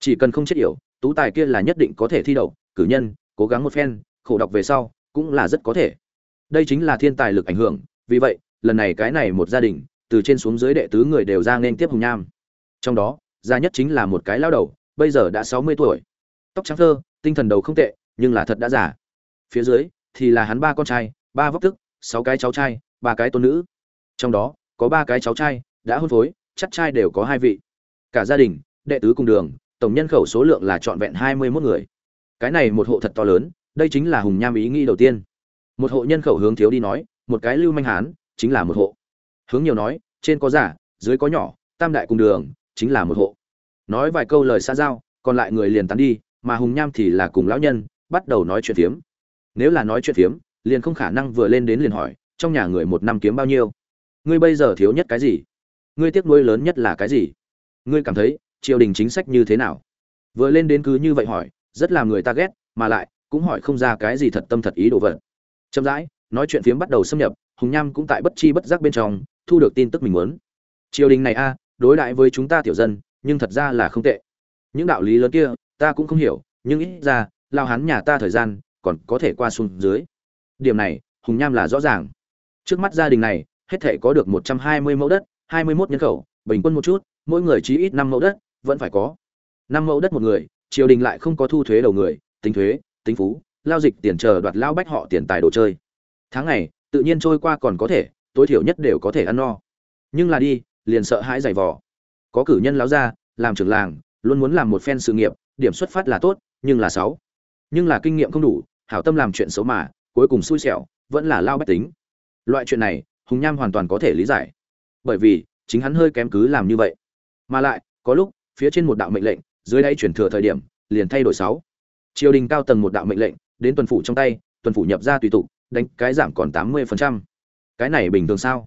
chỉ cần không chết yểu, tú tài kia là nhất định có thể thi đậu, cử nhân, cố gắng một phen, khổ đọc về sau, cũng là rất có thể. Đây chính là thiên tài lực ảnh hưởng, vì vậy, lần này cái này một gia đình, từ trên xuống dưới đệ tứ người đều ra nên tiếp hùng nham. Trong đó, gia nhất chính là một cái lao đầu, bây giờ đã sáu mươi tuổi. Tóc trắng thơ, tinh thần đầu không tệ, nhưng là thật đã giả phía dưới, thì là hắn ba con trai, ba vóc tức sáu cái cháu trai, ba cái tôn nữ. Trong đó, có ba cái cháu trai, đã hôn phối, chắc trai đều có hai vị. Cả gia đình, đệ tứ cùng đường tổng nhân khẩu số lượng là trọn vẹn hai mươi mốt người. Cái này một hộ thật to lớn, đây chính là hùng nham ý nghĩ đầu tiên. Một hộ nhân khẩu hướng thiếu đi nói, một cái lưu manh hán, chính là một hộ. Hướng nhiều nói, trên có giả, dưới có nhỏ, tam đại cùng đường, chính là một hộ. Nói vài câu lời xa giao, còn lại người liền tán đi, mà hùng nham thì là cùng lão nhân, bắt đầu nói chuyện phiếm. Nếu là nói chuyện phiếm, liền không khả năng vừa lên đến liền hỏi, trong nhà người một năm kiếm bao nhiêu? Ngươi bây giờ thiếu nhất cái gì? Ngươi tiếc nuối lớn nhất là cái gì? Ngươi cảm thấy triều đình chính sách như thế nào? Vừa lên đến cứ như vậy hỏi, rất làm người ta ghét, mà lại, cũng hỏi không ra cái gì thật tâm thật ý đồ vật. Chậm rãi, nói chuyện phiếm bắt đầu xâm nhập, hùng nham cũng tại bất chi bất giác bên trong, thu được tin tức mình muốn. Triều đình này a, đối đại với chúng ta tiểu dân, nhưng thật ra là không tệ. Những đạo lý lớn kia, ta cũng không hiểu, nhưng ít ra, lao hắn nhà ta thời gian, còn có thể qua xuống dưới. Điểm này, hùng nham là rõ ràng. Trước mắt gia đình này, hết thể có được một trăm hai mươi mẫu đất, hai mươi 21 nhân khẩu, bình quân một chút, mỗi người chí ít năm mẫu đất vẫn phải có. Năm mẫu đất một người, triều đình lại không có thu thuế đầu người, tính thuế, tính phú, lao dịch tiền chờ đoạt lao bách họ tiền tài đồ chơi. Tháng ngày, tự nhiên trôi qua còn có thể, tối thiểu nhất đều có thể ăn no. Nhưng là đi, liền sợ hãi giày vò. Có cử nhân láo ra, làm trưởng làng, luôn muốn làm một phen sự nghiệp, điểm xuất phát là tốt, nhưng là sáu nhưng là kinh nghiệm không đủ, hảo tâm làm chuyện xấu mà, cuối cùng xui xẻo, vẫn là lao bách tính. Loại chuyện này, hùng nham hoàn toàn có thể lý giải. Bởi vì, chính hắn hơi kém cứ làm như vậy. Mà lại, có lúc phía trên một đạo mệnh lệnh, dưới đây chuyển thừa thời điểm, liền thay đổi sáu. Triều đình cao tầng một đạo mệnh lệnh, đến tuần phủ trong tay, tuần phủ nhập ra tùy tục, đánh cái giảm còn tám mươi cái này bình thường sao?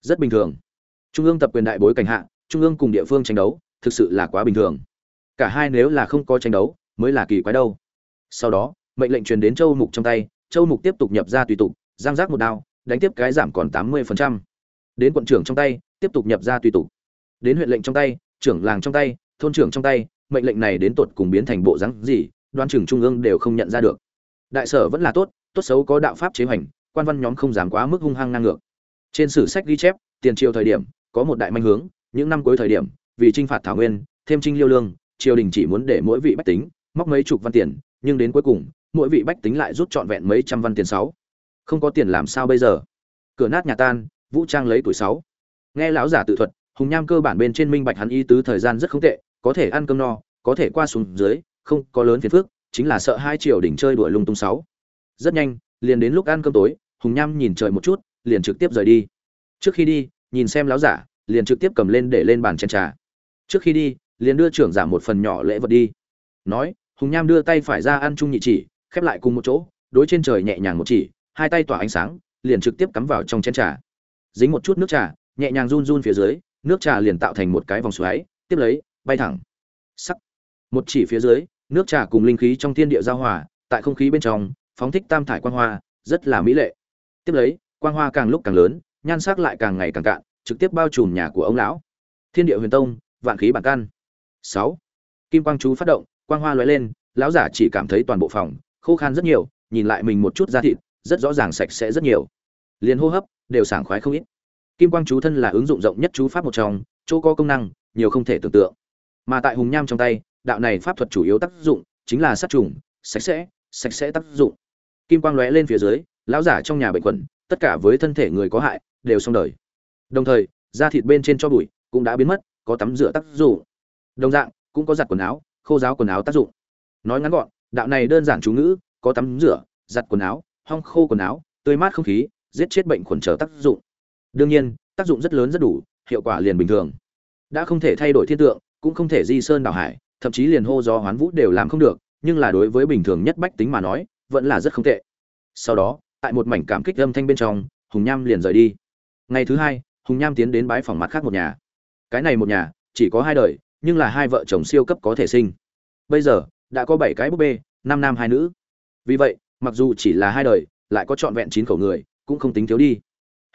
Rất bình thường. Trung ương tập quyền đại bối cảnh hạ, trung ương cùng địa phương tranh đấu, thực sự là quá bình thường. Cả hai nếu là không có tranh đấu, mới là kỳ quái đâu. Sau đó, mệnh lệnh truyền đến châu mục trong tay, châu mục tiếp tục nhập ra tùy tục, giang giác một đao, đánh tiếp cái giảm còn tám mươi đến quận trưởng trong tay, tiếp tục nhập ra tùy tục. Đến huyện lệnh trong tay, trưởng làng trong tay thôn trưởng trong tay, mệnh lệnh này đến tột cùng biến thành bộ rắn gì, đoan trưởng trung ương đều không nhận ra được. Đại sở vẫn là tốt tốt xấu có đạo pháp chế hoành, quan văn nhóm không dám quá mức hung hăng ngang ngược. Trên sử sách ghi chép, tiền triều thời điểm, có một đại manh hướng, những năm cuối thời điểm, vì trinh phạt thảo nguyên, thêm trinh liêu lương, triều đình chỉ muốn để mỗi vị bách tính móc mấy chục văn tiền, nhưng đến cuối cùng, mỗi vị bách tính lại rút trọn vẹn mấy trăm văn tiền sáu. Không có tiền làm sao bây giờ? Cửa nát nhà tan, vũ trang lấy tuổi sáu. Nghe lão giả tự thuật, hùng nham cơ bản bên trên minh bạch hắn y tứ thời gian rất không tệ có thể ăn cơm no, có thể qua xuống dưới, không có lớn phiền phức, chính là sợ hai triệu đỉnh chơi đuổi lung tung sáu. Rất nhanh, liền đến lúc ăn cơm tối, hùng nham nhìn trời một chút, liền trực tiếp rời đi. Trước khi đi, nhìn xem lão giả, liền trực tiếp cầm lên để lên bàn chén trà. Trước khi đi, liền đưa trưởng giả một phần nhỏ lễ vật đi. Nói, hùng nham đưa tay phải ra ăn chung nhị chỉ, khép lại cùng một chỗ, đối trên trời nhẹ nhàng một chỉ, hai tay tỏa ánh sáng, liền trực tiếp cắm vào trong chén trà. Dính một chút nước trà, nhẹ nhàng run run phía dưới, nước trà liền tạo thành một cái vòng xoáy, tiếp lấy bay thẳng. Sắc. Một chỉ phía dưới, nước trà cùng linh khí trong thiên địa giao hòa, tại không khí bên trong, phóng thích tam thải quang hoa, rất là mỹ lệ. Tiếp lấy, quang hoa càng lúc càng lớn, nhan sắc lại càng ngày càng cạn, trực tiếp bao trùm nhà của ông lão. Thiên địa huyền tông, vạn khí bản căn. Sáu. Kim quang chú phát động, quang hoa lóe lên, lão giả chỉ cảm thấy toàn bộ phòng, khô khan rất nhiều, nhìn lại mình một chút da thịt, rất rõ ràng sạch sẽ rất nhiều. Liền hô hấp, đều sảng khoái không ít. Kim quang chú thân là ứng dụng rộng nhất chú pháp một trong, chỗ có công năng, nhiều không thể tưởng tượng mà tại hùng nham trong tay, đạo này pháp thuật chủ yếu tác dụng chính là sát trùng, sạch sẽ sạch sẽ tác dụng. Kim quang lóe lên phía dưới, lão giả trong nhà bệnh quẩn, tất cả với thân thể người có hại, đều xong đời. Đồng thời, da thịt bên trên cho bụi cũng đã biến mất, có tắm rửa tác dụng. Đồng dạng, cũng có giặt quần áo, khô giáo quần áo tác dụng. Nói ngắn gọn, đạo này đơn giản chú ngữ, có tắm rửa, giặt quần áo, hong khô quần áo, tươi mát không khí, giết chết bệnh khuẩn trở tác dụng. Đương nhiên, tác dụng rất lớn rất đủ, hiệu quả liền bình thường. Đã không thể thay đổi thiên tượng cũng không thể di sơn đảo hải, thậm chí liền hô gió hoán vũ đều làm không được, nhưng là đối với bình thường nhất bách tính mà nói, vẫn là rất không tệ. Sau đó, tại một mảnh cảm kích âm thanh bên trong, hùng nham liền rời đi. Ngày thứ hai, hùng nham tiến đến bái phòng mặt khác một nhà. Cái này một nhà, chỉ có hai đời, nhưng là hai vợ chồng siêu cấp có thể sinh. Bây giờ, đã có bảy cái búp bê, năm nam hai nữ. Vì vậy, mặc dù chỉ là hai đời, lại có trọn vẹn chín khẩu người, cũng không tính thiếu đi.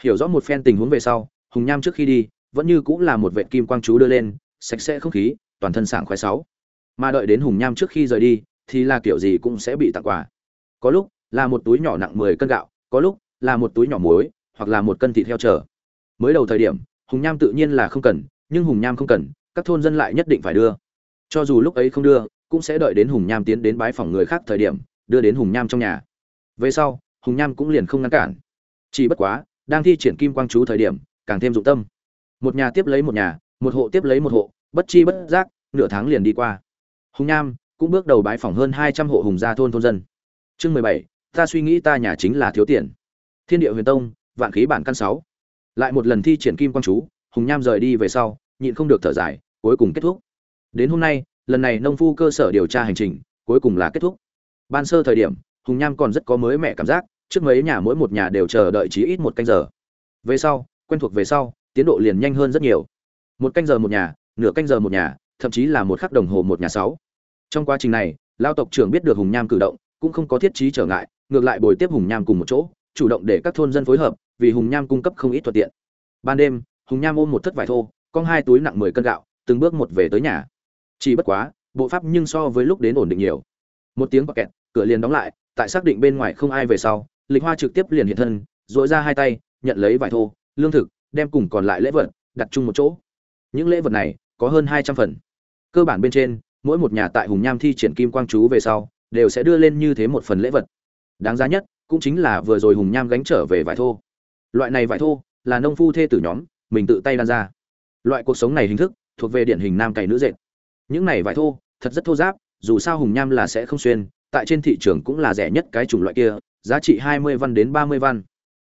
Hiểu rõ một phen tình huống về sau, hùng nham trước khi đi, vẫn như cũng là một vệ kim quang chú đưa lên sạch sẽ không khí, toàn thân sảng khoái sáu. Mà đợi đến hùng nham trước khi rời đi, thì là kiểu gì cũng sẽ bị tặng quà. Có lúc là một túi nhỏ nặng mười cân gạo, có lúc là một túi nhỏ muối, hoặc là một cân thịt heo chờ. Mới đầu thời điểm, hùng nham tự nhiên là không cần, nhưng hùng nham không cần, các thôn dân lại nhất định phải đưa. Cho dù lúc ấy không đưa, cũng sẽ đợi đến hùng nham tiến đến bái phòng người khác thời điểm, đưa đến hùng nham trong nhà. Về sau, hùng nham cũng liền không ngăn cản. Chỉ bất quá, đang thi triển kim quang chú thời điểm, càng thêm dụng tâm. Một nhà tiếp lấy một nhà một hộ tiếp lấy một hộ, bất chi bất giác, nửa tháng liền đi qua. Hùng nham cũng bước đầu bái phỏng hơn hai trăm hộ hùng gia thôn thôn dân. Chương mười bảy, ta suy nghĩ ta nhà chính là thiếu tiền. Thiên địa huyền tông, vạn khí bản căn sáu. Lại một lần thi triển kim quang chú, hùng nham rời đi về sau, nhịn không được thở dài, cuối cùng kết thúc. Đến hôm nay, lần này nông phu cơ sở điều tra hành trình, cuối cùng là kết thúc. Ban sơ thời điểm, hùng nham còn rất có mới mẻ cảm giác, trước mấy nhà mỗi một nhà đều chờ đợi chí ít một canh giờ. Về sau, quen thuộc về sau, tiến độ liền nhanh hơn rất nhiều một canh giờ một nhà, nửa canh giờ một nhà, thậm chí là một khắc đồng hồ một nhà sáu. Trong quá trình này, lao tộc trưởng biết được hùng nham cử động, cũng không có thiết trí trở ngại, ngược lại bồi tiếp hùng nham cùng một chỗ, chủ động để các thôn dân phối hợp, vì hùng nham cung cấp không ít thuận tiện. Ban đêm, hùng nham ôm một thất vải thô, con hai túi nặng mười cân gạo, từng bước một về tới nhà. Chỉ bất quá, bộ pháp nhưng so với lúc đến ổn định nhiều. Một tiếng bọc kẹt, cửa liền đóng lại, tại xác định bên ngoài không ai về sau, lịch hoa trực tiếp liền hiện thân dội ra hai tay, nhận lấy vải thô, lương thực, đem cùng còn lại lễ vật, đặt chung một chỗ những lễ vật này có hơn hai trăm phần. Cơ bản bên trên, mỗi một nhà tại hùng nham thi triển kim quang chú về sau, đều sẽ đưa lên như thế một phần lễ vật. Đáng giá nhất cũng chính là vừa rồi hùng nham gánh trở về vải thô. Loại này vải thô là nông phu thê tử nhóm, mình tự tay đan ra. Loại cuộc sống này hình thức thuộc về điển hình nam cày nữ dệt. Những này vải thô thật rất thô giáp, dù sao hùng nham là sẽ không xuyên, tại trên thị trường cũng là rẻ nhất cái chủng loại kia, giá trị hai mươi văn đến ba mươi văn.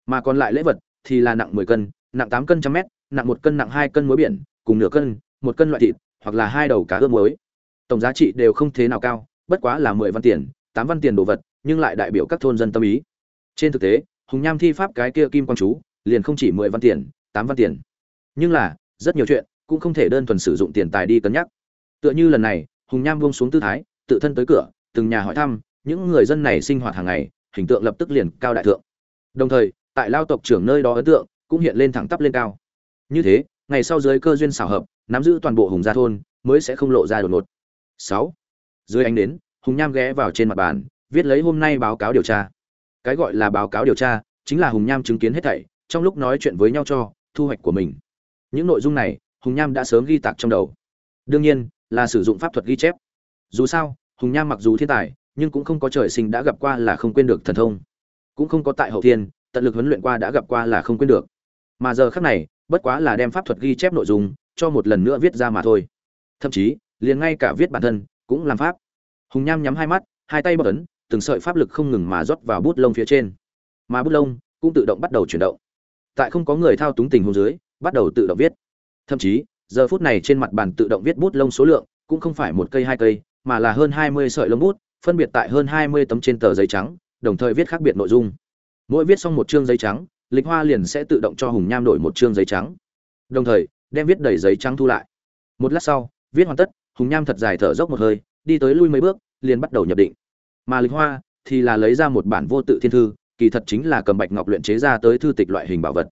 Mà còn lại lễ vật thì là nặng mười cân, nặng tám cân trăm mét, nặng một cân nặng hai cân muối biển cùng nửa cân, một cân loại thịt, hoặc là hai đầu cá ướp muối. Tổng giá trị đều không thế nào cao, bất quá là mười văn tiền, tám văn tiền đồ vật, nhưng lại đại biểu các thôn dân tâm ý. Trên thực tế, hùng nham thi pháp cái kia kim quang chú, liền không chỉ mười văn tiền, tám văn tiền. Nhưng là, rất nhiều chuyện cũng không thể đơn thuần sử dụng tiền tài đi cân nhắc. Tựa như lần này, hùng nham buông xuống tư thái, tự thân tới cửa, từng nhà hỏi thăm, những người dân này sinh hoạt hàng ngày, hình tượng lập tức liền cao đại thượng. Đồng thời, tại lao tộc trưởng nơi đó ấn tượng cũng hiện lên thẳng tắp lên cao. Như thế ngày sau dưới cơ duyên xảo hợp, nắm giữ toàn bộ hùng gia thôn, mới sẽ không lộ ra đột ngột. Sáu, dưới ánh đến, hùng nham ghé vào trên mặt bàn, viết lấy hôm nay báo cáo điều tra. Cái gọi là báo cáo điều tra, chính là hùng nham chứng kiến hết thảy, trong lúc nói chuyện với nhau cho, thu hoạch của mình. Những nội dung này, hùng nham đã sớm ghi tạc trong đầu. Đương nhiên, là sử dụng pháp thuật ghi chép. Dù sao, hùng nham mặc dù thiên tài, nhưng cũng không có trời sinh đã gặp qua là không quên được thần thông. Cũng không có tại hậu thiên, tận lực huấn luyện qua đã gặp qua là không quên được. Mà giờ khác này bất quá là đem pháp thuật ghi chép nội dung, cho một lần nữa viết ra mà thôi. Thậm chí, liền ngay cả viết bản thân, cũng làm pháp. Hùng nham nhắm hai mắt, hai tay bất ấn từng sợi pháp lực không ngừng mà rót vào bút lông phía trên. Mà bút lông cũng tự động bắt đầu chuyển động. Tại không có người thao túng tình huống dưới, bắt đầu tự động viết. Thậm chí, giờ phút này trên mặt bàn tự động viết bút lông số lượng cũng không phải một cây, hai cây, mà là hơn hai mươi sợi lông bút, phân biệt tại hơn hai mươi tấm trên tờ giấy trắng, đồng thời viết khác biệt nội dung. Mỗi viết xong một chương giấy trắng lịch hoa liền sẽ tự động cho hùng nham đổi một chương giấy trắng. Đồng thời, đem viết đầy giấy trắng thu lại. Một lát sau, viết hoàn tất, hùng nham thật dài thở dốc một hơi, đi tới lui mấy bước, liền bắt đầu nhập định. Mà lịch hoa thì là lấy ra một bản vô tự thiên thư, kỳ thật chính là cầm bạch ngọc luyện chế ra tới thư tịch loại hình bảo vật.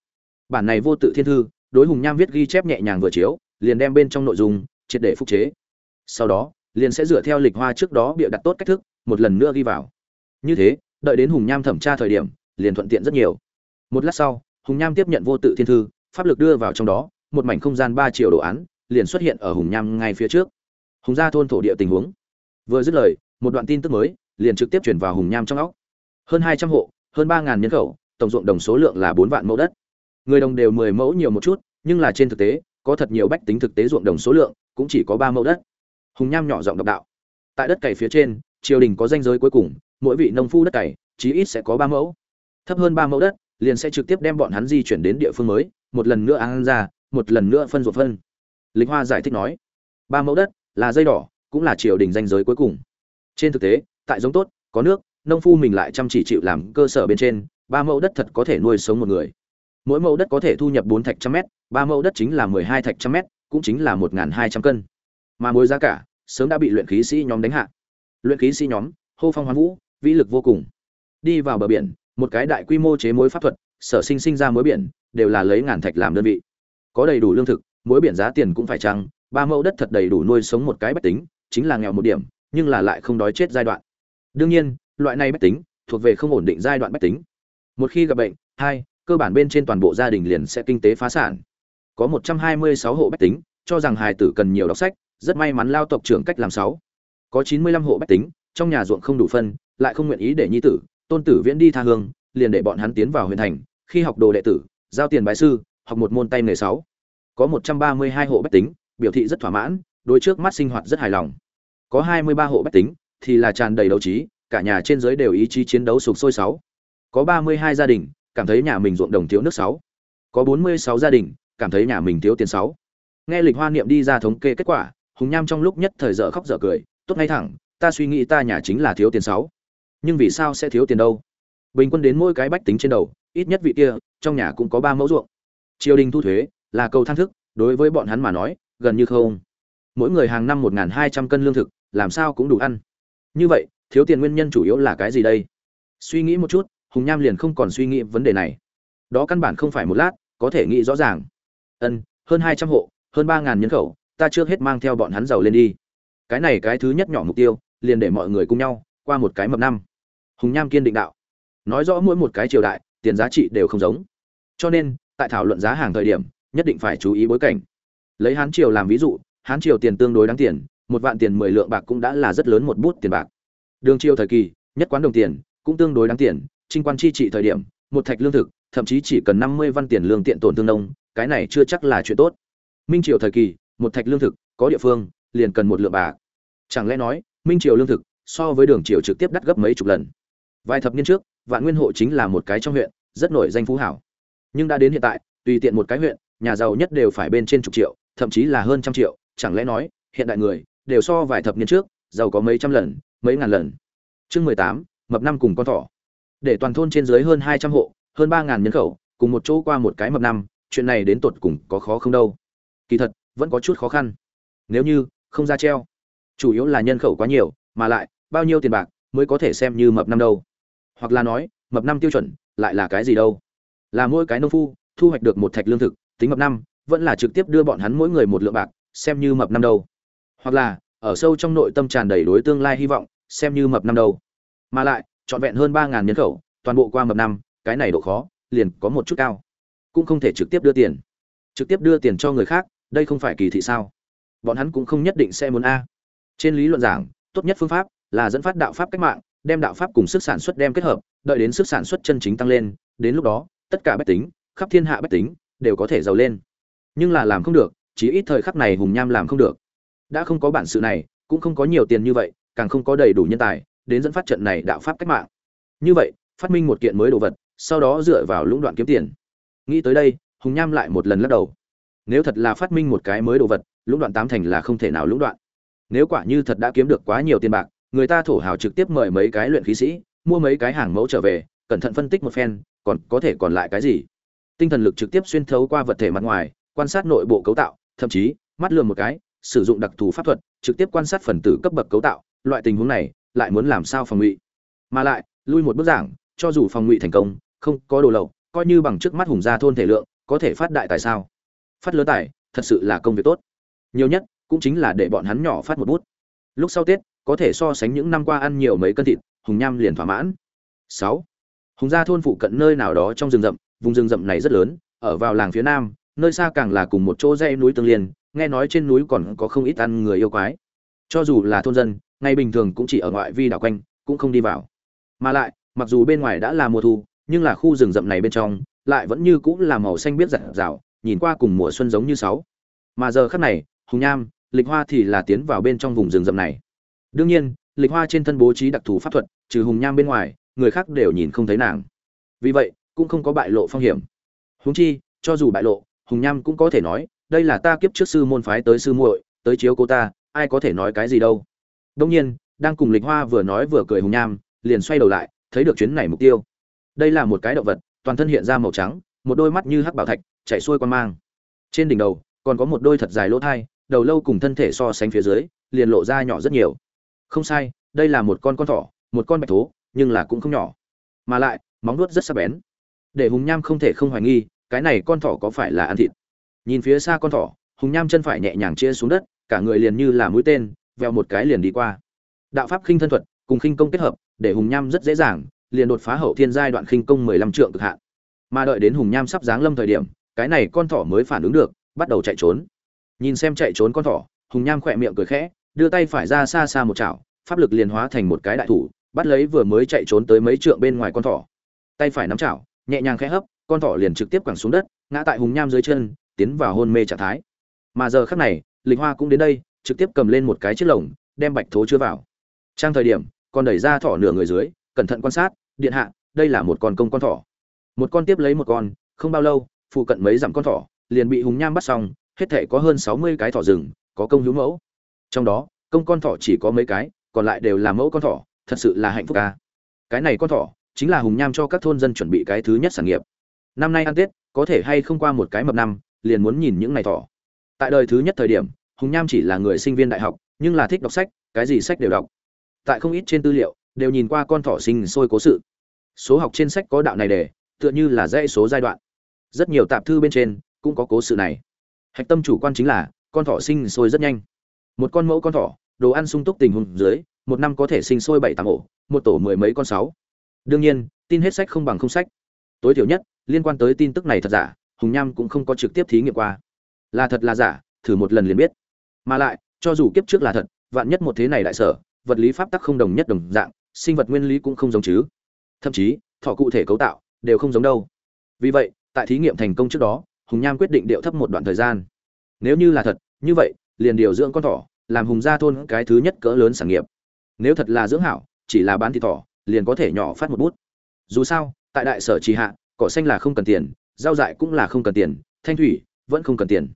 Bản này vô tự thiên thư, đối hùng nham viết ghi chép nhẹ nhàng vừa chiếu, liền đem bên trong nội dung triệt để phục chế. Sau đó, liền sẽ dựa theo lịch hoa trước đó bịa đặt tốt cách thức, một lần nữa ghi vào. Như thế, đợi đến hùng nham thẩm tra thời điểm, liền thuận tiện rất nhiều một lát sau, hùng nham tiếp nhận vô tự thiên thư, pháp lực đưa vào trong đó, một mảnh không gian ba triệu đồ án liền xuất hiện ở hùng nham ngay phía trước. Hùng gia thôn thổ địa tình huống. Vừa dứt lời, một đoạn tin tức mới liền trực tiếp chuyển vào hùng nham trong óc. Hơn hai trăm hộ, hơn ba ngàn nhân khẩu, tổng ruộng đồng số lượng là bốn vạn mẫu đất. Người đồng đều mười mẫu nhiều một chút, nhưng là trên thực tế, có thật nhiều bách tính thực tế ruộng đồng số lượng cũng chỉ có ba mẫu đất. Hùng nham nhỏ giọng độc đạo. Tại đất cày phía trên, triều đình có danh giới cuối cùng, mỗi vị nông phu đất cày, chí ít sẽ có ba mẫu. Thấp hơn ba mẫu đất liền sẽ trực tiếp đem bọn hắn di chuyển đến địa phương mới, một lần nữa ăn ra, một lần nữa phân ruột phân. Lịch hoa giải thích nói, ba mẫu đất là dây đỏ, cũng là triều đình danh giới cuối cùng. Trên thực tế, tại giống tốt, có nước, nông phu mình lại chăm chỉ chịu làm cơ sở bên trên, ba mẫu đất thật có thể nuôi sống một người. Mỗi mẫu đất có thể thu nhập bốn thạch trăm mét, ba mẫu đất chính là mười hai thạch trăm mét, cũng chính là một hai trăm cân. Mà mối giá cả, sớm đã bị luyện khí sĩ nhóm đánh hạ. Luyện khí sĩ nhóm, hô phong hoán vũ, vĩ lực vô cùng. Đi vào bờ biển một cái đại quy mô chế mối pháp thuật, sở sinh sinh ra mối biển, đều là lấy ngàn thạch làm đơn vị. Có đầy đủ lương thực, mối biển giá tiền cũng phải chăng, ba mẫu đất thật đầy đủ nuôi sống một cái bách tính, chính là nghèo một điểm, nhưng là lại không đói chết giai đoạn. Đương nhiên, loại này bách tính, thuộc về không ổn định giai đoạn bách tính. Một khi gặp bệnh, hai, cơ bản bên trên toàn bộ gia đình liền sẽ kinh tế phá sản. Có 126 hộ bách tính, cho rằng hài tử cần nhiều đọc sách, rất may mắn lao tộc trưởng cách làm sáu. Có 95 hộ bách tính, trong nhà ruộng không đủ phân, lại không nguyện ý để nhi tử tôn tử viễn đi tha hương, liền để bọn hắn tiến vào huyện thành, khi học đồ đệ tử, giao tiền bái sư, học một môn tay nghề sáu. Có 132 hộ bách tính, biểu thị rất thỏa mãn, đối trước mắt sinh hoạt rất hài lòng. Có 23 hộ bách tính, thì là tràn đầy đấu trí, cả nhà trên dưới đều ý chí chiến đấu sục sôi sáu. Có 32 gia đình, cảm thấy nhà mình ruộng đồng thiếu nước sáu. Có 46 gia đình, cảm thấy nhà mình thiếu tiền sáu. Nghe lịch hoa niệm đi ra thống kê kết quả, hùng nham trong lúc nhất thời dở khóc dở cười, tốt ngay thẳng, ta suy nghĩ ta nhà chính là thiếu tiền sáu nhưng vì sao sẽ thiếu tiền đâu? Bình quân đến mỗi cái bách tính trên đầu, ít nhất vị kia, trong nhà cũng có ba mẫu ruộng. Triều đình thu thuế là cầu thang thức, đối với bọn hắn mà nói, gần như không. Mỗi người hàng năm một hai trăm cân lương thực, làm sao cũng đủ ăn. Như vậy, thiếu tiền nguyên nhân chủ yếu là cái gì đây? Suy nghĩ một chút, hùng nham liền không còn suy nghĩ vấn đề này. Đó căn bản không phải một lát, có thể nghĩ rõ ràng. Ân, hơn hai trăm hộ, hơn ba ngàn nhân khẩu, ta trước hết mang theo bọn hắn giàu lên đi. Cái này cái thứ nhất nhỏ mục tiêu, liền để mọi người cùng nhau, qua một cái mập năm hùng nham kiên định đạo. Nói rõ mỗi một cái triều đại, tiền giá trị đều không giống. Cho nên, tại thảo luận giá hàng thời điểm, nhất định phải chú ý bối cảnh. Lấy hán triều làm ví dụ, hán triều tiền tương đối đáng tiền, một vạn tiền mười lượng bạc cũng đã là rất lớn một bút tiền bạc. Đường triều thời kỳ, nhất quán đồng tiền cũng tương đối đáng tiền, trinh quan chi trị thời điểm, một thạch lương thực, thậm chí chỉ cần năm mươi văn tiền lương tiện tổn tương nông, cái này chưa chắc là chuyện tốt. Minh triều thời kỳ, một thạch lương thực, có địa phương, liền cần một lượng bạc. Chẳng lẽ nói, minh triều lương thực so với đường triều trực tiếp đắt gấp mấy chục lần? Vài thập niên trước, vạn nguyên hộ chính là một cái trong huyện, rất nổi danh phú hảo. Nhưng đã đến hiện tại, tùy tiện một cái huyện, nhà giàu nhất đều phải bên trên chục triệu, thậm chí là hơn trăm triệu, chẳng lẽ nói, hiện đại người, đều so vài thập niên trước, giàu có mấy trăm lần, mấy ngàn lần. Chương mười tám, mập năm cùng con thỏ. Để toàn thôn trên dưới hơn hai trăm hộ, hơn ba ngàn nhân khẩu, cùng một chỗ qua một cái mập năm, chuyện này đến tột cùng có khó không đâu. Kỳ thật, vẫn có chút khó khăn. Nếu như, không ra treo. Chủ yếu là nhân khẩu quá nhiều, mà lại, bao nhiêu tiền bạc, mới có thể xem như mập năm đâu hoặc là nói, mập năm tiêu chuẩn, lại là cái gì đâu? Là mỗi cái nông phu, thu hoạch được một thạch lương thực, tính mập năm, vẫn là trực tiếp đưa bọn hắn mỗi người một lượng bạc, xem như mập năm đâu. Hoặc là, ở sâu trong nội tâm tràn đầy đối tương lai hy vọng, xem như mập năm đâu. Mà lại, trọn vẹn hơn ba ngàn nhân khẩu, toàn bộ qua mập năm, cái này độ khó, liền có một chút cao. Cũng không thể trực tiếp đưa tiền. Trực tiếp đưa tiền cho người khác, đây không phải kỳ thị sao? Bọn hắn cũng không nhất định sẽ muốn a. Trên lý luận giảng, tốt nhất phương pháp là dẫn phát đạo pháp cách mạng đem đạo pháp cùng sức sản xuất đem kết hợp, đợi đến sức sản xuất chân chính tăng lên, đến lúc đó, tất cả bách tính, khắp thiên hạ bách tính, đều có thể giàu lên. Nhưng là làm không được chỉ ít thời khắc này hùng nham làm không được. Đã không có bản sự này, cũng không có nhiều tiền như vậy, càng không có đầy đủ nhân tài, đến dẫn phát trận này đạo pháp cách mạng. Như vậy, phát minh một kiện mới đồ vật, sau đó dựa vào lũng đoạn kiếm tiền. Nghĩ tới đây, hùng nham lại một lần lắc đầu. Nếu thật là phát minh một cái mới đồ vật, lũng đoạn tám thành là không thể nào lũng đoạn. Nếu quả như thật đã kiếm được quá nhiều tiền bạc người ta thổ hào trực tiếp mời mấy cái luyện khí sĩ, mua mấy cái hàng mẫu trở về, cẩn thận phân tích một phen, còn có thể còn lại cái gì? Tinh thần lực trực tiếp xuyên thấu qua vật thể mặt ngoài, quan sát nội bộ cấu tạo, thậm chí, mắt lườm một cái, sử dụng đặc thù pháp thuật, trực tiếp quan sát phần tử cấp bậc cấu tạo, loại tình huống này, lại muốn làm sao phòng ngụy? Mà lại, lui một bước giảng, cho dù phòng ngụy thành công, không có đồ lậu, coi như bằng trước mắt hùng gia thôn thể lượng, có thể phát đại tài sao? Phát lớn tài, thật sự là công việc tốt. Nhiều nhất, cũng chính là để bọn hắn nhỏ phát một bút. Lúc sau tết có thể so sánh những năm qua ăn nhiều mấy cân thịt, hùng nham liền thỏa mãn. Sáu, hùng gia thôn phụ cận nơi nào đó trong rừng rậm, vùng rừng rậm này rất lớn, ở vào làng phía nam, nơi xa càng là cùng một chỗ dãy núi tương liên, nghe nói trên núi còn có không ít ăn người yêu quái. Cho dù là thôn dân ngày bình thường cũng chỉ ở ngoại vi đảo quanh, cũng không đi vào. Mà lại, mặc dù bên ngoài đã là mùa thu, nhưng là khu rừng rậm này bên trong, lại vẫn như cũng là màu xanh biết rạng rào nhìn qua cùng mùa xuân giống như sáu. Mà giờ khắc này, hùng nham, lịch hoa thì là tiến vào bên trong vùng rừng rậm này đương nhiên, lịch hoa trên thân bố trí đặc thù pháp thuật, trừ hùng nham bên ngoài, người khác đều nhìn không thấy nàng. Vì vậy, cũng không có bại lộ phong hiểm. Húng chi, cho dù bại lộ, hùng nham cũng có thể nói, đây là ta kiếp trước sư môn phái tới sư muội, tới chiếu cô ta, ai có thể nói cái gì đâu. Đông nhiên, đang cùng lịch hoa vừa nói vừa cười hùng nham, liền xoay đầu lại, thấy được chuyến này mục tiêu. Đây là một cái động vật, toàn thân hiện ra màu trắng, một đôi mắt như hắc bảo thạch chạy xuôi quan mang. Trên đỉnh đầu, còn có một đôi thật dài lỗ thai, đầu lâu cùng thân thể so sánh phía dưới, liền lộ ra nhỏ rất nhiều không sai, đây là một con con thỏ, một con bạch thố, nhưng là cũng không nhỏ. Mà lại, móng nuốt rất sắc bén. Để hùng nham không thể không hoài nghi, cái này con thỏ có phải là ăn thịt? Nhìn phía xa con thỏ, hùng nham chân phải nhẹ nhàng chia xuống đất, cả người liền như là mũi tên, veo một cái liền đi qua. Đạo pháp khinh thân thuật cùng khinh công kết hợp, để hùng nham rất dễ dàng, liền đột phá hậu thiên giai đoạn khinh công mười lăm trượng cực hạn. Mà đợi đến hùng nham sắp giáng lâm thời điểm, cái này con thỏ mới phản ứng được, bắt đầu chạy trốn. Nhìn xem chạy trốn con thỏ, hùng nham khỏe miệng cười khẽ đưa tay phải ra xa xa một chảo, pháp lực liền hóa thành một cái đại thủ, bắt lấy vừa mới chạy trốn tới mấy trượng bên ngoài con thỏ. Tay phải nắm chảo, nhẹ nhàng khẽ hấp, con thỏ liền trực tiếp quẳng xuống đất, ngã tại hùng nham dưới chân, tiến vào hôn mê trạng thái. Mà giờ khắc này, lịch hoa cũng đến đây, trực tiếp cầm lên một cái chiếc lồng, đem bạch thố chứa vào. Trang thời điểm, còn đẩy ra thỏ nửa người dưới, cẩn thận quan sát, điện hạ, đây là một con công con thỏ. Một con tiếp lấy một con, không bao lâu, phụ cận mấy dặm con thỏ, liền bị hùng nham bắt xong, hết thể có hơn sáu mươi cái thỏ rừng, có công hữu mẫu trong đó, công con thỏ chỉ có mấy cái, còn lại đều là mẫu con thỏ, thật sự là hạnh phúc ca. Cái này con thỏ, chính là hùng nham cho các thôn dân chuẩn bị cái thứ nhất sản nghiệp. Năm nay ăn tết, có thể hay không qua một cái mập năm, liền muốn nhìn những ngày thỏ. Tại đời thứ nhất thời điểm, hùng nham chỉ là người sinh viên đại học, nhưng là thích đọc sách, cái gì sách đều đọc. Tại không ít trên tư liệu, đều nhìn qua con thỏ sinh sôi cố sự. Số học trên sách có đạo này để, tựa như là dãy số giai đoạn. Rất nhiều tạp thư bên trên, cũng có cố sự này. Hạch tâm chủ quan chính là, con thỏ sinh sôi rất nhanh một con mẫu con thỏ, đồ ăn sung túc tình huống dưới, một năm có thể sinh sôi bảy tám ổ, một tổ mười mấy con sáu. Đương nhiên, tin hết sách không bằng không sách. Tối thiểu nhất, liên quan tới tin tức này thật giả, hùng nham cũng không có trực tiếp thí nghiệm qua. Là thật là giả, thử một lần liền biết. Mà lại, cho dù kiếp trước là thật, vạn nhất một thế này đại sở vật lý pháp tắc không đồng nhất đồng dạng, sinh vật nguyên lý cũng không giống chứ. Thậm chí thọ cụ thể cấu tạo đều không giống đâu. Vì vậy, tại thí nghiệm thành công trước đó, hùng nham quyết định điệu thấp một đoạn thời gian. Nếu như là thật, như vậy liền điều dưỡng con thỏ, làm hùng gia thôn cái thứ nhất cỡ lớn sản nghiệp. Nếu thật là dưỡng hảo, chỉ là bán thịt thỏ, liền có thể nhỏ phát một bút. Dù sao, tại đại sở trì hạ, cỏ xanh là không cần tiền, rau dại cũng là không cần tiền, thanh thủy vẫn không cần tiền.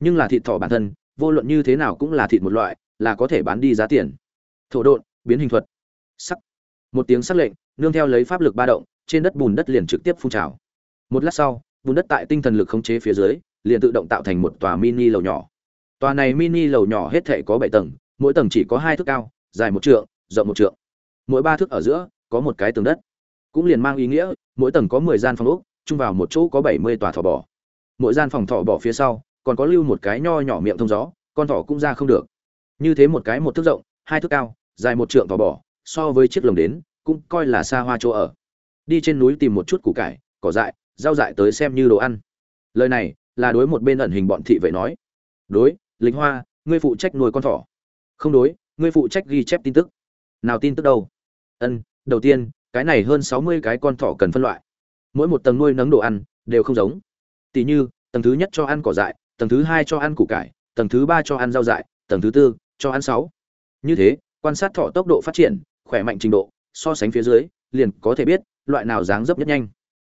Nhưng là thịt thỏ bản thân, vô luận như thế nào cũng là thịt một loại, là có thể bán đi giá tiền. Thổ độn, biến hình thuật. Sắc. Một tiếng sắc lệnh, nương theo lấy pháp lực ba động, trên đất bùn đất liền trực tiếp phun trào. Một lát sau, bùn đất tại tinh thần lực khống chế phía dưới, liền tự động tạo thành một tòa mini lầu nhỏ tòa này mini lầu nhỏ hết thảy có bảy tầng, mỗi tầng chỉ có hai thước cao, dài một trượng, rộng một trượng. Mỗi ba thước ở giữa, có một cái tường đất. Cũng liền mang ý nghĩa, mỗi tầng có mười gian phòng ốc, chung vào một chỗ có bảy mươi tòa thỏ bò. Mỗi gian phòng thỏ bò phía sau, còn có lưu một cái nho nhỏ miệng thông gió, con thỏ cũng ra không được. Như thế một cái một thước rộng, hai thước cao, dài một trượng thỏ bò, so với chiếc lồng đến, cũng coi là xa hoa chỗ ở. Đi trên núi tìm một chút củ cải, cỏ dại, rau dại tới xem như đồ ăn. Lời này là đối một bên ẩn hình bọn thị vệ nói. Đối lịch hoa, ngươi phụ trách nuôi con thỏ. Không đối, ngươi phụ trách ghi chép tin tức. Nào tin tức đâu? Ân, đầu tiên, cái này hơn sáu mươi cái con thỏ cần phân loại. Mỗi một tầng nuôi nấng đồ ăn đều không giống. Tỉ như, tầng thứ nhất cho ăn cỏ dại, tầng thứ hai cho ăn củ cải, tầng thứ ba cho ăn rau dại, tầng thứ tư cho ăn sáu như thế, quan sát thỏ tốc độ phát triển, khỏe mạnh trình độ, so sánh phía dưới, liền có thể biết loại nào dáng dấp nhất nhanh.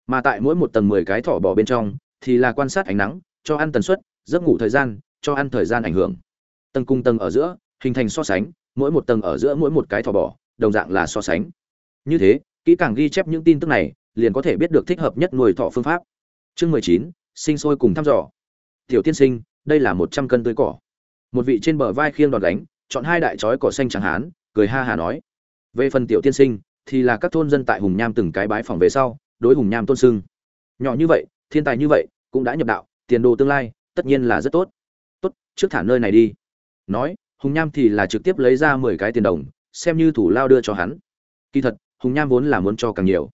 Mà tại mỗi một tầng mười cái thỏ bỏ bên trong, thì là quan sát ánh nắng, cho ăn tần suất, giấc ngủ thời gian cho ăn thời gian ảnh hưởng. Tầng cung tầng ở giữa, hình thành so sánh, mỗi một tầng ở giữa mỗi một cái thỏ bò, đồng dạng là so sánh. Như thế, kỹ càng ghi chép những tin tức này, liền có thể biết được thích hợp nhất nuôi thỏ phương pháp. Chương mười chín, sinh sôi cùng thăm dò. Tiểu tiên sinh, đây là một trăm cân tươi cỏ. Một vị trên bờ vai khiêng đòn đánh chọn hai đại chói cỏ xanh trắng hán, cười ha hà nói. Về phần tiểu tiên sinh, thì là các thôn dân tại hùng nham từng cái bái phòng về sau, đối hùng nham tôn sưng. Nhỏ như vậy, thiên tài như vậy, cũng đã nhập đạo, tiền đồ tương lai, tất nhiên là rất tốt trước thả nơi này đi. Nói, hùng nham thì là trực tiếp lấy ra mười cái tiền đồng, xem như thủ lao đưa cho hắn. Kỳ thật, hùng nham vốn là muốn cho càng nhiều.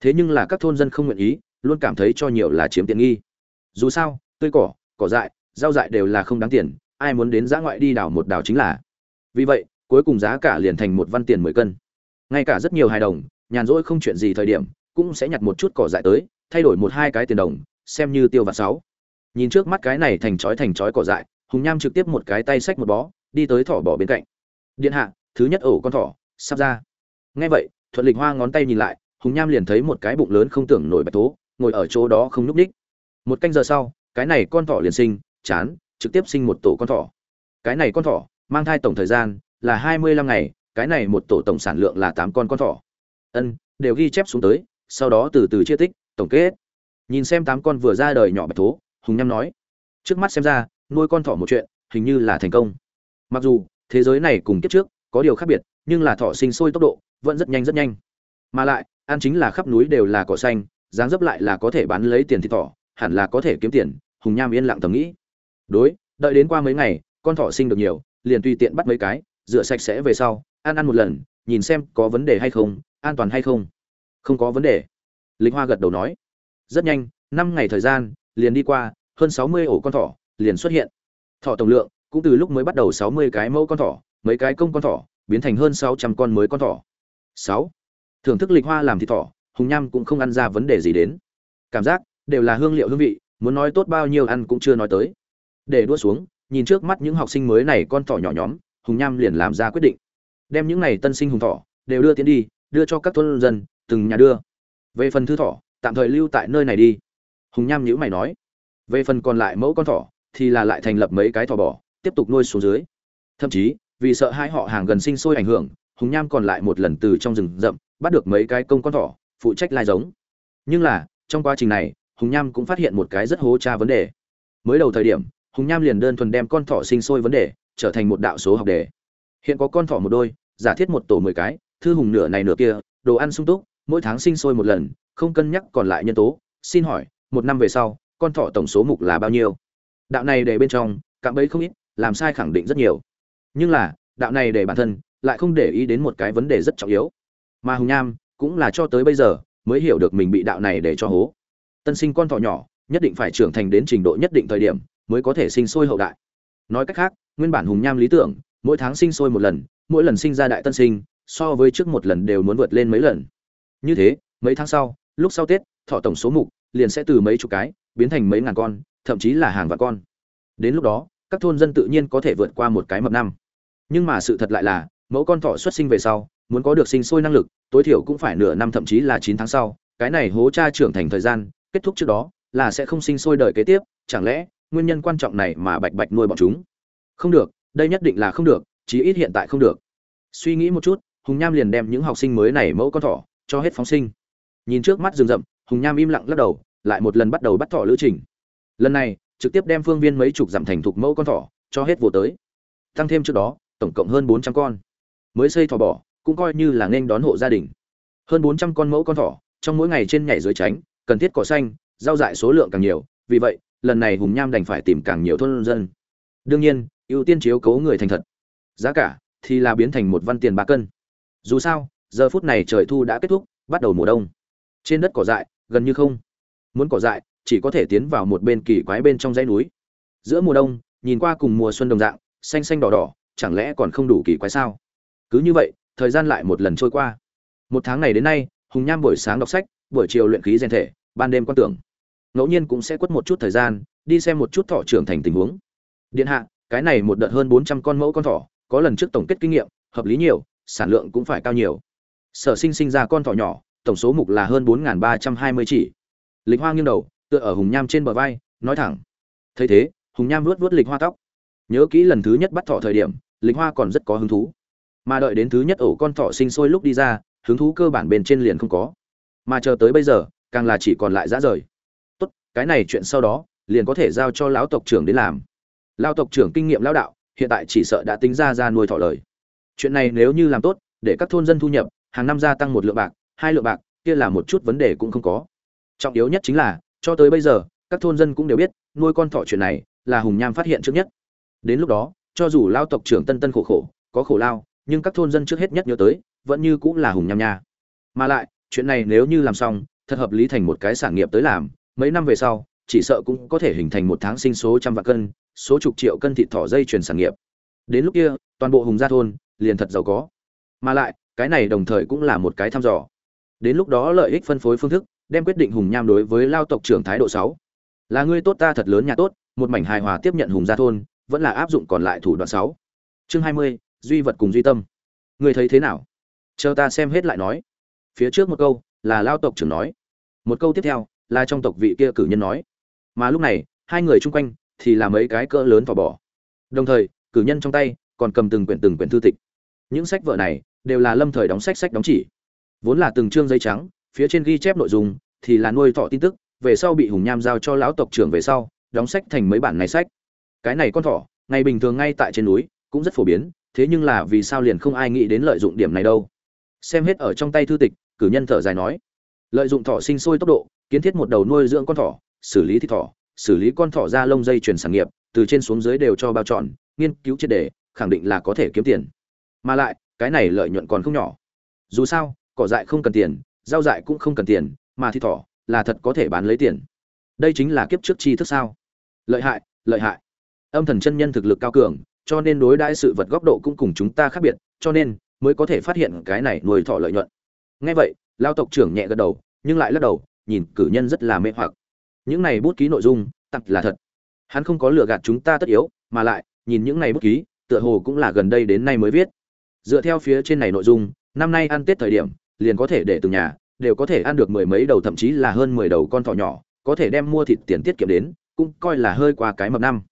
Thế nhưng là các thôn dân không nguyện ý, luôn cảm thấy cho nhiều là chiếm tiện nghi. Dù sao, tươi cỏ cỏ dại, rau dại đều là không đáng tiền, ai muốn đến giã ngoại đi đảo một đảo chính là. Vì vậy, cuối cùng giá cả liền thành một văn tiền mười cân. Ngay cả rất nhiều hài đồng, nhàn rỗi không chuyện gì thời điểm, cũng sẽ nhặt một chút cỏ dại tới, thay đổi một hai cái tiền đồng, xem như tiêu vặt sáu. Nhìn trước mắt cái này thành chói thành chói cỏ dại hùng nham trực tiếp một cái tay xách một bó, đi tới thỏ bỏ bên cạnh. Điện hạ, thứ nhất ổ con thỏ, sắp ra. Ngay vậy, thuận lịch hoa ngón tay nhìn lại, hùng nham liền thấy một cái bụng lớn không tưởng nổi bạch tố ngồi ở chỗ đó không núp ních một canh giờ sau, cái này con thỏ liền sinh, chán, trực tiếp sinh một tổ con thỏ. Cái này con thỏ, mang thai tổng thời gian là hai mươi lăm ngày, cái này một tổ tổng sản lượng là tám con con thỏ. Ân, đều ghi chép xuống tới, sau đó từ từ chia tích, tổng kết. Nhìn xem tám con vừa ra đời nhỏ bạch tố hùng nham nói, trước mắt xem ra nuôi con thỏ một chuyện, hình như là thành công. Mặc dù, thế giới này cùng kiếp trước, có điều khác biệt, nhưng là thỏ sinh sôi tốc độ, vẫn rất nhanh rất nhanh. Mà lại, ăn chính là khắp núi đều là cỏ xanh, dáng dấp lại là có thể bán lấy tiền thịt thỏ, hẳn là có thể kiếm tiền, hùng nham yên lặng thầm nghĩ. Đối, đợi đến qua mấy ngày, con thỏ sinh được nhiều, liền tùy tiện bắt mấy cái, rửa sạch sẽ về sau, ăn ăn một lần, nhìn xem có vấn đề hay không, an toàn hay không. Không có vấn đề. Lịch hoa gật đầu nói. Rất nhanh, năm ngày thời gian, liền đi qua, hơn sáu mươi ổ con thỏ liền xuất hiện. Thỏ tổng lượng cũng từ lúc mới bắt đầu sáu mươi cái mẫu con thỏ, mấy cái công con thỏ, biến thành hơn sáu trăm con mới con thỏ. Sáu. Thưởng thức lịch hoa làm thịt thỏ, hùng nham cũng không ăn ra vấn đề gì đến. Cảm giác đều là hương liệu hương vị, muốn nói tốt bao nhiêu ăn cũng chưa nói tới. Để đua xuống, nhìn trước mắt những học sinh mới này con thỏ nhỏ nhóm, hùng nham liền làm ra quyết định. Đem những này tân sinh hùng thỏ đều đưa tiến đi, đưa cho các thôn dân, từng nhà đưa. Về phần thư thỏ, tạm thời lưu tại nơi này đi. Hùng nham nhữ mày nói. Về phần còn lại mẫu con thỏ thì là lại thành lập mấy cái thỏ bò, tiếp tục nuôi xuống dưới. Thậm chí, vì sợ hai họ hàng gần sinh sôi ảnh hưởng, hùng nham còn lại một lần từ trong rừng rậm, bắt được mấy cái công con thỏ, phụ trách lai giống. Nhưng là, trong quá trình này, hùng nham cũng phát hiện một cái rất hố tra vấn đề. Mới đầu thời điểm, hùng nham liền đơn thuần đem con thỏ sinh sôi vấn đề trở thành một đạo số học đề. Hiện có con thỏ một đôi, giả thiết một tổ mười cái, thư hùng nửa này nửa kia, đồ ăn sung túc, mỗi tháng sinh sôi một lần, không cân nhắc còn lại nhân tố, xin hỏi, một năm về sau, con thỏ tổng số mục là bao nhiêu? Đạo này để bên trong, cạm bẫy không ít, làm sai khẳng định rất nhiều. Nhưng là, đạo này để bản thân lại không để ý đến một cái vấn đề rất trọng yếu. Mà hùng nham cũng là cho tới bây giờ mới hiểu được mình bị đạo này để cho hố. Tân sinh con thỏ nhỏ, nhất định phải trưởng thành đến trình độ nhất định thời điểm mới có thể sinh sôi hậu đại. Nói cách khác, nguyên bản hùng nham lý tưởng, mỗi tháng sinh sôi một lần, mỗi lần sinh ra đại tân sinh, so với trước một lần đều muốn vượt lên mấy lần. Như thế, mấy tháng sau, lúc sau tết, thọ tổng số mục liền sẽ từ mấy chục cái biến thành mấy ngàn con thậm chí là hàng vạn con. Đến lúc đó, các thôn dân tự nhiên có thể vượt qua một cái mập năm. Nhưng mà sự thật lại là, mẫu con thỏ xuất sinh về sau, muốn có được sinh sôi năng lực, tối thiểu cũng phải nửa năm thậm chí là chín tháng sau. Cái này hố cha trưởng thành thời gian, kết thúc trước đó, là sẽ không sinh sôi đời kế tiếp. Chẳng lẽ, nguyên nhân quan trọng này mà bạch bạch nuôi bọn chúng? Không được, đây nhất định là không được, chí ít hiện tại không được. Suy nghĩ một chút, hùng nham liền đem những học sinh mới này mẫu con thỏ, cho hết phóng sinh. Nhìn trước mắt rừng rậm, hùng nham im lặng lắc đầu, lại một lần bắt đầu bắt thỏ lữ trình lần này, trực tiếp đem phương viên mấy chục dặm thành thục mẫu con thỏ, cho hết vô tới. Tăng thêm trước đó, tổng cộng hơn bốn trăm con. Mới xây thỏ bỏ cũng coi như là nên đón hộ gia đình. Hơn bốn trăm con mẫu con thỏ, trong mỗi ngày trên nhảy dưới tránh, cần thiết cỏ xanh, rau dại số lượng càng nhiều, vì vậy, lần này hùng nham đành phải tìm càng nhiều thôn dân. Đương nhiên, ưu tiên chiếu cố người thành thật. Giá cả thì là biến thành một văn tiền ba cân. Dù sao, giờ phút này trời thu đã kết thúc, bắt đầu mùa đông. Trên đất cỏ dại, gần như không. Muốn cỏ dại chỉ có thể tiến vào một bên kỳ quái bên trong dãy núi. Giữa mùa đông, nhìn qua cùng mùa xuân đồng dạng, xanh xanh đỏ đỏ, chẳng lẽ còn không đủ kỳ quái sao? Cứ như vậy, thời gian lại một lần trôi qua. Một tháng này đến nay, hùng nham buổi sáng đọc sách, buổi chiều luyện khí rèn thể, ban đêm quan tưởng. Ngẫu nhiên cũng sẽ quất một chút thời gian, đi xem một chút thỏ trưởng thành tình huống. Điện hạ, cái này một đợt hơn bốn trăm con mẫu con thỏ, có lần trước tổng kết kinh nghiệm, hợp lý nhiều, sản lượng cũng phải cao nhiều. Sở sinh sinh ra con thỏ nhỏ, tổng số mục là hơn bốn ba trăm hai mươi chỉ. Lịch hoa nghiêng đầu tựa ở hùng nham trên bờ vai, nói thẳng. Thấy thế, hùng nham vuốt vuốt lịch hoa tóc. Nhớ kỹ lần thứ nhất bắt thỏ thời điểm, lịch hoa còn rất có hứng thú. Mà đợi đến thứ nhất ổ con thỏ sinh sôi lúc đi ra, hứng thú cơ bản bên trên liền không có. Mà chờ tới bây giờ, càng là chỉ còn lại dã rời. Tốt, cái này chuyện sau đó, liền có thể giao cho lão tộc trưởng đến làm. Lao tộc trưởng kinh nghiệm lão đạo, hiện tại chỉ sợ đã tính ra ra nuôi thỏ lời. Chuyện này nếu như làm tốt, để các thôn dân thu nhập, hàng năm gia tăng một lượng bạc, hai lượng bạc, kia là một chút vấn đề cũng không có. Trọng yếu nhất chính là cho tới bây giờ, các thôn dân cũng đều biết, nuôi con thỏ chuyện này là hùng nham phát hiện trước nhất. Đến lúc đó, cho dù lao tộc trưởng tân tân khổ khổ, có khổ lao, nhưng các thôn dân trước hết nhất nhớ tới, vẫn như cũng là hùng nham nha. Mà lại, chuyện này nếu như làm xong, thật hợp lý thành một cái sản nghiệp tới làm, mấy năm về sau, chỉ sợ cũng có thể hình thành một tháng sinh số trăm vạn cân, số chục triệu cân thịt thỏ dây chuyển sản nghiệp. Đến lúc kia, toàn bộ hùng gia thôn liền thật giàu có. Mà lại, cái này đồng thời cũng là một cái thăm dò. Đến lúc đó lợi ích phân phối phương thức đem quyết định hùng nham đối với lao tộc trưởng thái độ sáu. Là ngươi tốt ta thật lớn nhà tốt, một mảnh hài hòa tiếp nhận hùng gia thôn, vẫn là áp dụng còn lại thủ đoạn sáu. Chương hai mươi, duy vật cùng duy tâm. Ngươi thấy thế nào? Chờ ta xem hết lại nói. Phía trước một câu, là lao tộc trưởng nói. Một câu tiếp theo, là trong tộc vị kia cử nhân nói. Mà lúc này, hai người chung quanh, thì là mấy cái cỡ lớn vào bỏ đồng thời, cử nhân trong tay, còn cầm từng quyển từng quyển thư tịch. Những sách vở này, đều là lâm thời đóng sách sách đóng chỉ. Vốn là từng chương giấy trắng phía trên ghi chép nội dung, thì là nuôi thọ tin tức, về sau bị hùng nham giao cho lão tộc trưởng về sau, đóng sách thành mấy bản này sách. Cái này con thỏ, ngày bình thường ngay tại trên núi, cũng rất phổ biến, thế nhưng là vì sao liền không ai nghĩ đến lợi dụng điểm này đâu. Xem hết ở trong tay thư tịch, cử nhân thở dài nói. Lợi dụng thỏ sinh sôi tốc độ, kiến thiết một đầu nuôi dưỡng con thỏ, xử lý thịt thỏ, xử lý con thỏ ra lông dây chuyển sản nghiệp, từ trên xuống dưới đều cho bao tròn nghiên cứu triệt đề, khẳng định là có thể kiếm tiền. Mà lại, cái này lợi nhuận còn không nhỏ. Dù sao, cỏ dại không cần tiền rau dại cũng không cần tiền, mà thịt thỏ là thật có thể bán lấy tiền. Đây chính là kiếp trước chi thức sao? Lợi hại lợi hại. Âm thần chân nhân thực lực cao cường, cho nên đối đãi sự vật góc độ cũng cùng chúng ta khác biệt, cho nên mới có thể phát hiện cái này nuôi thỏ lợi nhuận. Ngay vậy, lao tộc trưởng nhẹ gật đầu, nhưng lại lắc đầu, nhìn cử nhân rất là mê hoặc. Những này bút ký nội dung, tặc là thật. Hắn không có lừa gạt chúng ta tất yếu, mà lại, nhìn những này bút ký, tựa hồ cũng là gần đây đến nay mới viết. Dựa theo phía trên này nội dung, năm nay ăn tết thời điểm liền có thể để từng nhà đều có thể ăn được mười mấy đầu, thậm chí là hơn mười đầu con thỏ nhỏ, có thể đem mua thịt tiền tiết kiệm đến, cũng coi là hơi qua cái mập năm.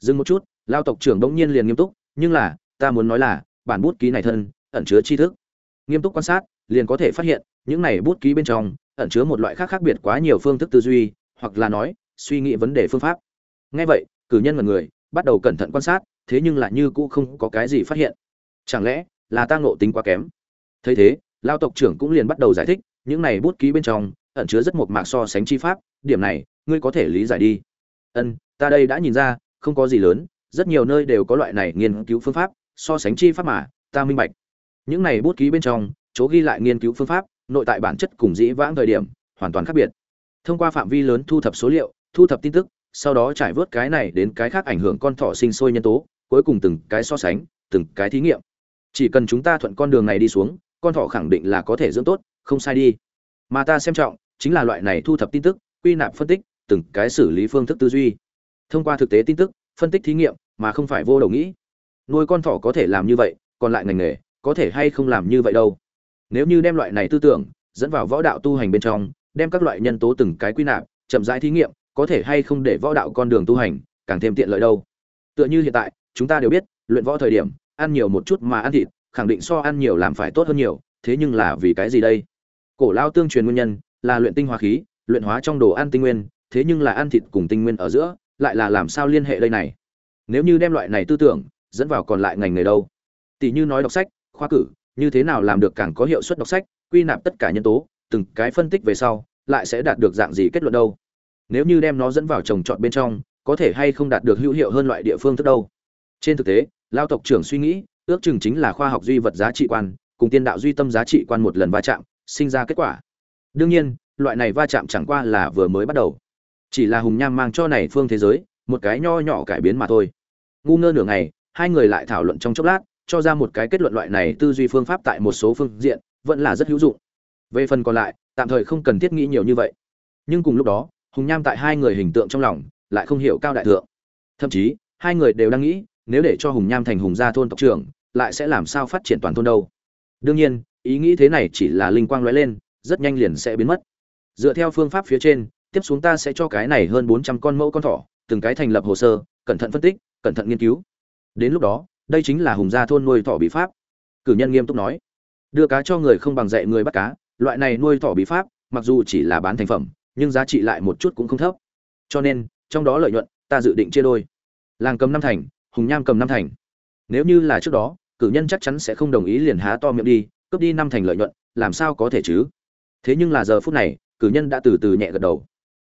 Dừng một chút, lao tộc trưởng bỗng nhiên liền nghiêm túc, nhưng là, ta muốn nói là, bản bút ký này thân, ẩn chứa tri thức. Nghiêm túc quan sát, liền có thể phát hiện, những này bút ký bên trong, ẩn chứa một loại khác khác biệt quá nhiều phương thức tư duy, hoặc là nói, suy nghĩ vấn đề phương pháp. Ngay vậy, cử nhân mật người, bắt đầu cẩn thận quan sát, thế nhưng lại như cũ không có cái gì phát hiện. Chẳng lẽ là ta ngộ tính quá kém? Thấy thế lao tộc trưởng cũng liền bắt đầu giải thích, những này bút ký bên trong, ẩn chứa rất một mạc so sánh chi pháp, điểm này, ngươi có thể lý giải đi. Ân, ta đây đã nhìn ra, không có gì lớn, rất nhiều nơi đều có loại này nghiên cứu phương pháp, so sánh chi pháp mà, ta minh bạch. Những này bút ký bên trong, chỗ ghi lại nghiên cứu phương pháp, nội tại bản chất cùng dĩ vãng thời điểm, hoàn toàn khác biệt. Thông qua phạm vi lớn thu thập số liệu, thu thập tin tức, sau đó trải vớt cái này đến cái khác ảnh hưởng con thỏ sinh sôi nhân tố, cuối cùng từng cái so sánh, từng cái thí nghiệm. Chỉ cần chúng ta thuận con đường này đi xuống con thỏ khẳng định là có thể dưỡng tốt, không sai đi. Mà ta xem trọng, chính là loại này thu thập tin tức, quy nạp phân tích, từng cái xử lý phương thức tư duy. Thông qua thực tế tin tức, phân tích thí nghiệm, mà không phải vô đầu nghĩ. Nuôi con thỏ có thể làm như vậy, còn lại ngành nghề, có thể hay không làm như vậy đâu. Nếu như đem loại này tư tưởng, dẫn vào võ đạo tu hành bên trong, đem các loại nhân tố từng cái quy nạp, chậm rãi thí nghiệm, có thể hay không để võ đạo con đường tu hành, càng thêm tiện lợi đâu. Tựa như hiện tại, chúng ta đều biết, luyện võ thời điểm, ăn nhiều một chút mà ăn thịt khẳng định so ăn nhiều làm phải tốt hơn nhiều, thế nhưng là vì cái gì đây? Cổ lao tương truyền nguyên nhân là luyện tinh hóa khí, luyện hóa trong đồ ăn tinh nguyên, thế nhưng là ăn thịt cùng tinh nguyên ở giữa, lại là làm sao liên hệ đây này? Nếu như đem loại này tư tưởng dẫn vào còn lại ngành nghề đâu? Tỷ như nói đọc sách, khoa cử, như thế nào làm được càng có hiệu suất đọc sách, quy nạp tất cả nhân tố, từng cái phân tích về sau, lại sẽ đạt được dạng gì kết luận đâu? Nếu như đem nó dẫn vào trồng trọt bên trong, có thể hay không đạt được hữu hiệu hơn loại địa phương thức đâu? Trên thực tế, lao tộc trưởng suy nghĩ ước chừng chính là khoa học duy vật giá trị quan, cùng tiên đạo duy tâm giá trị quan một lần va chạm, sinh ra kết quả. Đương nhiên, loại này va chạm chẳng qua là vừa mới bắt đầu. Chỉ là hùng nham mang cho này phương thế giới, một cái nho nhỏ cải biến mà thôi. Ngu ngơ nửa ngày, hai người lại thảo luận trong chốc lát, cho ra một cái kết luận loại này tư duy phương pháp tại một số phương diện, vẫn là rất hữu dụng. Về phần còn lại, tạm thời không cần thiết nghĩ nhiều như vậy. Nhưng cùng lúc đó, hùng nham tại hai người hình tượng trong lòng, lại không hiểu cao đại thượng. Thậm chí, hai người đều đang nghĩ, nếu để cho hùng nham thành hùng gia thôn tộc trưởng lại sẽ làm sao phát triển toàn thôn đâu. Đương nhiên, ý nghĩ thế này chỉ là linh quang lóe lên, rất nhanh liền sẽ biến mất. Dựa theo phương pháp phía trên, tiếp xuống ta sẽ cho cái này hơn bốn trăm con mẫu con thỏ, từng cái thành lập hồ sơ, cẩn thận phân tích, cẩn thận nghiên cứu. Đến lúc đó, đây chính là hùng gia thôn nuôi thỏ bí pháp. Cử nhân nghiêm túc nói, đưa cá cho người không bằng dạy người bắt cá, loại này nuôi thỏ bí pháp, mặc dù chỉ là bán thành phẩm, nhưng giá trị lại một chút cũng không thấp. Cho nên, trong đó lợi nhuận, ta dự định chia đôi. Làng cầm năm thành, hùng nham cầm năm thành. Nếu như là trước đó cử nhân chắc chắn sẽ không đồng ý liền há to miệng đi, cướp đi năm thành lợi nhuận, làm sao có thể chứ? Thế nhưng là giờ phút này, cử nhân đã từ từ nhẹ gật đầu.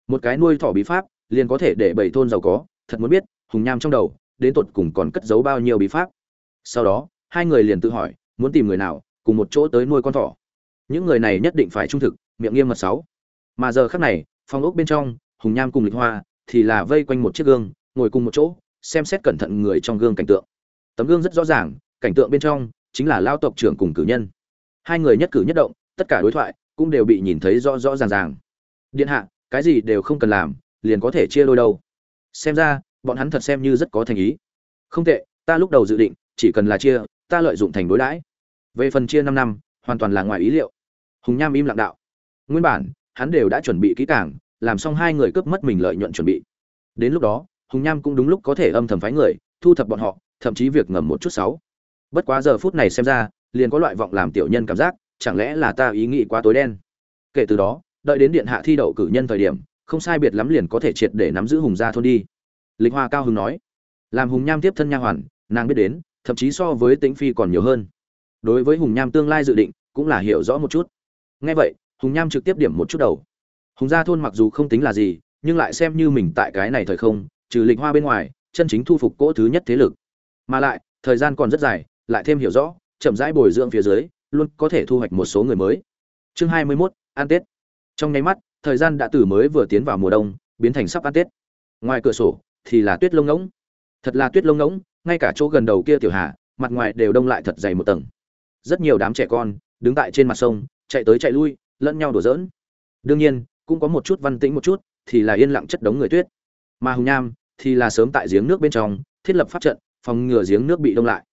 Một cái nuôi thỏ bí pháp, liền có thể để bảy thôn giàu có, thật muốn biết, hùng nham trong đầu, đến tột cùng còn cất giấu bao nhiêu bí pháp? Sau đó, hai người liền tự hỏi, muốn tìm người nào, cùng một chỗ tới nuôi con thỏ? Những người này nhất định phải trung thực, miệng nghiêm mật sáu. Mà giờ khắc này, phòng ốc bên trong, hùng nham cùng lịch hoa, thì là vây quanh một chiếc gương, ngồi cùng một chỗ, xem xét cẩn thận người trong gương cảnh tượng. Tấm gương rất rõ ràng cảnh tượng bên trong chính là lao tộc trưởng cùng cử nhân. Hai người nhất cử nhất động, tất cả đối thoại cũng đều bị nhìn thấy rõ rõ ràng ràng. Điện hạ, cái gì đều không cần làm, liền có thể chia đôi đâu. Xem ra, bọn hắn thật xem như rất có thành ý. Không tệ, ta lúc đầu dự định, chỉ cần là chia, ta lợi dụng thành đối đãi. Về phần chia năm năm, hoàn toàn là ngoài ý liệu. Hùng nham im lặng đạo. Nguyên bản, hắn đều đã chuẩn bị kỹ càng, làm xong hai người cướp mất mình lợi nhuận chuẩn bị. Đến lúc đó, hùng nham cũng đúng lúc có thể âm thầm phái người, thu thập bọn họ, thậm chí việc ngầm một chút sáu bất quá giờ phút này xem ra, liền có loại vọng làm tiểu nhân cảm giác, chẳng lẽ là ta ý nghĩ quá tối đen? Kể từ đó, đợi đến điện hạ thi đậu cử nhân thời điểm, không sai biệt lắm liền có thể triệt để nắm giữ hùng gia thôn đi. Lịch hoa cao hứng nói, làm hùng nham tiếp thân nha hoàn, nàng biết đến, thậm chí so với tĩnh phi còn nhiều hơn. Đối với hùng nham tương lai dự định, cũng là hiểu rõ một chút. Nghe vậy, hùng nham trực tiếp điểm một chút đầu. Hùng gia thôn mặc dù không tính là gì, nhưng lại xem như mình tại cái này thời không, trừ lịch hoa bên ngoài, chân chính thu phục cỗ thứ nhất thế lực. Mà lại, thời gian còn rất dài lại thêm hiểu rõ chậm rãi bồi dưỡng phía dưới luôn có thể thu hoạch một số người mới. Chương hai mươi 21, an tết. Trong nháy mắt thời gian đã từ mới vừa tiến vào mùa đông biến thành sắp ăn tết. Ngoài cửa sổ thì là tuyết lông ngỗng. Thật là tuyết lông ngỗng ngay cả chỗ gần đầu kia tiểu hà mặt ngoài đều đông lại thật dày một tầng. Rất nhiều đám trẻ con đứng tại trên mặt sông chạy tới chạy lui lẫn nhau đùa giỡn. Đương nhiên cũng có một chút văn tĩnh một chút thì là yên lặng chất đống người tuyết. Mà hùng nham thì là sớm tại giếng nước bên trong thiết lập pháp trận phòng ngừa giếng nước bị đông lại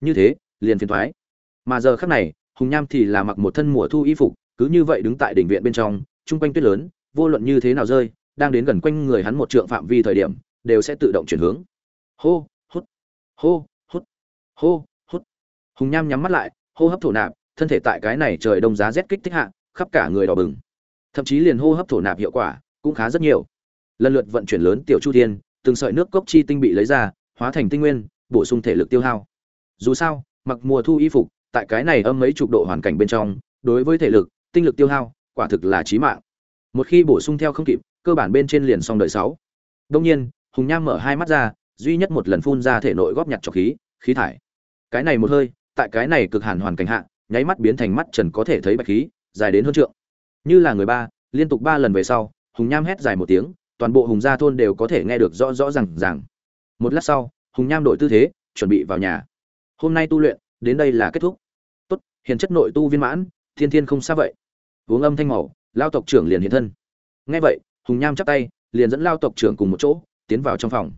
như thế, liền phiền thoái. Mà giờ khác này, hùng nham thì là mặc một thân mùa thu y phục, cứ như vậy đứng tại đỉnh viện bên trong, chung quanh tuyết lớn, vô luận như thế nào rơi, đang đến gần quanh người hắn một trượng phạm vi thời điểm, đều sẽ tự động chuyển hướng. Hô, hút hô hút hô, hút. Hùng nham nhắm mắt lại, hô hấp thổ nạp, thân thể tại cái này trời đông giá rét kích thích hạ, khắp cả người đỏ bừng. Thậm chí liền hô hấp thổ nạp hiệu quả cũng khá rất nhiều. Lần lượt vận chuyển lớn tiểu chu thiên, từng sợi nước cốc chi tinh bị lấy ra, hóa thành tinh nguyên, bổ sung thể lực tiêu hao dù sao, mặc mùa thu y phục, tại cái này âm mấy chục độ hoàn cảnh bên trong, đối với thể lực, tinh lực tiêu hao, quả thực là chí mạng. Một khi bổ sung theo không kịp, cơ bản bên trên liền xong đợi sáu. Đông nhiên, hùng nham mở hai mắt ra, duy nhất một lần phun ra thể nội góp nhặt trọc khí khí thải. Cái này một hơi, tại cái này cực hẳn hoàn cảnh hạ, nháy mắt biến thành mắt trần có thể thấy bạch khí, dài đến hơn trượng. Như là người ba, liên tục ba lần về sau, hùng nham hét dài một tiếng, toàn bộ hùng gia thôn đều có thể nghe được rõ rõ ràng ràng. Một lát sau, hùng nham đổi tư thế, chuẩn bị vào nhà hôm nay tu luyện, đến đây là kết thúc. Tốt, hiền chất nội tu viên mãn, thiên thiên không xa vậy. Uống âm thanh màu, lao tộc trưởng liền hiện thân. Nghe vậy, hùng nham chắp tay, liền dẫn lao tộc trưởng cùng một chỗ, tiến vào trong phòng.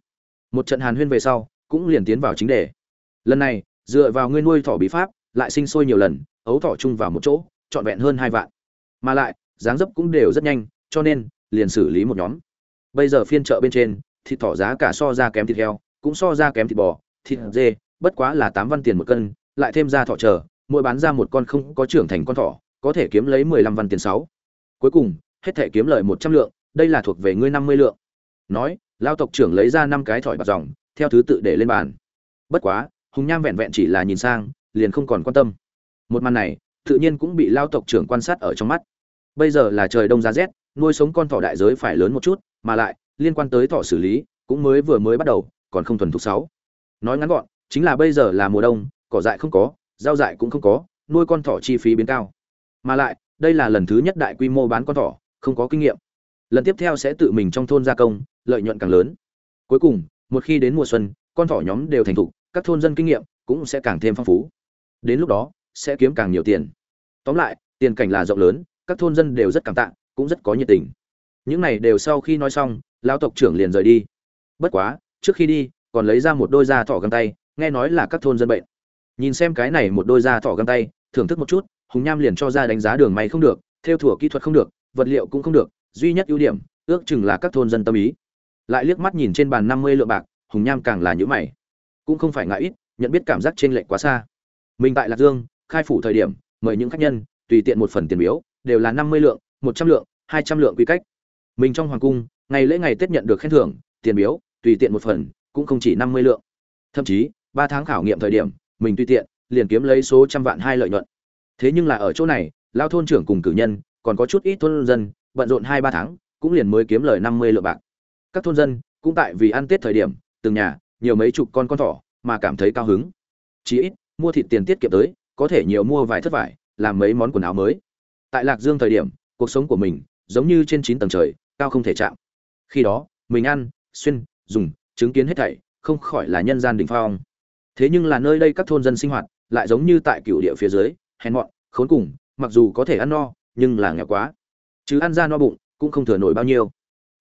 Một trận hàn huyên về sau, cũng liền tiến vào chính đề. Lần này, dựa vào ngươi nuôi thỏ bí pháp, lại sinh sôi nhiều lần, ấu thỏ chung vào một chỗ, trọn vẹn hơn hai vạn. Mà lại, dáng dấp cũng đều rất nhanh, cho nên, liền xử lý một nhóm. Bây giờ phiên chợ bên trên, thịt thỏ giá cả so ra kém thịt heo, cũng so ra kém thịt bò, thịt dê bất quá là tám văn tiền một cân, lại thêm ra thọ chờ mỗi bán ra một con không có trưởng thành con thỏ, có thể kiếm lấy mười lăm văn tiền sáu. Cuối cùng, hết thể kiếm lời một trăm lượng, đây là thuộc về ngươi năm mươi lượng. Nói, lao tộc trưởng lấy ra năm cái thỏi bạc dòng, theo thứ tự để lên bàn. Bất quá, hùng nham vẹn vẹn chỉ là nhìn sang, liền không còn quan tâm. Một màn này, tự nhiên cũng bị lao tộc trưởng quan sát ở trong mắt. Bây giờ là trời đông giá rét, nuôi sống con thỏ đại giới phải lớn một chút, mà lại, liên quan tới thỏ xử lý, cũng mới vừa mới bắt đầu, còn không thuần thục sáu. Nói ngắn gọn chính là bây giờ là mùa đông, cỏ dại không có, rau dại cũng không có, nuôi con thỏ chi phí biến cao. Mà lại, đây là lần thứ nhất đại quy mô bán con thỏ, không có kinh nghiệm. Lần tiếp theo sẽ tự mình trong thôn gia công, lợi nhuận càng lớn. Cuối cùng, một khi đến mùa xuân, con thỏ nhóm đều thành thục, các thôn dân kinh nghiệm cũng sẽ càng thêm phong phú. Đến lúc đó, sẽ kiếm càng nhiều tiền. Tóm lại, tiền cảnh là rộng lớn, các thôn dân đều rất cảm tạ, cũng rất có nhiệt tình. Những này đều sau khi nói xong, lão tộc trưởng liền rời đi. Bất quá, trước khi đi, còn lấy ra một đôi da thỏ găng tay nghe nói là các thôn dân bệnh. Nhìn xem cái này một đôi da thỏ găng tay, thưởng thức một chút, hùng nham liền cho ra đánh giá đường may không được, theo thủa kỹ thuật không được, vật liệu cũng không được, duy nhất ưu điểm, ước chừng là các thôn dân tâm ý. Lại liếc mắt nhìn trên bàn năm mươi lượng bạc, hùng nham càng là nhữ mày. Cũng không phải ngại ít, nhận biết cảm giác trên lệch quá xa. Mình tại lạc dương, khai phủ thời điểm, mời những khách nhân, tùy tiện một phần tiền biếu, đều là năm mươi lượng, một trăm lượng, hai trăm lượng quy cách. Mình trong hoàng cung, ngày lễ ngày tết nhận được khen thưởng, tiền biếu, tùy tiện một phần, cũng không chỉ năm mươi lượng. Thậm chí ba tháng khảo nghiệm thời điểm, mình tùy tiện, liền kiếm lấy số trăm vạn hai lợi nhuận. Thế nhưng là ở chỗ này, lao thôn trưởng cùng cử nhân, còn có chút ít thôn dân, bận rộn hai ba tháng, cũng liền mới kiếm lời năm mươi lượng bạc. Các thôn dân, cũng tại vì ăn tết thời điểm, từng nhà, nhiều mấy chục con con thỏ, mà cảm thấy cao hứng. Chí ít, mua thịt tiền tiết kiệm tới, có thể nhiều mua vài thất vải, làm mấy món quần áo mới. Tại lạc dương thời điểm, cuộc sống của mình, giống như trên chín tầng trời, cao không thể chạm. Khi đó, mình ăn, xuyên, dùng, chứng kiến hết thảy, không khỏi là nhân gian đỉnh phong thế nhưng là nơi đây các thôn dân sinh hoạt lại giống như tại cựu địa phía dưới, hèn mọn, khốn cùng, mặc dù có thể ăn no, nhưng là nghèo quá. Chứ ăn ra no bụng cũng không thừa nổi bao nhiêu.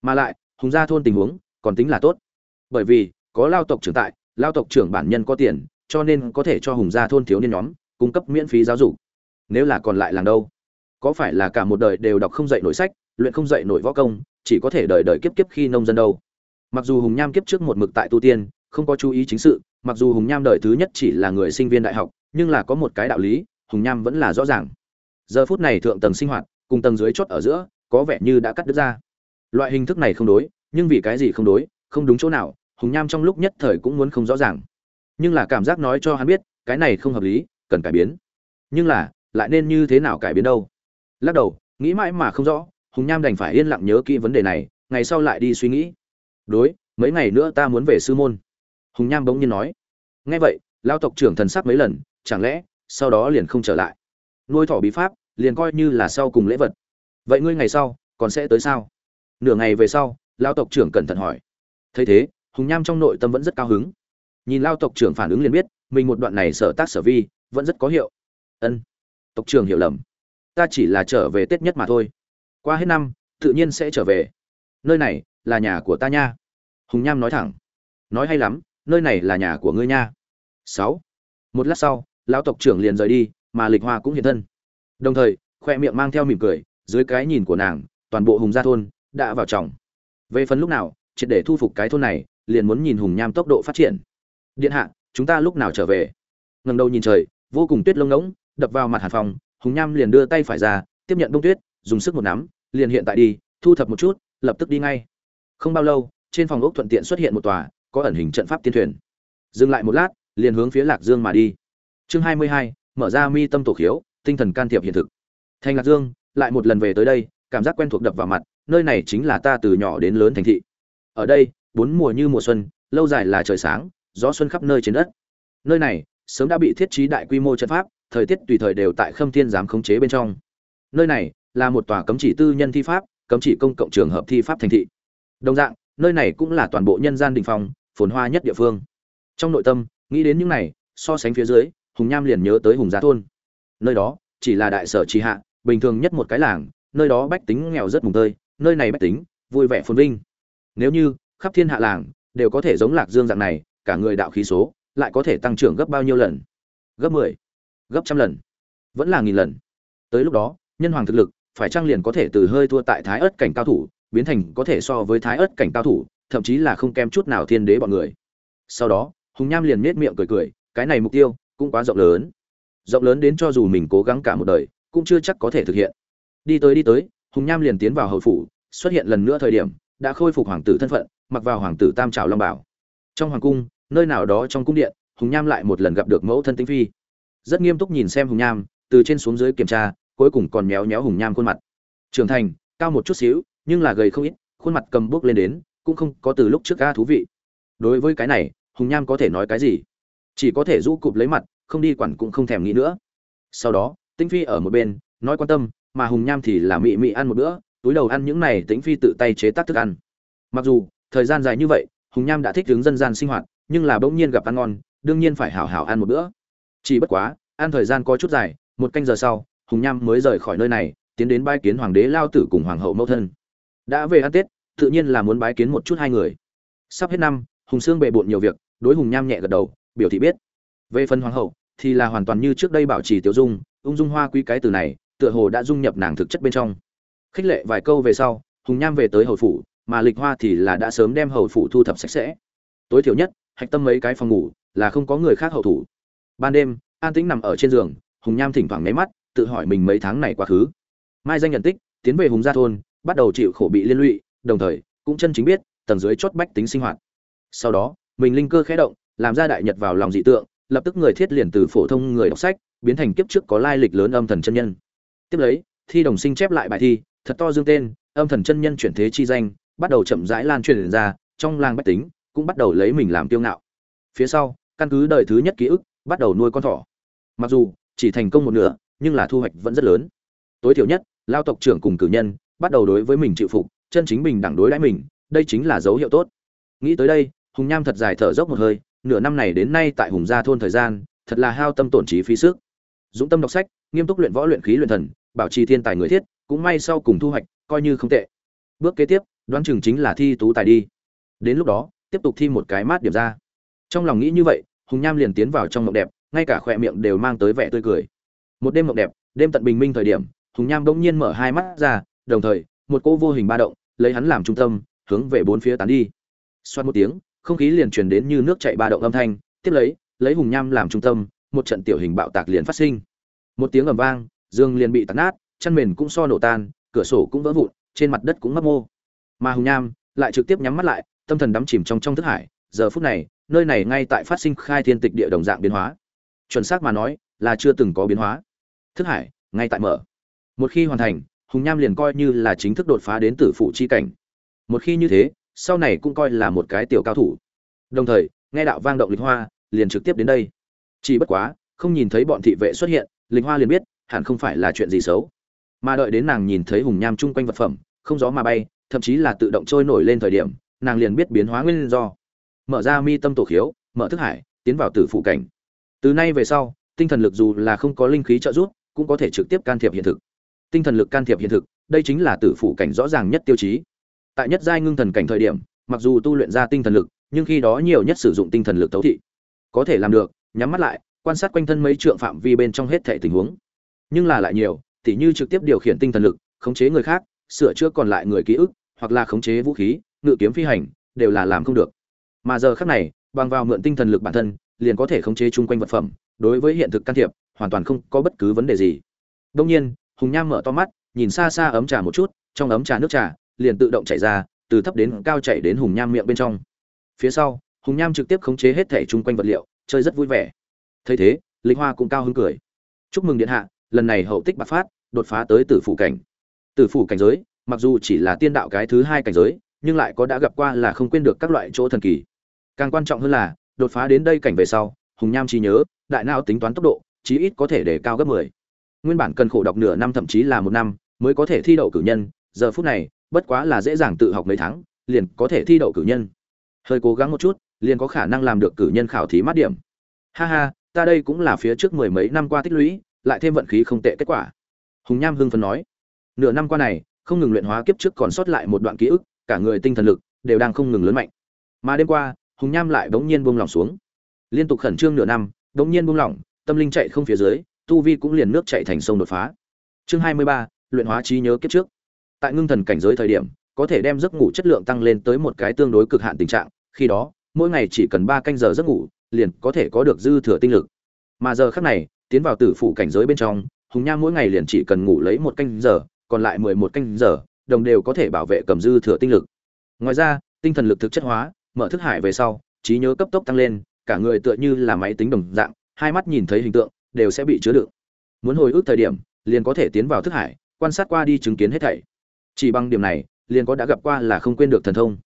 Mà lại, hùng gia thôn tình huống còn tính là tốt. Bởi vì, có lao tộc trưởng tại, lao tộc trưởng bản nhân có tiền, cho nên có thể cho hùng gia thôn thiếu niên nhóm cung cấp miễn phí giáo dục. Nếu là còn lại làng đâu? Có phải là cả một đời đều đọc không dạy nổi sách, luyện không dạy nổi võ công, chỉ có thể đời đời kiếp kiếp khi nông dân đâu? Mặc dù hùng nham kiếp trước một mực tại tu tiên, không có chú ý chính sự mặc dù hùng nham đời thứ nhất chỉ là người sinh viên đại học, nhưng là có một cái đạo lý, hùng nham vẫn là rõ ràng. Giờ phút này thượng tầng sinh hoạt, cùng tầng dưới chốt ở giữa, có vẻ như đã cắt đứt ra. Loại hình thức này không đối, nhưng vì cái gì không đối, không đúng chỗ nào, hùng nham trong lúc nhất thời cũng muốn không rõ ràng. Nhưng là cảm giác nói cho hắn biết, cái này không hợp lý, cần cải biến. Nhưng là, lại nên như thế nào cải biến đâu? Lắc đầu, nghĩ mãi mà không rõ, hùng nham đành phải yên lặng nhớ kỹ vấn đề này, ngày sau lại đi suy nghĩ. Đối, mấy ngày nữa ta muốn về sư môn hùng nham bỗng nhiên nói, nghe vậy lao tộc trưởng thần sắc mấy lần, chẳng lẽ sau đó liền không trở lại? Nuôi thỏ bí pháp, liền coi như là sau cùng lễ vật. Vậy ngươi ngày sau, còn sẽ tới sao? Nửa ngày về sau lao tộc trưởng cẩn thận hỏi. Thấy thế, hùng nham trong nội tâm vẫn rất cao hứng. Nhìn lao tộc trưởng phản ứng liền biết, mình một đoạn này sở tác sở vi, vẫn rất có hiệu. Ân. Tộc trưởng hiểu lầm. Ta chỉ là trở về tết nhất mà thôi. Qua hết năm, tự nhiên sẽ trở về. Nơi này là nhà của ta nha. Hùng nham nói thẳng. Nói hay lắm nơi này là nhà của ngươi nha. Sáu. Một lát sau, lão tộc trưởng liền rời đi, mà lịch hoa cũng hiện thân. Đồng thời, khoe miệng mang theo mỉm cười, dưới cái nhìn của nàng, toàn bộ hùng gia thôn đã vào trọng về phần lúc nào, triệt để thu phục cái thôn này, liền muốn nhìn hùng nham tốc độ phát triển. Điện hạ, chúng ta lúc nào trở về? Ngầm đầu nhìn trời, vô cùng tuyết lông ngỗng, đập vào mặt hàn phòng hùng nham liền đưa tay phải ra, tiếp nhận bông tuyết, dùng sức một nắm, liền hiện tại đi, thu thập một chút, lập tức đi ngay. Không bao lâu, trên phòng ốc thuận tiện xuất hiện một tòa có ẩn hình trận pháp tiên thuyền. Dừng lại một lát, liền hướng phía lạc dương mà đi. Chương hai mươi hai, mở ra mi tâm tổ khiếu, tinh thần can thiệp hiện thực. Thành lạc dương, lại một lần về tới đây, cảm giác quen thuộc đập vào mặt, nơi này chính là ta từ nhỏ đến lớn thành thị. Ở đây, bốn mùa như mùa xuân, lâu dài là trời sáng, gió xuân khắp nơi trên đất. Nơi này, sớm đã bị thiết trí đại quy mô trận pháp, thời tiết tùy thời đều tại khâm thiên giám khống chế bên trong. Nơi này, là một tòa cấm chỉ tư nhân thi pháp, cấm chỉ công cộng trường hợp thi pháp thành thị. Đồng dạng, nơi này cũng là toàn bộ nhân gian đình phòng phồn hoa nhất địa phương. Trong nội tâm, nghĩ đến những này, so sánh phía dưới, hùng nham liền nhớ tới hùng gia thôn. Nơi đó, chỉ là đại sở trì hạ, bình thường nhất một cái làng, nơi đó bách tính nghèo rất mùng tơi, nơi này bách tính, vui vẻ phồn vinh. Nếu như, khắp thiên hạ làng, đều có thể giống lạc dương dạng này, cả người đạo khí số, lại có thể tăng trưởng gấp bao nhiêu lần? Gấp mười, gấp trăm lần, vẫn là nghìn lần. Tới lúc đó, nhân hoàng thực lực, phải trang liền có thể từ hơi thua tại thái ớt cảnh cao thủ, biến thành có thể so với thái ớt cảnh cao thủ thậm chí là không kém chút nào thiên đế bọn người. Sau đó, hùng nham liền nết miệng cười cười, cái này mục tiêu cũng quá rộng lớn. Rộng lớn đến cho dù mình cố gắng cả một đời, cũng chưa chắc có thể thực hiện. Đi tới đi tới, hùng nham liền tiến vào hầu phủ, xuất hiện lần nữa thời điểm, đã khôi phục hoàng tử thân phận, mặc vào hoàng tử tam trào long bảo. Trong hoàng cung, nơi nào đó trong cung điện, hùng nham lại một lần gặp được mẫu thân tinh phi. Rất nghiêm túc nhìn xem hùng nham, từ trên xuống dưới kiểm tra, cuối cùng còn méo méo hùng nham khuôn mặt. Trưởng thành, cao một chút xíu, nhưng là gầy không ít, khuôn mặt cầm bước lên đến cũng không có từ lúc trước ga thú vị. Đối với cái này, hùng nham có thể nói cái gì? Chỉ có thể rũ cụp lấy mặt, không đi quản cũng không thèm nghĩ nữa. Sau đó, tĩnh phi ở một bên, nói quan tâm, mà hùng nham thì là mị mị ăn một bữa, túi đầu ăn những này tĩnh phi tự tay chế tác thức ăn. Mặc dù, thời gian dài như vậy, hùng nham đã thích hướng dân gian sinh hoạt, nhưng là bỗng nhiên gặp ăn ngon, đương nhiên phải hảo hảo ăn một bữa. Chỉ bất quá, ăn thời gian có chút dài, một canh giờ sau, hùng nham mới rời khỏi nơi này, tiến đến bai kiến hoàng đế lao tử cùng hoàng hậu mẫu thân. Đã về ăn tết tự nhiên là muốn bái kiến một chút hai người. Sắp hết năm, hùng sương bệ bộn nhiều việc, đối hùng nham nhẹ gật đầu, biểu thị biết. Về phần hoàng hậu, thì là hoàn toàn như trước đây bảo trì tiểu dung, ung dung hoa quý cái từ này, tựa hồ đã dung nhập nàng thực chất bên trong. Khích lệ vài câu về sau, hùng nham về tới hầu phủ, mà lịch hoa thì là đã sớm đem hầu phủ thu thập sạch sẽ. Tối thiểu nhất, hạch tâm mấy cái phòng ngủ, là không có người khác hậu thủ. Ban đêm, an tĩnh nằm ở trên giường, hùng nham thỉnh thoảng nháy mắt, tự hỏi mình mấy tháng này quá khứ. Mai danh nhận tích, tiến về hùng gia thôn, bắt đầu chịu khổ bị liên lụy đồng thời, cũng chân chính biết, tầng dưới chót bách tính sinh hoạt. Sau đó, mình linh cơ khẽ động, làm ra đại nhật vào lòng dị tượng, lập tức người thiết liền từ phổ thông người đọc sách, biến thành kiếp trước có lai lịch lớn âm thần chân nhân. Tiếp lấy, thi đồng sinh chép lại bài thi, thật to dương tên, âm thần chân nhân chuyển thế chi danh, bắt đầu chậm rãi lan truyền ra, trong làng bách tính cũng bắt đầu lấy mình làm tiêu ngạo. Phía sau, căn cứ đời thứ nhất ký ức, bắt đầu nuôi con thỏ. Mặc dù, chỉ thành công một nửa, nhưng là thu hoạch vẫn rất lớn. Tối thiểu nhất, lao tộc trưởng cùng cử nhân bắt đầu đối với mình chịu phục chân chính bình đẳng đối đãi mình, đây chính là dấu hiệu tốt. Nghĩ tới đây, hùng nham thật dài thở dốc một hơi, nửa năm này đến nay tại hùng gia thôn thời gian, thật là hao tâm tổn trí phí sức. Dũng tâm đọc sách, nghiêm túc luyện võ luyện khí luyện thần, bảo trì thiên tài người thiết, cũng may sau cùng thu hoạch, coi như không tệ. Bước kế tiếp, đoán chừng chính là thi tú tài đi. Đến lúc đó, tiếp tục thi một cái mát điểm ra. Trong lòng nghĩ như vậy, hùng nham liền tiến vào trong mộng đẹp, ngay cả khỏe miệng đều mang tới vẻ tươi cười. Một đêm mộng đẹp, đêm tận bình minh thời điểm, hùng nham bỗng nhiên mở hai mắt ra, đồng thời, một cô vô hình ba động lấy hắn làm trung tâm, hướng về bốn phía tán đi. Xoát một tiếng, không khí liền truyền đến như nước chảy ba động âm thanh, tiếp lấy lấy hùng nham làm trung tâm, một trận tiểu hình bạo tạc liền phát sinh. Một tiếng ầm vang, dương liền bị tạt nát chăn mền cũng so nổ tan, cửa sổ cũng vỡ vụn, trên mặt đất cũng mấp mô. Mà hùng nham lại trực tiếp nhắm mắt lại, tâm thần đắm chìm trong trong thức hải, giờ phút này, nơi này ngay tại phát sinh khai thiên tịch địa đồng dạng biến hóa. Chuẩn xác mà nói, là chưa từng có biến hóa. Thức hải, ngay tại mở. Một khi hoàn thành hùng nham liền coi như là chính thức đột phá đến tử phụ chi cảnh. Một khi như thế, sau này cũng coi là một cái tiểu cao thủ. Đồng thời, nghe đạo vang động lịch hoa, liền trực tiếp đến đây. Chỉ bất quá, không nhìn thấy bọn thị vệ xuất hiện, lịch hoa liền biết, hẳn không phải là chuyện gì xấu. Mà đợi đến nàng nhìn thấy hùng nham chung quanh vật phẩm, không gió mà bay, thậm chí là tự động trôi nổi lên thời điểm, nàng liền biết biến hóa nguyên do. Mở ra mi tâm tổ khiếu, mở thức hải, tiến vào tử phụ cảnh. Từ nay về sau, tinh thần lực dù là không có linh khí trợ giúp, cũng có thể trực tiếp can thiệp hiện thực tinh thần lực can thiệp hiện thực, đây chính là tử phủ cảnh rõ ràng nhất tiêu chí. Tại nhất giai ngưng thần cảnh thời điểm, mặc dù tu luyện ra tinh thần lực, nhưng khi đó nhiều nhất sử dụng tinh thần lực tấu thị. Có thể làm được, nhắm mắt lại, quan sát quanh thân mấy trượng phạm vi bên trong hết thể tình huống. Nhưng là lại nhiều, tỉ như trực tiếp điều khiển tinh thần lực, khống chế người khác, sửa chữa còn lại người ký ức, hoặc là khống chế vũ khí, ngự kiếm phi hành, đều là làm không được. Mà giờ khác này, bằng vào mượn tinh thần lực bản thân, liền có thể khống chế chung quanh vật phẩm, đối với hiện thực can thiệp, hoàn toàn không có bất cứ vấn đề gì. Đông nhiên hùng nham mở to mắt, nhìn xa xa ấm trà một chút, trong ấm trà nước trà, liền tự động chảy ra, từ thấp đến cao chảy đến hùng nham miệng bên trong. Phía sau, hùng nham trực tiếp khống chế hết thể chung quanh vật liệu, chơi rất vui vẻ. Thấy thế, lịch hoa cũng cao hứng cười. Chúc mừng điện hạ, lần này hậu tích bạc phát, đột phá tới tử phủ cảnh. Tử phủ cảnh giới, mặc dù chỉ là tiên đạo cái thứ hai cảnh giới, nhưng lại có đã gặp qua là không quên được các loại chỗ thần kỳ. Càng quan trọng hơn là, đột phá đến đây cảnh về sau, hùng nham trí nhớ, đại não tính toán tốc độ, chí ít có thể để cao gấp 10 nguyên bản cần khổ đọc nửa năm thậm chí là một năm mới có thể thi đậu cử nhân, giờ phút này, bất quá là dễ dàng tự học mấy tháng, liền có thể thi đậu cử nhân. Hơi cố gắng một chút, liền có khả năng làm được cử nhân khảo thí mát điểm. Ha ha, ta đây cũng là phía trước mười mấy năm qua tích lũy, lại thêm vận khí không tệ kết quả. Hùng nham hưng phấn nói. Nửa năm qua này, không ngừng luyện hóa kiếp trước còn sót lại một đoạn ký ức, cả người tinh thần lực đều đang không ngừng lớn mạnh. Mà đêm qua, hùng nham lại bỗng nhiên buông lỏng xuống. Liên tục khẩn trương nửa năm, bỗng nhiên buông lỏng, tâm linh chạy không phía dưới tu vi cũng liền nước chạy thành sông đột phá. Chương hai mươi ba, luyện hóa trí nhớ kiếp trước. Tại ngưng thần cảnh giới thời điểm, có thể đem giấc ngủ chất lượng tăng lên tới một cái tương đối cực hạn tình trạng, khi đó, mỗi ngày chỉ cần ba canh giờ giấc ngủ, liền có thể có được dư thừa tinh lực. Mà giờ khác này, tiến vào tử phụ cảnh giới bên trong, hùng nha mỗi ngày liền chỉ cần ngủ lấy một canh giờ, còn lại mười một canh giờ, đồng đều có thể bảo vệ cầm dư thừa tinh lực. Ngoài ra, tinh thần lực thực chất hóa, mở thức hải về sau, trí nhớ cấp tốc tăng lên, cả người tựa như là máy tính đồng dạng, hai mắt nhìn thấy hình tượng đều sẽ bị chứa đựng. Muốn hồi ức thời điểm, liền có thể tiến vào thức hải, quan sát qua đi chứng kiến hết thảy. Chỉ bằng điểm này, liền có đã gặp qua là không quên được thần thông.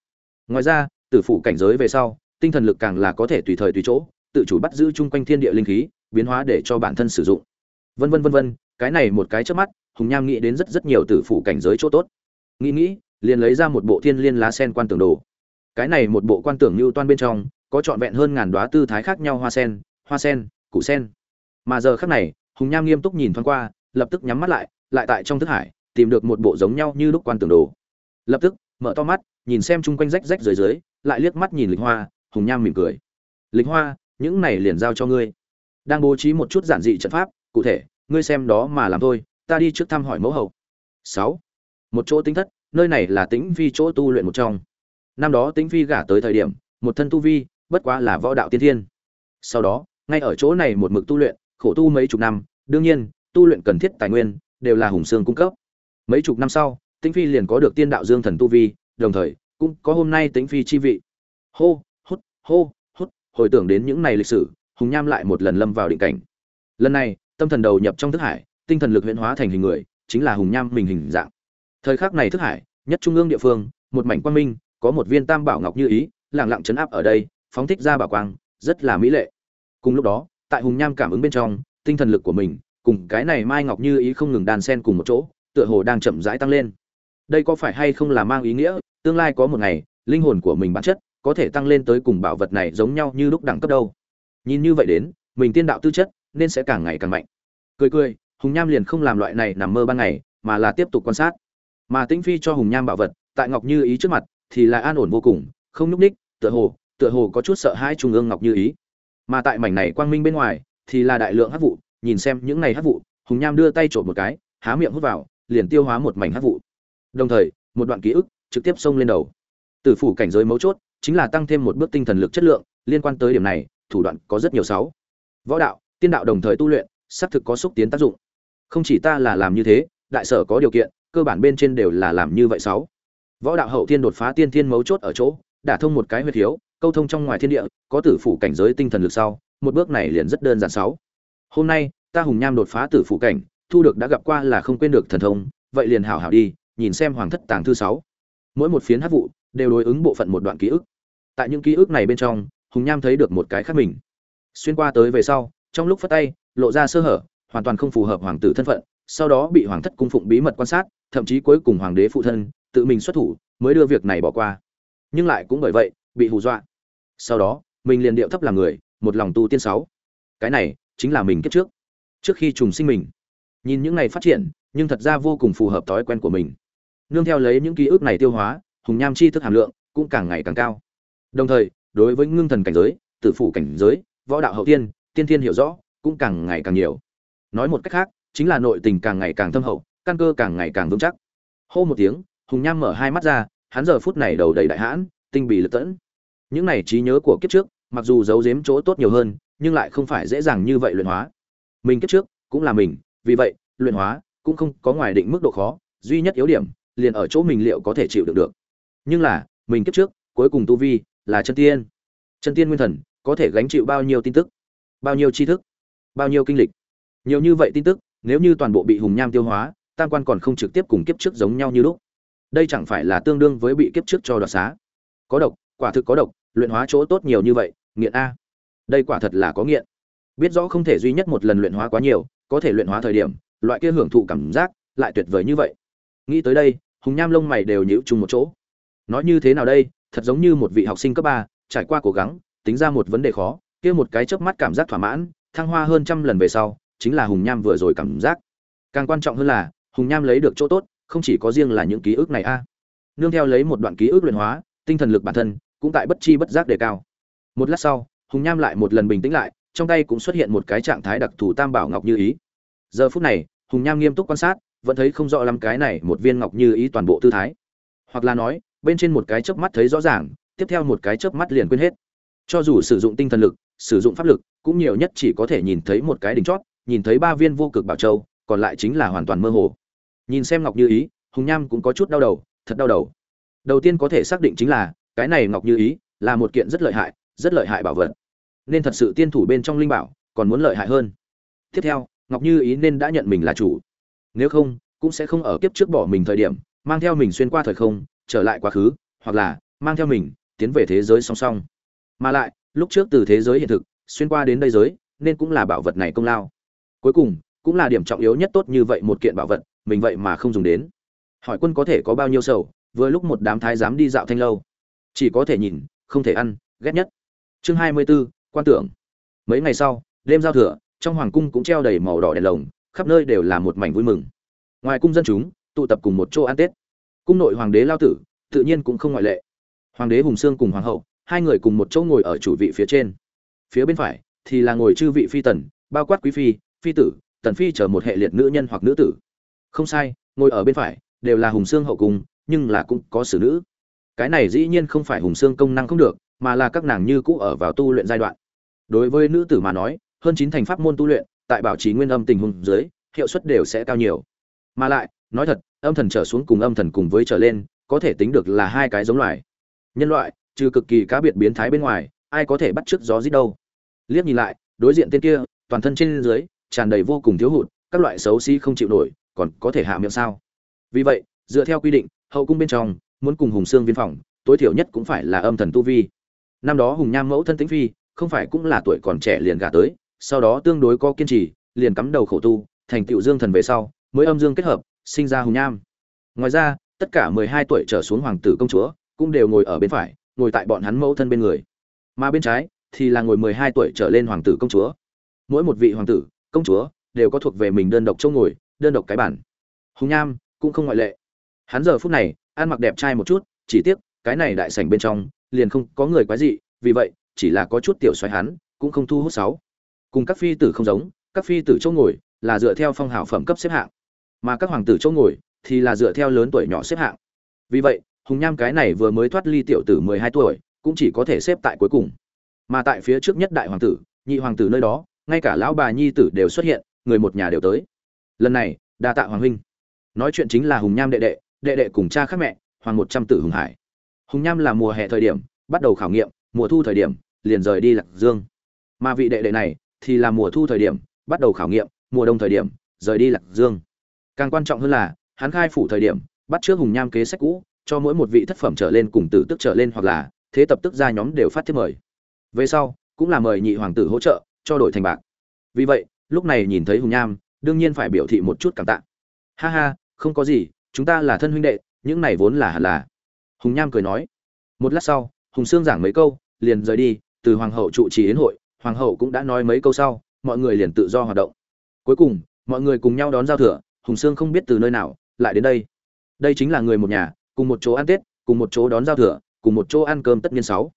Ngoài ra tử phụ cảnh giới về sau, tinh thần lực càng là có thể tùy thời tùy chỗ, tự chủ bắt giữ chung quanh thiên địa linh khí, biến hóa để cho bản thân sử dụng. Vân vân vân vân, cái này một cái trước mắt, hùng nham nghĩ đến rất rất nhiều tử phụ cảnh giới chỗ tốt. Nghĩ nghĩ, liền lấy ra một bộ thiên liên lá sen quan tưởng đồ. Cái này một bộ quan tưởng như toan bên trong, có trọn vẹn hơn ngàn đoá tư thái khác nhau hoa sen hoa sen, củ sen mà giờ khắc này, hùng nham nghiêm túc nhìn thoáng qua, lập tức nhắm mắt lại lại tại trong thức hải, tìm được một bộ giống nhau như lúc quan tưởng đồ. Lập tức, mở to mắt, nhìn xem chung quanh rách rách dưới dưới, lại liếc mắt nhìn lịch hoa, hùng nham mỉm cười. Lịch hoa, những này liền giao cho ngươi. Đang bố trí một chút giản dị trận pháp, cụ thể, ngươi xem đó mà làm thôi, ta đi trước thăm hỏi mẫu hậu. Sáu. Một chỗ tính thất, nơi này là tĩnh phi chỗ tu luyện một trong. Năm đó tĩnh phi gả tới thời điểm, một thân tu vi, bất quá là võ đạo tiên thiên. Sau đó, ngay ở chỗ này một mực tu luyện khổ tu mấy chục năm, đương nhiên, tu luyện cần thiết tài nguyên, đều là hùng sương cung cấp. Mấy chục năm sau, tĩnh phi liền có được tiên đạo dương thần tu vi, đồng thời, cũng có hôm nay tĩnh phi chi vị. Hô, hút hô, hút, hồi tưởng đến những ngày lịch sử, hùng nham lại một lần lâm vào định cảnh. Lần này, tâm thần đầu nhập trong thức hải, tinh thần lực huyễn hóa thành hình người, chính là hùng nham mình hình dạng. Thời khắc này thức hải, nhất trung ương địa phương, một mảnh quang minh, có một viên tam bảo ngọc như ý lẳng lặng chấn áp ở đây, phóng thích ra bảo quang, rất là mỹ lệ. Cùng lúc đó tại hùng nham cảm ứng bên trong, tinh thần lực của mình, cùng cái này mai ngọc như ý không ngừng đàn sen cùng một chỗ, tựa hồ đang chậm rãi tăng lên. Đây có phải hay không là mang ý nghĩa, tương lai có một ngày, linh hồn của mình bản chất, có thể tăng lên tới cùng bảo vật này giống nhau như lúc đẳng cấp đâu. Nhìn như vậy đến, mình tiên đạo tư chất, nên sẽ càng ngày càng mạnh. Cười cười, hùng nham liền không làm loại này nằm mơ ban ngày, mà là tiếp tục quan sát. Mà tĩnh phi cho hùng nham bảo vật, tại ngọc như ý trước mặt, thì là an ổn vô cùng, không nhúc ních tựa hồ tựa hồ có chút sợ hãi trung ương ngọc như ý mà tại mảnh này quang minh bên ngoài thì là đại lượng hát vụ, nhìn xem những này hát vụ, hùng nham đưa tay trộm một cái, há miệng hút vào, liền tiêu hóa một mảnh hát vụ. Đồng thời, một đoạn ký ức trực tiếp xông lên đầu. Tử phủ cảnh giới mấu chốt, chính là tăng thêm một bước tinh thần lực chất lượng, liên quan tới điểm này, thủ đoạn có rất nhiều sáu. Võ đạo, tiên đạo đồng thời tu luyện, xác thực có xúc tiến tác dụng. Không chỉ ta là làm như thế, đại sở có điều kiện, cơ bản bên trên đều là làm như vậy sáu. Võ đạo hậu thiên đột phá tiên thiên mấu chốt ở chỗ, đả thông một cái huyệt thiếu câu thông trong ngoài thiên địa, có tử phủ cảnh giới tinh thần lực sau, một bước này liền rất đơn giản sáu. Hôm nay, ta hùng nham đột phá tử phủ cảnh, thu được đã gặp qua là không quên được thần thông, vậy liền hảo hảo đi, nhìn xem hoàng thất tàng thư sáu. Mỗi một phiến hát vụ, đều đối ứng bộ phận một đoạn ký ức. Tại những ký ức này bên trong, hùng nham thấy được một cái khác mình. Xuyên qua tới về sau, trong lúc phát tay, lộ ra sơ hở, hoàn toàn không phù hợp hoàng tử thân phận, sau đó bị hoàng thất cung phụng bí mật quan sát, thậm chí cuối cùng hoàng đế phụ thân, tự mình xuất thủ, mới đưa việc này bỏ qua. Nhưng lại cũng bởi vậy bị hù dọa. Sau đó, mình liền điệu thấp làm người, một lòng tu tiên sáu. Cái này chính là mình kiếp trước trước khi trùng sinh mình. Nhìn những ngày phát triển, nhưng thật ra vô cùng phù hợp thói quen của mình. Nương theo lấy những ký ức này tiêu hóa, hùng nham chi thức hàm lượng cũng càng ngày càng cao. Đồng thời, đối với ngưng thần cảnh giới, tử phủ cảnh giới, võ đạo hậu tiên tiên thiên hiểu rõ cũng càng ngày càng nhiều. Nói một cách khác, chính là nội tình càng ngày càng thâm hậu, căn cơ càng ngày càng vững chắc. Hô một tiếng, hùng nham mở hai mắt ra, hắn giờ phút này đầu đầy đại hãn, tinh bì lật tẫn những này trí nhớ của kiếp trước, mặc dù giấu giếm chỗ tốt nhiều hơn, nhưng lại không phải dễ dàng như vậy luyện hóa. Mình kiếp trước cũng là mình, vì vậy, luyện hóa cũng không có ngoài định mức độ khó, duy nhất yếu điểm, liền ở chỗ mình liệu có thể chịu được được. Nhưng là, mình kiếp trước, cuối cùng tu vi là chân tiên. Chân tiên nguyên thần, có thể gánh chịu bao nhiêu tin tức, bao nhiêu tri thức, bao nhiêu kinh lịch. Nhiều như vậy tin tức, nếu như toàn bộ bị hùng nham tiêu hóa, tam quan còn không trực tiếp cùng kiếp trước giống nhau như lúc. Đây chẳng phải là tương đương với bị kiếp trước cho đoạt xá. Có độc quả thực có độc, luyện hóa chỗ tốt nhiều như vậy, nghiện a. Đây quả thật là có nghiện. Biết rõ không thể duy nhất một lần luyện hóa quá nhiều, có thể luyện hóa thời điểm, loại kia hưởng thụ cảm giác lại tuyệt vời như vậy. Nghĩ tới đây, hùng nham lông mày đều nhíu chung một chỗ. Nói như thế nào đây, thật giống như một vị học sinh cấp ba, trải qua cố gắng, tính ra một vấn đề khó, kia một cái chớp mắt cảm giác thỏa mãn, thăng hoa hơn trăm lần về sau, chính là hùng nham vừa rồi cảm giác. Càng quan trọng hơn là, hùng nham lấy được chỗ tốt, không chỉ có riêng là những ký ức này a. Nương theo lấy một đoạn ký ức luyện hóa, tinh thần lực bản thân cũng tại bất chi bất giác đề cao. Một lát sau, hùng nham lại một lần bình tĩnh lại, trong tay cũng xuất hiện một cái trạng thái đặc thù tam bảo ngọc như ý. Giờ phút này, hùng nham nghiêm túc quan sát, vẫn thấy không rõ lắm cái này một viên ngọc như ý toàn bộ tư thái. Hoặc là nói, bên trên một cái chớp mắt thấy rõ ràng, tiếp theo một cái chớp mắt liền quên hết. Cho dù sử dụng tinh thần lực, sử dụng pháp lực, cũng nhiều nhất chỉ có thể nhìn thấy một cái đỉnh chót, nhìn thấy ba viên vô cực bảo châu, còn lại chính là hoàn toàn mơ hồ. Nhìn xem ngọc như ý, hùng nham cũng có chút đau đầu, thật đau đầu. Đầu tiên có thể xác định chính là cái này ngọc như ý là một kiện rất lợi hại, rất lợi hại bảo vật. Nên thật sự tiên thủ bên trong linh bảo còn muốn lợi hại hơn. Tiếp theo, ngọc như ý nên đã nhận mình là chủ. Nếu không, cũng sẽ không ở kiếp trước bỏ mình thời điểm, mang theo mình xuyên qua thời không, trở lại quá khứ, hoặc là mang theo mình tiến về thế giới song song. Mà lại, lúc trước từ thế giới hiện thực, xuyên qua đến đây giới, nên cũng là bảo vật này công lao. Cuối cùng, cũng là điểm trọng yếu nhất tốt như vậy một kiện bảo vật, mình vậy mà không dùng đến. Hỏi quân có thể có bao nhiêu sầu, vừa lúc một đám thái dám đi dạo thanh lâu chỉ có thể nhìn không thể ăn ghét nhất. Chương hai mươi 24, quan tưởng. Mấy ngày sau đêm giao thừa trong hoàng cung cũng treo đầy màu đỏ đèn lồng khắp nơi đều là một mảnh vui mừng. Ngoài cung dân chúng tụ tập cùng một chỗ ăn tết. Cung nội hoàng đế lao tử tự nhiên cũng không ngoại lệ. Hoàng đế hùng sương cùng hoàng hậu hai người cùng một chỗ ngồi ở chủ vị phía trên. Phía bên phải thì là ngồi chư vị phi tần bao quát quý phi phi tử tần phi chờ một hệ liệt nữ nhân hoặc nữ tử. Không sai ngồi ở bên phải đều là hùng sương hậu cung nhưng là cũng có xử nữ cái này dĩ nhiên không phải hùng xương công năng không được, mà là các nàng như cũ ở vào tu luyện giai đoạn. Đối với nữ tử mà nói, hơn chín thành pháp môn tu luyện, tại bảo trì nguyên âm tình huống dưới, hiệu suất đều sẽ cao nhiều. Mà lại, nói thật, âm thần trở xuống cùng âm thần cùng với trở lên, có thể tính được là hai cái giống loài. Nhân loại, trừ cực kỳ cá biệt biến thái bên ngoài, ai có thể bắt chước gió rít đâu. Liếc nhìn lại, đối diện tên kia, toàn thân trên dưới, tràn đầy vô cùng thiếu hụt, các loại xấu xí không chịu nổi, còn có thể hạ miệng sao? Vì vậy, dựa theo quy định, hậu cung bên trong muốn cùng hùng xương viên phòng, tối thiểu nhất cũng phải là âm thần tu vi. Năm đó hùng nham mẫu thân tĩnh phi, không phải cũng là tuổi còn trẻ liền gả tới, sau đó tương đối có kiên trì, liền cắm đầu khổ tu, thành tựu dương thần về sau, mới âm dương kết hợp, sinh ra hùng nham. Ngoài ra, tất cả mười hai tuổi trở xuống hoàng tử công chúa cũng đều ngồi ở bên phải, ngồi tại bọn hắn mẫu thân bên người. Mà bên trái thì là ngồi mười hai tuổi trở lên hoàng tử công chúa. Mỗi một vị hoàng tử, công chúa đều có thuộc về mình đơn độc chỗ ngồi, đơn độc cái bản. Hùng nham cũng không ngoại lệ. Hắn giờ phút này ăn mặc đẹp trai một chút, chỉ tiếc, cái này đại sảnh bên trong, liền không có người quái dị, vì vậy, chỉ là có chút tiểu xoáy hắn, cũng không thu hút sáu. Cùng các phi tử không giống, các phi tử chỗ ngồi, là dựa theo phong hào phẩm cấp xếp hạng. Mà các hoàng tử chỗ ngồi, thì là dựa theo lớn tuổi nhỏ xếp hạng. Vì vậy, hùng nham cái này vừa mới thoát ly tiểu tử mười hai tuổi, cũng chỉ có thể xếp tại cuối cùng. Mà tại phía trước nhất đại hoàng tử, nhị hoàng tử nơi đó, ngay cả lão bà nhi tử đều xuất hiện, người một nhà đều tới. Lần này, đa tạ hoàng huynh. Nói chuyện chính là hùng nham đệ đệ đệ đệ cùng cha khác mẹ, hoàng một trăm tử hùng hải. Hùng nham là mùa hè thời điểm, bắt đầu khảo nghiệm, mùa thu thời điểm, liền rời đi lạc dương. Mà vị đệ đệ này thì là mùa thu thời điểm, bắt đầu khảo nghiệm, mùa đông thời điểm, rời đi lạc dương. Càng quan trọng hơn là, hắn khai phủ thời điểm, bắt trước hùng nham kế sách cũ, cho mỗi một vị thất phẩm trở lên cùng tử tức trở lên hoặc là, thế tập tức ra nhóm đều phát thiết mời. Về sau, cũng là mời nhị hoàng tử hỗ trợ, cho đổi thành bạc. Vì vậy, lúc này nhìn thấy hùng nham, đương nhiên phải biểu thị một chút cảm tạ. Ha ha, không có gì chúng ta là thân huynh đệ, những này vốn là hẳn là. Hùng nham cười nói. Một lát sau, hùng sương giảng mấy câu, liền rời đi, từ hoàng hậu trụ trì yến hội, hoàng hậu cũng đã nói mấy câu sau, mọi người liền tự do hoạt động. Cuối cùng, mọi người cùng nhau đón giao thừa, hùng sương không biết từ nơi nào lại đến đây. Đây chính là người một nhà, cùng một chỗ ăn tết, cùng một chỗ đón giao thừa, cùng một chỗ ăn cơm tất nhiên sáu.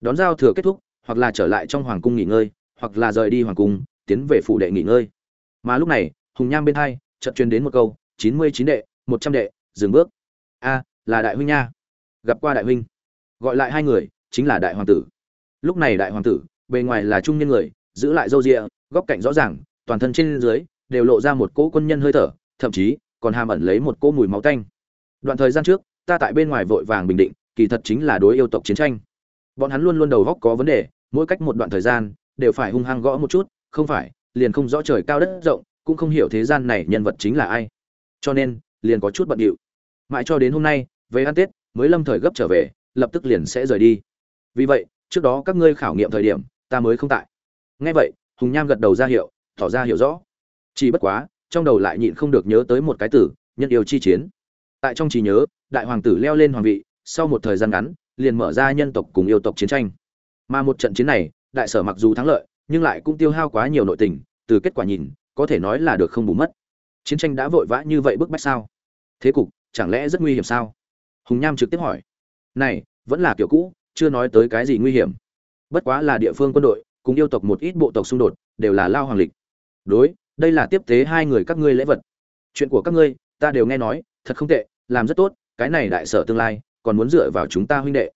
Đón giao thừa kết thúc, hoặc là trở lại trong hoàng cung nghỉ ngơi, hoặc là rời đi hoàng cung, tiến về phủ đệ nghỉ ngơi. Mà lúc này, hùng nham bên hai, chợt truyền đến một câu, chín mươi chín đệ một trăm đệ, dừng bước. A, là đại huynh nha. Gặp qua đại huynh. Gọi lại hai người, chính là đại hoàng tử. Lúc này đại hoàng tử, bề ngoài là trung niên người, giữ lại râu ria góc cạnh rõ ràng, toàn thân trên dưới, đều lộ ra một cỗ quân nhân hơi thở, thậm chí, còn hàm ẩn lấy một cỗ mùi máu tanh. Đoạn thời gian trước, ta tại bên ngoài vội vàng bình định, kỳ thật chính là đối yêu tộc chiến tranh. Bọn hắn luôn luôn đầu góc có vấn đề, mỗi cách một đoạn thời gian, đều phải hung hăng gõ một chút, không phải, liền không rõ trời cao đất rộng, cũng không hiểu thế gian này nhân vật chính là ai. Cho nên liền có chút bận điệu. Mãi cho đến hôm nay, về ăn tết, mới lâm thời gấp trở về, lập tức liền sẽ rời đi. Vì vậy, trước đó các ngươi khảo nghiệm thời điểm, ta mới không tại. Ngay vậy, hùng nham gật đầu ra hiệu, tỏ ra hiểu rõ. Chỉ bất quá, trong đầu lại nhịn không được nhớ tới một cái tử nhân yêu chi chiến. Tại trong trí nhớ, đại hoàng tử leo lên hoàng vị, sau một thời gian ngắn, liền mở ra nhân tộc cùng yêu tộc chiến tranh. Mà một trận chiến này, đại sở mặc dù thắng lợi, nhưng lại cũng tiêu hao quá nhiều nội tình, từ kết quả nhìn, có thể nói là được không bù mất. Chiến tranh đã vội vã như vậy bức bách sao? Thế cục, chẳng lẽ rất nguy hiểm sao? Hùng nham trực tiếp hỏi. Này, vẫn là kiểu cũ, chưa nói tới cái gì nguy hiểm. Bất quá là địa phương quân đội, cùng yêu tộc một ít bộ tộc xung đột, đều là lao hoàng lịch. Đối, đây là tiếp tế hai người các ngươi lễ vật. Chuyện của các ngươi, ta đều nghe nói, thật không tệ, làm rất tốt, cái này đại sở tương lai, còn muốn dựa vào chúng ta huynh đệ.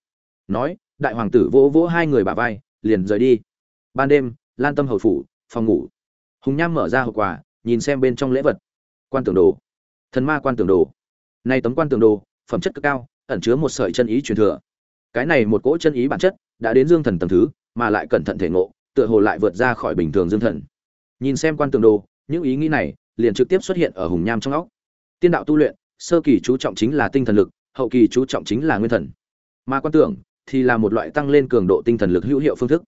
Nói, đại hoàng tử vỗ vỗ hai người bả vai, liền rời đi. Ban đêm, lan tâm hầu phủ, phòng ngủ. Hùng nham mở ra hộp quà, nhìn xem bên trong lễ vật. Quan tưởng đồ. Thần ma quan tưởng đồ nay tấm quan tường đồ, phẩm chất cực cao, ẩn chứa một sợi chân ý truyền thừa. Cái này một cỗ chân ý bản chất, đã đến dương thần tầm thứ, mà lại cẩn thận thể ngộ, tựa hồ lại vượt ra khỏi bình thường dương thần. Nhìn xem quan tường đồ, những ý nghĩ này liền trực tiếp xuất hiện ở hùng nham trong óc. Tiên đạo tu luyện, sơ kỳ chú trọng chính là tinh thần lực, hậu kỳ chú trọng chính là nguyên thần. Mà quan tưởng thì là một loại tăng lên cường độ tinh thần lực hữu hiệu phương thức.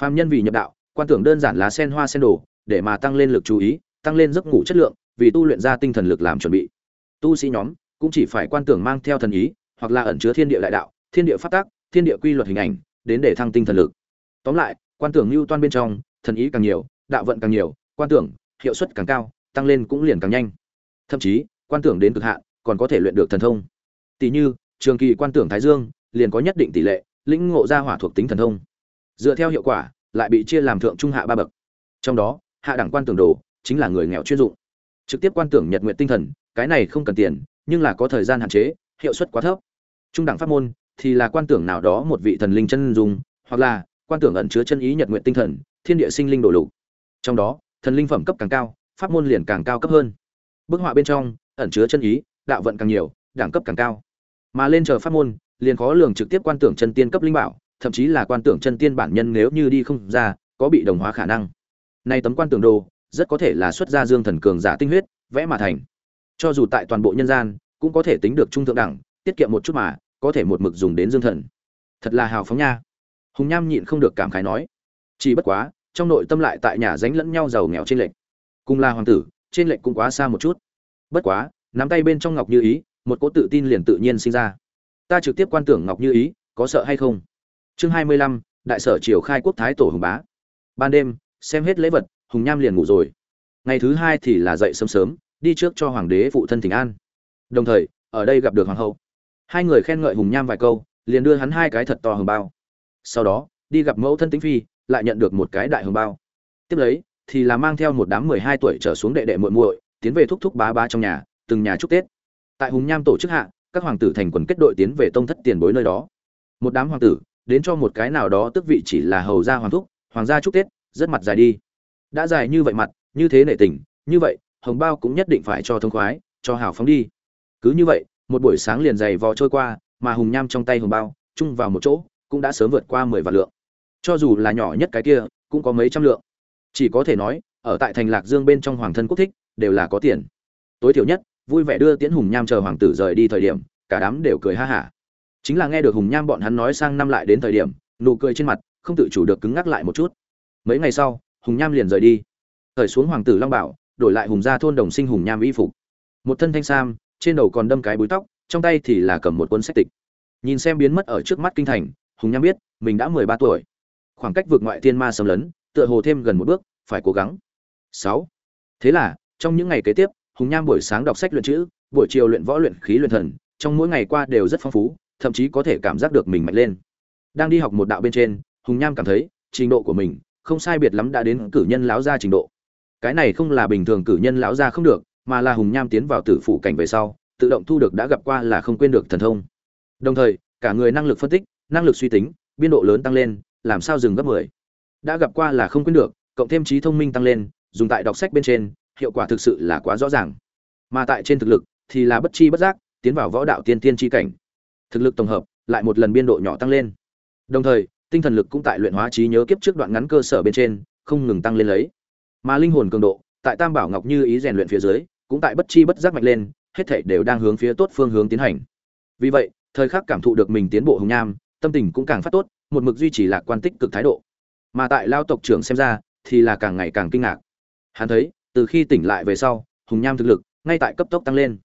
Phàm nhân vì nhập đạo, quan tưởng đơn giản là sen hoa sen đồ, để mà tăng lên lực chú ý, tăng lên giấc ngủ chất lượng, vì tu luyện ra tinh thần lực làm chuẩn bị. Tu sĩ nhóm cũng chỉ phải quan tưởng mang theo thần ý, hoặc là ẩn chứa thiên địa đại đạo, thiên địa phát tác thiên địa quy luật hình ảnh, đến để thăng tinh thần lực. Tóm lại, quan tưởng lưu toan bên trong, thần ý càng nhiều, đạo vận càng nhiều, quan tưởng, hiệu suất càng cao, tăng lên cũng liền càng nhanh. Thậm chí, quan tưởng đến cực hạn, còn có thể luyện được thần thông. Tỷ như, trường kỳ quan tưởng thái dương, liền có nhất định tỷ lệ, lĩnh ngộ ra hỏa thuộc tính thần thông. Dựa theo hiệu quả, lại bị chia làm thượng trung hạ ba bậc. Trong đó, hạ đẳng quan tưởng đồ, chính là người nghèo chuyên dụng. Trực tiếp quan tưởng nhật nguyện tinh thần, cái này không cần tiền nhưng là có thời gian hạn chế, hiệu suất quá thấp. Trung đẳng pháp môn thì là quan tưởng nào đó một vị thần linh chân dùng hoặc là quan tưởng ẩn chứa chân ý nhật nguyện tinh thần, thiên địa sinh linh đổ lục. Trong đó, thần linh phẩm cấp càng cao, pháp môn liền càng cao cấp hơn. Bức họa bên trong, ẩn chứa chân ý, đạo vận càng nhiều, đẳng cấp càng cao. Mà lên chờ pháp môn, liền khó lường trực tiếp quan tưởng chân tiên cấp linh bảo, thậm chí là quan tưởng chân tiên bản nhân nếu như đi không ra, có bị đồng hóa khả năng. Nay tấm quan tưởng đồ rất có thể là xuất ra dương thần cường giả tinh huyết, vẽ mà thành cho dù tại toàn bộ nhân gian, cũng có thể tính được trung thượng đẳng, tiết kiệm một chút mà, có thể một mực dùng đến dương thần. Thật là hào phóng nha. Hùng nham nhịn không được cảm khái nói. Chỉ bất quá, trong nội tâm lại tại nhà dánh lẫn nhau giàu nghèo trên lệnh cùng là hoàng tử, trên lệnh cũng quá xa một chút. Bất quá, nắm tay bên trong ngọc như ý, một cỗ tự tin liền tự nhiên sinh ra. Ta trực tiếp quan tưởng ngọc như ý, có sợ hay không? Chương hai mươi lăm, đại sở triều khai quốc thái tổ hùng bá. Ban đêm, xem hết lễ vật, hùng nham liền ngủ rồi. Ngày thứ hai thì là dậy sớm sớm đi trước cho hoàng đế phụ thân thỉnh an. Đồng thời, ở đây gặp được hoàng hậu. Hai người khen ngợi hùng nham vài câu, liền đưa hắn hai cái thật to hồng bao. Sau đó, đi gặp mẫu thân tĩnh phi, lại nhận được một cái đại hồng bao. Tiếp lấy, thì là mang theo một đám mười hai tuổi trở xuống đệ đệ muội muội, tiến về thúc thúc bá bá trong nhà, từng nhà chúc tết. Tại hùng nham tổ chức hạ, các hoàng tử thành quần kết đội tiến về tông thất tiền bối nơi đó. Một đám hoàng tử, đến cho một cái nào đó tức vị chỉ là hầu gia hoàng thúc, hoàng gia chúc tết, rất mặt dài đi. Đã dài như vậy mặt, như thế nể tình, như vậy hồng bao cũng nhất định phải cho thông khoái, cho hào phóng đi. Cứ như vậy, một buổi sáng liền dày vò trôi qua, mà hùng nham trong tay hồng bao, chung vào một chỗ, cũng đã sớm vượt qua mười vạn lượng. Cho dù là nhỏ nhất cái kia, cũng có mấy trăm lượng. Chỉ có thể nói, ở tại thành lạc dương bên trong hoàng thân quốc thích, đều là có tiền. Tối thiểu nhất, vui vẻ đưa tiễn hùng nham chờ hoàng tử rời đi thời điểm, cả đám đều cười ha hả. Chính là nghe được hùng nham bọn hắn nói sang năm lại đến thời điểm, nụ cười trên mặt, không tự chủ được cứng ngắc lại một chút. Mấy ngày sau, hùng nham liền rời đi. Thời xuống hoàng tử long bảo đổi lại hùng gia thôn đồng sinh hùng nham y phục. Một thân thanh sam, trên đầu còn đâm cái búi tóc, trong tay thì là cầm một cuốn sách tịch. Nhìn xem biến mất ở trước mắt kinh thành, hùng nham biết, mình đã mười ba tuổi. Khoảng cách vượt ngoại thiên ma xâm lấn, tựa hồ thêm gần một bước, phải cố gắng. Sáu. Thế là, trong những ngày kế tiếp, hùng nham buổi sáng đọc sách luyện chữ, buổi chiều luyện võ luyện khí luyện thần, trong mỗi ngày qua đều rất phong phú, thậm chí có thể cảm giác được mình mạnh lên. Đang đi học một đạo bên trên, hùng nham cảm thấy, trình độ của mình, không sai biệt lắm đã đến cử nhân láo gia trình độ cái này không là bình thường cử nhân lão gia không được, mà là hùng nham tiến vào tử phủ cảnh về sau, tự động thu được đã gặp qua là không quên được thần thông. Đồng thời, cả người năng lực phân tích, năng lực suy tính, biên độ lớn tăng lên, làm sao dừng gấp 10. đã gặp qua là không quên được, cộng thêm trí thông minh tăng lên, dùng tại đọc sách bên trên, hiệu quả thực sự là quá rõ ràng. Mà tại trên thực lực, thì là bất chi bất giác, tiến vào võ đạo tiên tiên chi cảnh. Thực lực tổng hợp, lại một lần biên độ nhỏ tăng lên. Đồng thời, tinh thần lực cũng tại luyện hóa trí nhớ kiếp trước đoạn ngắn cơ sở bên trên, không ngừng tăng lên lấy mà linh hồn cường độ, tại tam bảo ngọc như ý rèn luyện phía dưới, cũng tại bất chi bất giác mạnh lên, hết thảy đều đang hướng phía tốt phương hướng tiến hành. Vì vậy, thời khắc cảm thụ được mình tiến bộ hùng nham, tâm tình cũng càng phát tốt, một mực duy trì lạc quan tích cực thái độ. Mà tại lao tộc trưởng xem ra, thì là càng ngày càng kinh ngạc. Hắn thấy, từ khi tỉnh lại về sau, hùng nham thực lực, ngay tại cấp tốc tăng lên.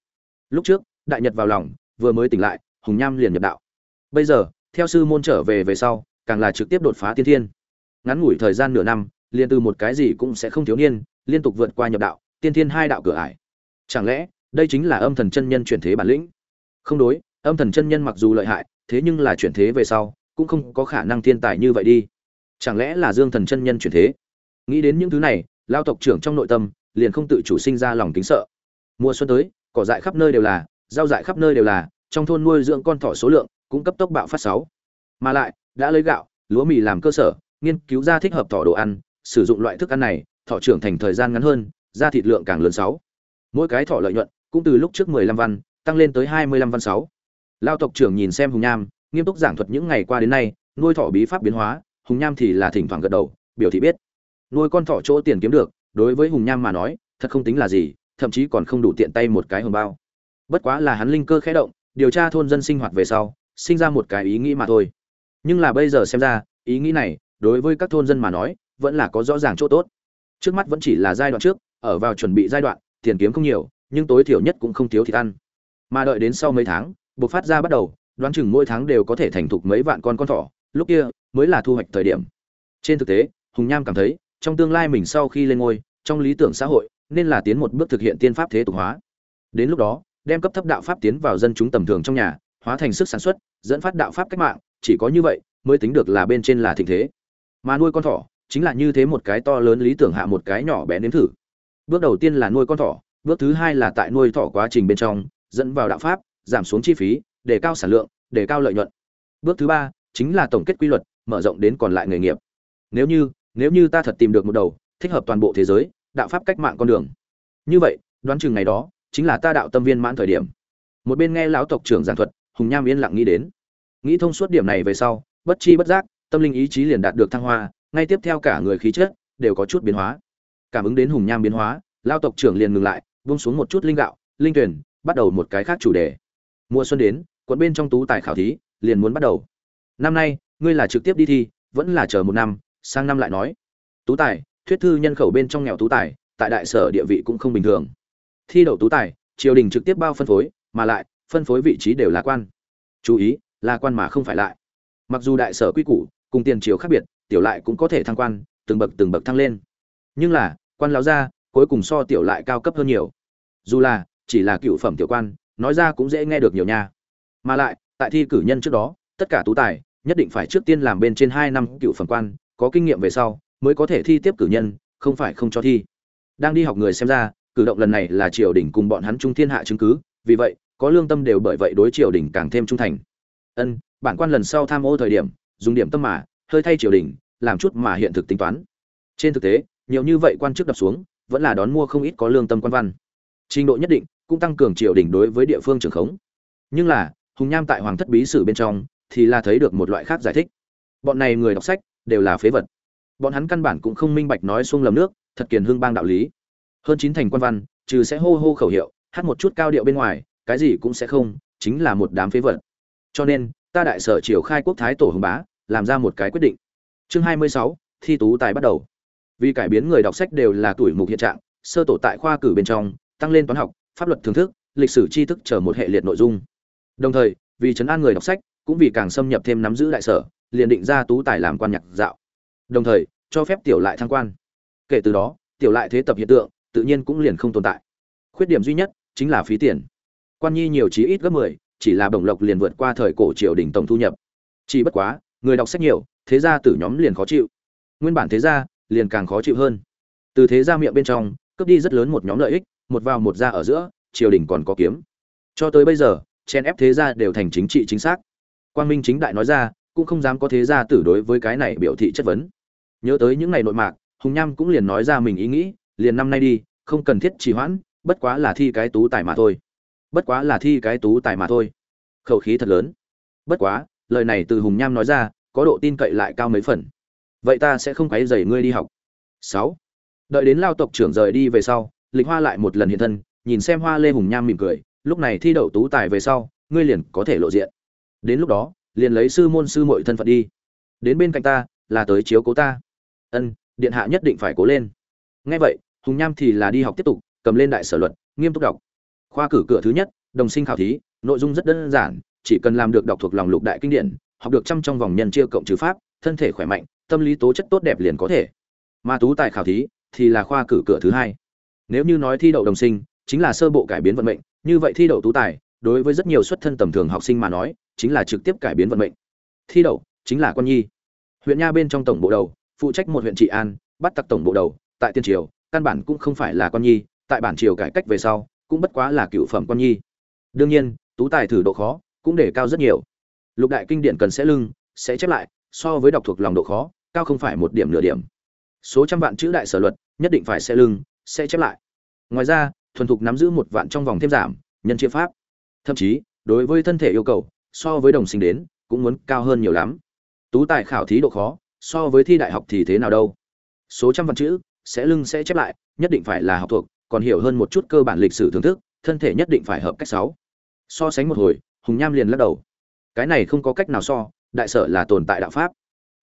Lúc trước, đại nhật vào lòng, vừa mới tỉnh lại, hùng nham liền nhập đạo. Bây giờ, theo sư môn trở về về sau, càng là trực tiếp đột phá tiên thiên. Ngắn ngủi thời gian nửa năm liền từ một cái gì cũng sẽ không thiếu niên, liên tục vượt qua nhập đạo, tiên thiên hai đạo cửa ải. Chẳng lẽ, đây chính là âm thần chân nhân chuyển thế bản lĩnh? Không đối, âm thần chân nhân mặc dù lợi hại, thế nhưng là chuyển thế về sau, cũng không có khả năng thiên tài như vậy đi. Chẳng lẽ là dương thần chân nhân chuyển thế? Nghĩ đến những thứ này, lao tộc trưởng trong nội tâm, liền không tự chủ sinh ra lòng kính sợ. Mùa xuân tới, cỏ dại khắp nơi đều là, rau dại khắp nơi đều là, trong thôn nuôi dưỡng con thỏ số lượng, cũng cấp tốc bạo phát sáu. Mà lại, đã lấy gạo, lúa mì làm cơ sở, nghiên cứu ra thích hợp thỏ đồ ăn sử dụng loại thức ăn này thỏ trưởng thành thời gian ngắn hơn, da thịt lượng càng lớn sáu. Mỗi cái thỏ lợi nhuận, cũng từ lúc trước 15 văn, tăng lên tới 25 văn sáu. Lao tộc trưởng nhìn xem hùng nham, nghiêm túc giảng thuật những ngày qua đến nay, nuôi thỏ bí pháp biến hóa, hùng nham thì là thỉnh thoảng gật đầu, biểu thị biết. Nuôi con thỏ chỗ tiền kiếm được, đối với hùng nham mà nói, thật không tính là gì, thậm chí còn không đủ tiện tay một cái hồng bao. Bất quá là hắn linh cơ khẽ động, điều tra thôn dân sinh hoạt về sau, sinh ra một cái ý nghĩ mà thôi. Nhưng là bây giờ xem ra, ý nghĩ này, đối với các thôn dân mà nói vẫn là có rõ ràng chỗ tốt. Trước mắt vẫn chỉ là giai đoạn trước, ở vào chuẩn bị giai đoạn, tiền kiếm không nhiều, nhưng tối thiểu nhất cũng không thiếu thịt ăn. Mà đợi đến sau mấy tháng buộc phát ra bắt đầu, đoán chừng mỗi tháng đều có thể thành thục mấy vạn con con thỏ, lúc kia mới là thu hoạch thời điểm. Trên thực tế, hùng nham cảm thấy, trong tương lai mình sau khi lên ngôi, trong lý tưởng xã hội, nên là tiến một bước thực hiện tiên pháp thế tục hóa. Đến lúc đó, đem cấp thấp đạo pháp tiến vào dân chúng tầm thường trong nhà, hóa thành sức sản xuất, dẫn phát đạo pháp cách mạng, chỉ có như vậy, mới tính được là bên trên là thịnh thế. Mà nuôi con thỏ chính là như thế một cái to lớn lý tưởng hạ một cái nhỏ bé nếm thử. Bước đầu tiên là nuôi con thỏ, bước thứ hai là tại nuôi thỏ quá trình bên trong, dẫn vào đạo pháp, giảm xuống chi phí, để cao sản lượng, để cao lợi nhuận. Bước thứ ba chính là tổng kết quy luật, mở rộng đến còn lại nghề nghiệp. Nếu như nếu như ta thật tìm được một đầu thích hợp toàn bộ thế giới, đạo pháp cách mạng con đường. Như vậy, đoán chừng ngày đó, chính là ta đạo tâm viên mãn thời điểm. Một bên nghe lão tộc trưởng giảng thuật, hùng nham yên lặng nghĩ đến. Nghĩ thông suốt điểm này về sau, bất chi bất giác, tâm linh ý chí liền đạt được thăng hoa ngay tiếp theo cả người khí chất đều có chút biến hóa. Cảm ứng đến hùng nham biến hóa, lao tộc trưởng liền ngừng lại, buông xuống một chút linh gạo, linh tuyển, bắt đầu một cái khác chủ đề. Mùa xuân đến, quận bên trong tú tài khảo thí liền muốn bắt đầu. Năm nay, ngươi là trực tiếp đi thi, vẫn là chờ một năm, sang năm lại nói. Tú tài, thuyết thư nhân khẩu bên trong nghèo tú tài, tại đại sở địa vị cũng không bình thường. Thi đậu tú tài, triều đình trực tiếp bao phân phối, mà lại, phân phối vị trí đều là quan. Chú ý, là quan mà không phải lại. Mặc dù đại sở quy củ, cùng tiền triều khác biệt tiểu lại cũng có thể thăng quan, từng bậc từng bậc thăng lên. Nhưng là, quan lão gia, cuối cùng so tiểu lại cao cấp hơn nhiều. Dù là, chỉ là cựu phẩm tiểu quan, nói ra cũng dễ nghe được nhiều nha. Mà lại, tại thi cử nhân trước đó, tất cả tú tài, nhất định phải trước tiên làm bên trên hai năm cựu phẩm quan, có kinh nghiệm về sau, mới có thể thi tiếp cử nhân, không phải không cho thi. Đang đi học người xem ra, cử động lần này là triều đình cùng bọn hắn trung thiên hạ chứng cứ, vì vậy, có lương tâm đều bởi vậy đối triều đình càng thêm trung thành. Ân, bản quan lần sau tham ô thời điểm, dùng điểm tâm mà hơi thay triều đình, làm chút mà hiện thực tính toán. Trên thực tế, nhiều như vậy quan chức đập xuống, vẫn là đón mua không ít có lương tâm quan văn. Trình độ nhất định, cũng tăng cường triều đình đối với địa phương trường khống. Nhưng là, hùng nham tại hoàng thất bí sử bên trong, thì là thấy được một loại khác giải thích. Bọn này người đọc sách, đều là phế vật. Bọn hắn căn bản cũng không minh bạch nói xuông lầm nước, thật kiền hương bang đạo lý. Hơn chín thành quan văn, trừ sẽ hô hô khẩu hiệu, hát một chút cao điệu bên ngoài, cái gì cũng sẽ không, chính là một đám phế vật. Cho nên, ta đại sở triều khai quốc thái tổ hùng bá làm ra một cái quyết định. Chương hai mươi sáu, thi tú tài bắt đầu. Vì cải biến người đọc sách đều là tuổi mục hiện trạng, sơ tổ tại khoa cử bên trong, tăng lên toán học, pháp luật thưởng thức, lịch sử tri thức chờ một hệ liệt nội dung. Đồng thời, vì chấn an người đọc sách, cũng vì càng xâm nhập thêm nắm giữ đại sở, liền định ra tú tài làm quan nhạc dạo. Đồng thời, cho phép tiểu lại thăng quan. Kể từ đó, tiểu lại thế tập hiện tượng, tự nhiên cũng liền không tồn tại. Khuyết điểm duy nhất chính là phí tiền. Quan nhi nhiều chí ít gấp mười, chỉ là bổng lộc liền vượt qua thời cổ triều đình tổng thu nhập. Chỉ bất quá người đọc sách nhiều, thế gia tử nhóm liền khó chịu. Nguyên bản thế gia liền càng khó chịu hơn. Từ thế gia miệng bên trong, cướp đi rất lớn một nhóm lợi ích, một vào một ra ở giữa, triều đình còn có kiếm. Cho tới bây giờ chen ép thế gia đều thành chính trị chính xác. Quang minh chính đại nói ra, cũng không dám có thế gia tử đối với cái này biểu thị chất vấn. Nhớ tới những ngày nội mạc, hùng nham cũng liền nói ra mình ý nghĩ, liền năm nay đi, không cần thiết trì hoãn, bất quá là thi cái tú tài mà thôi. Bất quá là thi cái tú tài mà thôi. Khẩu khí thật lớn. Bất quá lời này từ hùng nham nói ra, có độ tin cậy lại cao mấy phần. Vậy ta sẽ không quấy dày ngươi đi học. Sáu. Đợi đến lao tộc trưởng rời đi về sau, lịch hoa lại một lần hiện thân, nhìn xem hoa lê hùng nham mỉm cười, lúc này thi đậu tú tài về sau, ngươi liền có thể lộ diện. Đến lúc đó, liền lấy sư môn sư muội thân phận đi. Đến bên cạnh ta, là tới chiếu cố ta. Ân, điện hạ nhất định phải cố lên. Nghe vậy, hùng nham thì là đi học tiếp tục, cầm lên đại sở luật, nghiêm túc đọc. Khoa cử cửa thứ nhất, đồng sinh khảo thí, nội dung rất đơn giản chỉ cần làm được đọc thuộc lòng lục đại kinh điển, học được trăm trong vòng nhân chia cộng trừ pháp, thân thể khỏe mạnh, tâm lý tố chất tốt đẹp liền có thể. Mà tú tài khảo thí thì là khoa cử cửa thứ hai. Nếu như nói thi đậu đồng sinh, chính là sơ bộ cải biến vận mệnh, như vậy thi đậu tú tài, đối với rất nhiều xuất thân tầm thường học sinh mà nói, chính là trực tiếp cải biến vận mệnh. Thi đậu chính là con nhi. Huyện nha bên trong tổng bộ đầu, phụ trách một huyện trị an, bắt tặc tổng bộ đầu, tại tiên triều, căn bản cũng không phải là con nhi, tại bản triều cải cách về sau, cũng bất quá là cựu phẩm con nhi. Đương nhiên, tú tài thử độ khó cũng để cao rất nhiều. Lục đại kinh điển cần sẽ lưng, sẽ chép lại, so với đọc thuộc lòng độ khó, cao không phải một điểm nửa điểm. Số trăm vạn chữ đại sở luật, nhất định phải sẽ lưng, sẽ chép lại. Ngoài ra, thuần thục nắm giữ một vạn trong vòng thêm giảm, nhân chia pháp. Thậm chí, đối với thân thể yêu cầu, so với đồng sinh đến, cũng muốn cao hơn nhiều lắm. Tú tài khảo thí độ khó, so với thi đại học thì thế nào đâu? Số trăm vạn chữ, sẽ lưng, sẽ chép lại, nhất định phải là học thuộc, còn hiểu hơn một chút cơ bản lịch sử thưởng thức, thân thể nhất định phải hợp cách sáu. So sánh một hồi hùng nham liền lắc đầu. Cái này không có cách nào so, đại sở là tồn tại đạo pháp.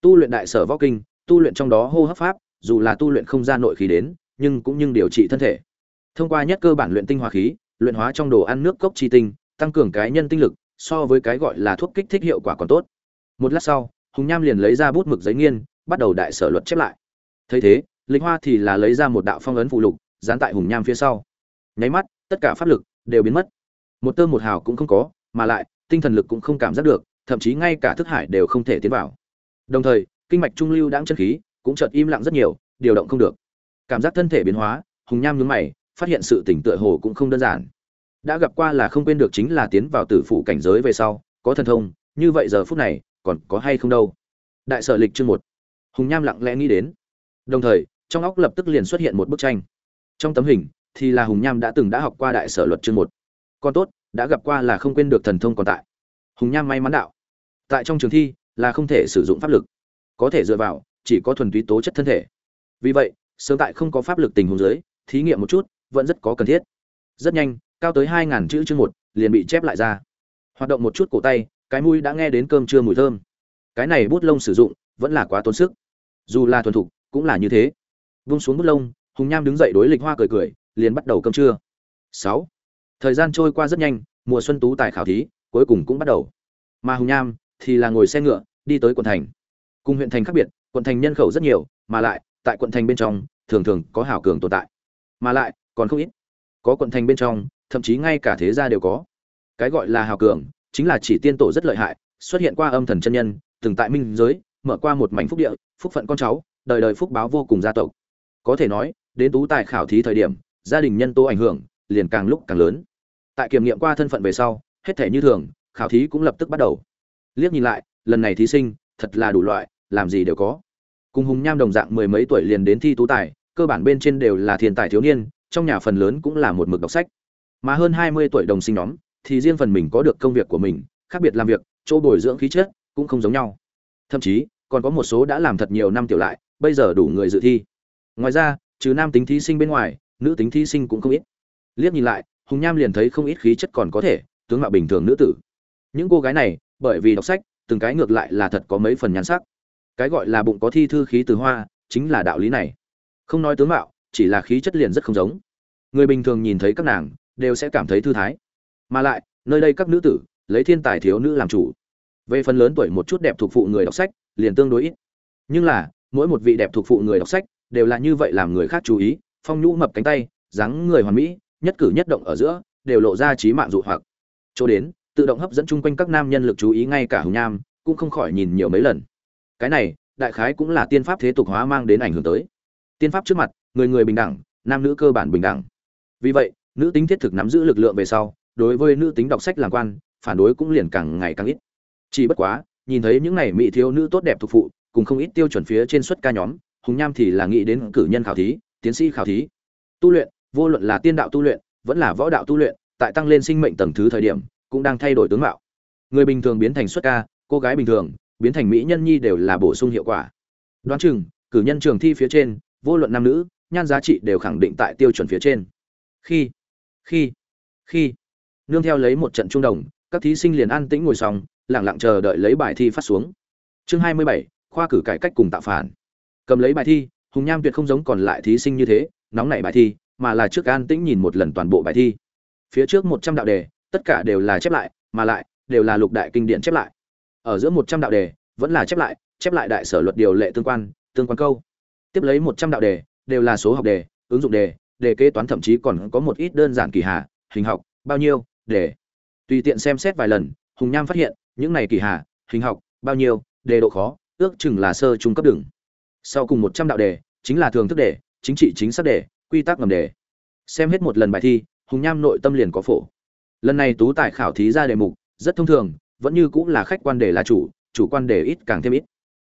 Tu luyện đại sở võ kinh, tu luyện trong đó hô hấp pháp, dù là tu luyện không ra nội khí đến, nhưng cũng như điều trị thân thể. Thông qua nhất cơ bản luyện tinh hóa khí, luyện hóa trong đồ ăn nước cốc chi tinh, tăng cường cái nhân tinh lực, so với cái gọi là thuốc kích thích hiệu quả còn tốt. Một lát sau, hùng nham liền lấy ra bút mực giấy nghiên, bắt đầu đại sở luật chép lại. Thấy thế linh hoa thì là lấy ra một đạo phong ấn phụ lục, dán tại hùng nham phía sau. Nháy mắt, tất cả pháp lực đều biến mất. Một tơ một hào cũng không có mà lại, tinh thần lực cũng không cảm giác được, thậm chí ngay cả thức hải đều không thể tiến vào. Đồng thời, kinh mạch trung lưu đáng chân khí cũng chợt im lặng rất nhiều, điều động không được. Cảm giác thân thể biến hóa, hùng nham nhướng mày, phát hiện sự tỉnh tựa hồ cũng không đơn giản. Đã gặp qua là không quên được chính là tiến vào tử phụ cảnh giới về sau, có thần thông, như vậy giờ phút này, còn có hay không đâu? Đại sở lịch chương một. Hùng nham lặng lẽ nghĩ đến. Đồng thời, trong óc lập tức liền xuất hiện một bức tranh. Trong tấm hình thì là hùng nham đã từng đã học qua đại sở luật chương một. Còn tốt đã gặp qua là không quên được thần thông còn tại. Hùng nham may mắn đạo. Tại trong trường thi là không thể sử dụng pháp lực. Có thể dựa vào, chỉ có thuần túy tố chất thân thể. Vì vậy, sớm tại không có pháp lực tình huống dưới, thí nghiệm một chút, vẫn rất có cần thiết. Rất nhanh, cao tới hai ngàn chữ chương một, liền bị chép lại ra. Hoạt động một chút cổ tay, cái mũi đã nghe đến cơm trưa mùi thơm. Cái này bút lông sử dụng, vẫn là quá tốn sức. Dù là thuần thục, cũng là như thế. Vung xuống bút lông, hùng nham đứng dậy đối lịch hoa cười cười, liền bắt đầu cơm trưa. Sáu thời gian trôi qua rất nhanh, mùa xuân tú tài khảo thí cuối cùng cũng bắt đầu. Mà hùng nham thì là ngồi xe ngựa đi tới quận thành. Cùng huyện thành khác biệt, quận thành nhân khẩu rất nhiều, mà lại, tại quận thành bên trong, thường thường có hảo cường tồn tại. Mà lại, còn không ít. Có quận thành bên trong, thậm chí ngay cả thế gia đều có. Cái gọi là hào cường chính là chỉ tiên tổ rất lợi hại, xuất hiện qua âm thần chân nhân, từng tại minh giới, mở qua một mảnh phúc địa, phúc phận con cháu, đời đời phúc báo vô cùng gia tộc. Có thể nói, đến tú tài khảo thí thời điểm, gia đình nhân tố ảnh hưởng liền càng lúc càng lớn. Tại kiểm nghiệm qua thân phận về sau, hết thể như thường, khảo thí cũng lập tức bắt đầu. Liếc nhìn lại, lần này thí sinh, thật là đủ loại, làm gì đều có. Cùng hùng nham đồng dạng mười mấy tuổi liền đến thi tú tài, cơ bản bên trên đều là thiên tài thiếu niên, trong nhà phần lớn cũng là một mực đọc sách. Mà hơn hai mươi tuổi đồng sinh nhóm, thì riêng phần mình có được công việc của mình, khác biệt làm việc, chỗ bồi dưỡng khí chất cũng không giống nhau. Thậm chí, còn có một số đã làm thật nhiều năm tiểu lại, bây giờ đủ người dự thi. Ngoài ra, trừ nam tính thí sinh bên ngoài, nữ tính thí sinh cũng không ít liếc nhìn lại, hùng nham liền thấy không ít khí chất còn có thể, tướng mạo bình thường nữ tử. Những cô gái này, bởi vì đọc sách, từng cái ngược lại là thật có mấy phần nhắn sắc. Cái gọi là bụng có thi thư khí từ hoa, chính là đạo lý này. Không nói tướng mạo, chỉ là khí chất liền rất không giống. Người bình thường nhìn thấy các nàng, đều sẽ cảm thấy thư thái. Mà lại, nơi đây các nữ tử, lấy thiên tài thiếu nữ làm chủ. Về phần lớn tuổi một chút đẹp thuộc phụ người đọc sách, liền tương đối ít. Nhưng là, mỗi một vị đẹp thuộc phụ người đọc sách, đều là như vậy làm người khác chú ý, phong nhũ mập cánh tay, dáng người hoàn mỹ nhất cử nhất động ở giữa, đều lộ ra trí mạng dụ hoặc. Chỗ đến, tự động hấp dẫn chung quanh các nam nhân lực chú ý ngay cả hùng nham cũng không khỏi nhìn nhiều mấy lần. Cái này, đại khái cũng là tiên pháp thế tục hóa mang đến ảnh hưởng tới. Tiên pháp trước mặt, người người bình đẳng, nam nữ cơ bản bình đẳng. Vì vậy, nữ tính thiết thực nắm giữ lực lượng về sau, đối với nữ tính đọc sách làm quan, phản đối cũng liền càng ngày càng ít. Chỉ bất quá, nhìn thấy những này mỹ thiếu nữ tốt đẹp thuộc phụ, cùng không ít tiêu chuẩn phía trên suất ca nhóm, hùng nham thì là nghĩ đến cử nhân khảo thí, tiến sĩ khảo thí. Tu luyện vô luận là tiên đạo tu luyện, vẫn là võ đạo tu luyện, tại tăng lên sinh mệnh tầng thứ thời điểm, cũng đang thay đổi tướng mạo. Người bình thường biến thành xuất ca, cô gái bình thường, biến thành mỹ nhân nhi đều là bổ sung hiệu quả. Đoán chừng, cử nhân trường thi phía trên, vô luận nam nữ, nhan giá trị đều khẳng định tại tiêu chuẩn phía trên. Khi khi khi, nương theo lấy một trận trung đồng, các thí sinh liền an tĩnh ngồi xong lẳng lặng chờ đợi lấy bài thi phát xuống. Chương hai mươi bảy, khoa cử cải cách cùng tạo phản. Cầm lấy bài thi, hùng nham tuyệt không giống còn lại thí sinh như thế, nóng nảy bài thi mà là trước an tĩnh nhìn một lần toàn bộ bài thi. Phía trước một trăm đạo đề, tất cả đều là chép lại, mà lại, đều là lục đại kinh điển chép lại. Ở giữa một trăm đạo đề, vẫn là chép lại chép lại đại sở luật điều lệ tương quan tương quan câu. Tiếp lấy một trăm đạo đề, đều là số học đề, ứng dụng đề đề kế toán thậm chí còn có một ít đơn giản kỳ hà, hình học, bao nhiêu, đề. Tùy tiện xem xét vài lần, hùng nham phát hiện, những này kỳ hà, hình học, bao nhiêu, đề độ khó, ước chừng là sơ trung cấp đường. Sau cùng một trăm đạo đề, chính là thường thức đề, chính trị chính xác đề quy tắc ngầm đề. Xem hết một lần bài thi, hùng nham nội tâm liền có phổ. Lần này tú tài khảo thí ra đề mục, rất thông thường, vẫn như cũng là khách quan đề là chủ chủ quan đề ít càng thêm ít.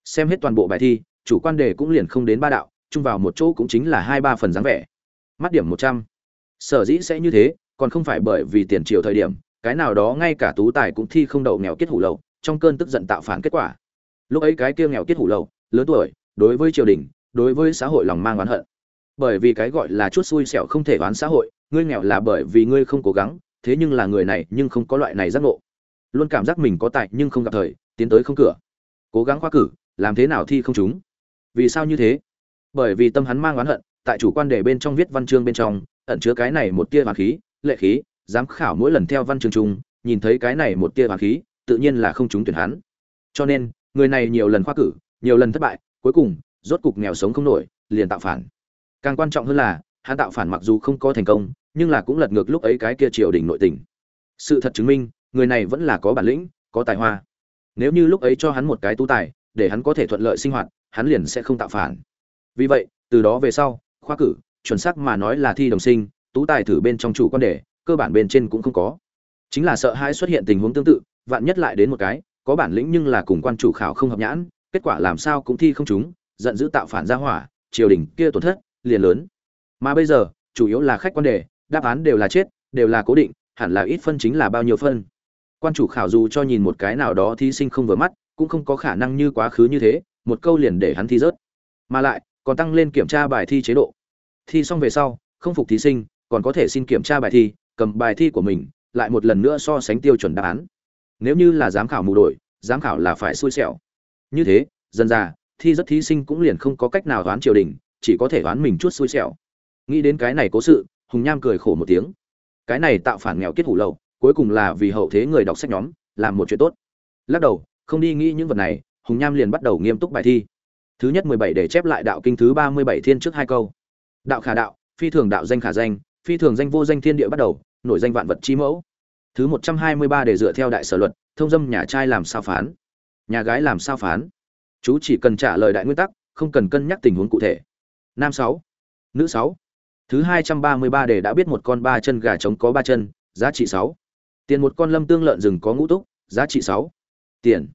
Xem hết toàn bộ bài thi, chủ quan đề cũng liền không đến ba đạo, chung vào một chỗ cũng chính là hai ba phần dáng vẻ. Mắt điểm một trăm. Sở dĩ sẽ như thế, còn không phải bởi vì tiền triều thời điểm, cái nào đó ngay cả tú tài cũng thi không đậu nghèo kết hủ lậu, trong cơn tức giận tạo phản kết quả. Lúc ấy cái kia nghèo kết hủ lậu, lớn tuổi, đối với triều đình, đối với xã hội lòng mang oán hận bởi vì cái gọi là chút xui xẻo không thể oán xã hội, ngươi nghèo là bởi vì ngươi không cố gắng, thế nhưng là người này nhưng không có loại này giác ngộ. Luôn cảm giác mình có tài nhưng không gặp thời, tiến tới không cửa. Cố gắng khoa cử, làm thế nào thi không chúng? Vì sao như thế? Bởi vì tâm hắn mang oán hận, tại chủ quan đề bên trong viết văn chương bên trong, ẩn chứa cái này một tia hoàng khí, lệ khí giám khảo mỗi lần theo văn chương chung, nhìn thấy cái này một tia hoàng khí, tự nhiên là không trúng tuyển hắn. Cho nên, người này nhiều lần khoa cử, nhiều lần thất bại, cuối cùng, rốt cục nghèo sống không nổi, liền tạo phản càng quan trọng hơn là, hắn tạo phản mặc dù không có thành công, nhưng là cũng lật ngược lúc ấy cái kia triều đình nội tình. Sự thật chứng minh, người này vẫn là có bản lĩnh, có tài hoa. Nếu như lúc ấy cho hắn một cái tu tài, để hắn có thể thuận lợi sinh hoạt, hắn liền sẽ không tạo phản. Vì vậy, từ đó về sau, khoa cử, chuẩn xác mà nói là thi đồng sinh, tú tài thử bên trong chủ quan đề, cơ bản bên trên cũng không có. Chính là sợ hãi xuất hiện tình huống tương tự, vạn nhất lại đến một cái, có bản lĩnh nhưng là cùng quan chủ khảo không hợp nhãn, kết quả làm sao cũng thi không chúng giận dữ tạo phản ra hỏa, triều đình kia tổn thất liền lớn. Mà bây giờ chủ yếu là khách quan đề đáp án đều là chết đều là cố định hẳn là ít phân chính là bao nhiêu phân. Quan chủ khảo dù cho nhìn một cái nào đó thí sinh không vừa mắt cũng không có khả năng như quá khứ như thế một câu liền để hắn thi rớt. Mà lại còn tăng lên kiểm tra bài thi chế độ. Thi xong về sau không phục thí sinh còn có thể xin kiểm tra bài thi cầm bài thi của mình lại một lần nữa so sánh tiêu chuẩn đáp án. Nếu như là giám khảo mù đổi giám khảo là phải xui xẻo. Như thế dần ra, thi rất thí sinh cũng liền không có cách nào đoán triều đình chỉ có thể đoán mình chút xui xẻo. Nghĩ đến cái này cố sự, hùng nham cười khổ một tiếng. Cái này tạo phản nghèo kết hủ lậu, cuối cùng là vì hậu thế người đọc sách nhóm, làm một chuyện tốt. Lắc đầu, không đi nghĩ những vật này, hùng nham liền bắt đầu nghiêm túc bài thi. Thứ nhất mười bảy để chép lại đạo kinh thứ ba mươi bảy thiên trước hai câu. Đạo khả đạo, phi thường đạo danh khả danh, phi thường danh vô danh thiên địa bắt đầu, nổi danh vạn vật chi mẫu. Thứ một trăm hai mươi ba để dựa theo đại sở luật, thông dâm nhà trai làm sao phán? Nhà gái làm sao phán? Chú chỉ cần trả lời đại nguyên tắc, không cần cân nhắc tình huống cụ thể nam sáu, nữ sáu. Thứ hai trăm ba mươi ba đã biết một con ba chân gà trống có ba chân, giá trị sáu. Tiền một con lâm tương lợn rừng có ngũ túc, giá trị sáu. Tiền.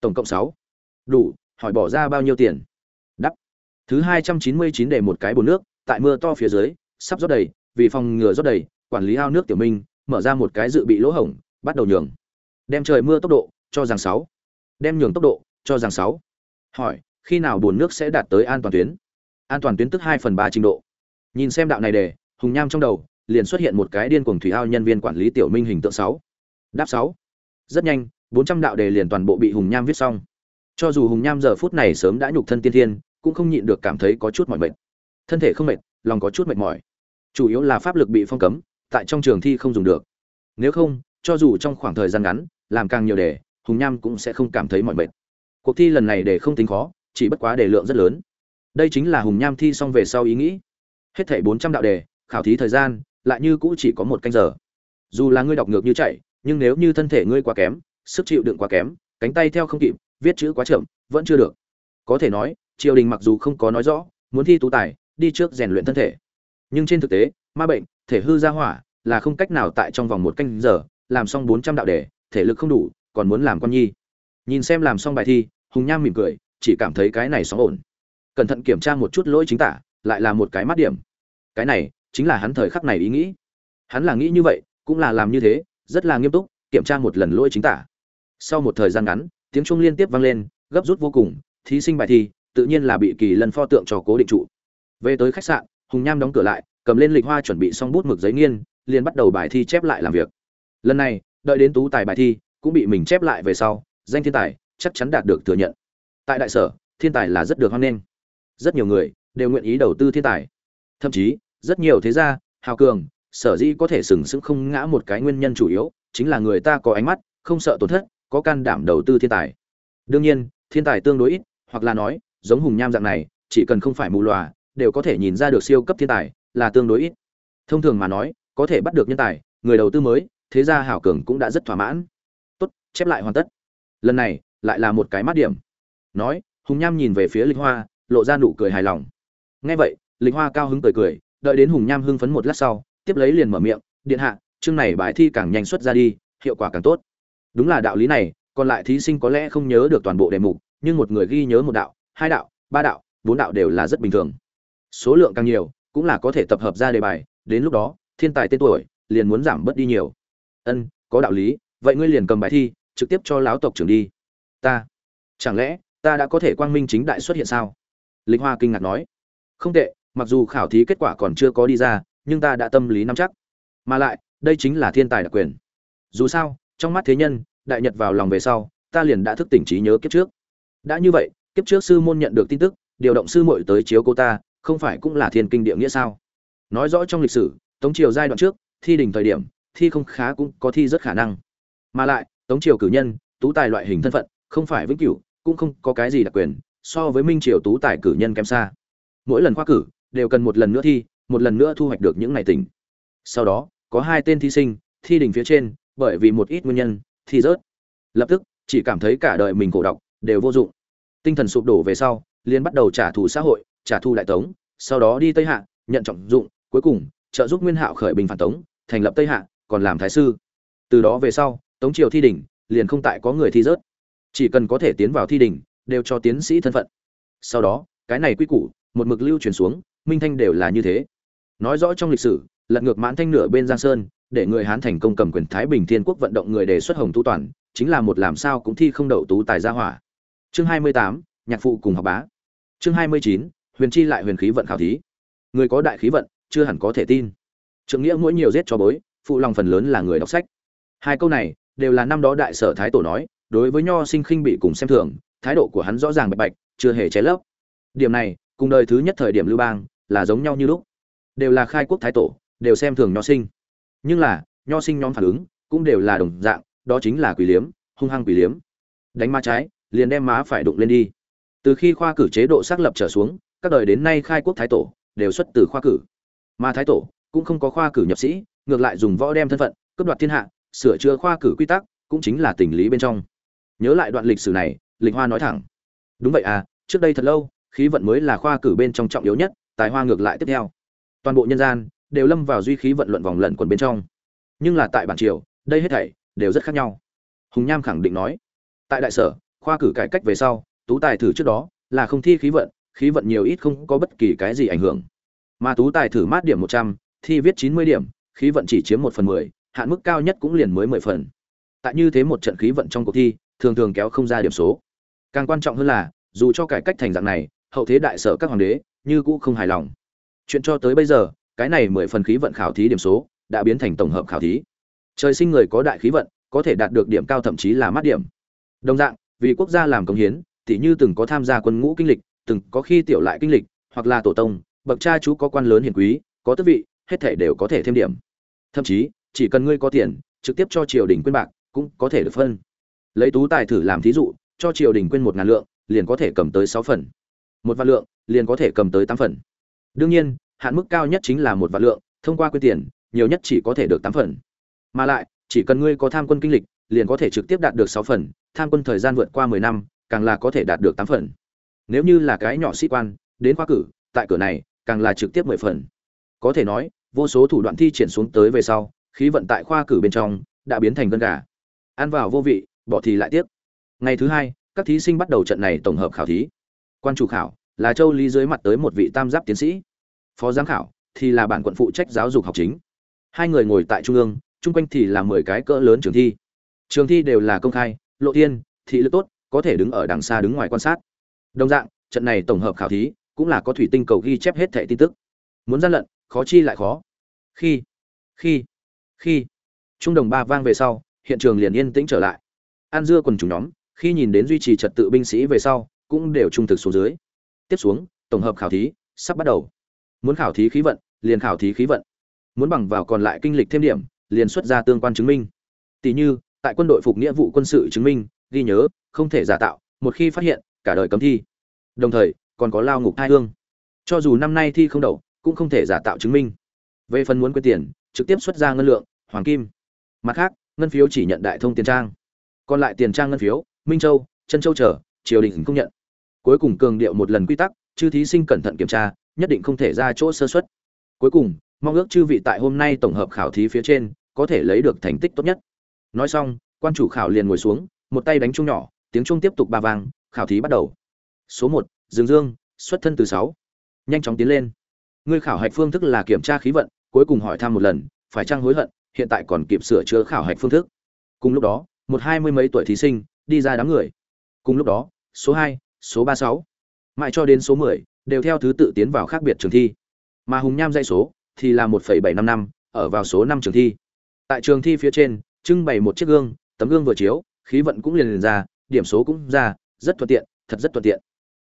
Tổng cộng sáu. Đủ, hỏi bỏ ra bao nhiêu tiền? Đắp. Thứ hai trăm chín mươi chín một cái bồn nước, tại mưa to phía dưới, sắp rót đầy, vì phòng ngừa rót đầy, quản lý ao nước tiểu minh, mở ra một cái dự bị lỗ hổng, bắt đầu nhường. Đem trời mưa tốc độ, cho rằng sáu. Đem nhường tốc độ, cho rằng sáu. Hỏi, khi nào bồn nước sẽ đạt tới an toàn tuyến? An toàn tuyến tức hai phần ba trình độ. Nhìn xem đạo này để hùng nham trong đầu liền xuất hiện một cái điên cuồng thủy ao nhân viên quản lý tiểu minh hình tượng sáu. Đáp sáu. Rất nhanh, bốn trăm đạo đề liền toàn bộ bị hùng nham viết xong. Cho dù hùng nham giờ phút này sớm đã nhục thân tiên thiên, cũng không nhịn được cảm thấy có chút mỏi mệt. Thân thể không mệt, lòng có chút mệt mỏi. Chủ yếu là pháp lực bị phong cấm, tại trong trường thi không dùng được. Nếu không, cho dù trong khoảng thời gian ngắn, làm càng nhiều đề, hùng nham cũng sẽ không cảm thấy mỏi mệt. Cuộc thi lần này đề không tính khó, chỉ bất quá đề lượng rất lớn đây chính là hùng nham thi xong về sau ý nghĩ. Hết thảy bốn trăm đạo đề, khảo thí thời gian, lại như cũ chỉ có một canh giờ. Dù là ngươi đọc ngược như chạy, nhưng nếu như thân thể ngươi quá kém, sức chịu đựng quá kém, cánh tay theo không kịp, viết chữ quá chậm, vẫn chưa được. Có thể nói, triều đình mặc dù không có nói rõ, muốn thi tú tài, đi trước rèn luyện thân thể. Nhưng trên thực tế, ma bệnh, thể hư ra hỏa, là không cách nào tại trong vòng một canh giờ, làm xong bốn trăm đạo đề, thể lực không đủ, còn muốn làm con nhi. Nhìn xem làm xong bài thi, hùng nham mỉm cười, chỉ cảm thấy cái này sóng ổn cẩn thận kiểm tra một chút lỗi chính tả, lại là một cái mắt điểm. Cái này, chính là hắn thời khắc này ý nghĩ. Hắn là nghĩ như vậy, cũng là làm như thế, rất là nghiêm túc, kiểm tra một lần lỗi chính tả. Sau một thời gian ngắn, tiếng chuông liên tiếp vang lên, gấp rút vô cùng, thí sinh bài thi, tự nhiên là bị kỳ lần pho tượng cho cố định trụ. Về tới khách sạn, hùng nham đóng cửa lại, cầm lên lịch hoa chuẩn bị xong bút mực giấy nghiên, liền bắt đầu bài thi chép lại làm việc. Lần này, đợi đến tú tài bài thi, cũng bị mình chép lại về sau, danh thiên tài chắc chắn đạt được thừa nhận. Tại đại sở, thiên tài là rất được hoan nghênh rất nhiều người đều nguyện ý đầu tư thiên tài. Thậm chí, rất nhiều thế gia, hào cường, sở dĩ có thể sừng sững không ngã một cái nguyên nhân chủ yếu chính là người ta có ánh mắt, không sợ tổn thất, có can đảm đầu tư thiên tài. Đương nhiên, thiên tài tương đối ít, hoặc là nói, giống hùng nham dạng này, chỉ cần không phải mù lòa, đều có thể nhìn ra được siêu cấp thiên tài là tương đối ít. Thông thường mà nói, có thể bắt được nhân tài, người đầu tư mới, thế gia hảo cường cũng đã rất thỏa mãn. Tốt, chép lại hoàn tất. Lần này, lại là một cái mát điểm. Nói, hùng nham nhìn về phía lịch hoa lộ ra nụ cười hài lòng. Nghe vậy, lịch hoa cao hứng cười cười, đợi đến hùng nham hưng phấn một lát sau, tiếp lấy liền mở miệng, điện hạ, chương này bài thi càng nhanh xuất ra đi, hiệu quả càng tốt. Đúng là đạo lý này, còn lại thí sinh có lẽ không nhớ được toàn bộ đề mục, nhưng một người ghi nhớ một đạo, hai đạo, ba đạo, bốn đạo đều là rất bình thường. Số lượng càng nhiều, cũng là có thể tập hợp ra đề bài, đến lúc đó, thiên tài tên tuổi liền muốn giảm bớt đi nhiều. Ân, có đạo lý, vậy ngươi liền cầm bài thi, trực tiếp cho lão tộc trưởng đi. Ta, chẳng lẽ ta đã có thể quang minh chính đại xuất hiện sao? Lịch hoa kinh ngạc nói, không tệ, mặc dù khảo thí kết quả còn chưa có đi ra, nhưng ta đã tâm lý nắm chắc. Mà lại, đây chính là thiên tài đặc quyền. Dù sao, trong mắt thế nhân, đại nhật vào lòng về sau, ta liền đã thức tỉnh trí nhớ kiếp trước. Đã như vậy, kiếp trước sư môn nhận được tin tức, điều động sư muội tới chiếu cô ta, không phải cũng là thiên kinh địa nghĩa sao? Nói rõ trong lịch sử, tống triều giai đoạn trước, thi đỉnh thời điểm, thi không khá cũng có thi rất khả năng. Mà lại, tống triều cử nhân, tú tài loại hình thân phận, không phải vĩnh cửu, cũng không có cái gì đặc quyền so với minh triều tú tài cử nhân kém xa. Mỗi lần khoa cử, đều cần một lần nữa thi, một lần nữa thu hoạch được những ngày tỉnh. Sau đó, có hai tên thí sinh, thi đình phía trên, bởi vì một ít nguyên nhân, thi rớt. Lập tức, chỉ cảm thấy cả đời mình cổ độc đều vô dụng. Tinh thần sụp đổ về sau, liền bắt đầu trả thù xã hội, trả thù đại tống, sau đó đi tây hạ, nhận trọng dụng, cuối cùng, trợ giúp nguyên hạo khởi bình phản tống, thành lập tây hạ, còn làm thái sư. Từ đó về sau, tống triều thi đỉnh, liền không tại có người thi rớt. Chỉ cần có thể tiến vào thi đỉnh đều cho tiến sĩ thân phận. Sau đó, cái này quy củ, một mực lưu truyền xuống, minh thanh đều là như thế. Nói rõ trong lịch sử, lật ngược mãn thanh nửa bên giang sơn, để người hán thành công cầm quyền thái bình thiên quốc vận động người đề xuất hồng tu toàn, chính là một làm sao cũng thi không đậu tú tài gia hỏa. Chương hai mươi tám, nhạc phụ cùng học bá. Chương hai mươi chín, huyền chi lại huyền khí vận khảo thí. Người có đại khí vận, chưa hẳn có thể tin. Trượng nghĩa mỗi nhiều giết cho bối, phụ lòng phần lớn là người đọc sách. Hai câu này, đều là năm đó đại sở thái tổ nói, đối với nho sinh khinh bị cùng xem thường thái độ của hắn rõ ràng bạch bạch, chưa hề cháy lấp. Điểm này, cùng đời thứ nhất thời điểm lưu bang, là giống nhau như lúc. Đều là khai quốc thái tổ, đều xem thường nho sinh. Nhưng là, nho sinh nhóm phản ứng, cũng đều là đồng dạng, đó chính là quỷ liếm, hung hăng quỷ liếm. Đánh má trái, liền đem má phải đụng lên đi. Từ khi khoa cử chế độ xác lập trở xuống, các đời đến nay khai quốc thái tổ, đều xuất từ khoa cử. Mà thái tổ, cũng không có khoa cử nhập sĩ, ngược lại dùng võ đem thân phận, cướp đoạt thiên hạ, sửa chữa khoa cử quy tắc, cũng chính là tình lý bên trong. Nhớ lại đoạn lịch sử này lịch hoa nói thẳng. Đúng vậy à trước đây thật lâu, khí vận mới là khoa cử bên trong trọng yếu nhất, tài hoa ngược lại tiếp theo. Toàn bộ nhân gian, đều lâm vào duy khí vận luận vòng lẩn quần bên trong. Nhưng là tại bản triều, đây hết thảy, đều rất khác nhau. Hùng nham khẳng định nói. Tại đại sở, khoa cử cải cách về sau, tú tài thử trước đó, là không thi khí vận khí vận nhiều ít không có bất kỳ cái gì ảnh hưởng. Mà tú tài thử mát điểm một trăm, thi viết chín mươi điểm, khí vận chỉ chiếm một phần mười, hạn mức cao nhất cũng liền mới mười phần. Tại như thế một trận khí vận trong cuộc thi, thường thường kéo không ra điểm số càng quan trọng hơn là, dù cho cải cách thành dạng này, hậu thế đại sở các hoàng đế như cũ không hài lòng. Chuyện cho tới bây giờ, cái này mười phần khí vận khảo thí điểm số đã biến thành tổng hợp khảo thí. Trời sinh người có đại khí vận, có thể đạt được điểm cao thậm chí là mát điểm. Đồng dạng, vì quốc gia làm công hiến, tỉ như từng có tham gia quân ngũ kinh lịch, từng có khi tiểu lại kinh lịch, hoặc là tổ tông, bậc cha chú có quan lớn hiền quý, có tước vị, hết thể đều có thể thêm điểm. Thậm chí, chỉ cần ngươi có tiền, trực tiếp cho triều đình quyên bạc cũng có thể được phân. Lấy tú tài thử làm thí dụ cho triều đình quyên một ngàn lượng, liền có thể cầm tới sáu phần. Một vạn lượng, liền có thể cầm tới tám phần. Đương nhiên, hạn mức cao nhất chính là một vạn lượng, thông qua quyên tiền, nhiều nhất chỉ có thể được tám phần. Mà lại, chỉ cần ngươi có tham quân kinh lịch, liền có thể trực tiếp đạt được sáu phần, tham quân thời gian vượt qua mười năm, càng là có thể đạt được tám phần. Nếu như là cái nhỏ sĩ quan, đến khoa cử, tại cửa này, càng là trực tiếp mười phần. Có thể nói, vô số thủ đoạn thi triển xuống tới về sau, khí vận tại khoa cử bên trong, đã biến thành gân gà. Ăn vào vô vị, bỏ thì lại tiếc ngày thứ hai, các thí sinh bắt đầu trận này tổng hợp khảo thí. Quan chủ khảo là châu lý dưới mặt tới một vị tam giáp tiến sĩ. Phó giám khảo thì là bản quận phụ trách giáo dục học chính. Hai người ngồi tại trung ương, chung quanh thì là mười cái cỡ lớn trường thi. Trường thi đều là công khai, lộ thiên, thị lực tốt, có thể đứng ở đằng xa đứng ngoài quan sát. Đồng dạng, trận này tổng hợp khảo thí cũng là có thủy tinh cầu ghi chép hết thẻ tin tức. Muốn gian lận, khó chi lại khó. Khi khi khi. Trung đồng ba vang về sau, hiện trường liền yên tĩnh trở lại. An dưa quần chúng nhóm khi nhìn đến duy trì trật tự binh sĩ về sau, cũng đều trung thực xuống dưới. Tiếp xuống, tổng hợp khảo thí, sắp bắt đầu. Muốn khảo thí khí vận, liền khảo thí khí vận. Muốn bằng vào còn lại kinh lịch thêm điểm, liền xuất ra tương quan chứng minh. Tỷ như, tại quân đội phục nghĩa vụ quân sự chứng minh, ghi nhớ, không thể giả tạo, một khi phát hiện, cả đời cấm thi. Đồng thời, còn có lao ngục hai hương. Cho dù năm nay thi không đậu, cũng không thể giả tạo chứng minh. Về phần muốn quyên tiền, trực tiếp xuất ra ngân lượng, hoàng kim. Mặt khác, ngân phiếu chỉ nhận đại thông tiền trang. Còn lại tiền trang ngân phiếu minh châu, chân châu trở triều đình công nhận. Cuối cùng cường điệu một lần quy tắc, chư thí sinh cẩn thận kiểm tra, nhất định không thể ra chỗ sơ xuất cuối cùng, mong ước chư vị tại hôm nay tổng hợp khảo thí phía trên, có thể lấy được thành tích tốt nhất. Nói xong, quan chủ khảo liền ngồi xuống, một tay đánh chung nhỏ, tiếng chung tiếp tục ba vang, khảo thí bắt đầu. Số một, dương dương, xuất thân từ sáu. Nhanh chóng tiến lên. Ngươi khảo hạch phương thức là kiểm tra khí vận, cuối cùng hỏi thăm một lần, phải trang hối hận, hiện tại còn kịp sửa chữa khảo hạch phương thức. Cùng lúc đó, một hai mươi mấy tuổi thí sinh đi ra đám người. Cùng lúc đó, số hai, số ba sáu, mãi cho đến số mười đều theo thứ tự tiến vào khác biệt trường thi. Mà hùng nham dãy số thì là một phẩy bảy năm năm, ở vào số năm trường thi. Tại trường thi phía trên, trưng bày một chiếc gương, tấm gương vừa chiếu, khí vận cũng liền liền ra, điểm số cũng ra, rất thuận tiện, thật rất thuận tiện.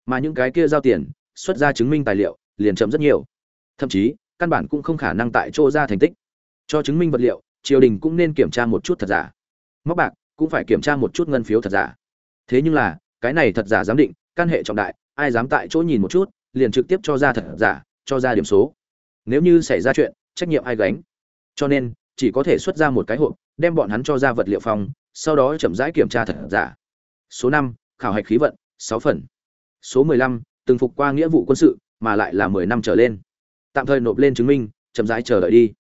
Mà những cái kia giao tiền, xuất ra chứng minh tài liệu, liền chậm rất nhiều. Thậm chí, căn bản cũng không khả năng tại chỗ ra thành tích. Cho chứng minh vật liệu, triều đình cũng nên kiểm tra một chút thật giả. Móc bạc cũng phải kiểm tra một chút ngân phiếu thật giả. Thế nhưng là, cái này thật giả giám định, căn hệ trọng đại, ai dám tại chỗ nhìn một chút, liền trực tiếp cho ra thật giả, cho ra điểm số. Nếu như xảy ra chuyện, trách nhiệm ai gánh? Cho nên, chỉ có thể xuất ra một cái hộp, đem bọn hắn cho ra vật liệu phòng sau đó chậm rãi kiểm tra thật giả. Số năm, khảo hạch khí vận, sáu phần. Số mười lăm, từng phục qua nghĩa vụ quân sự, mà lại là mười năm trở lên. Tạm thời nộp lên chứng minh, chậm rãi chờ đợi đi.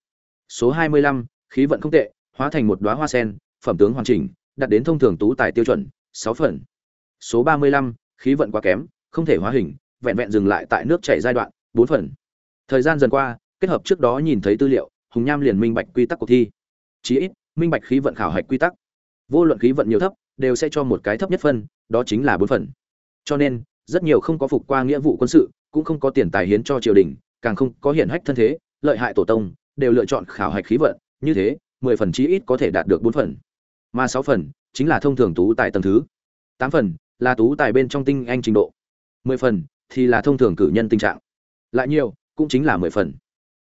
Số hai mươi lăm, khí vận không tệ, hóa thành một đóa hoa sen, phẩm tướng hoàn chỉnh đạt đến thông thường tú tài tiêu chuẩn, sáu phần. Số ba mươi lăm, khí vận quá kém, không thể hóa hình, vẹn vẹn dừng lại tại nước chảy giai đoạn, bốn phần. Thời gian dần qua, kết hợp trước đó nhìn thấy tư liệu, hùng nham liền minh bạch quy tắc cuộc thi. Chí ít, minh bạch khí vận khảo hạch quy tắc. Vô luận khí vận nhiều thấp, đều sẽ cho một cái thấp nhất phân, đó chính là bốn phần. Cho nên, rất nhiều không có phục qua nghĩa vụ quân sự, cũng không có tiền tài hiến cho triều đình, càng không có hiển hách thân thế, lợi hại tổ tông, đều lựa chọn khảo hạch khí vận, như thế, mười phần chí ít có thể đạt được bốn phần mà sáu phần chính là thông thường tú tài tầng thứ. Tám phần là tú tài bên trong tinh anh trình độ. Mười phần thì là thông thường cử nhân tình trạng. Lại nhiều, cũng chính là mười phần.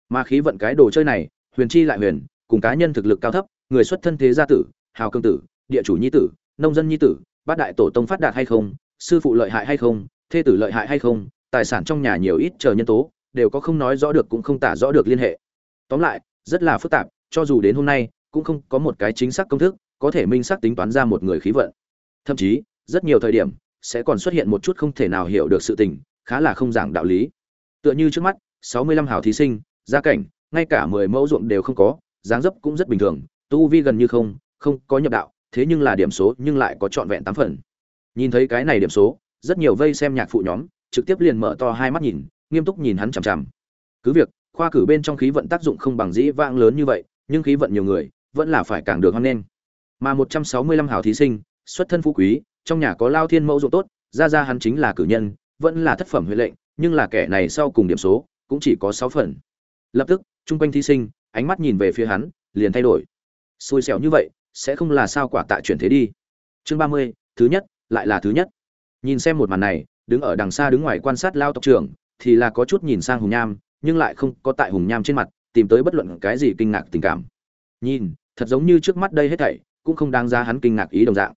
Mà khí vận cái đồ chơi này, huyền chi lại huyền, cùng cá nhân thực lực cao thấp, người xuất thân thế gia tử, hào cương tử, địa chủ nhi tử, nông dân nhi tử, bát đại tổ tông phát đạt hay không, sư phụ lợi hại hay không, thê tử lợi hại hay không, tài sản trong nhà nhiều ít chờ nhân tố, đều có không nói rõ được cũng không tả rõ được liên hệ. Tóm lại, rất là phức tạp, cho dù đến hôm nay, cũng không có một cái chính xác công thức có thể minh xác tính toán ra một người khí vận. Thậm chí, rất nhiều thời điểm, sẽ còn xuất hiện một chút không thể nào hiểu được sự tình, khá là không giảng đạo lý. Tựa như trước mắt, sáu mươi lăm hào thí sinh, gia cảnh, ngay cả mười mẫu ruộng đều không có, dáng dấp cũng rất bình thường, tu vi gần như không không có nhập đạo, thế nhưng là điểm số nhưng lại có trọn vẹn tám phần. Nhìn thấy cái này điểm số, rất nhiều vây xem nhạc phụ nhóm, trực tiếp liền mở to hai mắt nhìn, nghiêm túc nhìn hắn chằm chằm. Cứ việc, khoa cử bên trong khí vận tác dụng không bằng dĩ vãng lớn như vậy, nhưng khí vận nhiều người, vẫn là phải càng được hơn nên mà một trăm sáu mươi lăm thí sinh, xuất thân phú quý, trong nhà có lao thiên mẫu dụng tốt, ra ra hắn chính là cử nhân, vẫn là thất phẩm huệ lệnh, nhưng là kẻ này sau cùng điểm số cũng chỉ có sáu phần. Lập tức trung quanh thí sinh, ánh mắt nhìn về phía hắn, liền thay đổi. Xui xẻo như vậy, sẽ không là sao quả tại chuyển thế đi. Chương ba mươi, thứ nhất, lại là thứ nhất. Nhìn xem một màn này, đứng ở đằng xa đứng ngoài quan sát lao tộc trưởng, thì là có chút nhìn sang hùng nham, nhưng lại không có tại hùng nham trên mặt, tìm tới bất luận cái gì kinh ngạc tình cảm. Nhìn, thật giống như trước mắt đây hết thảy cũng không đáng ra hắn kinh ngạc ý đồng dạng.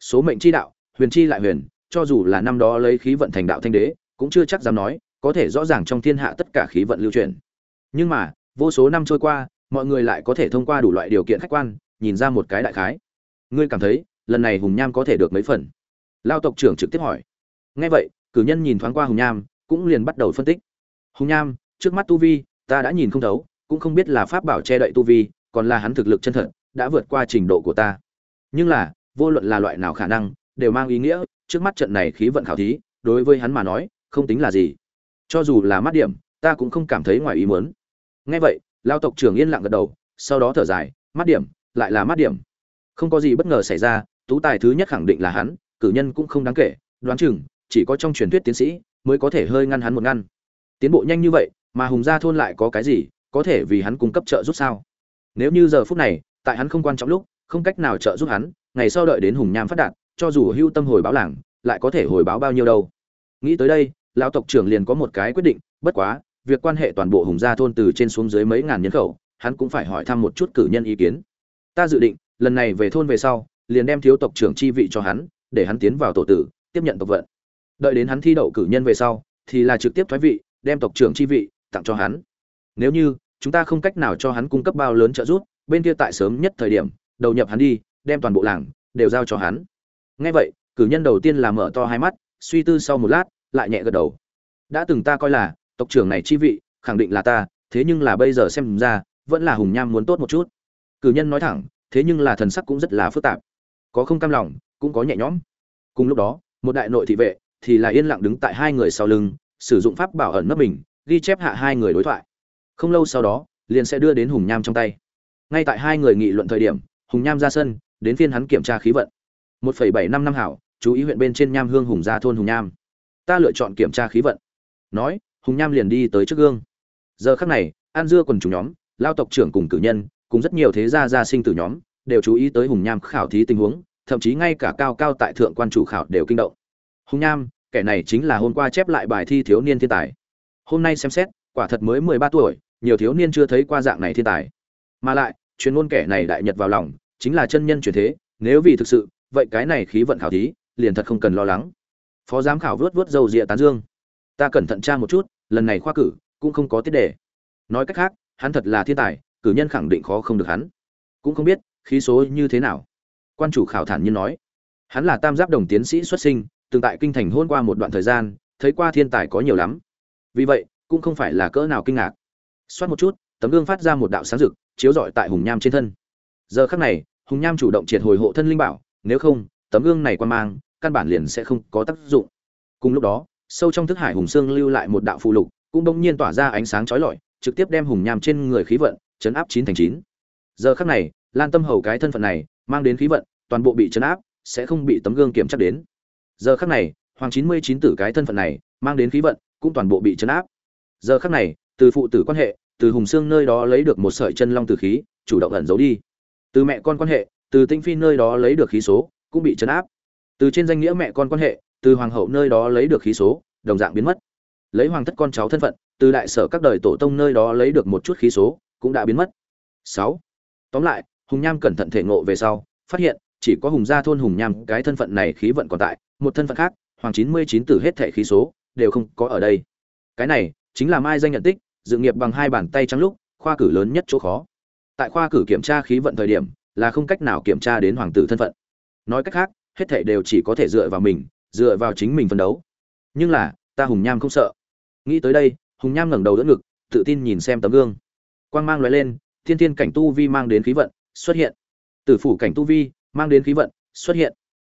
Số mệnh chi đạo, huyền chi lại huyền, cho dù là năm đó lấy khí vận thành đạo thanh đế, cũng chưa chắc dám nói, có thể rõ ràng trong thiên hạ tất cả khí vận lưu truyền. Nhưng mà, vô số năm trôi qua, mọi người lại có thể thông qua đủ loại điều kiện khách quan, nhìn ra một cái đại khái. Ngươi cảm thấy, lần này hùng nham có thể được mấy phần? Lao tộc trưởng trực tiếp hỏi. Nghe vậy, cử nhân nhìn thoáng qua hùng nham, cũng liền bắt đầu phân tích. Hùng nham, trước mắt tu vi, ta đã nhìn không thấu, cũng không biết là pháp bảo che đậy tu vi, còn là hắn thực lực chân thật đã vượt qua trình độ của ta. Nhưng là, vô luận là loại nào khả năng, đều mang ý nghĩa, trước mắt trận này khí vận khảo thí, đối với hắn mà nói, không tính là gì. Cho dù là mắt điểm, ta cũng không cảm thấy ngoài ý muốn. Nghe vậy, lao tộc trưởng yên lặng gật đầu, sau đó thở dài, mắt điểm, lại là mắt điểm. Không có gì bất ngờ xảy ra, tú tài thứ nhất khẳng định là hắn, cử nhân cũng không đáng kể, đoán chừng, chỉ có trong truyền thuyết tiến sĩ, mới có thể hơi ngăn hắn một ngăn. Tiến bộ nhanh như vậy, mà hùng gia thôn lại có cái gì, có thể vì hắn cung cấp trợ giúp sao? Nếu như giờ phút này tại hắn không quan trọng lúc, không cách nào trợ giúp hắn, ngày sau đợi đến hùng nham phát đạt, cho dù hưu tâm hồi báo làng, lại có thể hồi báo bao nhiêu đâu. Nghĩ tới đây, lão tộc trưởng liền có một cái quyết định, bất quá, việc quan hệ toàn bộ hùng gia thôn từ trên xuống dưới mấy ngàn nhân khẩu, hắn cũng phải hỏi thăm một chút cử nhân ý kiến. Ta dự định, lần này về thôn về sau, liền đem thiếu tộc trưởng chi vị cho hắn, để hắn tiến vào tổ tử, tiếp nhận tộc vận. Đợi đến hắn thi đậu cử nhân về sau, thì là trực tiếp thoái vị, đem tộc trưởng chi vị tặng cho hắn. Nếu như, chúng ta không cách nào cho hắn cung cấp bao lớn trợ giúp bên kia tại sớm nhất thời điểm, đầu nhập hắn đi, đem toàn bộ làng đều giao cho hắn. Ngay vậy, cử nhân đầu tiên là mở to hai mắt, suy tư sau một lát, lại nhẹ gật đầu. Đã từng ta coi là, tộc trưởng này chi vị, khẳng định là ta, thế nhưng là bây giờ xem ra, vẫn là hùng nham muốn tốt một chút. Cử nhân nói thẳng, thế nhưng là thần sắc cũng rất là phức tạp. Có không cam lòng, cũng có nhẹ nhõm. Cùng lúc đó, một đại nội thị vệ thì là yên lặng đứng tại hai người sau lưng, sử dụng pháp bảo ẩn nấp mình, ghi chép hạ hai người đối thoại. Không lâu sau đó, liền sẽ đưa đến hùng nham trong tay ngay tại hai người nghị luận thời điểm, hùng nham ra sân, đến phiên hắn kiểm tra khí vận. Một phẩy bảy năm năm hảo, chú ý huyện bên trên nham hương hùng gia thôn hùng nham. Ta lựa chọn kiểm tra khí vận. Nói, hùng nham liền đi tới trước gương. Giờ khắc này an dưa quần chủ nhóm, lao tộc trưởng cùng cử nhân, cùng rất nhiều thế gia gia sinh tử nhóm, đều chú ý tới hùng nham khảo thí tình huống, thậm chí ngay cả cao cao tại thượng quan chủ khảo đều kinh động. Hùng nham, kẻ này chính là hôm qua chép lại bài thi thiếu niên thiên tài. Hôm nay xem xét, quả thật mới mười ba tuổi, nhiều thiếu niên chưa thấy qua dạng này thiên tài. Mà lại chuyên môn kẻ này đại nhật vào lòng, chính là chân nhân chuyển thế, nếu vì thực sự, vậy cái này khí vận khảo thí, liền thật không cần lo lắng. Phó giám khảo vớt vớt dầu rịa tán dương. Ta cẩn thận tra một chút, lần này khoa cử, cũng không có tiết đề. Nói cách khác, hắn thật là thiên tài, cử nhân khẳng định khó không được hắn. Cũng không biết, khí số như thế nào. Quan chủ khảo thản nhiên nói. Hắn là tam giáp đồng tiến sĩ xuất sinh, từng tại kinh thành hôn qua một đoạn thời gian, thấy qua thiên tài có nhiều lắm. Vì vậy, cũng không phải là cỡ nào kinh ngạc. Xoát một chút, tấm gương phát ra một đạo sáng rực chiếu rọi tại hùng nham trên thân. Giờ khắc này, hùng nham chủ động triệt hồi hộ thân linh bảo, nếu không, tấm gương này quan mang, căn bản liền sẽ không có tác dụng. Cùng lúc đó, sâu trong thức hải hùng xương lưu lại một đạo phụ lục, cũng đông nhiên tỏa ra ánh sáng chói lọi, trực tiếp đem hùng nham trên người khí vận chấn áp chín thành chín. Giờ khắc này, lan tâm hầu cái thân phận này, mang đến khí vận, toàn bộ bị chấn áp, sẽ không bị tấm gương kiểm chắc đến. Giờ khắc này, hoàng chín mươi chín tử cái thân phận này, mang đến khí vận, cũng toàn bộ bị chấn áp. Giờ khắc này, từ phụ tử quan hệ từ hùng xương nơi đó lấy được một sợi chân long tử khí, chủ động ẩn giấu đi. Từ mẹ con quan hệ, từ tinh phi nơi đó lấy được khí số, cũng bị chấn áp. Từ trên danh nghĩa mẹ con quan hệ, từ hoàng hậu nơi đó lấy được khí số, đồng dạng biến mất. Lấy hoàng thất con cháu thân phận, từ đại sở các đời tổ tông nơi đó lấy được một chút khí số, cũng đã biến mất. Sáu. Tóm lại, hùng nham cẩn thận thể ngộ về sau, phát hiện, chỉ có hùng gia thôn hùng nham cái thân phận này khí vận còn tại, một thân phận khác, hoàng chín mươi chín tử hết thể khí số, đều không có ở đây. Cái này, chính là mai danh nhận tích dự nghiệp bằng hai bàn tay trắng lúc, khoa cử lớn nhất chỗ khó. Tại khoa cử kiểm tra khí vận thời điểm, là không cách nào kiểm tra đến hoàng tử thân phận. Nói cách khác, hết thảy đều chỉ có thể dựa vào mình, dựa vào chính mình phân đấu. Nhưng là, ta hùng nham không sợ. Nghĩ tới đây, hùng nham ngẩng đầu đỡ ngực, tự tin nhìn xem tấm gương. Quang mang loại lên, thiên thiên cảnh tu vi mang đến khí vận, xuất hiện. Tử phủ cảnh tu vi, mang đến khí vận, xuất hiện.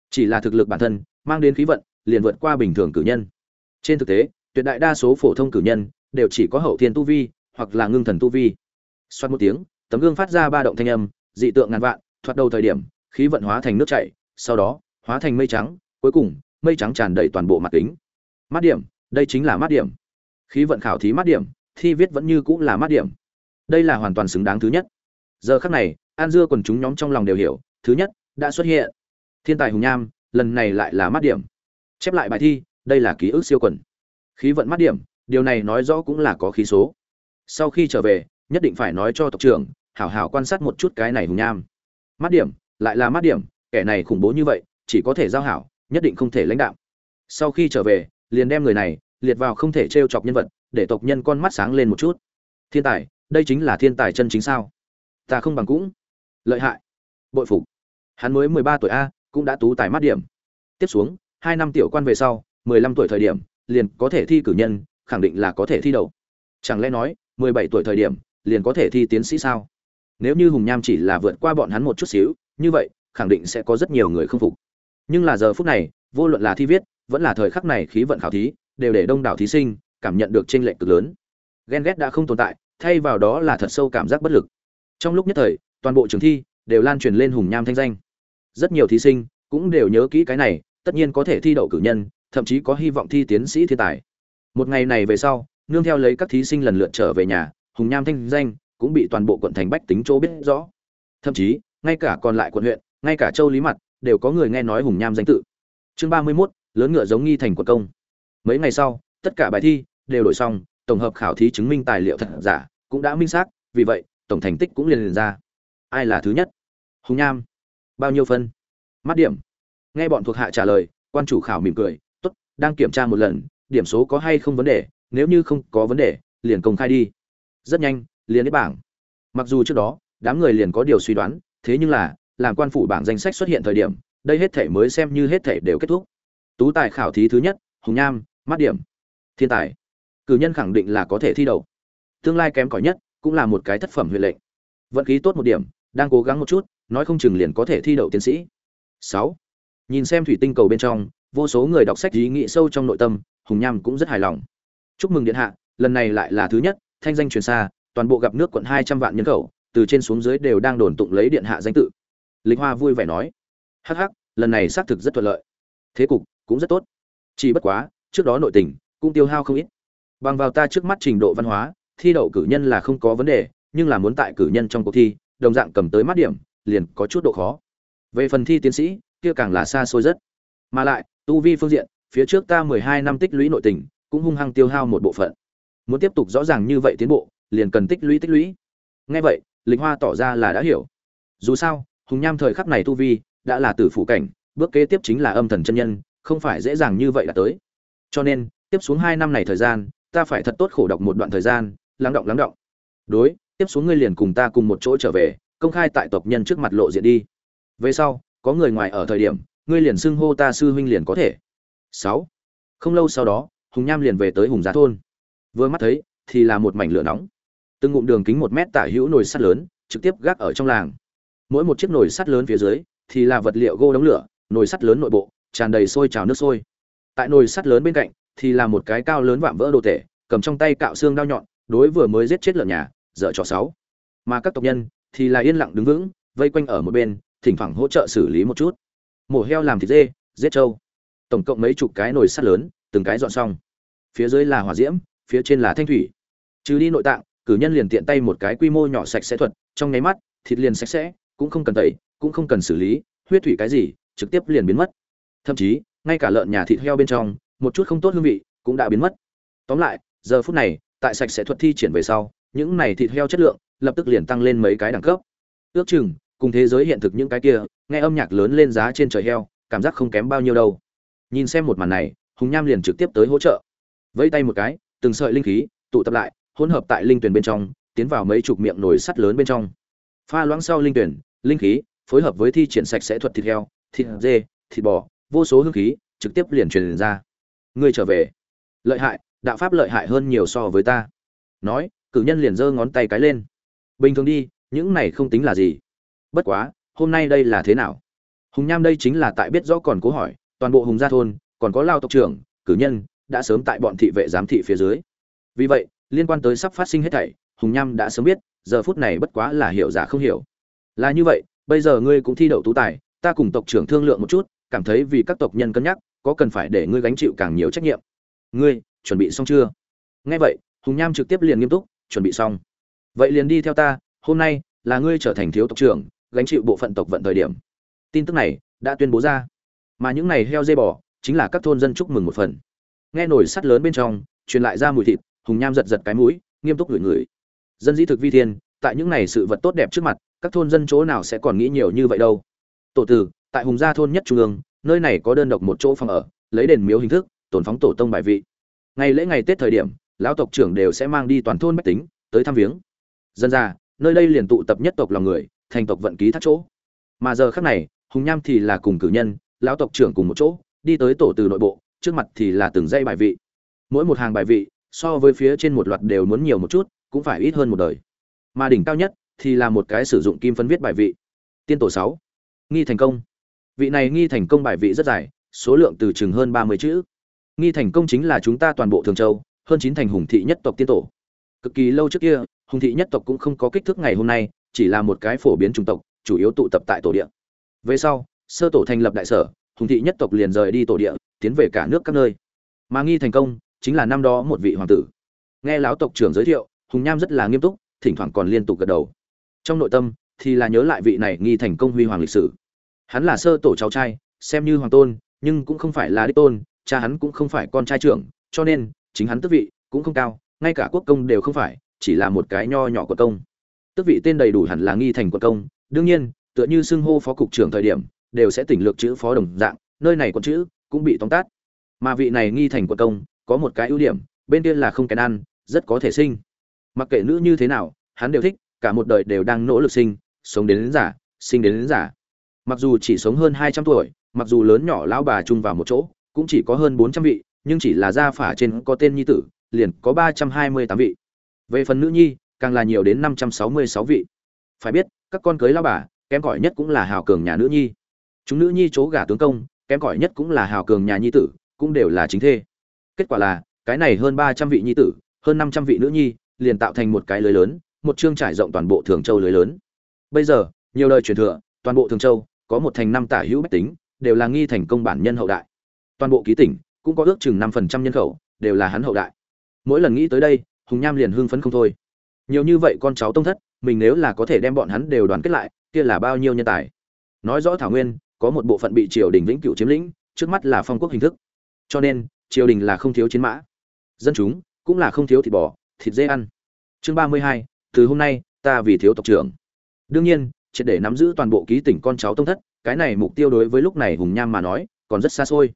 Chỉ là thực lực bản thân, mang đến khí vận, liền vượt qua bình thường cử nhân. Trên thực tế, tuyệt đại đa số phổ thông cử nhân đều chỉ có hậu thiên tu vi, hoặc là ngưng thần tu vi. Xoát một tiếng, tấm gương phát ra ba động thanh âm, dị tượng ngàn vạn thoạt đầu thời điểm, khí vận hóa thành nước chảy, sau đó, hóa thành mây trắng, cuối cùng, mây trắng tràn đầy toàn bộ mặt kính. Mát điểm, đây chính là mát điểm. Khí vận khảo thí mát điểm, thi viết vẫn như cũng là mát điểm. Đây là hoàn toàn xứng đáng thứ nhất. Giờ khắc này, an dưa quần chúng nhóm trong lòng đều hiểu, thứ nhất, đã xuất hiện. Thiên tài hùng nham, lần này lại là mát điểm. Chép lại bài thi, đây là ký ức siêu quần. Khí vận mát điểm điều này nói rõ cũng là có khí số. Sau khi trở về, nhất định phải nói cho tộc trưởng, hảo hảo quan sát một chút cái này hùng nham. Mắt điểm, lại là mắt điểm, kẻ này khủng bố như vậy, chỉ có thể giao hảo, nhất định không thể lãnh đạo. Sau khi trở về, liền đem người này, liệt vào không thể t chọc nhân vật, để tộc nhân con mắt sáng lên một chút. Thiên tài, đây chính là thiên tài chân chính sao? Ta không bằng cũng. Lợi hại. Bội phục. Hắn mới mười ba tuổi a, cũng đã tú tài mắt điểm. Tiếp xuống, hai năm tiểu quan về sau, mười lăm tuổi thời điểm, liền có thể thi cử nhân khẳng định là có thể thi đậu chẳng lẽ nói, mười bảy tuổi thời điểm, liền có thể thi tiến sĩ sao? Nếu như hùng nham chỉ là vượt qua bọn hắn một chút xíu, như vậy, khẳng định sẽ có rất nhiều người không phục. Nhưng là giờ phút này, vô luận là thi viết, vẫn là thời khắc này khí vận khảo thí, đều để đông đảo thí sinh cảm nhận được tranh lệch cực lớn. Ghen ghét đã không tồn tại, thay vào đó là thật sâu cảm giác bất lực. Trong lúc nhất thời, toàn bộ trường thi đều lan truyền lên hùng nham thanh danh. Rất nhiều thí sinh cũng đều nhớ kỹ cái này, tất nhiên có thể thi đậu cử nhân, thậm chí có hy vọng thi tiến sĩ thiên tài một ngày này về sau nương theo lấy các thí sinh lần lượt trở về nhà hùng nham thanh danh cũng bị toàn bộ quận thành bách tính chỗ biết rõ. Thậm chí ngay cả còn lại quận huyện ngay cả châu lý mặt đều có người nghe nói hùng nham danh tự. Chương ba mươi 31, lớn ngựa giống nghi thành quận công. Mấy ngày sau tất cả bài thi đều đổi xong tổng hợp khảo thí chứng minh tài liệu thật giả cũng đã minh xác vì vậy tổng thành tích cũng liền liền ra. Ai là thứ nhất? Hùng nham. Bao nhiêu phân? Mắt điểm. Nghe bọn thuộc hạ trả lời quan chủ khảo mỉm cười tốt đang kiểm tra một lần điểm số có hay không vấn đề, nếu như không có vấn đề, liền công khai đi. Rất nhanh, liền đến bảng. Mặc dù trước đó, đám người liền có điều suy đoán, thế nhưng là, làm quan phủ bảng danh sách xuất hiện thời điểm, đây hết thể mới xem như hết thể đều kết thúc. Tú tài khảo thí thứ nhất, hùng nham mắt điểm. Thiên tài. Cử nhân khẳng định là có thể thi đậu. Tương lai kém cỏi nhất, cũng là một cái thất phẩm huyện lệnh. Vận khí tốt một điểm, đang cố gắng một chút, nói không chừng liền có thể thi đậu tiến sĩ. Sáu. Nhìn xem thủy tinh cầu bên trong, vô số người đọc sách ý nghĩ sâu trong nội tâm hùng nham cũng rất hài lòng. Chúc mừng điện hạ, lần này lại là thứ nhất, thanh danh truyền xa, toàn bộ gặp nước quận hai trăm vạn nhân khẩu, từ trên xuống dưới đều đang đồn tụng lấy điện hạ danh tự. Lịch hoa vui vẻ nói, hắc hắc, lần này xác thực rất thuận lợi. Thế cục cũng rất tốt. Chỉ bất quá, trước đó nội tình cũng tiêu hao không ít. Bằng vào ta trước mắt trình độ văn hóa, thi đậu cử nhân là không có vấn đề, nhưng là muốn tại cử nhân trong cuộc thi, đồng dạng cầm tới mắt điểm, liền có chút độ khó. Về phần thi tiến sĩ, kia càng là xa xôi rất. Mà lại, tu vi phương diện phía trước ta mười hai năm tích lũy nội tình, cũng hung hăng tiêu hao một bộ phận. Muốn tiếp tục rõ ràng như vậy tiến bộ, liền cần tích lũy tích lũy. Nghe vậy, lịch hoa tỏ ra là đã hiểu. Dù sao, hùng nham thời khắc này tu vi đã là tử phủ cảnh, bước kế tiếp chính là âm thần chân nhân, không phải dễ dàng như vậy là tới. Cho nên, tiếp xuống hai năm này thời gian, ta phải thật tốt khổ đọc một đoạn thời gian, lắng động lắng động. Đối, tiếp xuống ngươi liền cùng ta cùng một chỗ trở về, công khai tại tộc nhân trước mặt lộ diện đi. Về sau, có người ngoài ở thời điểm, ngươi liền xưng hô ta sư huynh liền có thể sáu. Không lâu sau đó, hùng nham liền về tới hùng giá thôn. Vừa mắt thấy, thì là một mảnh lửa nóng. Từng ngụm đường kính một mét tả hữu nồi sắt lớn, trực tiếp gác ở trong làng. Mỗi một chiếc nồi sắt lớn phía dưới, thì là vật liệu gỗ đóng lửa, nồi sắt lớn nội bộ, tràn đầy sôi trào nước sôi. Tại nồi sắt lớn bên cạnh, thì là một cái cao lớn vạm vỡ đồ tể, cầm trong tay cạo xương đao nhọn, đối vừa mới giết chết lợn nhà, dở trò sáu mà các tộc nhân, thì là yên lặng đứng vững, vây quanh ở một bên, thỉnh thoảng hỗ trợ xử lý một chút. Mổ heo làm thịt dê, giết trâu tổng cộng mấy chục cái nồi sắt lớn, từng cái dọn xong. Phía dưới là hỏa diễm, phía trên là thanh thủy. Trừ đi nội tạng, cử nhân liền tiện tay một cái quy mô nhỏ sạch sẽ thuật, trong nháy mắt, thịt liền sạch sẽ, cũng không cần tẩy, cũng không cần xử lý, huyết thủy cái gì, trực tiếp liền biến mất. Thậm chí, ngay cả lợn nhà thịt heo bên trong, một chút không tốt hương vị cũng đã biến mất. Tóm lại, giờ phút này, tại sạch sẽ thuật thi triển về sau, những này thịt heo chất lượng lập tức liền tăng lên mấy cái đẳng cấp. Ước chừng, cùng thế giới hiện thực những cái kia, nghe âm nhạc lớn lên giá trên trời heo, cảm giác không kém bao nhiêu đâu nhìn xem một màn này, hùng nham liền trực tiếp tới hỗ trợ. Vẫy tay một cái, từng sợi linh khí, tụ tập lại, hỗn hợp tại linh tuyển bên trong, tiến vào mấy chục miệng nồi sắt lớn bên trong. Pha loãng sau linh tuyển, linh khí, phối hợp với thi triển sạch sẽ thuật thịt heo, thịt dê, thịt bò, vô số hương khí, trực tiếp liền truyền ra. Ngươi trở về. Lợi hại, đạo pháp lợi hại hơn nhiều so với ta. Nói, cử nhân liền giơ ngón tay cái lên. Bình thường đi, những này không tính là gì. Bất quá, hôm nay đây là thế nào? Hùng nham đây chính là tại biết rõ còn cố hỏi toàn bộ hùng gia thôn, còn có lao tộc trưởng, cử nhân, đã sớm tại bọn thị vệ giám thị phía dưới. Vì vậy, liên quan tới sắp phát sinh hết thảy, hùng nham đã sớm biết, giờ phút này bất quá là hiểu giả không hiểu. Là như vậy, bây giờ ngươi cũng thi đậu tú tài, ta cùng tộc trưởng thương lượng một chút, cảm thấy vì các tộc nhân cân nhắc, có cần phải để ngươi gánh chịu càng nhiều trách nhiệm. Ngươi, chuẩn bị xong chưa? Nghe vậy, hùng nham trực tiếp liền nghiêm túc, chuẩn bị xong. Vậy liền đi theo ta, hôm nay là ngươi trở thành thiếu tộc trưởng, gánh chịu bộ phận tộc vận thời điểm. Tin tức này đã tuyên bố ra mà những này heo dê bò chính là các thôn dân chúc mừng một phần. Nghe nổi sắt lớn bên trong, truyền lại ra mùi thịt, hùng nham giật giật cái mũi, nghiêm túc ngửi ngửi. Dân dĩ thực vi thiên, tại những này sự vật tốt đẹp trước mặt, các thôn dân chỗ nào sẽ còn nghĩ nhiều như vậy đâu? Tổ tử, tại hùng gia thôn nhất trung ương, nơi này có đơn độc một chỗ phòng ở, lấy đền miếu hình thức tổn phóng tổ tông bài vị. Ngày lễ ngày tết thời điểm, lão tộc trưởng đều sẽ mang đi toàn thôn bách tính, tới thăm viếng. Dân ra nơi đây liền tụ tập nhất tộc lòng người, thành tộc vận ký thắt chỗ. Mà giờ khác này, hùng nham thì là cùng cử nhân lão tộc trưởng cùng một chỗ, đi tới tổ từ nội bộ, trước mặt thì là từng dây bài vị. Mỗi một hàng bài vị, so với phía trên một loạt đều muốn nhiều một chút, cũng phải ít hơn một đời. Mà đỉnh cao nhất thì là một cái sử dụng kim phân viết bài vị. Tiên tổ sáu. Nghi thành công. Vị này nghi thành công bài vị rất dài, số lượng từ chừng hơn ba mươi chữ. Nghi thành công chính là chúng ta toàn bộ thường châu, hơn chín thành hùng thị nhất tộc tiên tổ. Cực kỳ lâu trước kia, hùng thị nhất tộc cũng không có kích thước ngày hôm nay, chỉ là một cái phổ biến chủng tộc, chủ yếu tụ tập tại tổ địa. Về sau sơ tổ thành lập đại sở, hùng thị nhất tộc liền rời đi tổ địa, tiến về cả nước các nơi. Mà nghi thành công, chính là năm đó một vị hoàng tử. Nghe lão tộc trưởng giới thiệu, hùng nham rất là nghiêm túc, thỉnh thoảng còn liên tục gật đầu. Trong nội tâm, thì là nhớ lại vị này nghi thành công huy hoàng lịch sử. Hắn là sơ tổ cháu trai, xem như hoàng tôn, nhưng cũng không phải là đích tôn, cha hắn cũng không phải con trai trưởng, cho nên, chính hắn tước vị cũng không cao, ngay cả quốc công đều không phải, chỉ là một cái nho nhỏ của công. Tước vị tên đầy đủ hẳn là nghi thành quận công, đương nhiên, tựa như xưng hô phó cục trưởng thời điểm đều sẽ tỉnh lược chữ phó đồng dạng nơi này quận chữ cũng bị tóm tắt. Mà vị này nghi thành quận công có một cái ưu điểm bên kia là không kén ăn rất có thể sinh. Mặc kệ nữ như thế nào hắn đều thích cả một đời đều đang nỗ lực sinh sống đến, đến giả sinh đến, đến giả mặc dù chỉ sống hơn hai trăm tuổi mặc dù lớn nhỏ lão bà chung vào một chỗ cũng chỉ có hơn bốn trăm vị nhưng chỉ là gia phả trên có tên nhi tử liền có ba trăm hai mươi tám vị. Về phần nữ nhi càng là nhiều đến năm trăm sáu mươi sáu vị. Phải biết các con cưới lão bà kém cỏi nhất cũng là hào cường nhà nữ nhi chúng nữ nhi chỗ gả tướng công, kém cỏi nhất cũng là hào cường nhà nhi tử, cũng đều là chính thê. Kết quả là, cái này hơn ba trăm vị nhi tử, hơn năm trăm vị nữ nhi, liền tạo thành một cái lưới lớn, một chương trải rộng toàn bộ thường châu lưới lớn. Bây giờ, nhiều lời truyền thừa, toàn bộ thường châu, có một thành năm tả hữu bách tính, đều là nghi thành công bản nhân hậu đại. Toàn bộ ký tỉnh, cũng có ước chừng năm phần trăm nhân khẩu, đều là hắn hậu đại. Mỗi lần nghĩ tới đây, hùng nham liền hưng phấn không thôi. Nhiều như vậy con cháu tông thất, mình nếu là có thể đem bọn hắn đều đoàn kết lại, kia là bao nhiêu nhân tài. Nói rõ thảo nguyên có một bộ phận bị triều đình vĩnh cửu chiếm lĩnh, trước mắt là phong quốc hình thức. Cho nên, triều đình là không thiếu chiến mã. Dân chúng cũng là không thiếu thịt bò, thịt dê ăn. Chương ba mươi hai, từ hôm nay, ta vì thiếu tộc trưởng. Đương nhiên, triệt để nắm giữ toàn bộ ký tỉnh con cháu tông thất, cái này mục tiêu đối với lúc này hùng nham mà nói, còn rất xa xôi.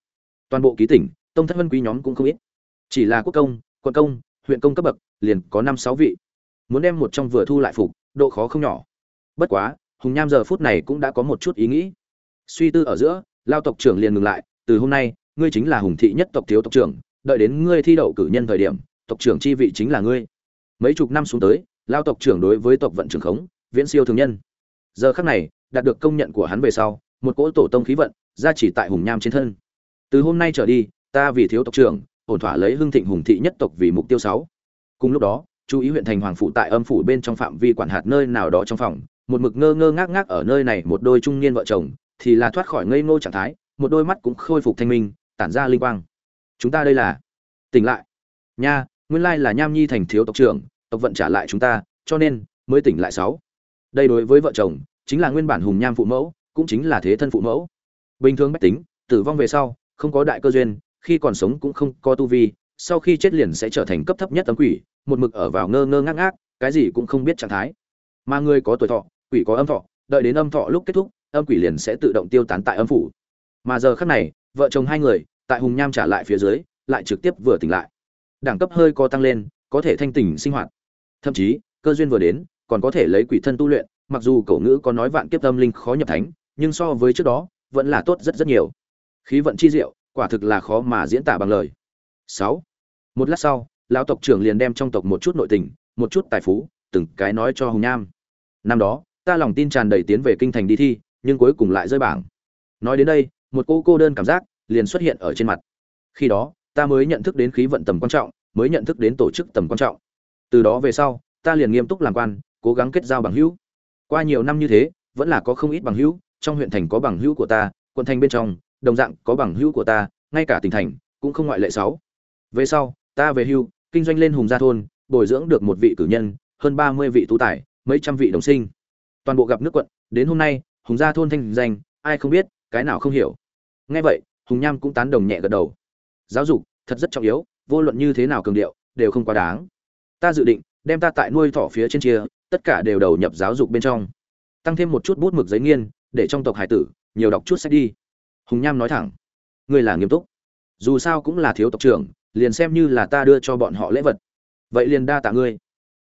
Toàn bộ ký tỉnh, tông thất vân quý nhóm cũng không ít. Chỉ là quốc công, quận công, huyện công cấp bậc, liền có năm sáu vị. Muốn đem một trong vừa thu lại phục, độ khó không nhỏ. Bất quá, hùng nham giờ phút này cũng đã có một chút ý nghĩ suy tư ở giữa, lao tộc trưởng liền ngừng lại, từ hôm nay, ngươi chính là hùng thị nhất tộc thiếu tộc trưởng, đợi đến ngươi thi đậu cử nhân thời điểm, tộc trưởng chi vị chính là ngươi. Mấy chục năm xuống tới, lao tộc trưởng đối với tộc vận trưởng khống, viễn siêu thường nhân. Giờ khắc này, đạt được công nhận của hắn về sau, một cỗ tổ tông khí vận, ra chỉ tại hùng nham trên thân. Từ hôm nay trở đi, ta vì thiếu tộc trưởng, ổn thỏa lấy hưng thịnh hùng thị nhất tộc vì mục tiêu sáu. Cùng lúc đó, chú ý huyện thành hoàng phụ tại âm phủ bên trong phạm vi quản hạt nơi nào đó trong phòng, một mực ngơ ngơ ngác ngác ở nơi này một đôi trung niên vợ chồng thì là thoát khỏi ngây ngô trạng thái, một đôi mắt cũng khôi phục thanh minh, tản ra linh quang. Chúng ta đây là, tỉnh lại. Nha, nguyên lai là nham nhi thành thiếu tộc trưởng, tộc vận trả lại chúng ta, cho nên mới tỉnh lại sáu. Đây đối với vợ chồng, chính là nguyên bản hùng nham phụ mẫu, cũng chính là thế thân phụ mẫu. Bình thường bách tính, tử vong về sau, không có đại cơ duyên, khi còn sống cũng không có tu vi, sau khi chết liền sẽ trở thành cấp thấp nhất tấm quỷ, một mực ở vào ngơ ngơ ngác ngác, cái gì cũng không biết trạng thái. Mà người có tuổi thọ, quỷ có âm thọ, đợi đến âm thọ lúc kết thúc âm quỷ liền sẽ tự động tiêu tán tại âm phủ. Mà giờ khắc này, vợ chồng hai người, tại hùng nham trả lại phía dưới, lại trực tiếp vừa tỉnh lại. Đẳng cấp hơi có tăng lên, có thể thanh tỉnh sinh hoạt. Thậm chí, cơ duyên vừa đến, còn có thể lấy quỷ thân tu luyện, mặc dù cổ ngữ có nói vạn kiếp tâm linh khó nhập thánh, nhưng so với trước đó, vẫn là tốt rất rất nhiều. Khí vận chi diệu, quả thực là khó mà diễn tả bằng lời. Sáu. Một lát sau, lão tộc trưởng liền đem trong tộc một chút nội tình, một chút tài phú, từng cái nói cho hùng nham. Năm đó, ta lòng tin tràn đầy tiến về kinh thành đi thi nhưng cuối cùng lại rơi bảng. Nói đến đây, một cô cô đơn cảm giác liền xuất hiện ở trên mặt. Khi đó, ta mới nhận thức đến khí vận tầm quan trọng, mới nhận thức đến tổ chức tầm quan trọng. Từ đó về sau, ta liền nghiêm túc làm quan, cố gắng kết giao bằng hữu. Qua nhiều năm như thế, vẫn là có không ít bằng hữu, trong huyện thành có bằng hữu của ta, quận thành bên trong, đồng dạng có bằng hữu của ta, ngay cả tỉnh thành cũng không ngoại lệ sáu. Về sau, ta về hưu, kinh doanh lên hùng gia thôn, bồi dưỡng được một vị cử nhân, hơn ba mươi vị tú tài, mấy trăm vị đồng sinh. Toàn bộ gặp nước quận, đến hôm nay hùng gia thôn thanh danh, ai không biết, cái nào không hiểu. Nghe vậy, hùng nham cũng tán đồng nhẹ gật đầu. Giáo dục, thật rất trọng yếu, vô luận như thế nào cường điệu, đều không quá đáng. Ta dự định, đem ta tại nuôi thỏ phía trên chia, tất cả đều đầu nhập giáo dục bên trong. Tăng thêm một chút bút mực giấy nghiên, để trong tộc hải tử, nhiều đọc chút sách đi. Hùng nham nói thẳng. Ngươi là nghiêm túc. Dù sao cũng là thiếu tộc trưởng, liền xem như là ta đưa cho bọn họ lễ vật. Vậy liền đa tạ ngươi.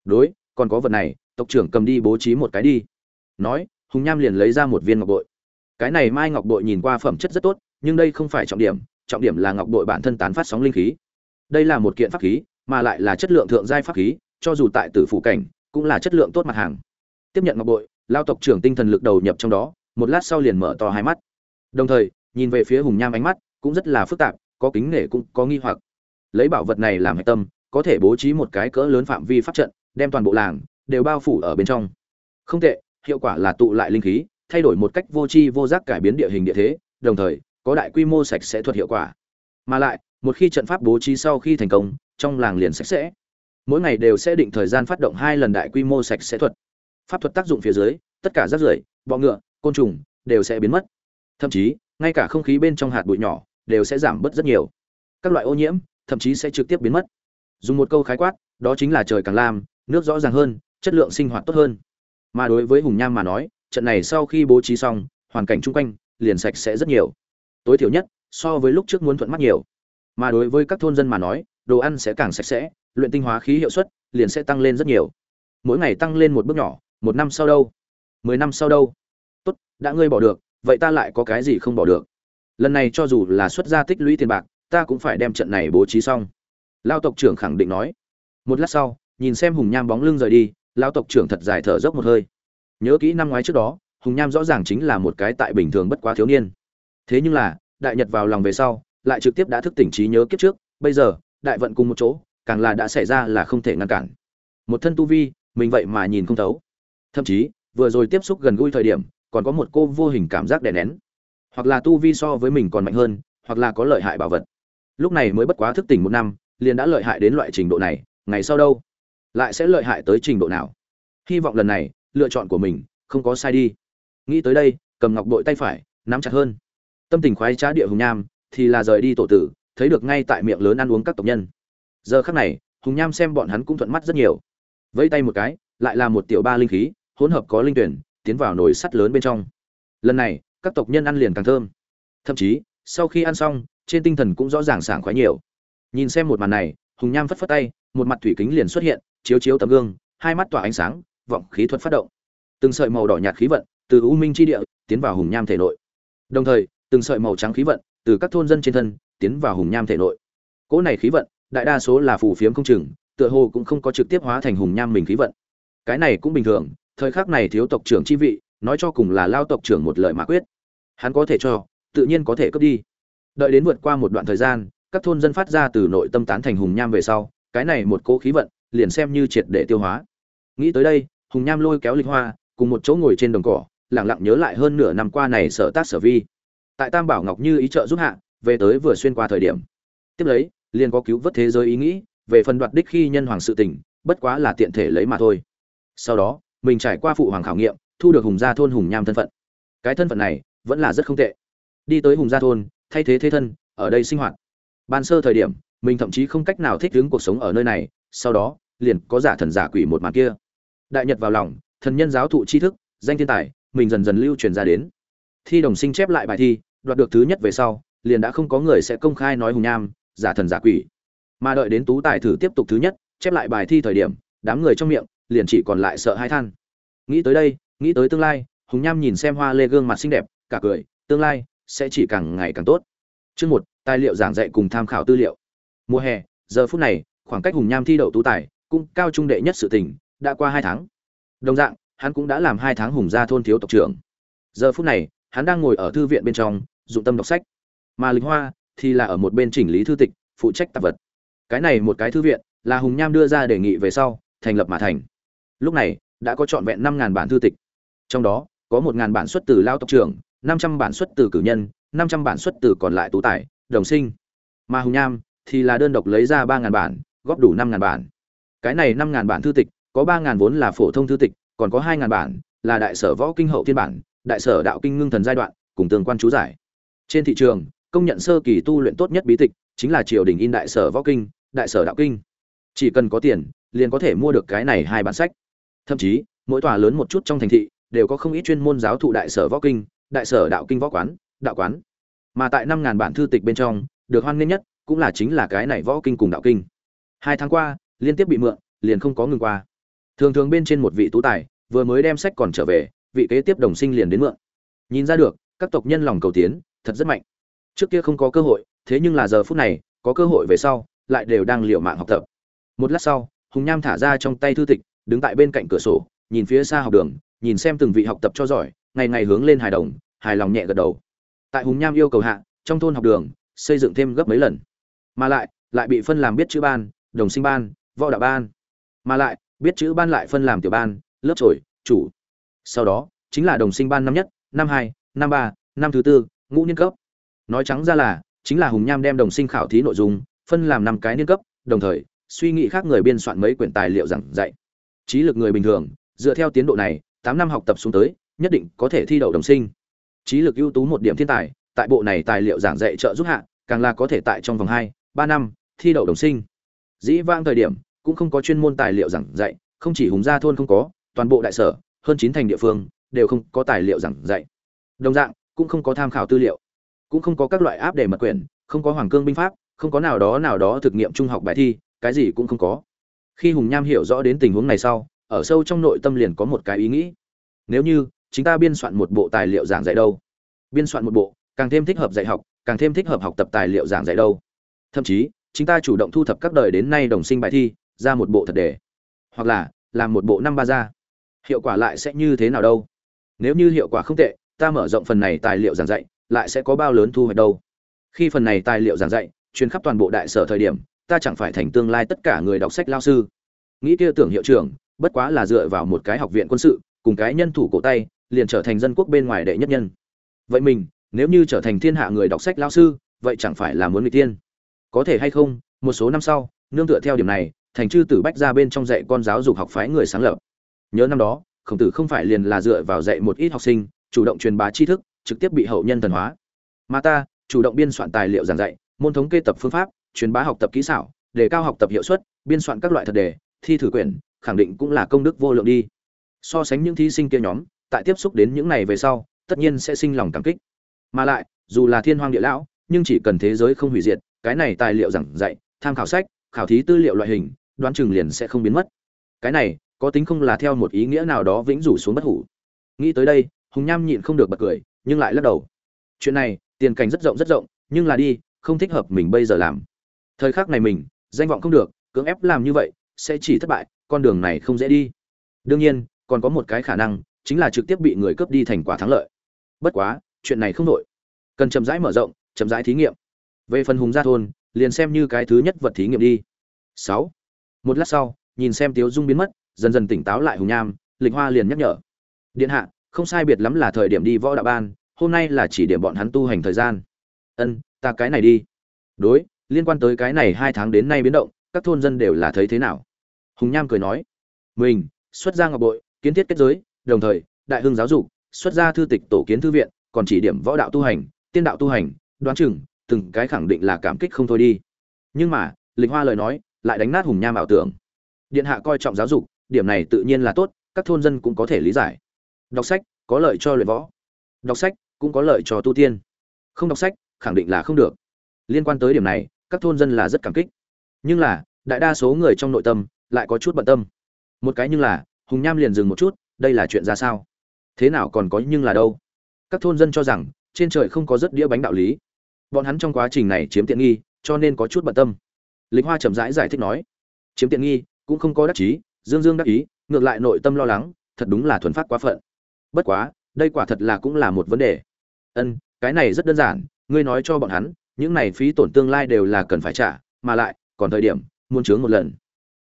Đối, còn có vật này, tộc trưởng cầm đi bố trí một cái đi. Nói hùng nham liền lấy ra một viên ngọc bội. Cái này mai ngọc bội nhìn qua phẩm chất rất tốt, nhưng đây không phải trọng điểm trọng điểm là ngọc bội bản thân tán phát sóng linh khí. Đây là một kiện pháp khí, mà lại là chất lượng thượng giai pháp khí, cho dù tại tử phủ cảnh, cũng là chất lượng tốt mặt hàng. Tiếp nhận ngọc bội, lao tộc trưởng tinh thần lực đầu nhập trong đó, một lát sau liền mở to hai mắt. Đồng thời, nhìn về phía hùng nham ánh mắt cũng rất là phức tạp, có kính nể cũng có nghi hoặc. Lấy bảo vật này làm hạch tâm, có thể bố trí một cái cỡ lớn phạm vi pháp trận, đem toàn bộ làng đều bao phủ ở bên trong. Không tệ hiệu quả là tụ lại linh khí, thay đổi một cách vô tri vô giác cải biến địa hình địa thế, đồng thời, có đại quy mô sạch sẽ thuật hiệu quả. Mà lại, một khi trận pháp bố trí sau khi thành công, trong làng liền sạch sẽ. Mỗi ngày đều sẽ định thời gian phát động hai lần đại quy mô sạch sẽ thuật. Pháp thuật tác dụng phía dưới, tất cả rác rưởi, bọ ngựa, côn trùng đều sẽ biến mất. Thậm chí, ngay cả không khí bên trong hạt bụi nhỏ đều sẽ giảm bớt rất nhiều. Các loại ô nhiễm thậm chí sẽ trực tiếp biến mất. Dùng một câu khái quát, đó chính là trời càng lam, nước rõ ràng hơn, chất lượng sinh hoạt tốt hơn mà đối với hùng nham mà nói, trận này sau khi bố trí xong, hoàn cảnh chung quanh, liền sạch sẽ rất nhiều. Tối thiểu nhất, so với lúc trước muốn thuận mắt nhiều. Mà đối với các thôn dân mà nói, đồ ăn sẽ càng sạch sẽ, luyện tinh hóa khí hiệu suất liền sẽ tăng lên rất nhiều. Mỗi ngày tăng lên một bước nhỏ, một năm sau đâu? Mười năm sau đâu? Tốt, đã ngươi bỏ được, vậy ta lại có cái gì không bỏ được? Lần này cho dù là xuất gia tích lũy tiền bạc, ta cũng phải đem trận này bố trí xong. Lao tộc trưởng khẳng định nói. Một lát sau, nhìn xem hùng nham bóng lưng rời đi lao tộc trưởng thật dài thở dốc một hơi. Nhớ kỹ năm ngoái trước đó, hùng nham rõ ràng chính là một cái tại bình thường bất quá thiếu niên. Thế nhưng là, đại nhật vào lòng về sau, lại trực tiếp đã thức tỉnh trí nhớ kiếp trước, bây giờ, đại vận cùng một chỗ, càng là đã xảy ra là không thể ngăn cản. Một thân tu vi, mình vậy mà nhìn không thấu. Thậm chí, vừa rồi tiếp xúc gần gũi thời điểm, còn có một cô vô hình cảm giác đè nén. Hoặc là tu vi so với mình còn mạnh hơn, hoặc là có lợi hại bảo vật. Lúc này mới bất quá thức tỉnh một năm, liền đã lợi hại đến loại trình độ này, ngày sau đâu? Lại sẽ lợi hại tới trình độ nào. Hy vọng lần này, lựa chọn của mình không có sai đi. Nghĩ tới đây, cầm ngọc bội tay phải, nắm chặt hơn. Tâm tình khoái trá địa hùng nham thì là rời đi tổ tử, thấy được ngay tại miệng lớn ăn uống các tộc nhân. Giờ khắc này, hùng nham xem bọn hắn cũng thuận mắt rất nhiều. Vẫy tay một cái, lại là một tiểu ba linh khí, hỗn hợp có linh tuyển, tiến vào nồi sắt lớn bên trong. Lần này, các tộc nhân ăn liền càng thơm. Thậm chí, sau khi ăn xong, trên tinh thần cũng rõ ràng sảng khoái nhiều. Nhìn xem một màn này hùng nham phất phất tay, một mặt thủy kính liền xuất hiện, chiếu chiếu tấm gương, hai mắt tỏa ánh sáng, vọng khí thuật phát động. Từng sợi màu đỏ nhạt khí vận từ u minh chi địa tiến vào hùng nham thể nội. Đồng thời, từng sợi màu trắng khí vận từ các thôn dân trên thân tiến vào hùng nham thể nội. Cỗ này khí vận, đại đa số là phù phiếm không chừng, tựa hồ cũng không có trực tiếp hóa thành hùng nham mình khí vận. Cái này cũng bình thường, thời khắc này thiếu tộc trưởng chi vị, nói cho cùng là lao tộc trưởng một lời mà quyết. Hắn có thể cho, tự nhiên có thể cướp đi. Đợi đến vượt qua một đoạn thời gian các thôn dân phát ra từ nội tâm tán thành hùng nham về sau, cái này một cỗ khí vận liền xem như triệt để tiêu hóa. Nghĩ tới đây, hùng nham lôi kéo lịch hoa, cùng một chỗ ngồi trên đồng cỏ lẳng lặng nhớ lại hơn nửa năm qua này sở tác sở vi. Tại tam bảo ngọc như ý trợ giúp hạ, về tới vừa xuyên qua thời điểm. Tiếp lấy, liền có cứu vớt thế giới ý nghĩ, về phần đoạt đích khi nhân hoàng sự tình, bất quá là tiện thể lấy mà thôi. Sau đó, mình trải qua phụ hoàng khảo nghiệm, thu được hùng gia thôn hùng nham thân phận. Cái thân phận này, vẫn là rất không tệ. Đi tới hùng gia thôn, thay thế thế thân, ở đây sinh hoạt ban sơ thời điểm, mình thậm chí không cách nào thích ứng cuộc sống ở nơi này, sau đó, liền có giả thần giả quỷ một màn kia. Đại nhật vào lòng, thần nhân giáo thụ tri thức, danh thiên tài, mình dần dần lưu truyền ra đến. Thi đồng sinh chép lại bài thi, đoạt được thứ nhất về sau, liền đã không có người sẽ công khai nói hùng nham, giả thần giả quỷ. Mà đợi đến tú tài thử tiếp tục thứ nhất, chép lại bài thi thời điểm, đám người trong miệng, liền chỉ còn lại sợ hai than. Nghĩ tới đây, nghĩ tới tương lai, hùng nham nhìn xem hoa lê gương mặt xinh đẹp, cả cười, tương lai sẽ chỉ càng ngày càng tốt. Chương một tài liệu giảng dạy cùng tham khảo tư liệu. Mùa hè, giờ phút này, khoảng cách hùng nham thi đậu tú tài, cũng cao trung đệ nhất sự tình, đã qua hai tháng. Đồng dạng, hắn cũng đã làm hai tháng hùng gia thôn thiếu tộc trưởng. Giờ phút này, hắn đang ngồi ở thư viện bên trong, dụng tâm đọc sách. Mà lịch hoa thì là ở một bên chỉnh lý thư tịch, phụ trách tạp vật. Cái này một cái thư viện là hùng nham đưa ra đề nghị về sau, thành lập mà thành. Lúc này, đã có trọn vẹn năm ngàn bản thư tịch. Trong đó, có một ngàn bản xuất từ lao tộc trưởng, năm trăm bản xuất từ cử nhân, năm trăm bản xuất từ còn lại tú tài đồng sinh. Mà hùng nham thì là đơn độc lấy ra ba ngàn bản, góp đủ năm ngàn bản. Cái này năm ngàn bản thư tịch, có ba ngàn vốn là phổ thông thư tịch, còn có hai ngàn bản là đại sở võ kinh hậu thiên bản, đại sở đạo kinh ngưng thần giai đoạn, cùng tương quan chú giải. Trên thị trường, công nhận sơ kỳ tu luyện tốt nhất bí tịch chính là triều đình in đại sở võ kinh, đại sở đạo kinh. Chỉ cần có tiền, liền có thể mua được cái này hai bản sách. Thậm chí, mỗi tòa lớn một chút trong thành thị đều có không ít chuyên môn giáo thụ đại sở võ kinh, đại sở đạo kinh võ quán, đạo quán mà tại năm ngàn bản thư tịch bên trong, được hoan nghênh nhất cũng là chính là cái này võ kinh cùng đạo kinh. Hai tháng qua, liên tiếp bị mượn, liền không có ngừng qua. Thường thường bên trên một vị tú tài, vừa mới đem sách còn trở về, vị kế tiếp đồng sinh liền đến mượn. Nhìn ra được, các tộc nhân lòng cầu tiến, thật rất mạnh. Trước kia không có cơ hội, thế nhưng là giờ phút này, có cơ hội về sau, lại đều đang liệu mạng học tập. Một lát sau, hùng nham thả ra trong tay thư tịch, đứng tại bên cạnh cửa sổ, nhìn phía xa học đường, nhìn xem từng vị học tập cho giỏi, ngày ngày hướng lên hài đồng, hài lòng nhẹ gật đầu tại hùng nham yêu cầu hạ, trong thôn học đường, xây dựng thêm gấp mấy lần. Mà lại lại bị phân làm biết chữ ban, đồng sinh ban, võ đạo ban. Mà lại, biết chữ ban lại phân làm tiểu ban, lớp trội, chủ. Sau đó, chính là đồng sinh ban năm nhất, năm hai, năm ba, năm thứ tư, ngũ niên cấp. Nói trắng ra là, chính là hùng nham đem đồng sinh khảo thí nội dung, phân làm năm cái niên cấp, đồng thời, suy nghĩ khác người biên soạn mấy quyển tài liệu giảng dạy. Trí lực người bình thường, dựa theo tiến độ này, tám năm học tập xuống tới, nhất định có thể thi đậu đồng sinh trí lực ưu tú một điểm thiên tài, tại bộ này tài liệu giảng dạy trợ giúp hạ, càng là có thể tại trong vòng hai, ba năm, thi đậu đồng sinh. Dĩ vãng thời điểm, cũng không có chuyên môn tài liệu giảng dạy, không chỉ hùng gia thôn không có, toàn bộ đại sở, hơn chín thành địa phương, đều không có tài liệu giảng dạy. Đồng dạng, cũng không có tham khảo tư liệu, cũng không có các loại áp để mật quyển, không có hoàng cương binh pháp, không có nào đó nào đó thực nghiệm trung học bài thi, cái gì cũng không có. Khi hùng nham hiểu rõ đến tình huống này sau, ở sâu trong nội tâm liền có một cái ý nghĩ. Nếu như chúng ta biên soạn một bộ tài liệu giảng dạy đâu? Biên soạn một bộ, càng thêm thích hợp dạy học, càng thêm thích hợp học tập tài liệu giảng dạy đâu. Thậm chí chúng ta chủ động thu thập các đời đến nay đồng sinh bài thi, ra một bộ thật đề hoặc là, làm một bộ năm ba ra hiệu quả lại sẽ như thế nào đâu? Nếu như hiệu quả không tệ, ta mở rộng phần này tài liệu giảng dạy, lại sẽ có bao lớn thu hoạch đâu? Khi phần này tài liệu giảng dạy, truyền khắp toàn bộ đại sở thời điểm, ta chẳng phải thành tương lai tất cả người đọc sách lao sư. Nghĩ kia tưởng hiệu trưởng, bất quá là dựa vào một cái học viện quân sự, cùng cái nhân thủ cổ tay liền trở thành dân quốc bên ngoài đệ nhất nhân. Vậy mình, nếu như trở thành thiên hạ người đọc sách lao sư, vậy chẳng phải là muốn người tiên có thể hay không, một số năm sau, nương tựa theo điểm này, thành chư tử bách ra bên trong dạy con giáo dục học phái người sáng lập. Nhớ năm đó, khổng tử không phải liền là dựa vào dạy một ít học sinh, chủ động truyền bá tri thức, trực tiếp bị hậu nhân thần hóa. Mà ta, chủ động biên soạn tài liệu giảng dạy, môn thống kê tập phương pháp, truyền bá học tập kỹ xảo, đề cao học tập hiệu suất, biên soạn các loại thật đề, thi thử quyển, khẳng định cũng là công đức vô lượng đi. So sánh những thí sinh kia nhóm tại tiếp xúc đến những này về sau, tất nhiên sẽ sinh lòng cảm kích. Mà lại, dù là thiên hoàng địa lão, nhưng chỉ cần thế giới không hủy diệt, cái này tài liệu giảng dạy, tham khảo sách, khảo thí tư liệu loại hình, đoán chừng liền sẽ không biến mất. Cái này, có tính không là theo một ý nghĩa nào đó vĩnh rủ xuống bất hủ. Nghĩ tới đây, hùng nham nhịn không được bật cười, nhưng lại lắc đầu. Chuyện này, tiền cảnh rất rộng rất rộng, nhưng là đi, không thích hợp mình bây giờ làm. Thời khắc này mình, danh vọng không được, cưỡng ép làm như vậy, sẽ chỉ thất bại, con đường này không dễ đi. Đương nhiên, còn có một cái khả năng chính là trực tiếp bị người cướp đi thành quả thắng lợi. Bất quá, chuyện này không đổi. Cần chậm rãi mở rộng, chậm rãi thí nghiệm. Về phần hùng gia thôn, liền xem như cái thứ nhất vật thí nghiệm đi. Sáu. Một lát sau, nhìn xem tiếu dung biến mất, dần dần tỉnh táo lại hùng nham, lịch hoa liền nhắc nhở. Điện hạ, không sai biệt lắm là thời điểm đi võ đạo ban, hôm nay là chỉ điểm bọn hắn tu hành thời gian. Ân, ta cái này đi. Đối, liên quan tới cái này hai tháng đến nay biến động, các thôn dân đều là thấy thế nào? Hùng nham cười nói. Mình, xuất ra ngọc bội, kiến thiết kết giới đồng thời, đại hưng giáo dục xuất ra thư tịch tổ kiến thư viện, còn chỉ điểm võ đạo tu hành, tiên đạo tu hành, đoán chừng, từng cái khẳng định là cảm kích không thôi đi. Nhưng mà, lịch hoa lời nói lại đánh nát hùng nham ảo tưởng. Điện hạ coi trọng giáo dục, điểm này tự nhiên là tốt, các thôn dân cũng có thể lý giải. Đọc sách, có lợi cho luyện võ. Đọc sách, cũng có lợi cho tu tiên. Không đọc sách, khẳng định là không được. Liên quan tới điểm này, các thôn dân là rất cảm kích. Nhưng là, đại đa số người trong nội tâm lại có chút bận tâm. Một cái nhưng là, hùng nham liền dừng một chút đây là chuyện ra sao? Thế nào còn có nhưng là đâu? Các thôn dân cho rằng trên trời không có rất đĩa bánh đạo lý. Bọn hắn trong quá trình này chiếm tiện nghi cho nên có chút bận tâm. Lịch hoa chậm rãi giải, giải thích nói chiếm tiện nghi cũng không có đắc chí dương dương đắc ý ngược lại nội tâm lo lắng thật đúng là thuần phát quá phận. Bất quá đây quả thật là cũng là một vấn đề. Ân cái này rất đơn giản ngươi nói cho bọn hắn những này phí tổn tương lai đều là cần phải trả mà lại còn thời điểm muốn chướng một lần.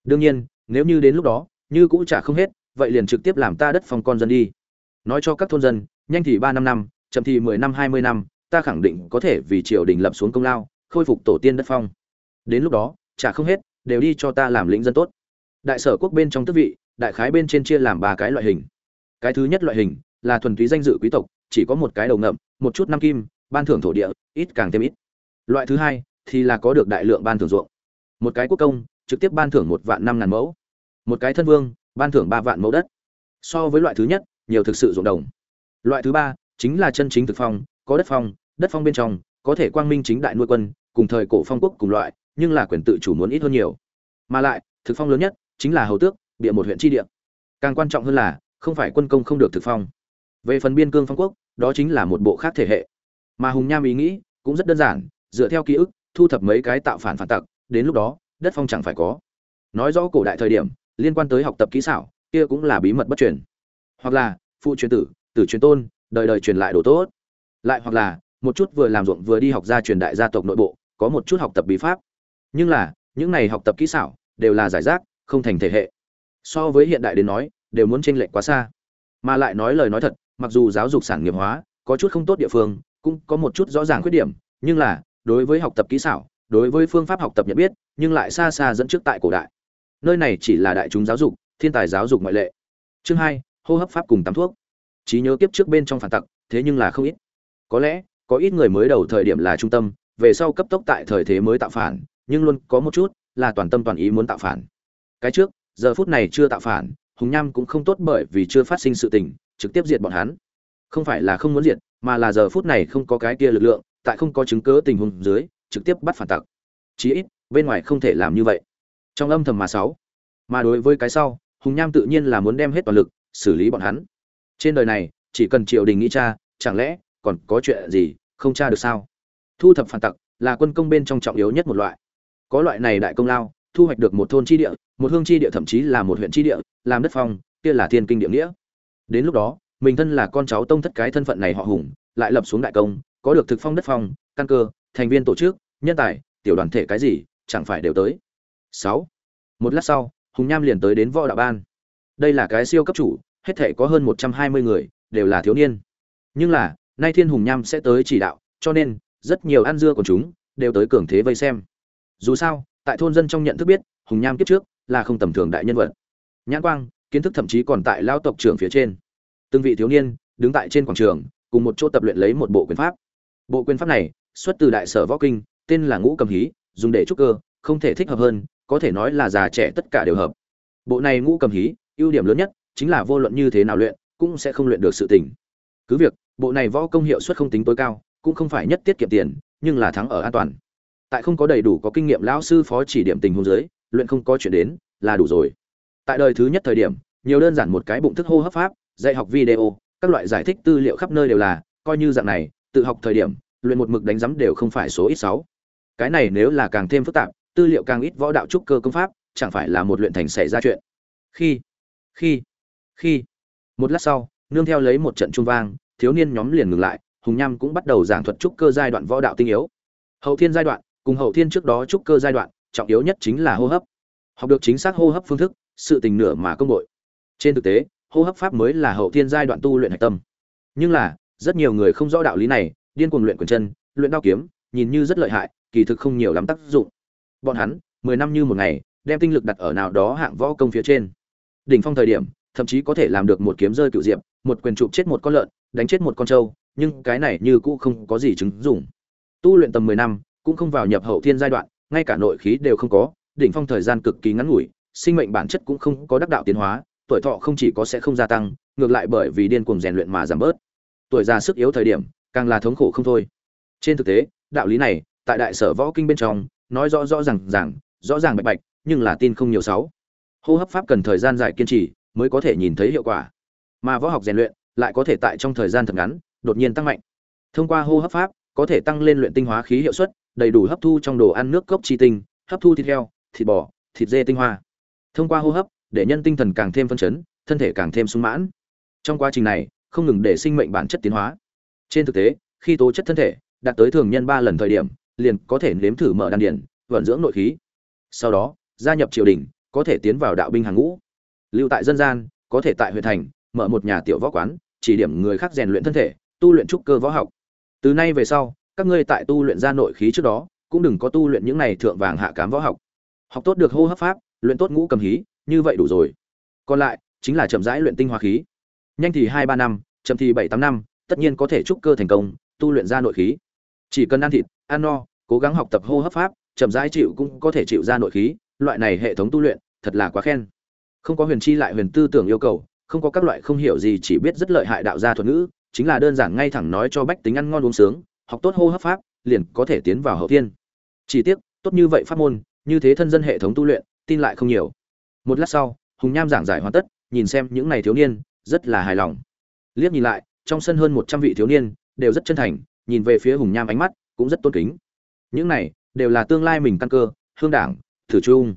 Đương nhiên nếu như đến lúc đó như cũng trả không hết vậy liền trực tiếp làm ta đất phong con dân đi. Nói cho các thôn dân, nhanh thì ba năm năm, chậm thì mười năm hai mươi năm, ta khẳng định có thể vì triều đình lập xuống công lao, khôi phục tổ tiên đất phong. Đến lúc đó trả không hết, đều đi cho ta làm lĩnh dân tốt. Đại sở quốc bên trong tước vị, đại khái bên trên chia làm ba cái loại hình. Cái thứ nhất loại hình là thuần túy danh dự quý tộc, chỉ có một cái đầu ngậm, một chút năm kim, ban thưởng thổ địa, ít càng thêm ít. Loại thứ hai thì là có được đại lượng ban thưởng ruộng. Một cái quốc công, trực tiếp ban thưởng một vạn năm ngàn mẫu. Một cái thân vương ban thưởng ba vạn mẫu đất. So với loại thứ nhất, nhiều thực sự ruộng đồng. Loại thứ ba chính là chân chính thực phong, có đất phong đất phong bên trong có thể quang minh chính đại nuôi quân, cùng thời cổ phong quốc cùng loại, nhưng là quyền tự chủ muốn ít hơn nhiều. Mà lại, thực phong lớn nhất chính là hầu tước, địa một huyện tri địa. Càng quan trọng hơn là, không phải quân công không được thực phong. Về phần biên cương phong quốc, đó chính là một bộ khác thể hệ. Mà hùng nham ý nghĩ cũng rất đơn giản, dựa theo ký ức, thu thập mấy cái tạo phản phản tặc, đến lúc đó, đất phong chẳng phải có. Nói rõ cổ đại thời điểm liên quan tới học tập kỹ xảo, kia cũng là bí mật bất truyền. Hoặc là, phụ truyền tử tử truyền tôn, đời đời truyền lại đồ tốt. Lại hoặc là, một chút vừa làm ruộng vừa đi học ra truyền đại gia tộc nội bộ, có một chút học tập bí pháp. Nhưng là, những này học tập kỹ xảo đều là giải rác, không thành thể hệ. So với hiện đại đến nói, đều muốn tranh lệch quá xa. Mà lại nói lời nói thật, mặc dù giáo dục sản nghiệp hóa, có chút không tốt địa phương, cũng có một chút rõ ràng khuyết điểm, nhưng là, đối với học tập kỹ xảo, đối với phương pháp học tập nhận biết, nhưng lại xa xa dẫn trước tại cổ đại nơi này chỉ là đại chúng giáo dục, thiên tài giáo dục ngoại lệ. Chương hai, hô hấp pháp cùng tắm thuốc. Trí nhớ kiếp trước bên trong phản tặc, thế nhưng là không ít. Có lẽ, có ít người mới đầu thời điểm là trung tâm, về sau cấp tốc tại thời thế mới tạo phản, nhưng luôn có một chút là toàn tâm toàn ý muốn tạo phản. Cái trước, giờ phút này chưa tạo phản, hùng nham cũng không tốt bởi vì chưa phát sinh sự tình, trực tiếp diệt bọn hắn. Không phải là không muốn diệt, mà là giờ phút này không có cái kia lực lượng, tại không có chứng cớ tình huống dưới, trực tiếp bắt phản tặc. Chí ít, bên ngoài không thể làm như vậy trong âm thầm mà sáu. Mà đối với cái sau, hùng nham tự nhiên là muốn đem hết toàn lực, xử lý bọn hắn. Trên đời này, chỉ cần triều đình nghĩ cha chẳng lẽ còn có chuyện gì không tra được sao? Thu thập phản tặc là quân công bên trong trọng yếu nhất một loại. Có loại này đại công lao, thu hoạch được một thôn chi địa, một hương chi địa thậm chí là một huyện chi địa, làm đất phong, kia là thiên kinh địa nghĩa. Đến lúc đó, mình thân là con cháu tông thất cái thân phận này họ hùng, lại lập xuống đại công, có được thực phong đất phong, căn cơ, thành viên tổ chức, nhân tài, tiểu đoàn thể cái gì, chẳng phải đều tới sáu. Một lát sau, hùng nham liền tới đến võ đạo ban. Đây là cái siêu cấp chủ, hết thể có hơn một trăm hai mươi người, đều là thiếu niên. Nhưng là, nay thiên hùng nham sẽ tới chỉ đạo, cho nên, rất nhiều ăn dưa của chúng, đều tới cường thế vây xem. Dù sao, tại thôn dân trong nhận thức biết, hùng nham kiếp trước, là không tầm thường đại nhân vật. Nhãn quang, kiến thức thậm chí còn tại lao tộc trưởng phía trên. Từng vị thiếu niên, đứng tại trên quảng trường, cùng một chỗ tập luyện lấy một bộ quyền pháp. Bộ quyền pháp này, xuất từ đại sở võ kinh, tên là ngũ cầm hí, dùng để trúc cơ, không thể thích hợp hơn có thể nói là già trẻ tất cả đều hợp. Bộ này ngũ cầm hí, ưu điểm lớn nhất chính là vô luận như thế nào luyện, cũng sẽ không luyện được sự tình. Cứ việc, bộ này võ công hiệu suất không tính tối cao, cũng không phải nhất tiết kiệm tiền, nhưng là thắng ở an toàn. Tại không có đầy đủ có kinh nghiệm lão sư phó chỉ điểm tình huống dưới, luyện không có chuyện đến, là đủ rồi. Tại đời thứ nhất thời điểm, nhiều đơn giản một cái bụng thức hô hấp pháp, dạy học video, các loại giải thích tư liệu khắp nơi đều là, coi như dạng này, tự học thời điểm, luyện một mực đánh giấm đều không phải số ít sáu. Cái này nếu là càng thêm phức tạp tư liệu càng ít võ đạo trúc cơ công pháp, chẳng phải là một luyện thành xảy ra chuyện. Khi khi khi, một lát sau, nương theo lấy một trận trung vang, thiếu niên nhóm liền ngừng lại, hùng nham cũng bắt đầu giảng thuật trúc cơ giai đoạn võ đạo tinh yếu. Hậu thiên giai đoạn, cùng hậu thiên trước đó trúc cơ giai đoạn, trọng yếu nhất chính là hô hấp. Học được chính xác hô hấp phương thức, sự tình nửa mà công bội. Trên thực tế, hô hấp pháp mới là hậu thiên giai đoạn tu luyện hạch tâm. Nhưng là, rất nhiều người không rõ đạo lý này, điên cuồng luyện quyền chân, luyện đao kiếm, nhìn như rất lợi hại, kỳ thực không nhiều lắm tác dụng bọn hắn, mười năm như một ngày, đem tinh lực đặt ở nào đó hạng võ công phía trên. Đỉnh phong thời điểm, thậm chí có thể làm được một kiếm rơi cựu diệp, một quyền chụp chết một con lợn, đánh chết một con trâu, nhưng cái này như cũ không có gì chứng dụng. Tu luyện tầm mười năm, cũng không vào nhập hậu thiên giai đoạn, ngay cả nội khí đều không có, đỉnh phong thời gian cực kỳ ngắn ngủi, sinh mệnh bản chất cũng không có đắc đạo tiến hóa, tuổi thọ không chỉ có sẽ không gia tăng, ngược lại bởi vì điên cuồng rèn luyện mà giảm bớt. Tuổi già sức yếu thời điểm, càng là thống khổ không thôi. Trên thực tế, đạo lý này, tại đại sở võ kinh bên trong nói rõ rõ ràng ràng, rõ ràng bạch bạch, nhưng là tin không nhiều sáu. Hô hấp pháp cần thời gian dài kiên trì mới có thể nhìn thấy hiệu quả. Mà võ học rèn luyện lại có thể tại trong thời gian thật ngắn, đột nhiên tăng mạnh. Thông qua hô hấp pháp, có thể tăng lên luyện tinh hóa khí hiệu suất, đầy đủ hấp thu trong đồ ăn nước cốc chi tinh, hấp thu thịt heo, thịt bò, thịt dê tinh hoa. Thông qua hô hấp, để nhân tinh thần càng thêm phân chấn, thân thể càng thêm sung mãn. Trong quá trình này, không ngừng để sinh mệnh bản chất tiến hóa. Trên thực tế, khi tố chất thân thể đạt tới thường nhân ba lần thời điểm liền có thể nếm thử mở đan điền, vận dưỡng nội khí. Sau đó gia nhập triều đình có thể tiến vào đạo binh hàng ngũ. Lưu tại dân gian có thể tại huyện thành mở một nhà tiểu võ quán chỉ điểm người khác rèn luyện thân thể tu luyện trúc cơ võ học. Từ nay về sau các ngươi tại tu luyện ra nội khí trước đó cũng đừng có tu luyện những này thượng vàng hạ cám võ học. Học tốt được hô hấp pháp luyện tốt ngũ cầm hí như vậy đủ rồi. Còn lại chính là chậm rãi luyện tinh hoa khí. Nhanh thì hai ba năm chậm thì bảy tám năm tất nhiên có thể trúc cơ thành công tu luyện ra nội khí. Chỉ cần ăn thịt ăn no cố gắng học tập hô hấp pháp, chậm rãi chịu cũng có thể chịu ra nội khí, loại này hệ thống tu luyện, thật là quá khen. Không có huyền chi lại huyền tư tưởng yêu cầu, không có các loại không hiểu gì, chỉ biết rất lợi hại đạo gia thuật ngữ, chính là đơn giản ngay thẳng nói cho bách tính ăn ngon uống sướng, học tốt hô hấp pháp, liền có thể tiến vào hậu thiên. Chỉ tiếc, tốt như vậy pháp môn, như thế thân dân hệ thống tu luyện, tin lại không nhiều. Một lát sau, hùng nham giảng giải hoàn tất, nhìn xem những này thiếu niên, rất là hài lòng. Liếc nhìn lại, trong sân hơn một trăm vị thiếu niên, đều rất chân thành, nhìn về phía hùng nham ánh mắt, cũng rất tôn kính những này đều là tương lai mình căn cơ, hương đảng, thử trung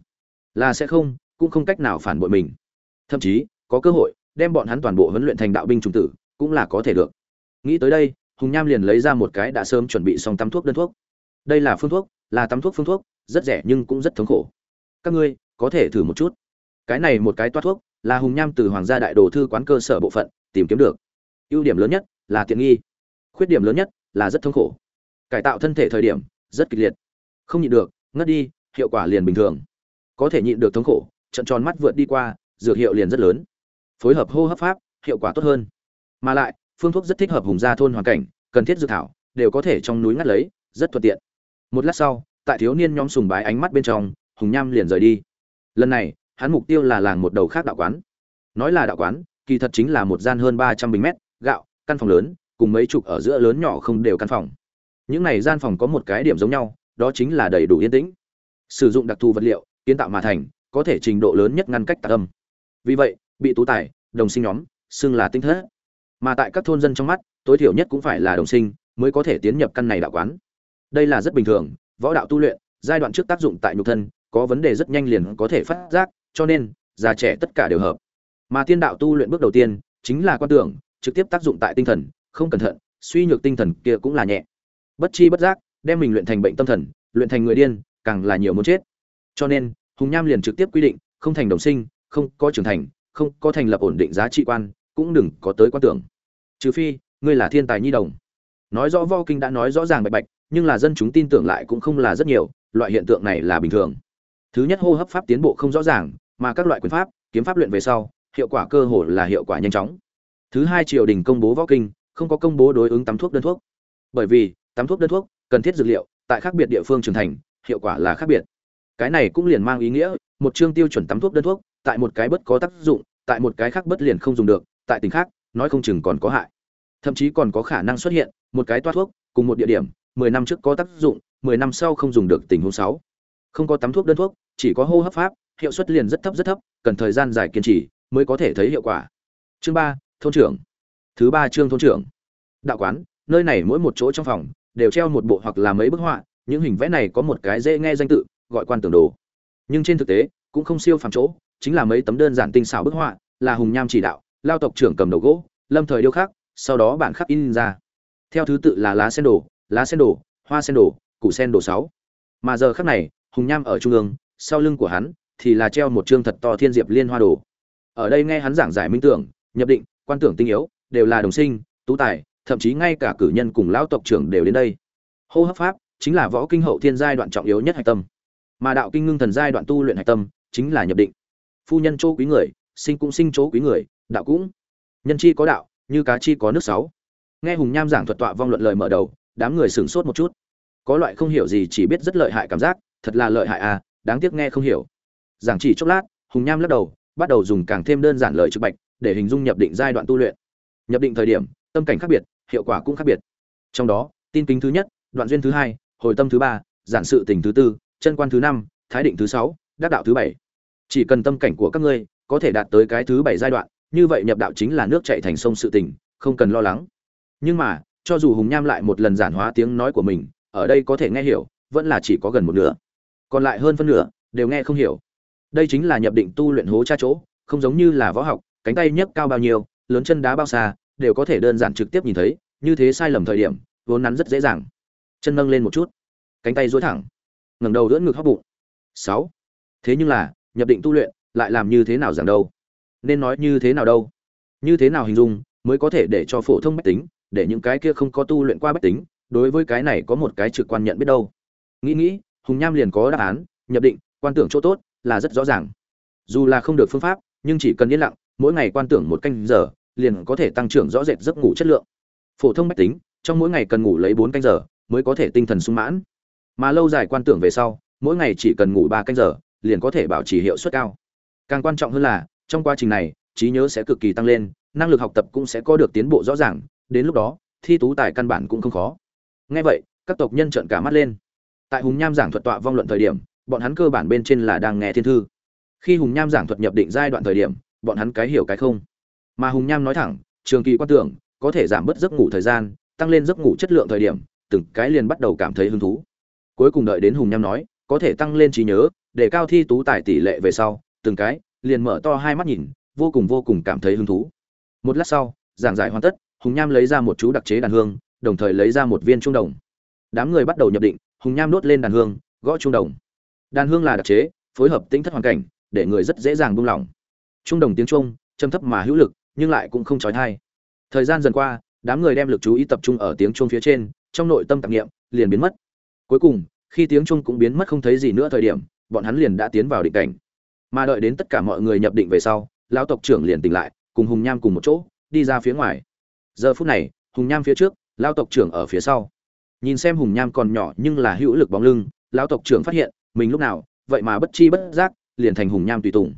là sẽ không, cũng không cách nào phản bội mình. Thậm chí, có cơ hội đem bọn hắn toàn bộ huấn luyện thành đạo binh trung tử, cũng là có thể được. Nghĩ tới đây, hùng nham liền lấy ra một cái đã sớm chuẩn bị xong tắm thuốc đơn thuốc. Đây là phương thuốc, là tắm thuốc phương thuốc, rất rẻ nhưng cũng rất thống khổ. Các ngươi có thể thử một chút. Cái này một cái toát thuốc, là hùng nham từ hoàng gia đại đồ thư quán cơ sở bộ phận, tìm kiếm được. Ưu điểm lớn nhất là tiện nghi. Khuyết điểm lớn nhất là rất thống khổ. Cải tạo thân thể thời điểm rất kịch liệt. Không nhịn được, ngất đi, hiệu quả liền bình thường. Có thể nhịn được thống khổ, trận tròn mắt vượt đi qua, dược hiệu liền rất lớn. Phối hợp hô hấp pháp, hiệu quả tốt hơn. Mà lại, phương thuốc rất thích hợp hùng gia thôn hoàn cảnh, cần thiết dược thảo, đều có thể trong núi ngắt lấy, rất thuận tiện. Một lát sau, tại thiếu niên nhóm sùng bái ánh mắt bên trong, hùng nham liền rời đi. Lần này, hắn mục tiêu là làng một đầu khác đạo quán. Nói là đạo quán, kỳ thật chính là một gian hơn ba trăm bình mét, gạo, căn phòng lớn, cùng mấy chục ở giữa lớn nhỏ không đều căn phòng những này gian phòng có một cái điểm giống nhau, đó chính là đầy đủ yên tĩnh. Sử dụng đặc thù vật liệu, kiến tạo mà thành, có thể trình độ lớn nhất ngăn cách tạc âm. Vì vậy, bị tú tài, đồng sinh nhóm, xưng là tinh thất. Mà tại các thôn dân trong mắt, tối thiểu nhất cũng phải là đồng sinh, mới có thể tiến nhập căn này đạo quán. Đây là rất bình thường, võ đạo tu luyện, giai đoạn trước tác dụng tại nhục thân, có vấn đề rất nhanh liền có thể phát giác, cho nên, già trẻ tất cả đều hợp. Mà tiên đạo tu luyện bước đầu tiên, chính là quan tưởng, trực tiếp tác dụng tại tinh thần, không cẩn thận, suy nhược tinh thần kia cũng là nhẹ bất chi bất giác, đem mình luyện thành bệnh tâm thần, luyện thành người điên, càng là nhiều muốn chết. Cho nên, hùng nham liền trực tiếp quy định, không thành đồng sinh, không có trưởng thành, không có thành lập ổn định giá trị quan, cũng đừng có tới quan tưởng. Trừ phi, ngươi là thiên tài nhi đồng. Nói rõ vo kinh đã nói rõ ràng bạch bạch, nhưng là dân chúng tin tưởng lại cũng không là rất nhiều, loại hiện tượng này là bình thường. Thứ nhất hô hấp pháp tiến bộ không rõ ràng, mà các loại quyền pháp, kiếm pháp luyện về sau, hiệu quả cơ hồ là hiệu quả nhanh chóng. Thứ hai triều đình công bố võ kinh, không có công bố đối ứng tắm thuốc đơn thuốc. Bởi vì tắm thuốc, đơn thuốc, cần thiết dược liệu, tại khác biệt địa phương trưởng thành, hiệu quả là khác biệt. Cái này cũng liền mang ý nghĩa, một chương tiêu chuẩn tắm thuốc, đơn thuốc, tại một cái bất có tác dụng, tại một cái khác bất liền không dùng được, tại tỉnh khác, nói không chừng còn có hại. Thậm chí còn có khả năng xuất hiện, một cái toa thuốc, cùng một địa điểm, mười năm trước có tác dụng, mười năm sau không dùng được tình huống sáu. Không có tắm thuốc, đơn thuốc, chỉ có hô hấp pháp, hiệu suất liền rất thấp rất thấp, cần thời gian dài kiên trì mới có thể thấy hiệu quả. Chương ba, thôn trưởng. Thứ ba chương thôn trưởng. Đạo quán, nơi này mỗi một chỗ trong phòng đều treo một bộ hoặc là mấy bức họa, những hình vẽ này có một cái dễ nghe danh tự, gọi quan tưởng đồ. Nhưng trên thực tế, cũng không siêu phàm chỗ, chính là mấy tấm đơn giản tinh xảo bức họa, là hùng nham chỉ đạo, lao tộc trưởng cầm đầu gỗ, lâm thời điêu khắc, sau đó bản khắc in ra. Theo thứ tự là lá sen đồ, lá sen đồ, hoa sen đồ, củ sen đồ sáu. Mà giờ khắc này, hùng nham ở trung ương, sau lưng của hắn, thì là treo một chương thật to thiên diệp liên hoa đồ. Ở đây nghe hắn giảng giải minh tưởng, nhập định, quan tưởng tinh yếu, đều là đồng sinh, tú tài thậm chí ngay cả cử nhân cùng lão tộc trưởng đều đến đây. Hô hấp pháp chính là võ kinh hậu thiên giai đoạn trọng yếu nhất hạch tâm. Mà đạo kinh ngưng thần giai đoạn tu luyện hạch tâm chính là nhập định. Phu nhân chỗ quý người, sinh cũng sinh chỗ quý người, đạo cũng. Nhân chi có đạo, như cá chi có nước sáu. Nghe hùng nham giảng thuật tọa vong luận lời mở đầu, đám người sửng sốt một chút. Có loại không hiểu gì chỉ biết rất lợi hại cảm giác, thật là lợi hại à đáng tiếc nghe không hiểu. Giảng chỉ chốc lát, hùng nham lắc đầu, bắt đầu dùng càng thêm đơn giản lời trực bạch để hình dung nhập định giai đoạn tu luyện. Nhập định thời điểm, tâm cảnh khác biệt hiệu quả cũng khác biệt. Trong đó, tin kính thứ nhất, đoạn duyên thứ hai, hồi tâm thứ ba, giản sự tình thứ tư, chân quan thứ năm, thái định thứ sáu, đắc đạo thứ bảy. Chỉ cần tâm cảnh của các ngươi có thể đạt tới cái thứ bảy giai đoạn, như vậy nhập đạo chính là nước chạy thành sông sự tình, không cần lo lắng. Nhưng mà, cho dù hùng nham lại một lần giản hóa tiếng nói của mình, ở đây có thể nghe hiểu, vẫn là chỉ có gần một nửa. Còn lại hơn phân nửa, đều nghe không hiểu. Đây chính là nhập định tu luyện hố tra chỗ, không giống như là võ học, cánh tay nhấc cao bao nhiêu, lớn chân đá bao xa đều có thể đơn giản trực tiếp nhìn thấy, như thế sai lầm thời điểm, vốn nắn rất dễ dàng. Chân nâng lên một chút, cánh tay duỗi thẳng, ngẩng đầu đỡ ngực hóc bụng. Sáu. Thế nhưng là, nhập định tu luyện, lại làm như thế nào giảng đâu? Nên nói như thế nào đâu? Như thế nào hình dung, mới có thể để cho phổ thông bách tính, để những cái kia không có tu luyện qua bách tính, đối với cái này có một cái trực quan nhận biết đâu? Nghĩ nghĩ, hùng nham liền có đáp án, nhập định, quan tưởng chỗ tốt là rất rõ ràng. Dù là không được phương pháp, nhưng chỉ cần yên lặng, mỗi ngày quan tưởng một canh giờ liền có thể tăng trưởng rõ rệt giấc ngủ chất lượng. Phổ thông bách tính, trong mỗi ngày cần ngủ lấy bốn canh giờ mới có thể tinh thần sung mãn. Mà lâu dài quan tưởng về sau, mỗi ngày chỉ cần ngủ ba canh giờ liền có thể bảo trì hiệu suất cao. Càng quan trọng hơn là, trong quá trình này, trí nhớ sẽ cực kỳ tăng lên, năng lực học tập cũng sẽ có được tiến bộ rõ ràng, đến lúc đó, thi tú tài căn bản cũng không khó. Nghe vậy, các tộc nhân trợn cả mắt lên. Tại hùng nham giảng thuật tọa vong luận thời điểm, bọn hắn cơ bản bên trên là đang nghe thiên thư. Khi hùng nham giảng thuật nhập định giai đoạn thời điểm, bọn hắn cái hiểu cái không mà hùng nham nói thẳng, trường kỳ quan tưởng, có thể giảm bớt giấc ngủ thời gian, tăng lên giấc ngủ chất lượng thời điểm, từng cái liền bắt đầu cảm thấy hứng thú. Cuối cùng đợi đến hùng nham nói, có thể tăng lên trí nhớ, để cao thi tú tài tỷ lệ về sau, từng cái liền mở to hai mắt nhìn, vô cùng vô cùng cảm thấy hứng thú. Một lát sau, giảng giải hoàn tất, hùng nham lấy ra một chú đặc chế đàn hương, đồng thời lấy ra một viên trung đồng. Đám người bắt đầu nhập định, hùng nham đốt lên đàn hương, gõ trung đồng. Đàn hương là đặc chế, phối hợp tính thất hoàn cảnh, để người rất dễ dàng buông lỏng. Trung đồng tiếng trung châm thấp mà hữu lực nhưng lại cũng không trói thai. Thời gian dần qua, đám người đem lực chú ý tập trung ở tiếng chuông phía trên, trong nội tâm tạp nghiệm liền biến mất. Cuối cùng, khi tiếng chuông cũng biến mất không thấy gì nữa thời điểm, bọn hắn liền đã tiến vào định cảnh. Mà đợi đến tất cả mọi người nhập định về sau, lão tộc trưởng liền tỉnh lại, cùng hùng nham cùng một chỗ, đi ra phía ngoài. Giờ phút này, hùng nham phía trước, lão tộc trưởng ở phía sau. Nhìn xem hùng nham còn nhỏ nhưng là hữu lực bóng lưng, lão tộc trưởng phát hiện, mình lúc nào, vậy mà bất chi bất giác, liền thành hùng nham tùy tùng.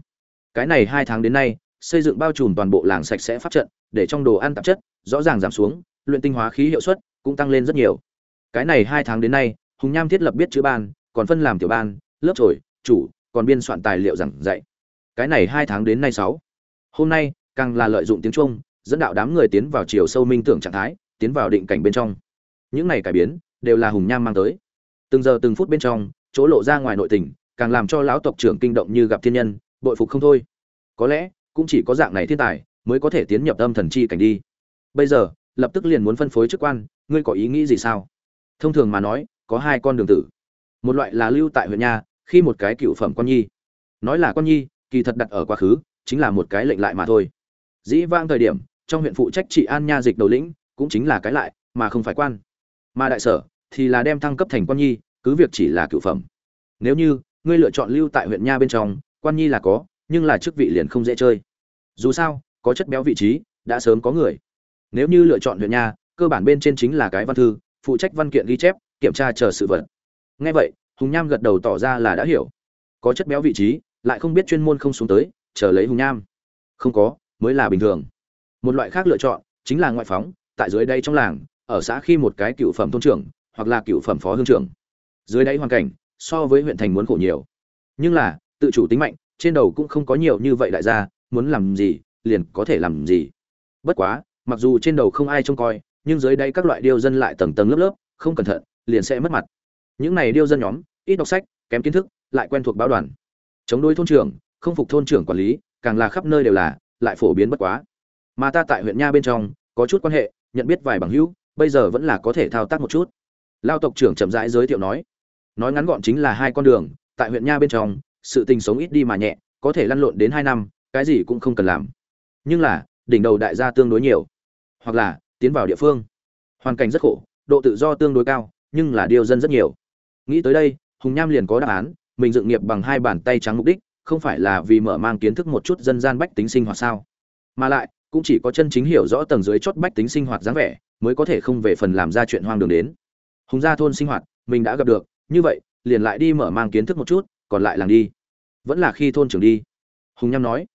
Cái này hai tháng đến nay xây dựng bao trùm toàn bộ làng sạch sẽ pháp trận, để trong đồ ăn tạp chất rõ ràng giảm xuống, luyện tinh hóa khí hiệu suất cũng tăng lên rất nhiều. Cái này hai tháng đến nay, hùng nham thiết lập biết chữ ban, còn phân làm tiểu ban, lớp trồi, chủ, còn biên soạn tài liệu giảng dạy. Cái này hai tháng đến nay sáu. Hôm nay, càng là lợi dụng tiếng trung, dẫn đạo đám người tiến vào chiều sâu minh tưởng trạng thái, tiến vào định cảnh bên trong. Những này cải biến, đều là hùng nham mang tới. Từng giờ từng phút bên trong, chỗ lộ ra ngoài nội tình, càng làm cho lão tộc trưởng kinh động như gặp thiên nhân, bội phục không thôi. Có lẽ cũng chỉ có dạng này thiên tài mới có thể tiến nhập âm thần chi cảnh đi. Bây giờ, lập tức liền muốn phân phối chức quan, ngươi có ý nghĩ gì sao? Thông thường mà nói, có hai con đường tử. Một loại là lưu tại huyện nha khi một cái cựu phẩm quan nhi. Nói là quan nhi, kỳ thật đặt ở quá khứ, chính là một cái lệnh lại mà thôi. Dĩ vang thời điểm, trong huyện phụ trách trị an nha dịch đầu lĩnh, cũng chính là cái lại, mà không phải quan. Mà đại sở, thì là đem thăng cấp thành quan nhi, cứ việc chỉ là cựu phẩm. Nếu như, ngươi lựa chọn lưu tại huyện nha bên trong, quan nhi là có nhưng là chức vị liền không dễ chơi. Dù sao, có chất béo vị trí, đã sớm có người. Nếu như lựa chọn huyện nha cơ bản bên trên chính là cái văn thư, phụ trách văn kiện ghi chép, kiểm tra chờ sự vật. Ngay vậy, hùng nham gật đầu tỏ ra là đã hiểu. Có chất béo vị trí, lại không biết chuyên môn không xuống tới, chờ lấy hùng nham. Không có, mới là bình thường. Một loại khác lựa chọn, chính là ngoại phóng, tại dưới đây trong làng, ở xã khi một cái cựu phẩm thôn trưởng, hoặc là cựu phẩm phó hương trưởng. Dưới đây hoàn cảnh, so với huyện thành muốn khổ nhiều. Nhưng là, tự chủ tính mạnh trên đầu cũng không có nhiều như vậy đại gia, muốn làm gì, liền có thể làm gì. Bất quá, mặc dù trên đầu không ai trông coi, nhưng dưới đây các loại điêu dân lại tầng tầng lớp lớp, không cẩn thận, liền sẽ mất mặt. Những này điêu dân nhóm, ít đọc sách, kém kiến thức, lại quen thuộc báo đoàn. Chống đối thôn trưởng, không phục thôn trưởng quản lý, càng là khắp nơi đều là, lại phổ biến bất quá. Mà ta tại huyện nha bên trong, có chút quan hệ, nhận biết vài bằng hữu, bây giờ vẫn là có thể thao tác một chút. Lao tộc trưởng chậm rãi giới thiệu nói. Nói ngắn gọn chính là hai con đường, tại huyện nha bên trong sự tình sống ít đi mà nhẹ, có thể lăn lộn đến hai năm, cái gì cũng không cần làm. Nhưng là, đỉnh đầu đại gia tương đối nhiều. Hoặc là, tiến vào địa phương. Hoàn cảnh rất khổ, độ tự do tương đối cao, nhưng là điều dân rất nhiều. Nghĩ tới đây, hùng nham liền có đáp án, mình dựng nghiệp bằng hai bàn tay trắng mục đích, không phải là vì mở mang kiến thức một chút dân gian bách tính sinh hoạt sao. Mà lại, cũng chỉ có chân chính hiểu rõ tầng dưới chót bách tính sinh hoạt dáng vẻ, mới có thể không về phần làm ra chuyện hoang đường đến. Hùng gia thôn sinh hoạt, mình đã gặp được, như vậy, liền lại đi mở mang kiến thức một chút, còn lại làng đi vẫn là khi thôn trưởng đi. Hùng nham nói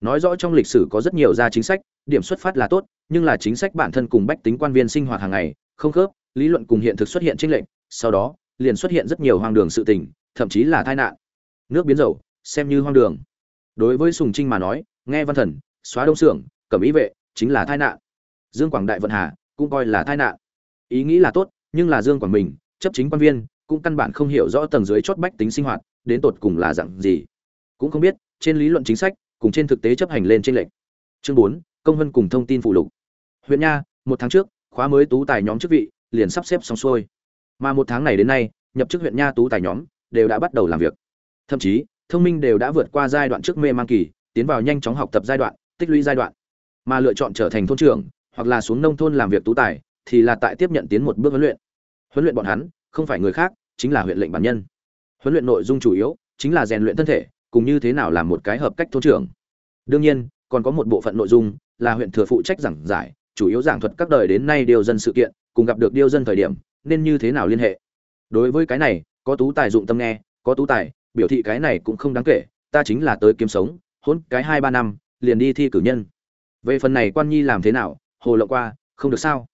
nói rõ trong lịch sử có rất nhiều gia chính sách, điểm xuất phát là tốt, nhưng là chính sách bản thân cùng bách tính quan viên sinh hoạt hàng ngày, không khớp, lý luận cùng hiện thực xuất hiện tranh lệch, sau đó, liền xuất hiện rất nhiều hoang đường sự tình, thậm chí là tai nạn. Nước biến dầu, xem như hoang đường. Đối với sùng trinh mà nói, nghe văn thần, xóa đông xưởng, cẩm ý vệ, chính là tai nạn. Dương quảng đại vận hà, cũng coi là tai nạn. Ý nghĩ là tốt, nhưng là dương quảng mình, chấp chính quan viên, cũng căn bản không hiểu rõ tầng dưới chót bách tính sinh hoạt, đến tột cùng là dạng gì cũng không biết, trên lý luận chính sách, cùng trên thực tế chấp hành lên trên lệnh chương bốn, công vân cùng thông tin phụ lục. Huyện nha, một tháng trước, khóa mới tú tài nhóm chức vị, liền sắp xếp xong xuôi. Mà một tháng này đến nay nhập chức huyện nha tú tài nhóm, đều đã bắt đầu làm việc. Thậm chí, thông minh đều đã vượt qua giai đoạn trước mê mang kỳ, tiến vào nhanh chóng học tập giai đoạn, tích lũy giai đoạn. Mà lựa chọn trở thành thôn trưởng, hoặc là xuống nông thôn làm việc tú tài, thì là tại tiếp nhận tiến một bước huấn luyện. Huấn luyện bọn hắn, không phải người khác, chính là huyện lệnh bản nhân. Huấn luyện nội dung chủ yếu, chính là rèn luyện thân thể cùng như thế nào làm một cái hợp cách thôn trưởng. Đương nhiên, còn có một bộ phận nội dung là huyện thừa phụ trách giảng giải, chủ yếu giảng thuật các đời đến nay điều dân sự kiện, cùng gặp được điêu dân thời điểm, nên như thế nào liên hệ. Đối với cái này, có tú tài dụng tâm nghe, có tú tài, biểu thị cái này cũng không đáng kể, ta chính là tới kiếm sống, hôn cái hai ba năm, liền đi thi cử nhân. Về phần này quan nhi làm thế nào, hồ lộ qua, không được sao.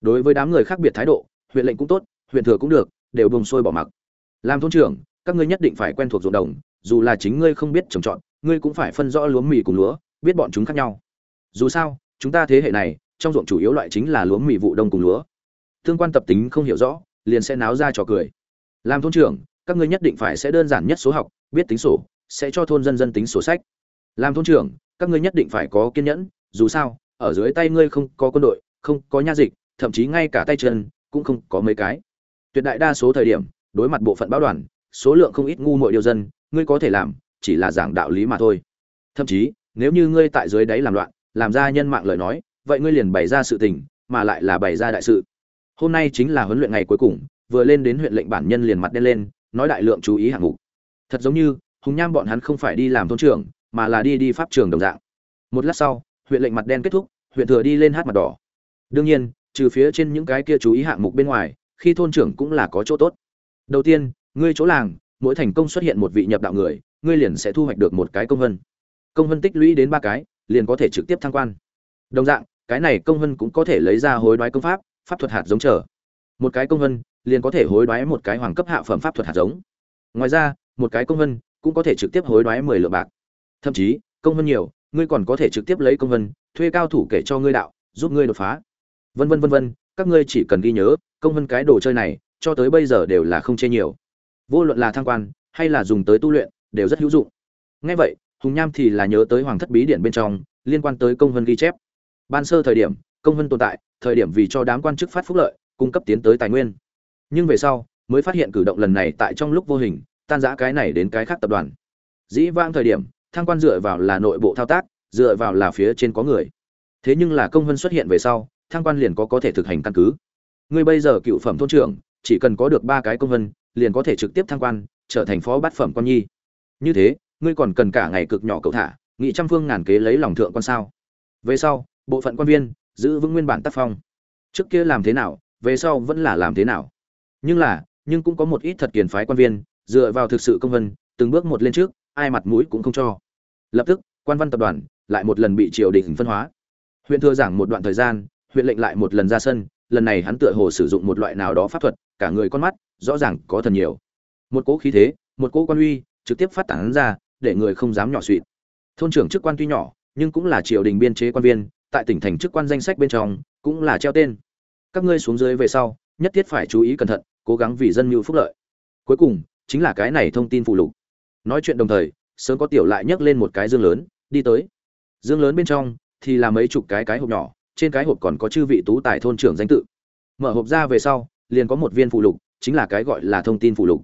Đối với đám người khác biệt thái độ, huyện lệnh cũng tốt, huyện thừa cũng được, đều bùng sôi bỏ mặc. Làm thôn trưởng, các ngươi nhất định phải quen thuộc ruộng đồng dù là chính ngươi không biết trồng trọt, ngươi cũng phải phân rõ lúa mì cùng lúa, biết bọn chúng khác nhau. Dù sao, chúng ta thế hệ này, trong ruộng chủ yếu loại chính là lúa mì vụ đông cùng lúa. Tương quan tập tính không hiểu rõ, liền sẽ náo ra trò cười. Làm thôn trưởng, các ngươi nhất định phải sẽ đơn giản nhất số học, biết tính sổ, sẽ cho thôn dân dân tính sổ sách. Làm thôn trưởng, các ngươi nhất định phải có kiên nhẫn, dù sao, ở dưới tay ngươi không có quân đội, không có nha dịch, thậm chí ngay cả tay chân, cũng không có mấy cái. Tuyệt đại đa số thời điểm, đối mặt bộ phận báo đoàn, số lượng không ít ngu muội điều dân ngươi có thể làm, chỉ là giảng đạo lý mà thôi. Thậm chí, nếu như ngươi tại dưới đáy làm loạn, làm ra nhân mạng lời nói, vậy ngươi liền bày ra sự tình, mà lại là bày ra đại sự. Hôm nay chính là huấn luyện ngày cuối cùng, vừa lên đến huyện lệnh bản nhân liền mặt đen lên, nói đại lượng chú ý hạng mục. Thật giống như, hùng nham bọn hắn không phải đi làm thôn trưởng, mà là đi đi pháp trường đồng dạng. Một lát sau, huyện lệnh mặt đen kết thúc, huyện thừa đi lên hát mặt đỏ. Đương nhiên, trừ phía trên những cái kia chú ý hạng mục bên ngoài, khi thôn trưởng cũng là có chỗ tốt. Đầu tiên, ngươi chỗ làng mỗi thành công xuất hiện một vị nhập đạo người, ngươi liền sẽ thu hoạch được một cái công vân. Công vân tích lũy đến ba cái, liền có thể trực tiếp thăng quan. Đồng dạng, cái này công vân cũng có thể lấy ra hối đoái công pháp pháp thuật hạt giống trở một cái công vân, liền có thể hối đoái một cái hoàng cấp hạ phẩm pháp thuật hạt giống. Ngoài ra, một cái công vân cũng có thể trực tiếp hối đoái mười lượng bạc. Thậm chí, công vân nhiều, ngươi còn có thể trực tiếp lấy công vân, thuê cao thủ kể cho ngươi đạo, giúp ngươi đột phá. Vân vân vân vân, các ngươi chỉ cần ghi nhớ, công vân cái đồ chơi này, cho tới bây giờ đều là không chê nhiều vô luận là thăng quan, hay là dùng tới tu luyện, đều rất hữu dụng. Ngay vậy, hùng nham thì là nhớ tới hoàng thất bí điển bên trong, liên quan tới công vân ghi chép. Ban sơ thời điểm, công vân tồn tại, thời điểm vì cho đám quan chức phát phúc lợi, cung cấp tiến tới tài nguyên. Nhưng về sau, mới phát hiện cử động lần này tại trong lúc vô hình, tan giã cái này đến cái khác tập đoàn. Dĩ vãng thời điểm, thăng quan dựa vào là nội bộ thao tác, dựa vào là phía trên có người. Thế nhưng là công vân xuất hiện về sau, thăng quan liền có có thể thực hành căn cứ. Ngươi bây giờ cựu phẩm thôn trưởng, chỉ cần có được ba cái công vân liền có thể trực tiếp thăng quan, trở thành phó bát phẩm quan nhi. Như thế, ngươi còn cần cả ngày cực nhỏ cậu thả, nghị trăm phương ngàn kế lấy lòng thượng quan sao? Về sau, bộ phận quan viên, giữ vững nguyên bản tác phong. Trước kia làm thế nào, về sau vẫn là làm thế nào. Nhưng là, nhưng cũng có một ít thật kiền phái quan viên, dựa vào thực sự công vân, từng bước một lên trước, ai mặt mũi cũng không cho. Lập tức, quan văn tập đoàn lại một lần bị triều đình phân hóa. Huyện thừa giảng một đoạn thời gian, huyện lệnh lại một lần ra sân, lần này hắn tựa hồ sử dụng một loại nào đó pháp thuật, cả người con mắt rõ ràng có thần nhiều. Một cỗ khí thế, một cỗ quan uy, trực tiếp phát tán ra, để người không dám nhỏ suỵt thôn trưởng chức quan tuy nhỏ, nhưng cũng là triều đình biên chế quan viên, tại tỉnh thành chức quan danh sách bên trong, cũng là treo tên. Các ngươi xuống dưới về sau, nhất thiết phải chú ý cẩn thận, cố gắng vì dân mưu phúc lợi. Cuối cùng, chính là cái này thông tin phụ lục. Nói chuyện đồng thời, sớm có tiểu lại nhấc lên một cái dương lớn, đi tới. Dương lớn bên trong, thì là mấy chục cái cái hộp nhỏ, trên cái hộp còn có chư vị tú tài thôn trưởng danh tự. Mở hộp ra về sau, liền có một viên phụ lục chính là cái gọi là thông tin phụ lục.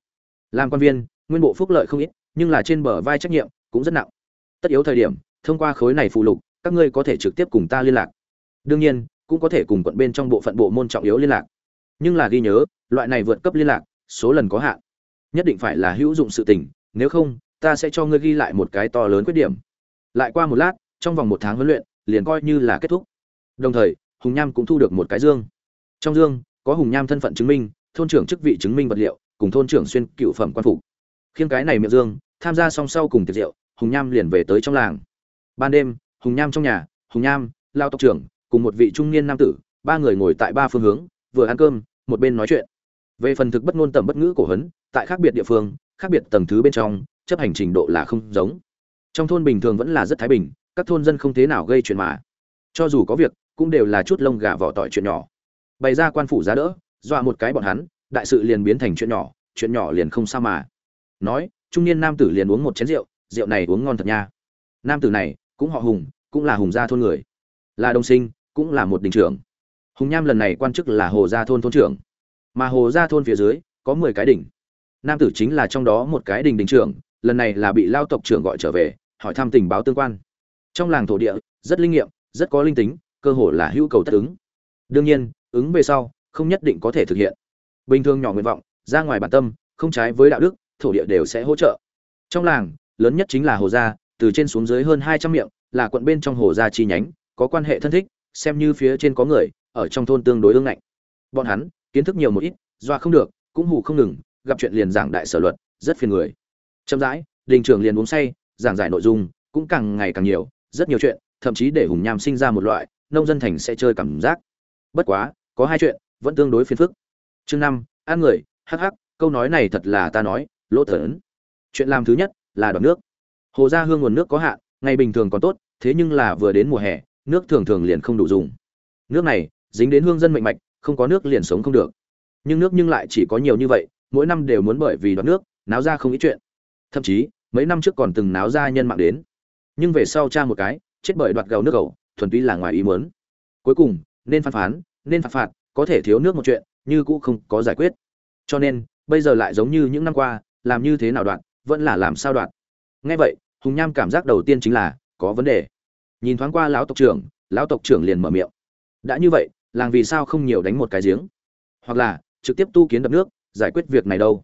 Làm quan viên, nguyên bộ phúc lợi không ít, nhưng là trên bờ vai trách nhiệm cũng rất nặng. Tất yếu thời điểm, thông qua khối này phụ lục, các ngươi có thể trực tiếp cùng ta liên lạc. Đương nhiên, cũng có thể cùng quận bên trong bộ phận bộ môn trọng yếu liên lạc. Nhưng là ghi nhớ, loại này vượt cấp liên lạc, số lần có hạn. Nhất định phải là hữu dụng sự tình, nếu không, ta sẽ cho ngươi ghi lại một cái to lớn khuyết điểm. Lại qua một lát, trong vòng một tháng huấn luyện, liền coi như là kết thúc. Đồng thời, hùng nham cũng thu được một cái dương. Trong dương, có hùng nham thân phận chứng minh thôn trưởng chức vị chứng minh vật liệu, cùng thôn trưởng xuyên cựu phẩm quan phục. Khiêng cái này miệng dương, tham gia song sau cùng tiệc rượu, hùng nham liền về tới trong làng. Ban đêm, hùng nham trong nhà, hùng nham, lao tộc trưởng, cùng một vị trung niên nam tử, ba người ngồi tại ba phương hướng, vừa ăn cơm, một bên nói chuyện. Về phần thực bất ngôn tầm bất ngữ cổ hấn, tại khác biệt địa phương, khác biệt tầng thứ bên trong, chấp hành trình độ là không giống. Trong thôn bình thường vẫn là rất thái bình, các thôn dân không thế nào gây chuyện mà. Cho dù có việc, cũng đều là chút lông gà vỏ tỏi chuyện nhỏ. Bày ra quan phủ giá đỡ dọa một cái bọn hắn, đại sự liền biến thành chuyện nhỏ chuyện nhỏ liền không sao mà. Nói, trung niên nam tử liền uống một chén rượu rượu này uống ngon thật nha. Nam tử này, cũng họ hùng, cũng là hùng gia thôn người. Là đồng sinh, cũng là một đình trưởng. Hùng nham lần này quan chức là hồ gia thôn thôn trưởng. Mà hồ gia thôn phía dưới, có mười cái đỉnh nam tử chính là trong đó một cái đình đình trưởng, lần này là bị lao tộc trưởng gọi trở về, hỏi thăm tình báo tương quan. Trong làng thổ địa, rất linh nghiệm, rất có linh tính, cơ hội là hữu cầu tất ứng. Đương nhiên, ứng về sau không nhất định có thể thực hiện. Bình thường nhỏ nguyện vọng, ra ngoài bản tâm, không trái với đạo đức, thổ địa đều sẽ hỗ trợ. Trong làng, lớn nhất chính là hồ gia, từ trên xuống dưới hơn hai trăm miệng, là quận bên trong hồ gia chi nhánh, có quan hệ thân thích, xem như phía trên có người, ở trong thôn tương đối ương ngạnh. Bọn hắn, kiến thức nhiều một ít, doa không được, cũng hù không ngừng, gặp chuyện liền giảng đại sở luật, rất phiền người. Chậm rãi, đình trưởng liền uống say, giảng giải nội dung, cũng càng ngày càng nhiều, rất nhiều chuyện, thậm chí để hùng nham sinh ra một loại, nông dân thành sẽ chơi cảm giác. Bất quá, có hai chuyện vẫn tương đối phiền phức. Chương năm, ăn người, hắc hắc, câu nói này thật là ta nói, lỗ thởn chuyện làm thứ nhất là đoạt nước. Hồ gia hương nguồn nước có hạn, ngày bình thường còn tốt, thế nhưng là vừa đến mùa hè, nước thường thường liền không đủ dùng. Nước này, dính đến hương dân mệnh mạch, không có nước liền sống không được. Nhưng nước nhưng lại chỉ có nhiều như vậy, mỗi năm đều muốn bởi vì đoạt nước, náo ra không ít chuyện. Thậm chí, mấy năm trước còn từng náo ra nhân mạng đến. Nhưng về sau cha một cái, chết bởi đoạt gầu nước gầu, thuần túy là ngoài ý muốn. Cuối cùng, nên phán phán, nên phạt phạt có thể thiếu nước một chuyện, như cũ không có giải quyết. Cho nên, bây giờ lại giống như những năm qua, làm như thế nào đoạn, vẫn là làm sao đoạn. Ngay vậy, hùng nham cảm giác đầu tiên chính là, có vấn đề. Nhìn thoáng qua lão tộc trưởng, lão tộc trưởng liền mở miệng. Đã như vậy, làng vì sao không nhiều đánh một cái giếng? Hoặc là, trực tiếp tu kiến đập nước, giải quyết việc này đâu?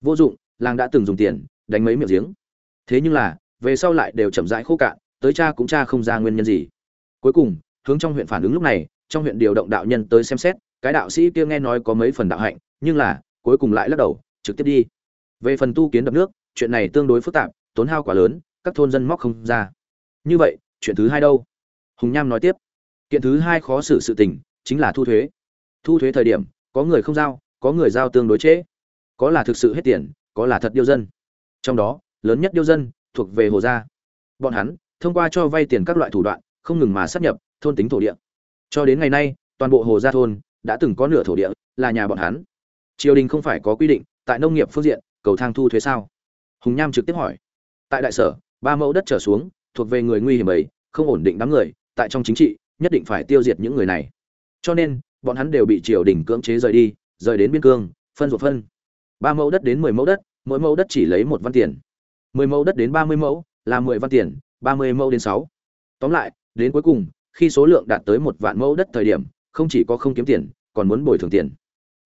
Vô dụng, làng đã từng dùng tiền, đánh mấy miệng giếng. Thế nhưng là, về sau lại đều chậm rãi khô cạn, tới cha cũng cha không ra nguyên nhân gì. Cuối cùng, hướng trong huyện phản ứng lúc này, trong huyện điều động đạo nhân tới xem xét cái đạo sĩ kia nghe nói có mấy phần đạo hạnh nhưng là cuối cùng lại lắc đầu trực tiếp đi. Về phần tu kiến đập nước chuyện này tương đối phức tạp tốn hao quá lớn các thôn dân móc không ra. Như vậy chuyện thứ hai đâu? Hùng nham nói tiếp. Kiện thứ hai khó xử sự tình chính là thu thuế. Thu thuế thời điểm có người không giao có người giao tương đối chế, có là thực sự hết tiền có là thật điêu dân. Trong đó lớn nhất điêu dân thuộc về hồ gia. Bọn hắn thông qua cho vay tiền các loại thủ đoạn không ngừng mà sắp nhập thôn tính thổ địa. Cho đến ngày nay toàn bộ hồ gia thôn đã từng có nửa thổ địa, là nhà bọn hắn. Triều đình không phải có quy định, tại nông nghiệp phương diện, cầu thang thu thuế sao? Hùng nham trực tiếp hỏi. Tại đại sở, ba mẫu đất trở xuống, thuộc về người nguy hiểm ấy, không ổn định đám người, tại trong chính trị, nhất định phải tiêu diệt những người này. Cho nên, bọn hắn đều bị triều đình cưỡng chế rời đi, rời đến biên cương, phân ruột phân. Ba mẫu đất đến mười mẫu đất, mỗi mẫu đất chỉ lấy một văn tiền. Mười mẫu đất đến ba mươi mẫu, là mười văn tiền, ba mươi mẫu đến sáu. Tóm lại, đến cuối cùng, khi số lượng đạt tới một vạn mẫu đất thời điểm không chỉ có không kiếm tiền, còn muốn bồi thường tiền.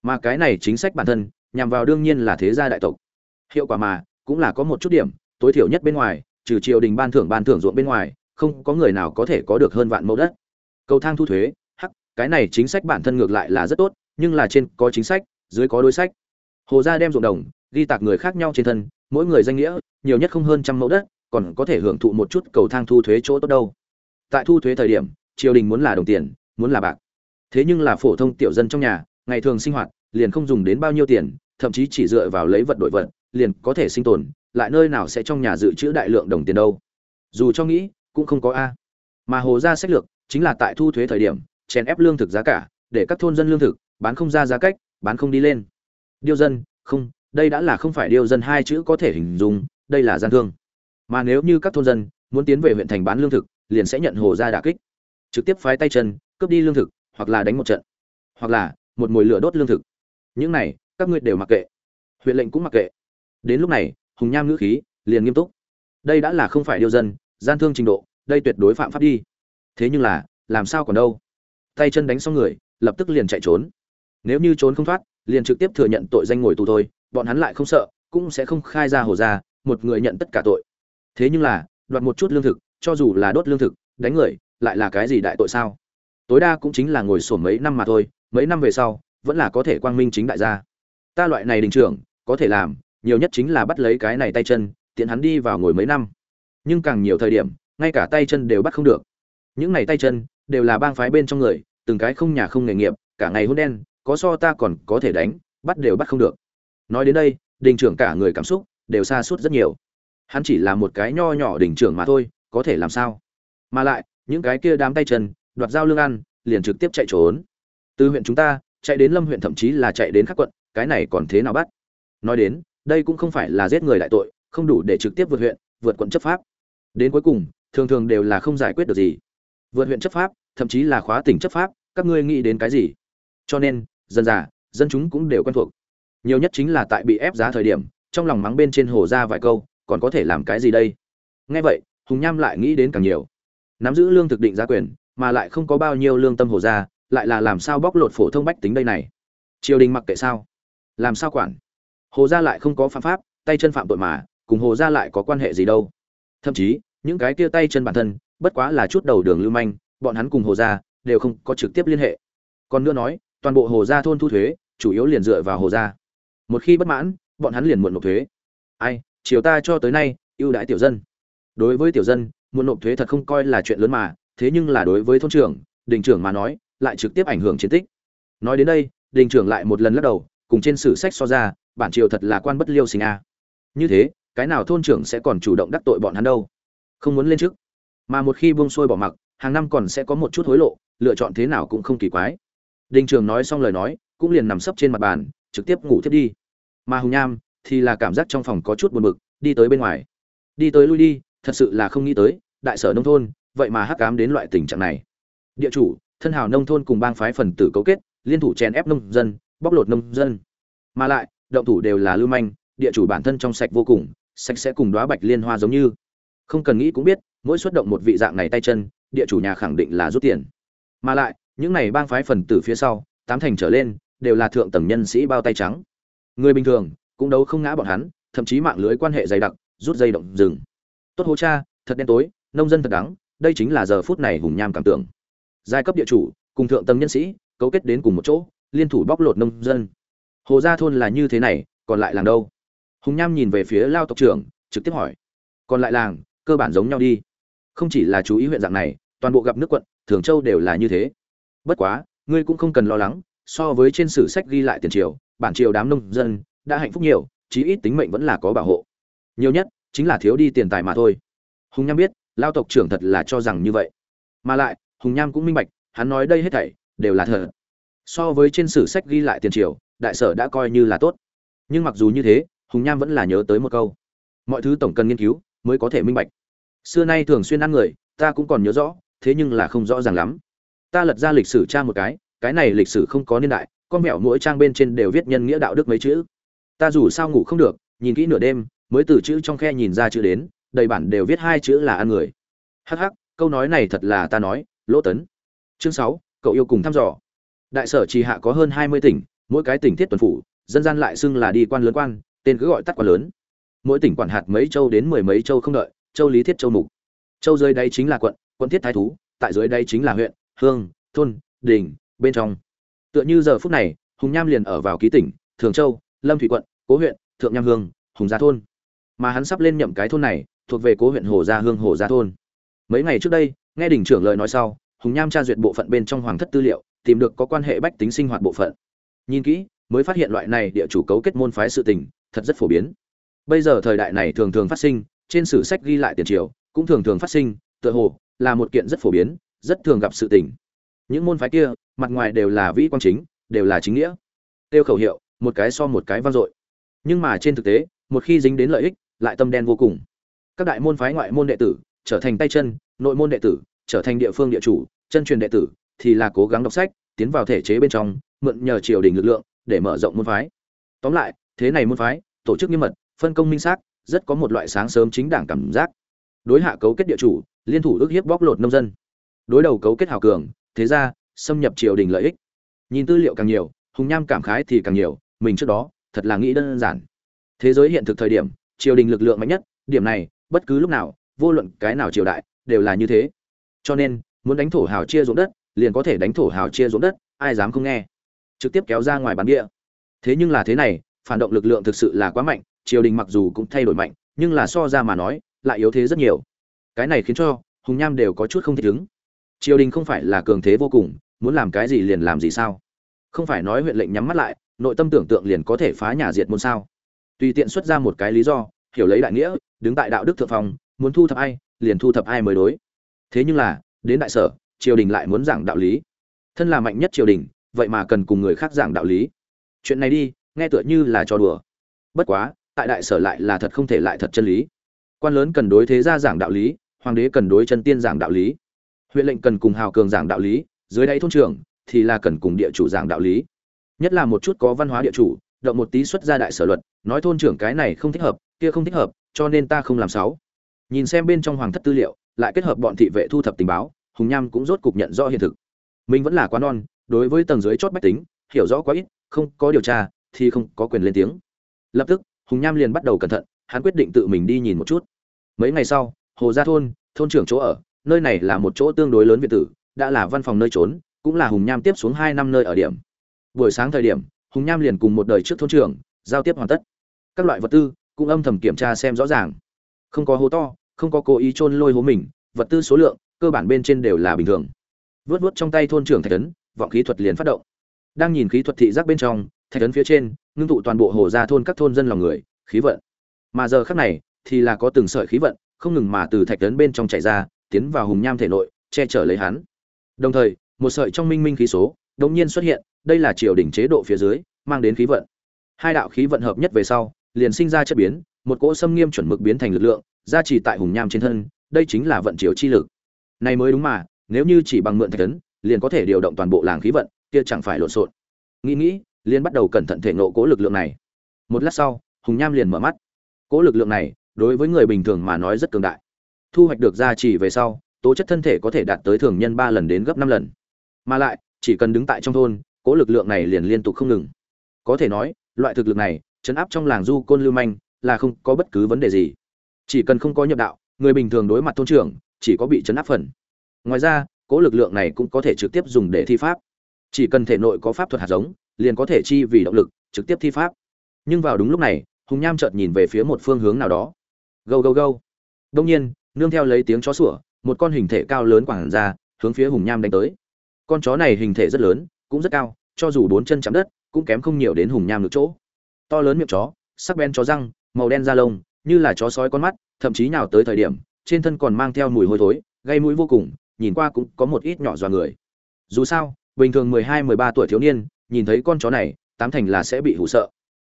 Mà cái này chính sách bản thân, nhằm vào đương nhiên là thế gia đại tộc. Hiệu quả mà, cũng là có một chút điểm, tối thiểu nhất bên ngoài, trừ triều đình ban thưởng ban thưởng ruộng bên ngoài, không có người nào có thể có được hơn vạn mẫu đất. Cầu thang thu thuế, hắc, cái này chính sách bản thân ngược lại là rất tốt, nhưng là trên có chính sách, dưới có đối sách. Hồ gia đem ruộng đồng, ghi tạc người khác nhau trên thân, mỗi người danh nghĩa, nhiều nhất không hơn trăm mẫu đất, còn có thể hưởng thụ một chút cầu thang thu thuế chỗ tốt đâu. Tại thu thuế thời điểm, triều đình muốn là đồng tiền, muốn là bạc thế nhưng là phổ thông tiểu dân trong nhà, ngày thường sinh hoạt, liền không dùng đến bao nhiêu tiền, thậm chí chỉ dựa vào lấy vật đổi vật, liền có thể sinh tồn, lại nơi nào sẽ trong nhà dự trữ đại lượng đồng tiền đâu. Dù cho nghĩ, cũng không có a. Mà hồ ra sách lược, chính là tại thu thuế thời điểm, chèn ép lương thực giá cả, để các thôn dân lương thực, bán không ra giá cách, bán không đi lên. Điêu dân, không, đây đã là không phải điêu dân hai chữ có thể hình dung, đây là gian thương. Mà nếu như các thôn dân muốn tiến về huyện thành bán lương thực, liền sẽ nhận hồ ra đả kích. Trực tiếp phái tay chân, cướp đi lương thực hoặc là đánh một trận, hoặc là một mồi lửa đốt lương thực. Những này, các ngươi đều mặc kệ. Huyện lệnh cũng mặc kệ. Đến lúc này, hùng nham ngữ khí liền nghiêm túc. Đây đã là không phải điêu dân, gian thương trình độ, đây tuyệt đối phạm pháp đi. Thế nhưng là, làm sao còn đâu? Tay chân đánh xong người, lập tức liền chạy trốn. Nếu như trốn không thoát, liền trực tiếp thừa nhận tội danh ngồi tù thôi, bọn hắn lại không sợ, cũng sẽ không khai ra hồ ra một người nhận tất cả tội. Thế nhưng là, đoạt một chút lương thực, cho dù là đốt lương thực, đánh người, lại là cái gì đại tội sao? Tối đa cũng chính là ngồi sổm mấy năm mà thôi, mấy năm về sau, vẫn là có thể quang minh chính đại gia. Ta loại này đình trưởng, có thể làm, nhiều nhất chính là bắt lấy cái này tay chân, tiện hắn đi vào ngồi mấy năm. Nhưng càng nhiều thời điểm, ngay cả tay chân đều bắt không được. Những này tay chân, đều là bang phái bên trong người, từng cái không nhà không nghề nghiệp, cả ngày hôn đen, có so ta còn có thể đánh, bắt đều bắt không được. Nói đến đây, đình trưởng cả người cảm xúc, đều xa suốt rất nhiều. Hắn chỉ là một cái nho nhỏ đình trưởng mà thôi, có thể làm sao? Mà lại, những cái kia đám tay chân đoạt dao lương ăn, liền trực tiếp chạy trốn. Từ huyện chúng ta, chạy đến lâm huyện thậm chí là chạy đến các quận, cái này còn thế nào bắt? Nói đến, đây cũng không phải là giết người đại tội, không đủ để trực tiếp vượt huyện, vượt quận chấp pháp. Đến cuối cùng, thường thường đều là không giải quyết được gì. Vượt huyện chấp pháp, thậm chí là khóa tỉnh chấp pháp, các ngươi nghĩ đến cái gì? Cho nên, dân già, dân chúng cũng đều quen thuộc. Nhiều nhất chính là tại bị ép giá thời điểm, trong lòng mắng bên trên hồ ra vài câu, còn có thể làm cái gì đây? Nghe vậy, hùng nham lại nghĩ đến càng nhiều. Nắm giữ lương thực định giá quyền mà lại không có bao nhiêu lương tâm hồ ra lại là làm sao bóc lột phổ thông bách tính đây này? Triều đình mặc kệ sao? Làm sao quản? Hồ gia lại không có phạm pháp, tay chân phạm tội mà, cùng hồ gia lại có quan hệ gì đâu? Thậm chí, những cái kia tay chân bản thân, bất quá là chút đầu đường lưu manh, bọn hắn cùng hồ gia đều không có trực tiếp liên hệ. Còn nữa nói, toàn bộ hồ gia thôn thu thuế, chủ yếu liền dựa vào hồ gia. Một khi bất mãn, bọn hắn liền muộn nộp thuế. Ai chiều ta cho tới nay, ưu đãi tiểu dân. Đối với tiểu dân muốn nộp thuế thật không coi là chuyện lớn mà thế nhưng là đối với thôn trưởng, đình trưởng mà nói, lại trực tiếp ảnh hưởng chiến tích. Nói đến đây, đình trưởng lại một lần lắc đầu, cùng trên sử sách so ra, bản triều thật là quan bất liêu sinh a. Như thế, cái nào thôn trưởng sẽ còn chủ động đắc tội bọn hắn đâu? Không muốn lên trước. Mà một khi buông xuôi bỏ mặc, hàng năm còn sẽ có một chút hối lộ, lựa chọn thế nào cũng không kỳ quái. Đình trưởng nói xong lời nói, cũng liền nằm sấp trên mặt bàn, trực tiếp ngủ thiếp đi. Mà hùng Nam thì là cảm giác trong phòng có chút buồn bực, đi tới bên ngoài. Đi tới lui đi, thật sự là không nghĩ tới, đại sở nông thôn vậy mà hắc ám đến loại tình trạng này. Địa chủ, thân hào nông thôn cùng bang phái phần tử cấu kết, liên thủ chèn ép nông dân, bóc lột nông dân. Mà lại, động thủ đều là lưu manh, địa chủ bản thân trong sạch vô cùng, sạch sẽ cùng đóa bạch liên hoa giống như. Không cần nghĩ cũng biết, mỗi xuất động một vị dạng này tay chân, địa chủ nhà khẳng định là rút tiền. Mà lại, những này bang phái phần tử phía sau, tám thành trở lên, đều là thượng tầng nhân sĩ bao tay trắng. Người bình thường, cũng đấu không ngã bọn hắn, thậm chí mạng lưới quan hệ dày đặc, rút dây động rừng. Tốt hố cha, thật đen tối, nông dân thật đắng đây chính là giờ phút này hùng nham cảm tưởng. Giai cấp địa chủ, cùng thượng tầng nhân sĩ, cấu kết đến cùng một chỗ, liên thủ bóc lột nông dân. Hồ gia thôn là như thế này, còn lại làng đâu? Hùng nham nhìn về phía lao tộc trưởng, trực tiếp hỏi. Còn lại làng, cơ bản giống nhau đi. Không chỉ là chú ý huyện dạng này, toàn bộ gặp nước quận, thường châu đều là như thế. Bất quá, ngươi cũng không cần lo lắng, so với trên sử sách ghi lại tiền triều, bản triều đám nông dân, đã hạnh phúc nhiều, chí ít tính mệnh vẫn là có bảo hộ. Nhiều nhất, chính là thiếu đi tiền tài mà thôi. Hùng nham biết lao tộc trưởng thật là cho rằng như vậy. Mà lại, hùng nham cũng minh bạch, hắn nói đây hết thảy đều là thật. So với trên sử sách ghi lại tiền triều, đại sở đã coi như là tốt. Nhưng mặc dù như thế, hùng nham vẫn là nhớ tới một câu. Mọi thứ tổng cần nghiên cứu mới có thể minh bạch. Xưa nay thường xuyên ăn người, ta cũng còn nhớ rõ, thế nhưng là không rõ ràng lắm. Ta lật ra lịch sử tra một cái cái này lịch sử không có niên đại, con mẹo mỗi trang bên trên đều viết nhân nghĩa đạo đức mấy chữ. Ta dù sao ngủ không được, nhìn kỹ nửa đêm, mới từ chữ trong khe nhìn ra chữ đến đầy bản đều viết hai chữ là ăn người. Hắc hắc, câu nói này thật là ta nói, lỗ tấn. Chương sáu, cậu yêu cùng thăm dò. Đại sở trì hạ có hơn hai mươi tỉnh, mỗi cái tỉnh thiết tuần phủ, dân gian lại xưng là đi quan lớn quan, tên cứ gọi tắt quan lớn. Mỗi tỉnh quản hạt mấy châu đến mười mấy châu không đợi, châu lý thiết, châu mục. Châu dưới đây chính là quận quận thiết thái thú, tại dưới đây chính là huyện, hương, thôn, đình, bên trong. Tựa như giờ phút này, hùng nham liền ở vào ký tỉnh, thường châu, lâm thủy quận, cố huyện, thượng nham hương, hùng gia thôn. Mà hắn sắp lên nhậm cái thôn này thuộc về cố huyện hồ gia hương, hồ gia thôn. Mấy ngày trước đây, nghe đình trưởng lời nói sau, hùng nham tra duyệt bộ phận bên trong hoàng thất tư liệu, tìm được có quan hệ bách tính sinh hoạt bộ phận. Nhìn kỹ, mới phát hiện loại này địa chủ cấu kết môn phái sự tình, thật rất phổ biến. Bây giờ thời đại này thường thường phát sinh, trên sử sách ghi lại tiền triều, cũng thường thường phát sinh, tựa hồ, là một kiện rất phổ biến, rất thường gặp sự tình. Những môn phái kia, mặt ngoài đều là vĩ quan chính, đều là chính nghĩa. Tiêu khẩu hiệu, một cái so một cái vang dội. Nhưng mà trên thực tế, một khi dính đến lợi ích, lại tâm đen vô cùng các đại môn phái ngoại môn đệ tử, trở thành tay chân, nội môn đệ tử, trở thành địa phương địa chủ, chân truyền đệ tử, thì là cố gắng đọc sách, tiến vào thể chế bên trong, mượn nhờ triều đình lực lượng, để mở rộng môn phái. Tóm lại, thế này môn phái, tổ chức nghiêm mật, phân công minh xác, rất có một loại sáng sớm chính đảng cảm giác. Đối hạ cấu kết địa chủ, liên thủ ước hiếp bóc lột nông dân. Đối đầu cấu kết hào cường, thế ra, xâm nhập triều đình lợi ích. Nhìn tư liệu càng nhiều, hùng nham cảm khái thì càng nhiều, mình trước đó, thật là nghĩ đơn giản. Thế giới hiện thực thời điểm, triều đình lực lượng mạnh nhất, điểm này bất cứ lúc nào, vô luận cái nào triều đại, đều là như thế. Cho nên, muốn đánh thổ hào chia ruộng đất, liền có thể đánh thổ hào chia ruộng đất, ai dám không nghe? Trực tiếp kéo ra ngoài bán địa. Thế nhưng là thế này, phản động lực lượng thực sự là quá mạnh, triều đình mặc dù cũng thay đổi mạnh, nhưng là so ra mà nói, lại yếu thế rất nhiều. Cái này khiến cho, hùng nham đều có chút không thích ứng. Triều đình không phải là cường thế vô cùng, muốn làm cái gì liền làm gì sao? Không phải nói huyện lệnh nhắm mắt lại, nội tâm tưởng tượng liền có thể phá nhà diệt môn sao? Tùy tiện xuất ra một cái lý do, hiểu lấy đại nghĩa đứng tại đạo đức thượng phòng muốn thu thập ai, liền thu thập ai mới đối. Thế nhưng là, đến đại sở, triều đình lại muốn giảng đạo lý. Thân là mạnh nhất triều đình, vậy mà cần cùng người khác giảng đạo lý. Chuyện này đi, nghe tựa như là trò đùa. Bất quá, tại đại sở lại là thật không thể lại thật chân lý. Quan lớn cần đối thế gia giảng đạo lý, hoàng đế cần đối chân tiên giảng đạo lý. Huyện lệnh cần cùng hào cường giảng đạo lý, dưới đáy thôn trưởng thì là cần cùng địa chủ giảng đạo lý. Nhất là một chút có văn hóa địa chủ, động một tí xuất ra đại sở luật, nói thôn trưởng cái này không thích hợp, kia không thích hợp cho nên ta không làm sáu. Nhìn xem bên trong hoàng thất tư liệu, lại kết hợp bọn thị vệ thu thập tình báo, hùng nham cũng rốt cục nhận rõ hiện thực. Mình vẫn là quá non, đối với tầng dưới chót bách tính, hiểu rõ quá ít, không có điều tra, thì không có quyền lên tiếng. Lập tức, hùng nham liền bắt đầu cẩn thận, hắn quyết định tự mình đi nhìn một chút. Mấy ngày sau, hồ gia thôn thôn trưởng chỗ ở, nơi này là một chỗ tương đối lớn việt tử đã là văn phòng nơi trốn, cũng là hùng nham tiếp xuống hai năm nơi ở điểm. Buổi sáng thời điểm, hùng nham liền cùng một đời trước thôn trưởng, giao tiếp hoàn tất. Các loại vật tư cũng âm thầm kiểm tra xem rõ ràng. Không có hố to, không có cố ý chôn lôi hố mình, vật tư số lượng, cơ bản bên trên đều là bình thường. Vớt vớt trong tay thôn trưởng thạch tấn vọng khí thuật liền phát động. Đang nhìn khí thuật thị giác bên trong, thạch tấn phía trên, ngưng tụ toàn bộ hồ ra thôn các thôn dân lòng người, khí vận. Mà giờ khác này, thì là có từng sợi khí vận, không ngừng mà từ thạch tấn bên trong chạy ra, tiến vào hùng nham thể nội, che chở lấy hắn. Đồng thời, một sợi trong minh minh khí số, đột nhiên xuất hiện, đây là triều đỉnh chế độ phía dưới, mang đến khí vận. Hai đạo khí vận hợp nhất về sau liền sinh ra chất biến, một cỗ xâm nghiêm chuẩn mực biến thành lực lượng, gia trì tại hùng nham trên thân, đây chính là vận chiếu chi lực. Này mới đúng mà, nếu như chỉ bằng mượn thạch tấn liền có thể điều động toàn bộ làng khí vận, kia chẳng phải lộn xộn. Nghĩ nghĩ, liền bắt đầu cẩn thận thể nộ cỗ lực lượng này. Một lát sau, hùng nham liền mở mắt. Cỗ lực lượng này, đối với người bình thường mà nói rất cường đại. Thu hoạch được gia trì về sau, tố chất thân thể có thể đạt tới thường nhân ba lần đến gấp năm lần. Mà lại, chỉ cần đứng tại trong thôn, cỗ lực lượng này liền liên tục không ngừng. Có thể nói, loại thực lực này chấn áp trong làng du côn lưu manh là không có bất cứ vấn đề gì. Chỉ cần không có nhập đạo, người bình thường đối mặt thôn trưởng chỉ có bị chấn áp phần. Ngoài ra cỗ lực lượng này cũng có thể trực tiếp dùng để thi pháp. Chỉ cần thể nội có pháp thuật hạt giống, liền có thể chi vì động lực, trực tiếp thi pháp. Nhưng vào đúng lúc này, hùng nham chợt nhìn về phía một phương hướng nào đó. Gâu gâu gâu. Đông nhiên, nương theo lấy tiếng chó sủa, một con hình thể cao lớn quảng ra, hướng phía hùng nham đánh tới. Con chó này hình thể rất lớn, cũng rất cao, cho dù bốn chân chạm đất, cũng kém không nhiều đến hùng nham được chỗ to lớn miệng chó, sắc bén chó răng, màu đen da lông, như là chó sói con mắt, thậm chí nào tới thời điểm, trên thân còn mang theo mùi hôi thối, gây mũi vô cùng, nhìn qua cũng có một ít nhỏ dọa người. Dù sao, bình thường mười hai, mười ba tuổi thiếu niên, nhìn thấy con chó này, tám thành là sẽ bị hụ sợ.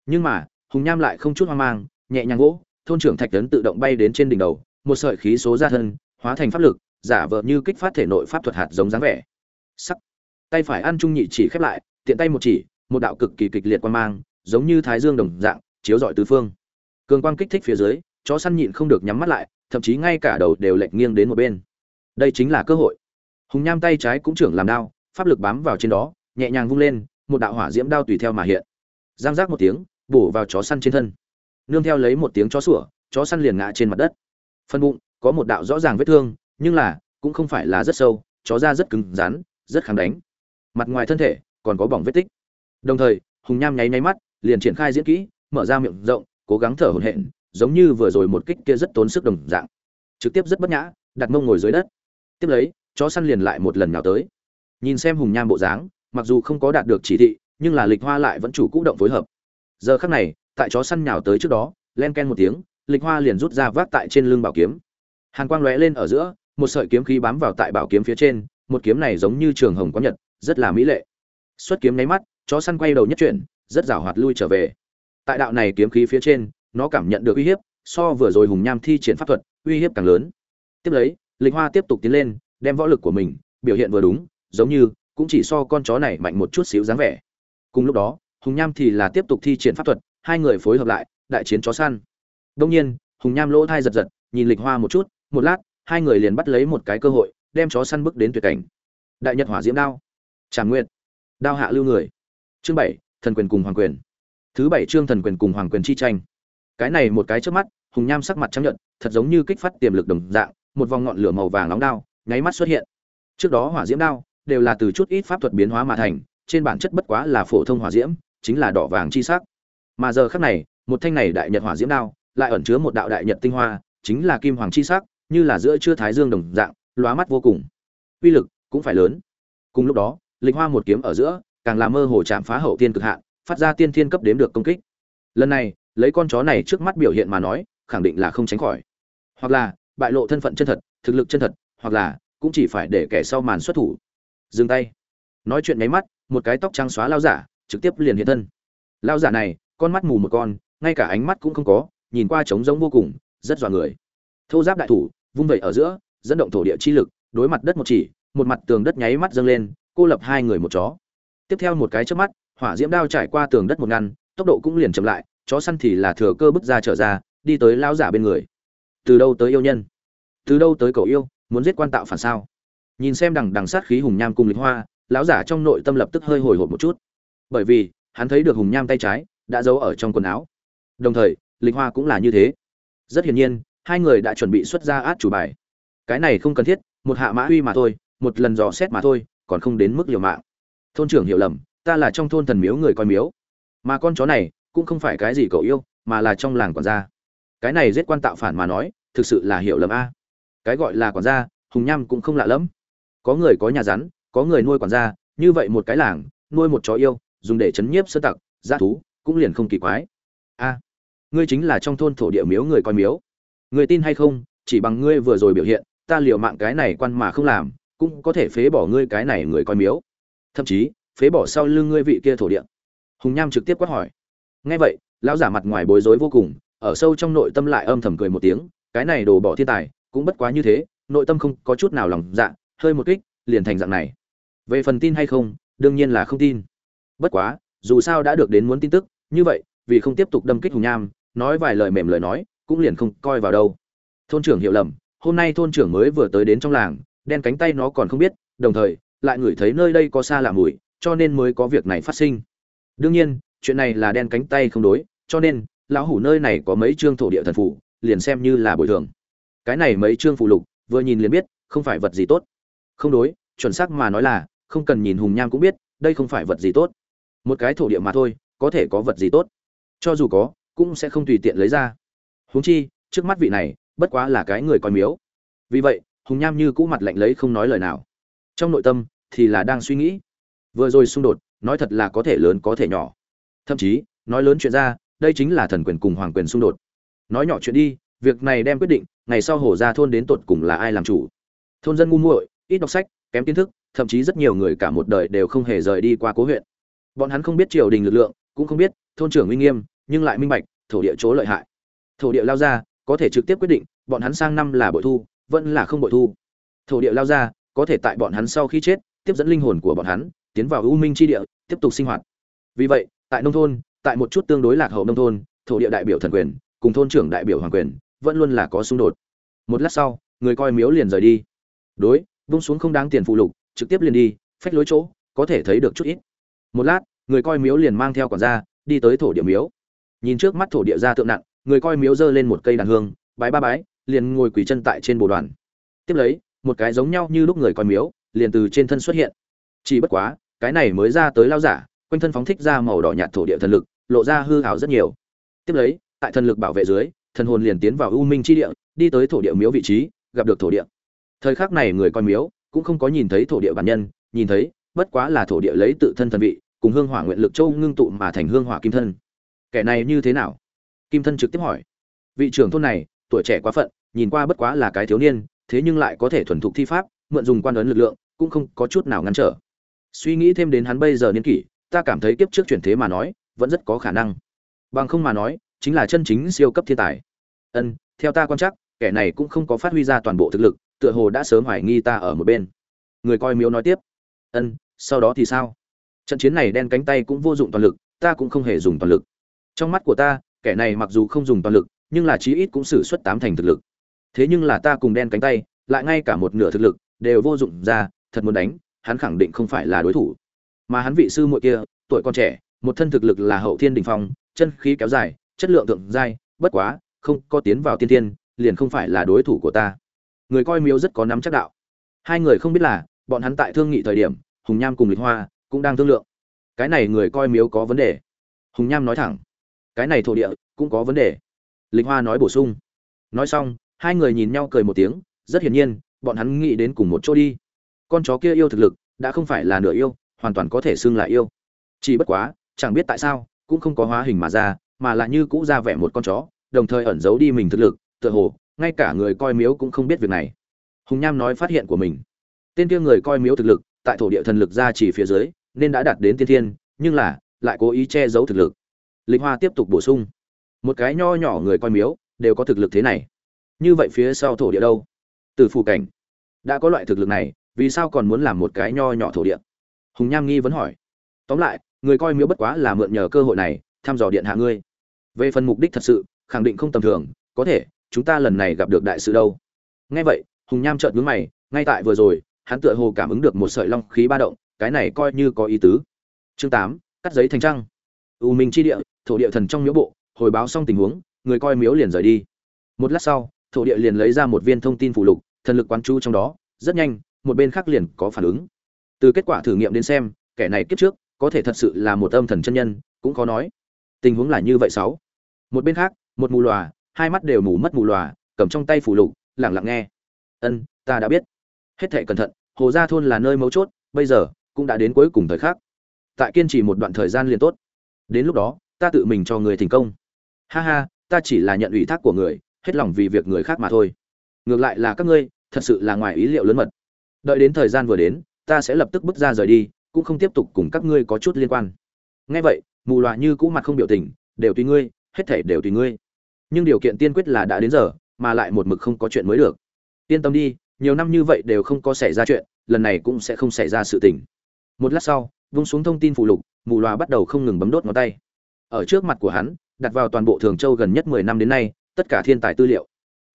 Nhưng mà, hùng nham lại không chút hoang mang, nhẹ nhàng gỗ, thôn trưởng thạch tấn tự động bay đến trên đỉnh đầu, một sợi khí số ra thân, hóa thành pháp lực, giả vờ như kích phát thể nội pháp thuật hạt giống dáng vẻ. Sắc. Tay phải ăn trung nhị chỉ khép lại, tiện tay một chỉ, một đạo cực kỳ kịch liệt quan mang giống như thái dương đồng dạng, chiếu rọi tứ phương. Cường quang kích thích phía dưới, chó săn nhịn không được nhắm mắt lại, thậm chí ngay cả đầu đều lệch nghiêng đến một bên. Đây chính là cơ hội. Hùng nham tay trái cũng trưởng làm đao, pháp lực bám vào trên đó, nhẹ nhàng vung lên, một đạo hỏa diễm đao tùy theo mà hiện. Giang giác một tiếng, bổ vào chó săn trên thân. Nương theo lấy một tiếng chó sủa, chó săn liền ngã trên mặt đất. Phân bụng, có một đạo rõ ràng vết thương, nhưng là, cũng không phải là rất sâu, chó da rất cứng rắn, rất kháng đánh. Mặt ngoài thân thể, còn có bỏng vết tích. Đồng thời, hùng nham nháy nháy mắt liền triển khai diễn kỹ, mở ra miệng rộng, cố gắng thở hổn hển, giống như vừa rồi một kích kia rất tốn sức đồng dạng. Trực tiếp rất bất nhã, đặt mông ngồi dưới đất. Tiếp lấy, chó săn liền lại một lần nào tới. Nhìn xem hùng nham bộ dáng, mặc dù không có đạt được chỉ thị, nhưng là lịch hoa lại vẫn chủ cũ động phối hợp. Giờ khắc này, tại chó săn nhào tới trước đó, len ken một tiếng, lịch hoa liền rút ra vác tại trên lưng bảo kiếm. Hàn quang lóe lên ở giữa, một sợi kiếm khí bám vào tại bảo kiếm phía trên, một kiếm này giống như trường hồng có nhật, rất là mỹ lệ. Xuất kiếm nháy mắt, chó săn quay đầu nhất chuyển rất rảo hoạt lui trở về. Tại đạo này kiếm khí phía trên, nó cảm nhận được uy hiếp, so vừa rồi hùng nham thi triển pháp thuật, uy hiếp càng lớn. Tiếp lấy, lịch hoa tiếp tục tiến lên, đem võ lực của mình, biểu hiện vừa đúng, giống như cũng chỉ so con chó này mạnh một chút xíu dáng vẻ. Cùng lúc đó, hùng nham thì là tiếp tục thi triển pháp thuật, hai người phối hợp lại, đại chiến chó săn. Đông nhiên, hùng nham lỗ thai giật giật, nhìn lịch hoa một chút, một lát, hai người liền bắt lấy một cái cơ hội, đem chó săn bước đến tuyệt cảnh. Đại nhật hỏa diễm đao. Tràng nguyện đao hạ lưu người. Chương bảy thần quyền cùng hoàng quyền. Thứ bảy chương thần quyền cùng hoàng quyền chi tranh. Cái này một cái trước mắt, hùng nham sắc mặt chấp nhận thật giống như kích phát tiềm lực đồng dạng, một vòng ngọn lửa màu vàng nóng đao, nháy mắt xuất hiện. Trước đó hỏa diễm đao, đều là từ chút ít pháp thuật biến hóa mà thành, trên bản chất bất quá là phổ thông hỏa diễm, chính là đỏ vàng chi sắc. Mà giờ khắc này, một thanh này đại nhật hỏa diễm đao, lại ẩn chứa một đạo đại nhật tinh hoa, chính là kim hoàng chi sắc, như là giữa chưa thái dương đồng dạng, lóa mắt vô cùng. Uy lực cũng phải lớn. Cùng lúc đó, lịch hoa một kiếm ở giữa càng làm mơ hồ chạm phá hậu tiên cực hạn, phát ra tiên thiên cấp đếm được công kích. Lần này, lấy con chó này trước mắt biểu hiện mà nói, khẳng định là không tránh khỏi. Hoặc là, bại lộ thân phận chân thật, thực lực chân thật, hoặc là, cũng chỉ phải để kẻ sau màn xuất thủ. Dừng tay. Nói chuyện nháy mắt, một cái tóc trắng xóa lao giả, trực tiếp liền hiện thân. Lao giả này, con mắt mù một con, ngay cả ánh mắt cũng không có, nhìn qua trống rỗng vô cùng, rất dọa người. Thô giáp đại thủ, vung vẩy ở giữa, dẫn động thổ địa chi lực, đối mặt đất một chỉ, một mặt tường đất nháy mắt dâng lên, cô lập hai người một chó tiếp theo một cái trước mắt, hỏa diễm đao trải qua tường đất một ngăn, tốc độ cũng liền chậm lại, chó săn thì là thừa cơ bước ra trở ra, đi tới lão giả bên người. Từ đâu tới yêu nhân? Từ đâu tới cậu yêu, muốn giết quan tạo phản sao? Nhìn xem đằng đằng sát khí hùng nham cùng lịch hoa, lão giả trong nội tâm lập tức hơi hồi hộp một chút. Bởi vì, hắn thấy được hùng nham tay trái, đã giấu ở trong quần áo. Đồng thời, lịch hoa cũng là như thế. Rất hiển nhiên, hai người đã chuẩn bị xuất ra át chủ bài. Cái này không cần thiết, một hạ mã uy mà thôi, một lần dò xét mà thôi, còn không đến mức liều mạng thôn trưởng hiểu lầm, ta là trong thôn thần miếu người coi miếu. Mà con chó này cũng không phải cái gì cậu yêu, mà là trong làng quản gia. Cái này giết quan tạo phản mà nói, thực sự là hiểu lầm a. Cái gọi là quản gia, hùng nham cũng không lạ lẫm. Có người có nhà rắn, có người nuôi quản gia, như vậy một cái làng, nuôi một chó yêu, dùng để chấn nhiếp sơ tặc g thú, cũng liền không kỳ quái. A, ngươi chính là trong thôn thổ địa miếu người coi miếu. Người tin hay không, chỉ bằng ngươi vừa rồi biểu hiện, ta liều mạng cái này quan mà không làm, cũng có thể phế bỏ ngươi cái này người coi miếu thậm chí, phế bỏ sau lưng ngươi vị kia thổ địa. Hùng nham trực tiếp quát hỏi. Nghe vậy, lão giả mặt ngoài bối rối vô cùng, ở sâu trong nội tâm lại âm thầm cười một tiếng, cái này đồ bỏ thiên tài, cũng bất quá như thế, nội tâm không có chút nào lòng dạ hơi một kích, liền thành dạng này. Về phần tin hay không, đương nhiên là không tin. Bất quá, dù sao đã được đến muốn tin tức, như vậy, vì không tiếp tục đâm kích hùng nham, nói vài lời mềm lời nói, cũng liền không coi vào đâu. Thôn trưởng hiểu lầm, hôm nay thôn trưởng mới vừa tới đến trong làng, đen cánh tay nó còn không biết, đồng thời lại ngửi thấy nơi đây có xa lạ mùi, cho nên mới có việc này phát sinh. Đương nhiên, chuyện này là đen cánh tay không đối, cho nên, lão hủ nơi này có mấy chương thổ địa thần phủ liền xem như là bồi thường. Cái này mấy chương phụ lục, vừa nhìn liền biết, không phải vật gì tốt. Không đối, chuẩn xác mà nói là, không cần nhìn hùng nham cũng biết, đây không phải vật gì tốt. Một cái thổ địa mà thôi, có thể có vật gì tốt. Cho dù có, cũng sẽ không tùy tiện lấy ra. Huống chi, trước mắt vị này, bất quá là cái người coi miếu. Vì vậy, hùng nham như cũ mặt lạnh lấy không nói lời nào trong nội tâm, thì là đang suy nghĩ. Vừa rồi xung đột, nói thật là có thể lớn có thể nhỏ. Thậm chí, nói lớn chuyện ra, đây chính là thần quyền cùng hoàng quyền xung đột. Nói nhỏ chuyện đi, việc này đem quyết định, ngày sau hổ ra thôn đến tột cùng là ai làm chủ. Thôn dân ngu muội, ít đọc sách, kém kiến thức, thậm chí rất nhiều người cả một đời đều không hề rời đi qua cố huyện. Bọn hắn không biết triều đình lực lượng, cũng không biết thôn trưởng uy nghiêm, nhưng lại minh bạch, thổ địa chỗ lợi hại. Thổ địa lao ra, có thể trực tiếp quyết định, bọn hắn sang năm là bội thu, vẫn là không bội thu. Thổ địa lao ra có thể tại bọn hắn sau khi chết, tiếp dẫn linh hồn của bọn hắn, tiến vào u minh tri địa, tiếp tục sinh hoạt. Vì vậy, tại nông thôn, tại một chút tương đối lạc hậu nông thôn, thổ địa đại biểu thần quyền, cùng thôn trưởng đại biểu hoàng quyền, vẫn luôn là có xung đột. Một lát sau, người coi miếu liền rời đi. Đối, vung xuống không đáng tiền phụ lục, trực tiếp liền đi, phách lối chỗ, có thể thấy được chút ít. Một lát, người coi miếu liền mang theo quản gia, đi tới thổ địa miếu. Nhìn trước mắt thổ địa gia tượng nặng, người coi miếu giơ lên một cây đàn hương, bái ba bái, liền ngồi quỳ chân tại trên bồ đoàn. Tiếp lấy một cái giống nhau như lúc người coi miếu, liền từ trên thân xuất hiện. Chỉ bất quá, cái này mới ra tới lao giả, quanh thân phóng thích ra màu đỏ nhạt thổ địa thần lực, lộ ra hư hào rất nhiều. Tiếp lấy, tại thần lực bảo vệ dưới, thần hồn liền tiến vào u minh chi địa, đi tới thổ địa miếu vị trí, gặp được thổ địa. Thời khắc này người coi miếu cũng không có nhìn thấy thổ địa bản nhân, nhìn thấy, bất quá là thổ địa lấy tự thân thần vị, cùng hương hỏa nguyện lực châu ngưng tụ mà thành hương hỏa kim thân. Kẻ này như thế nào? Kim thân trực tiếp hỏi. Vị trưởng thôn này, tuổi trẻ quá phận, nhìn qua bất quá là cái thiếu niên thế nhưng lại có thể thuần thục thi pháp, mượn dùng quan ấn lực lượng, cũng không có chút nào ngăn trở. Suy nghĩ thêm đến hắn bây giờ niên kỷ, ta cảm thấy kiếp trước chuyển thế mà nói, vẫn rất có khả năng. Bằng không mà nói, chính là chân chính siêu cấp thiên tài. Ân, theo ta quan chắc kẻ này cũng không có phát huy ra toàn bộ thực lực, tựa hồ đã sớm hoài nghi ta ở một bên. Người coi miếu nói tiếp. Ân, sau đó thì sao? Trận chiến này đen cánh tay cũng vô dụng toàn lực, ta cũng không hề dùng toàn lực. Trong mắt của ta, kẻ này mặc dù không dùng toàn lực, nhưng là chí ít cũng xử suất tám thành thực lực thế nhưng là ta cùng đen cánh tay, lại ngay cả một nửa thực lực, đều vô dụng ra, thật muốn đánh, hắn khẳng định không phải là đối thủ. Mà hắn vị sư muội kia, tuổi còn trẻ, một thân thực lực là hậu thiên đình phong, chân khí kéo dài, chất lượng thượng giai, bất quá, không có tiến vào tiên tiên liền không phải là đối thủ của ta. Người coi miếu rất có nắm chắc đạo. Hai người không biết là, bọn hắn tại thương nghị thời điểm, hùng nham cùng lịch hoa cũng đang thương lượng. Cái này người coi miếu có vấn đề. Hùng nham nói thẳng. Cái này thổ địa cũng có vấn đề. Lịch hoa nói bổ sung. Nói xong hai người nhìn nhau cười một tiếng, rất hiển nhiên, bọn hắn nghĩ đến cùng một chỗ đi. Con chó kia yêu thực lực, đã không phải là nửa yêu, hoàn toàn có thể xưng là yêu. Chỉ bất quá, chẳng biết tại sao, cũng không có hóa hình mà ra, mà là như cũ ra vẻ một con chó, đồng thời ẩn giấu đi mình thực lực, tựa hồ, ngay cả người coi miếu cũng không biết việc này. Hùng nham nói phát hiện của mình. Tên kia người coi miếu thực lực, tại thổ địa thần lực ra chỉ phía dưới, nên đã đạt đến tiên thiên, nhưng là, lại cố ý che giấu thực lực. Lịch hoa tiếp tục bổ sung. Một cái nho nhỏ người coi miếu, đều có thực lực thế này như vậy phía sau thổ địa đâu? Từ phủ cảnh. Đã có loại thực lực này, vì sao còn muốn làm một cái nho nhỏ thổ địa? Hùng nham nghi vẫn hỏi. Tóm lại, người coi miếu bất quá là mượn nhờ cơ hội này, thăm dò điện hạ ngươi. Về phần mục đích thật sự, khẳng định không tầm thường, có thể, chúng ta lần này gặp được đại sự đâu. Nghe vậy, hùng nham trợn nhướng mày, ngay tại vừa rồi, hắn tựa hồ cảm ứng được một sợi long khí ba động, cái này coi như có ý tứ. Chương tám, cắt giấy thành trăng. U minh chi địa, thổ địa thần trong miếu bộ, hồi báo xong tình huống, người coi miếu liền rời đi. Một lát sau thổ địa liền lấy ra một viên thông tin phụ lục, thần lực quán chú trong đó, rất nhanh, một bên khác liền có phản ứng. Từ kết quả thử nghiệm đến xem, kẻ này kiếp trước, có thể thật sự là một âm thần chân nhân, cũng khó nói. Tình huống là như vậy sáu. Một bên khác, một mù lòa, hai mắt đều mù mất mù lòa, cầm trong tay phủ lục lẳng lặng nghe. Ân, ta đã biết. Hết thệ cẩn thận, hồ gia thôn là nơi mấu chốt, bây giờ, cũng đã đến cuối cùng thời khắc. Tại kiên trì một đoạn thời gian liền tốt. Đến lúc đó, ta tự mình cho người thành công. Ha ha, ta chỉ là nhận ủy thác của người hết lòng vì việc người khác mà thôi. Ngược lại là các ngươi, thật sự là ngoài ý liệu lớn mật. Đợi đến thời gian vừa đến, ta sẽ lập tức bước ra rời đi, cũng không tiếp tục cùng các ngươi có chút liên quan. Ngay vậy, mù loà như cũ mặt không biểu tình, đều tùy ngươi, hết thể đều tùy ngươi. Nhưng điều kiện tiên quyết là đã đến giờ, mà lại một mực không có chuyện mới được. Yên tâm đi, nhiều năm như vậy đều không có xảy ra chuyện, lần này cũng sẽ không xảy ra sự tình. Một lát sau, vung xuống thông tin phụ lục, mù loà bắt đầu không ngừng bấm đốt ngón tay. Ở trước mặt của hắn, đặt vào toàn bộ thường châu gần nhất mười năm đến nay tất cả thiên tài tư liệu.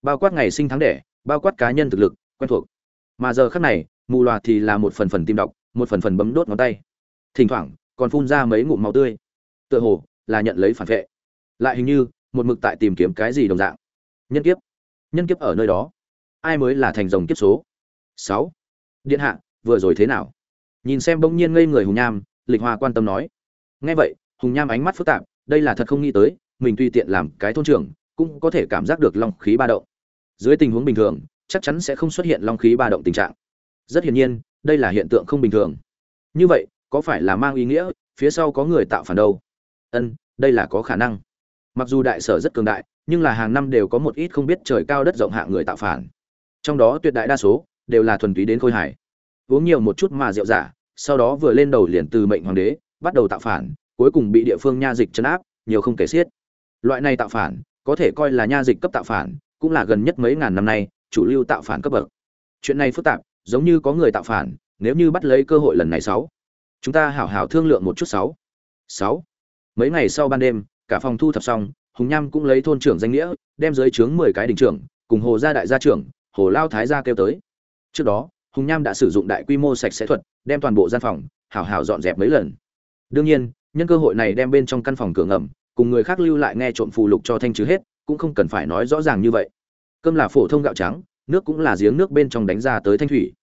Bao quát ngày sinh tháng đẻ, bao quát cá nhân thực lực, quen thuộc. Mà giờ khác này, mù loà thì là một phần phần tim đọc, một phần phần bấm đốt ngón tay. Thỉnh thoảng, còn phun ra mấy ngụm máu tươi. Tựa hồ là nhận lấy phản vệ. Lại hình như, một mực tại tìm kiếm cái gì đồng dạng. Nhân kiếp. Nhân kiếp ở nơi đó. Ai mới là thành rồng kiếp số? Sáu. Điện hạ, vừa rồi thế nào? Nhìn xem bỗng nhiên ngây người hùng nham, lịch hoa quan tâm nói. Nghe vậy, hùng nham ánh mắt phức tạp, đây là thật không nghĩ tới, mình tùy tiện làm cái thôn trưởng cũng có thể cảm giác được long khí ba động. Dưới tình huống bình thường, chắc chắn sẽ không xuất hiện long khí ba động tình trạng. Rất hiển nhiên, đây là hiện tượng không bình thường. Như vậy, có phải là mang ý nghĩa, phía sau có người tạo phản đâu? Ân, đây là có khả năng. Mặc dù đại sở rất cường đại, nhưng là hàng năm đều có một ít không biết trời cao đất rộng hạng người tạo phản. Trong đó tuyệt đại đa số đều là thuần túy đến khôi hài. Uống nhiều một chút mà rượu giả, sau đó vừa lên đầu liền từ mệnh hoàng đế, bắt đầu tạo phản, cuối cùng bị địa phương nha dịch chấn áp, nhiều không kể xiết. Loại này tạo phản có thể coi là nha dịch cấp tạo phản, cũng là gần nhất mấy ngàn năm nay, chủ lưu tạo phản cấp bậc. Chuyện này phức tạp, giống như có người tạo phản, nếu như bắt lấy cơ hội lần này sáu, chúng ta hảo hảo thương lượng một chút sáu. Sáu. Mấy ngày sau ban đêm, cả phòng thu thập xong, hùng nham cũng lấy thôn trưởng danh nghĩa, đem dưới trướng mười cái đình trưởng, cùng hồ gia đại gia trưởng, hồ lao thái gia kêu tới. Trước đó, hùng nham đã sử dụng đại quy mô sạch sẽ thuật, đem toàn bộ gian phòng, hảo hảo dọn dẹp mấy lần. Đương nhiên, nhân cơ hội này đem bên trong căn phòng cửa ngầm cùng người khác lưu lại nghe trộm phù lục cho thanh trừ hết, cũng không cần phải nói rõ ràng như vậy. Cơm là phổ thông gạo trắng, nước cũng là giếng nước bên trong đánh ra tới thanh thủy.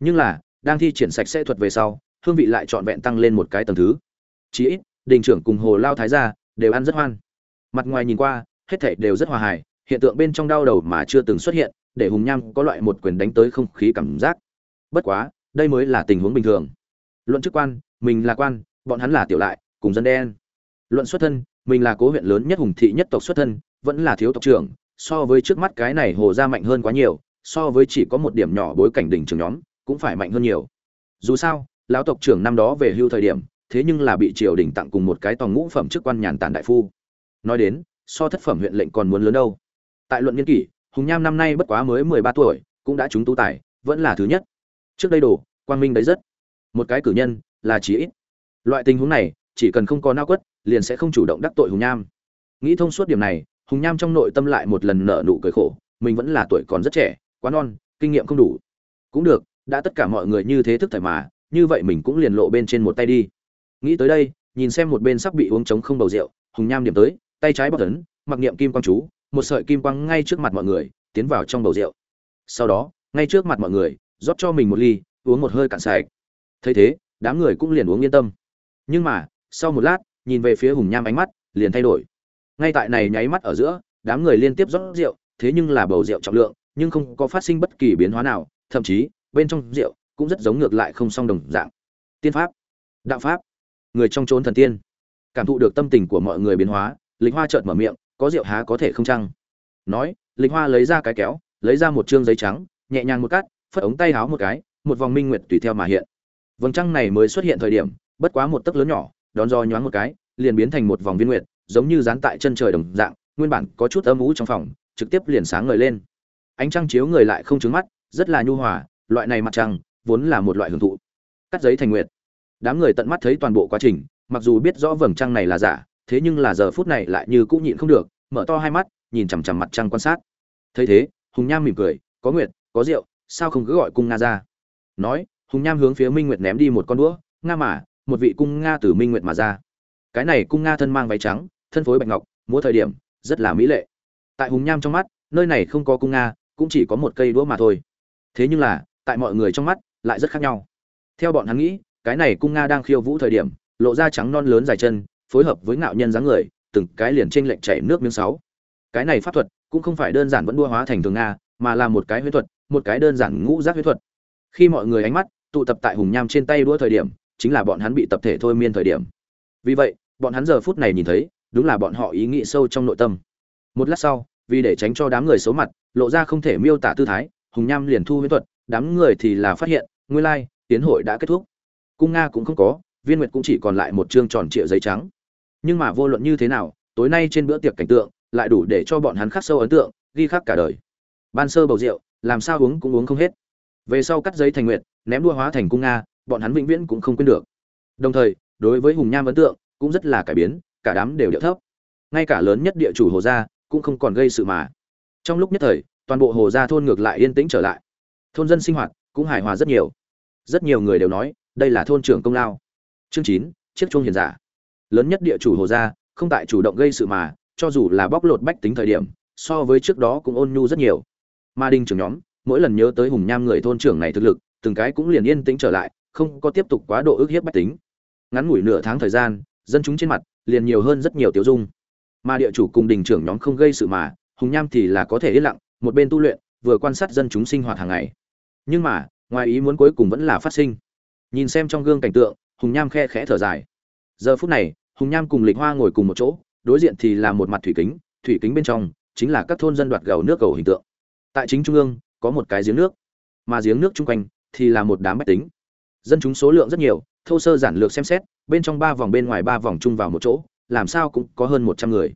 Nhưng là, đang thi triển sạch sẽ thuật về sau, hương vị lại trọn vẹn tăng lên một cái tầng thứ. Chí ít, đình trưởng cùng hồ lao thái gia đều ăn rất hoan. Mặt ngoài nhìn qua, hết thảy đều rất hòa hài, hiện tượng bên trong đau đầu mà chưa từng xuất hiện, để hùng nham có loại một quyền đánh tới không khí cảm giác. Bất quá, đây mới là tình huống bình thường. Luận chức quan, mình là quan, bọn hắn là tiểu lại, cùng dân đen. Luận xuất thân mình là cố huyện lớn nhất hùng thị nhất tộc xuất thân, vẫn là thiếu tộc trưởng, so với trước mắt cái này hồ ra mạnh hơn quá nhiều, so với chỉ có một điểm nhỏ bối cảnh đỉnh trường nhóm, cũng phải mạnh hơn nhiều. Dù sao, lão tộc trưởng năm đó về hưu thời điểm, thế nhưng là bị triều đình tặng cùng một cái tòng ngũ phẩm chức quan nhàn tản đại phu. Nói đến, so thất phẩm huyện lệnh còn muốn lớn đâu. Tại luận nghiên kỷ, hùng nham năm nay bất quá mới mười ba tuổi, cũng đã trúng tú tài, vẫn là thứ nhất. Trước đây đồ, quang minh đấy rất. Một cái cử nhân, là chỉ ít. Loại tình huống này, chỉ cần không có nao quất liền sẽ không chủ động đắc tội hùng nham. Nghĩ thông suốt điểm này, hùng nham trong nội tâm lại một lần nở nụ cười khổ, mình vẫn là tuổi còn rất trẻ, quá non, kinh nghiệm không đủ. Cũng được, đã tất cả mọi người như thế thức thoải mà, như vậy mình cũng liền lộ bên trên một tay đi. Nghĩ tới đây, nhìn xem một bên sắp bị uống trống không bầu rượu, hùng nham điểm tới, tay trái bóc tấn mặc niệm kim quang chú, một sợi kim quang ngay trước mặt mọi người, tiến vào trong bầu rượu. Sau đó, ngay trước mặt mọi người, rót cho mình một ly, uống một hơi cạn sạch. Thấy thế, đám người cũng liền uống yên tâm. Nhưng mà, sau một lát nhìn về phía hùng nham ánh mắt, liền thay đổi. Ngay tại này nháy mắt ở giữa, đám người liên tiếp rót rượu, thế nhưng là bầu rượu trọng lượng, nhưng không có phát sinh bất kỳ biến hóa nào, thậm chí, bên trong rượu cũng rất giống ngược lại không song đồng dạng. Tiên pháp, đạo pháp, người trong trốn thần tiên. Cảm thụ được tâm tình của mọi người biến hóa, lịch hoa chợt mở miệng, có rượu há có thể không chăng? Nói, lịch hoa lấy ra cái kéo, lấy ra một trương giấy trắng, nhẹ nhàng một cắt, phất ống tay háo một cái, một vòng minh nguyệt tùy theo mà hiện. Vầng trăng này mới xuất hiện thời điểm, bất quá một tấc lớn nhỏ đón do nhoáng một cái, liền biến thành một vòng viên nguyệt, giống như dán tại chân trời đồng dạng, nguyên bản có chút âm ú trong phòng, trực tiếp liền sáng ngời lên. Ánh trăng chiếu người lại không trứng mắt, rất là nhu hòa, loại này mặt trăng, vốn là một loại hưởng thụ. Cắt giấy thành nguyệt. Đám người tận mắt thấy toàn bộ quá trình, mặc dù biết rõ vầng trăng này là giả, thế nhưng là giờ phút này lại như cũng nhịn không được, mở to hai mắt, nhìn chằm chằm mặt trăng quan sát. Thấy thế, hùng nham mỉm cười, có nguyệt, có rượu, sao không cứ gọi cung nga ra? Nói, hùng nham hướng phía minh nguyệt ném đi một con đũa, nga mà một vị cung nga từ minh nguyệt mà ra. Cái này cung nga thân mang váy trắng, thân phối bạch ngọc, múa thời điểm, rất là mỹ lệ. Tại hùng nham trong mắt, nơi này không có cung nga, cũng chỉ có một cây đũa mà thôi. Thế nhưng là, tại mọi người trong mắt, lại rất khác nhau. Theo bọn hắn nghĩ, cái này cung nga đang khiêu vũ thời điểm, lộ ra trắng non lớn dài chân, phối hợp với ngạo nhân dáng người, từng cái liền trên lệnh chảy nước miếng sáu. Cái này pháp thuật, cũng không phải đơn giản vẫn đua hóa thành thường nga, mà là một cái huyết thuật, một cái đơn giản ngũ giác huyết thuật. Khi mọi người ánh mắt tụ tập tại hùng nham trên tay đua thời điểm chính là bọn hắn bị tập thể thôi miên thời điểm. Vì vậy, bọn hắn giờ phút này nhìn thấy, đúng là bọn họ ý nghĩ sâu trong nội tâm. Một lát sau, vì để tránh cho đám người xấu mặt, lộ ra không thể miêu tả tư thái, hùng nham liền thu huyễn thuật, đám người thì là phát hiện, nguyên lai, tiến hội đã kết thúc. Cung nga cũng không có, viên nguyệt cũng chỉ còn lại một chương tròn trịa giấy trắng. Nhưng mà vô luận như thế nào, tối nay trên bữa tiệc cảnh tượng, lại đủ để cho bọn hắn khắc sâu ấn tượng, ghi khắc cả đời. Ban sơ bầu rượu, làm sao uống cũng uống không hết. Về sau cắt giấy thành nguyện ném đua hóa thành cung nga bọn hắn vĩnh viễn cũng không quên được. Đồng thời, đối với hùng nham ấn tượng cũng rất là cải biến, cả đám đều điệu thấp. Ngay cả lớn nhất địa chủ hồ gia cũng không còn gây sự mà. Trong lúc nhất thời, toàn bộ hồ gia thôn ngược lại yên tĩnh trở lại. Thôn dân sinh hoạt cũng hài hòa rất nhiều. Rất nhiều người đều nói, đây là thôn trưởng công lao. Chương chín, chiếc chuông hiền giả. Lớn nhất địa chủ hồ gia không tại chủ động gây sự mà, cho dù là bóc lột bách tính thời điểm, so với trước đó cũng ôn nhu rất nhiều. Ma đinh trưởng nhóm, mỗi lần nhớ tới hùng nham người thôn trưởng này thực lực, từng cái cũng liền yên tĩnh trở lại không có tiếp tục quá độ ức hiếp bách tính. Ngắn ngủi nửa tháng thời gian, dân chúng trên mặt liền nhiều hơn rất nhiều tiêu dung. Mà địa chủ cùng đình trưởng nhóm không gây sự mà, hùng nham thì là có thể yên lặng, một bên tu luyện, vừa quan sát dân chúng sinh hoạt hàng ngày. Nhưng mà, ngoài ý muốn cuối cùng vẫn là phát sinh. Nhìn xem trong gương cảnh tượng, hùng nham khe khẽ thở dài. Giờ phút này, hùng nham cùng lịch hoa ngồi cùng một chỗ, đối diện thì là một mặt thủy kính thủy kính bên trong chính là các thôn dân đoạt gầu nước cầu hình tượng. Tại chính trung ương, có một cái giếng nước, mà giếng nước chung quanh thì là một đám bách tính dân chúng số lượng rất nhiều, thô sơ giản lược xem xét, bên trong ba vòng bên ngoài ba vòng chung vào một chỗ, làm sao cũng có hơn một trăm người.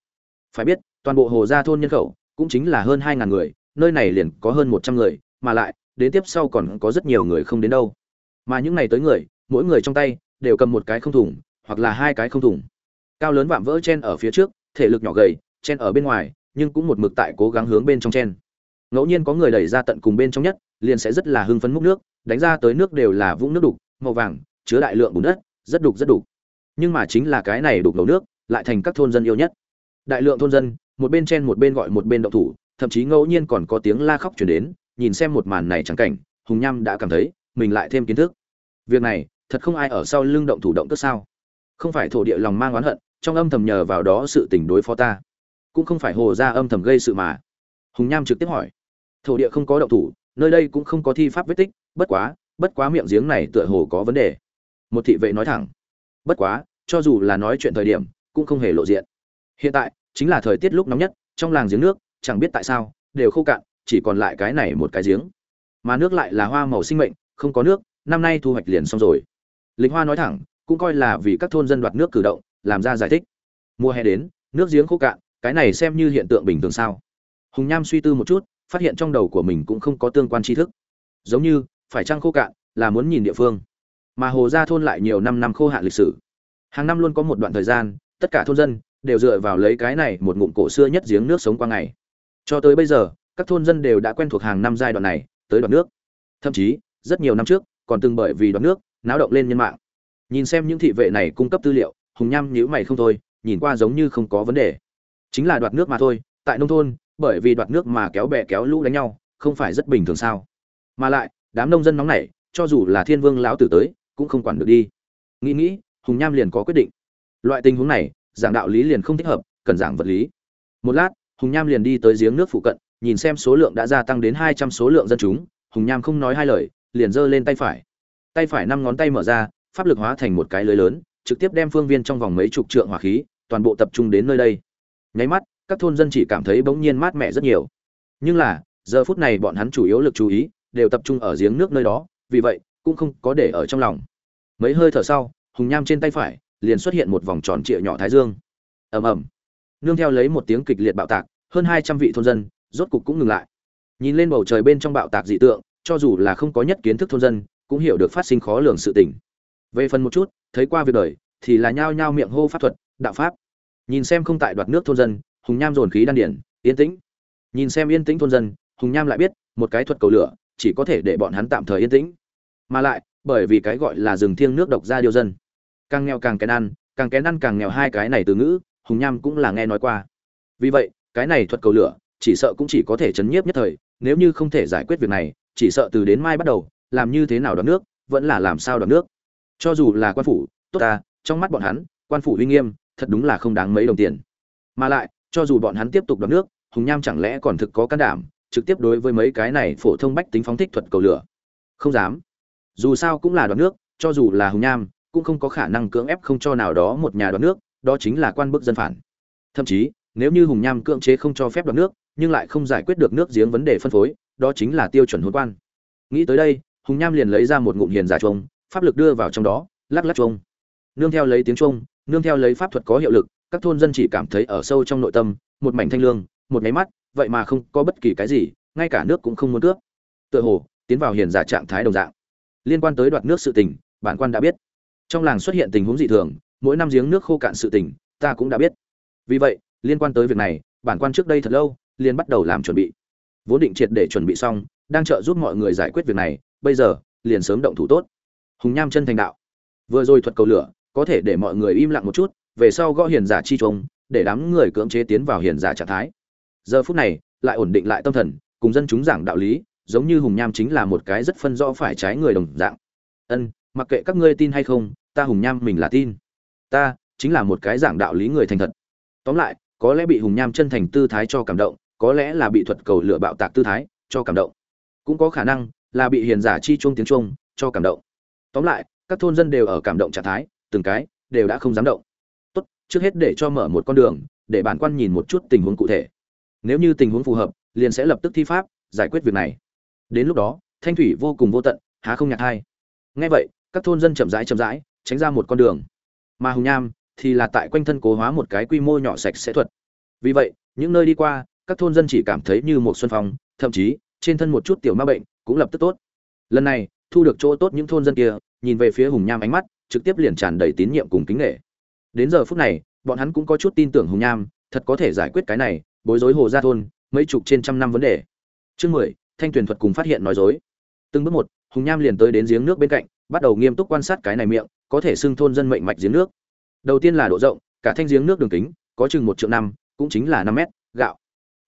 Phải biết, toàn bộ hồ gia thôn nhân khẩu cũng chính là hơn hai ngàn người, nơi này liền có hơn một trăm người, mà lại, đến tiếp sau còn có rất nhiều người không đến đâu. Mà những này tới người, mỗi người trong tay, đều cầm một cái không thủng hoặc là hai cái không thủng cao lớn vạm vỡ chen ở phía trước, thể lực nhỏ gầy, chen ở bên ngoài, nhưng cũng một mực tại cố gắng hướng bên trong chen. Ngẫu nhiên có người đẩy ra tận cùng bên trong nhất, liền sẽ rất là hưng phấn múc nước đánh ra tới nước đều là vũng nước đục, màu vàng, chứa đại lượng bùn đất, rất đục rất đục. Nhưng mà chính là cái này đục ngầu nước, lại thành các thôn dân yêu nhất. Đại lượng thôn dân, một bên chen một bên gọi một bên động thủ, thậm chí ngẫu nhiên còn có tiếng la khóc chuyển đến, nhìn xem một màn này chẳng cảnh, hùng nham đã cảm thấy mình lại thêm kiến thức. Việc này, thật không ai ở sau lưng động thủ động tức sao? Không phải thổ địa lòng mang oán hận, trong âm thầm nhờ vào đó sự tình đối phó ta. Cũng không phải hồ ra âm thầm gây sự mà. Hùng nham trực tiếp hỏi. Thổ địa không có động thủ, nơi đây cũng không có thi pháp vết tích bất quá bất quá miệng giếng này tựa hồ có vấn đề. Một thị vệ nói thẳng. Bất quá, cho dù là nói chuyện thời điểm, cũng không hề lộ diện. Hiện tại, chính là thời tiết lúc nóng nhất, trong làng giếng nước, chẳng biết tại sao, đều khô cạn, chỉ còn lại cái này một cái giếng. Mà nước lại là hoa màu sinh mệnh, không có nước, năm nay thu hoạch liền xong rồi. Lịch hoa nói thẳng, cũng coi là vì các thôn dân đoạt nước cử động, làm ra giải thích. Mùa hè đến, nước giếng khô cạn, cái này xem như hiện tượng bình thường sao? Hùng nham suy tư một chút, phát hiện trong đầu của mình cũng không có tương quan tri thức. Giống như phải chăng khô cạn, là muốn nhìn địa phương. Mà hồ gia thôn lại nhiều năm năm khô hạn lịch sử. Hàng năm luôn có một đoạn thời gian, tất cả thôn dân đều dựa vào lấy cái này một ngụm cổ xưa nhất giếng nước sống qua ngày. Cho tới bây giờ, các thôn dân đều đã quen thuộc hàng năm giai đoạn này tới đoạn nước. Thậm chí, rất nhiều năm trước, còn từng bởi vì đoạn nước, náo động lên nhân mạng. Nhìn xem những thị vệ này cung cấp tư liệu, hùng nham nhữ mày không thôi, nhìn qua giống như không có vấn đề. Chính là đoạt nước mà thôi, tại nông thôn, bởi vì đoạt nước mà kéo bè kéo lũ đánh nhau, không phải rất bình thường sao? Mà lại đám nông dân nóng nảy, cho dù là thiên vương lão tử tới, cũng không quản được đi. Nghĩ nghĩ, hùng nham liền có quyết định. Loại tình huống này, giảng đạo lý liền không thích hợp, cần giảng vật lý. Một lát, hùng nham liền đi tới giếng nước phụ cận, nhìn xem số lượng đã gia tăng đến hai trăm số lượng dân chúng. Hùng nham không nói hai lời, liền giơ lên tay phải. Tay phải năm ngón tay mở ra, pháp lực hóa thành một cái lưới lớn, trực tiếp đem phương viên trong vòng mấy chục trượng hỏa khí, toàn bộ tập trung đến nơi đây. Nháy mắt, các thôn dân chỉ cảm thấy bỗng nhiên mát mẻ rất nhiều. Nhưng là, giờ phút này bọn hắn chủ yếu lực chú ý đều tập trung ở giếng nước nơi đó, vì vậy, cũng không có để ở trong lòng. Mấy hơi thở sau, hùng nham trên tay phải, liền xuất hiện một vòng tròn trịa nhỏ thái dương. Ầm ầm. Nương theo lấy một tiếng kịch liệt bạo tạc, hơn hai trăm vị thôn dân, rốt cục cũng ngừng lại. Nhìn lên bầu trời bên trong bạo tạc dị tượng, cho dù là không có nhất kiến thức thôn dân, cũng hiểu được phát sinh khó lường sự tình. Về phần một chút, thấy qua việc đời, thì là nhao nhao miệng hô pháp thuật, đạo pháp. Nhìn xem không tại đoạt nước thôn dân, hùng nham dồn khí đan điển, yên tĩnh. Nhìn xem yên tĩnh thôn dân, hùng nham lại biết, một cái thuật cầu lửa chỉ có thể để bọn hắn tạm thời yên tĩnh. Mà lại, bởi vì cái gọi là rừng thiêng nước độc ra điêu dân. Càng nghèo càng kén ăn, càng kén ăn càng nghèo hai cái này từ ngữ, hùng nham cũng là nghe nói qua. Vì vậy, cái này thuật cầu lửa, chỉ sợ cũng chỉ có thể chấn nhiếp nhất thời, nếu như không thể giải quyết việc này, chỉ sợ từ đến mai bắt đầu, làm như thế nào đoạt nước, vẫn là làm sao đoạt nước. Cho dù là quan phủ, tốt ta, trong mắt bọn hắn, quan phủ uy nghiêm, thật đúng là không đáng mấy đồng tiền. Mà lại, cho dù bọn hắn tiếp tục đoạt nước, hùng nham chẳng lẽ còn thực có can đảm trực tiếp đối với mấy cái này phổ thông bách tính phóng thích thuật cầu lửa. Không dám. Dù sao cũng là đoạt nước, cho dù là hùng nham, cũng không có khả năng cưỡng ép không cho nào đó một nhà đoạt nước, đó chính là quan bức dân phản. Thậm chí, nếu như hùng nham cưỡng chế không cho phép đoạt nước, nhưng lại không giải quyết được nước giếng vấn đề phân phối, đó chính là tiêu chuẩn hôn quan. Nghĩ tới đây, hùng nham liền lấy ra một ngụm hiền giả chuông, pháp lực đưa vào trong đó, lắc lắc chuông. Nương theo lấy tiếng chuông, nương theo lấy pháp thuật có hiệu lực, các thôn dân chỉ cảm thấy ở sâu trong nội tâm, một mảnh thanh lương, một máy mắt vậy mà không có bất kỳ cái gì, ngay cả nước cũng không muốn cướp. Tựa hồ, tiến vào hiền giả trạng thái đồng dạng. Liên quan tới đoạt nước sự tình, bản quan đã biết. Trong làng xuất hiện tình huống dị thường, mỗi năm giếng nước khô cạn sự tình, ta cũng đã biết. Vì vậy, liên quan tới việc này, bản quan trước đây thật lâu, liền bắt đầu làm chuẩn bị. Vốn định triệt để chuẩn bị xong, đang trợ giúp mọi người giải quyết việc này, bây giờ, liền sớm động thủ tốt. Hùng nham chân thành đạo. Vừa rồi thuật cầu lửa, có thể để mọi người im lặng một chút, về sau gõ hiền giả chi trùng để đám người cưỡng chế tiến vào hiền giả trạng thái giờ phút này, lại ổn định lại tâm thần, cùng dân chúng giảng đạo lý, giống như hùng nham chính là một cái rất phân rõ phải trái người đồng dạng. Ân, mặc kệ các ngươi tin hay không, ta hùng nham mình là tin. Ta chính là một cái giảng đạo lý người thành thật. Tóm lại, có lẽ bị hùng nham chân thành tư thái cho cảm động, có lẽ là bị thuật cầu lựa bạo tạc tư thái cho cảm động. Cũng có khả năng là bị hiền giả chi chuông tiếng chuông cho cảm động. Tóm lại, các thôn dân đều ở cảm động trạng thái, từng cái đều đã không dám động. Tốt, trước hết để cho mở một con đường, để bản quan nhìn một chút tình huống cụ thể nếu như tình huống phù hợp, liền sẽ lập tức thi pháp, giải quyết việc này. Đến lúc đó, thanh thủy vô cùng vô tận, há không nhạc hai. Ngay vậy, các thôn dân chậm rãi chậm rãi, tránh ra một con đường. Mà hùng nham thì là tại quanh thân cố hóa một cái quy mô nhỏ sạch sẽ thuật. Vì vậy, những nơi đi qua, các thôn dân chỉ cảm thấy như một xuân phong, thậm chí, trên thân một chút tiểu ma bệnh cũng lập tức tốt. Lần này, thu được chỗ tốt những thôn dân kia, nhìn về phía hùng nham ánh mắt, trực tiếp liền tràn đầy tín nhiệm cùng kính nghệ đến giờ phút này, bọn hắn cũng có chút tin tưởng hùng nham, thật có thể giải quyết cái này bối rối hồ gia thôn, mấy chục trên trăm năm vấn đề. Chương mười, thanh tuyển thuật cùng phát hiện nói dối. Từng bước một, hùng nham liền tới đến giếng nước bên cạnh, bắt đầu nghiêm túc quan sát cái này miệng, có thể xưng thôn dân mệnh mạch giếng nước. Đầu tiên là độ rộng, cả thanh giếng nước đường kính, có chừng một triệu năm, cũng chính là năm mét, gạo.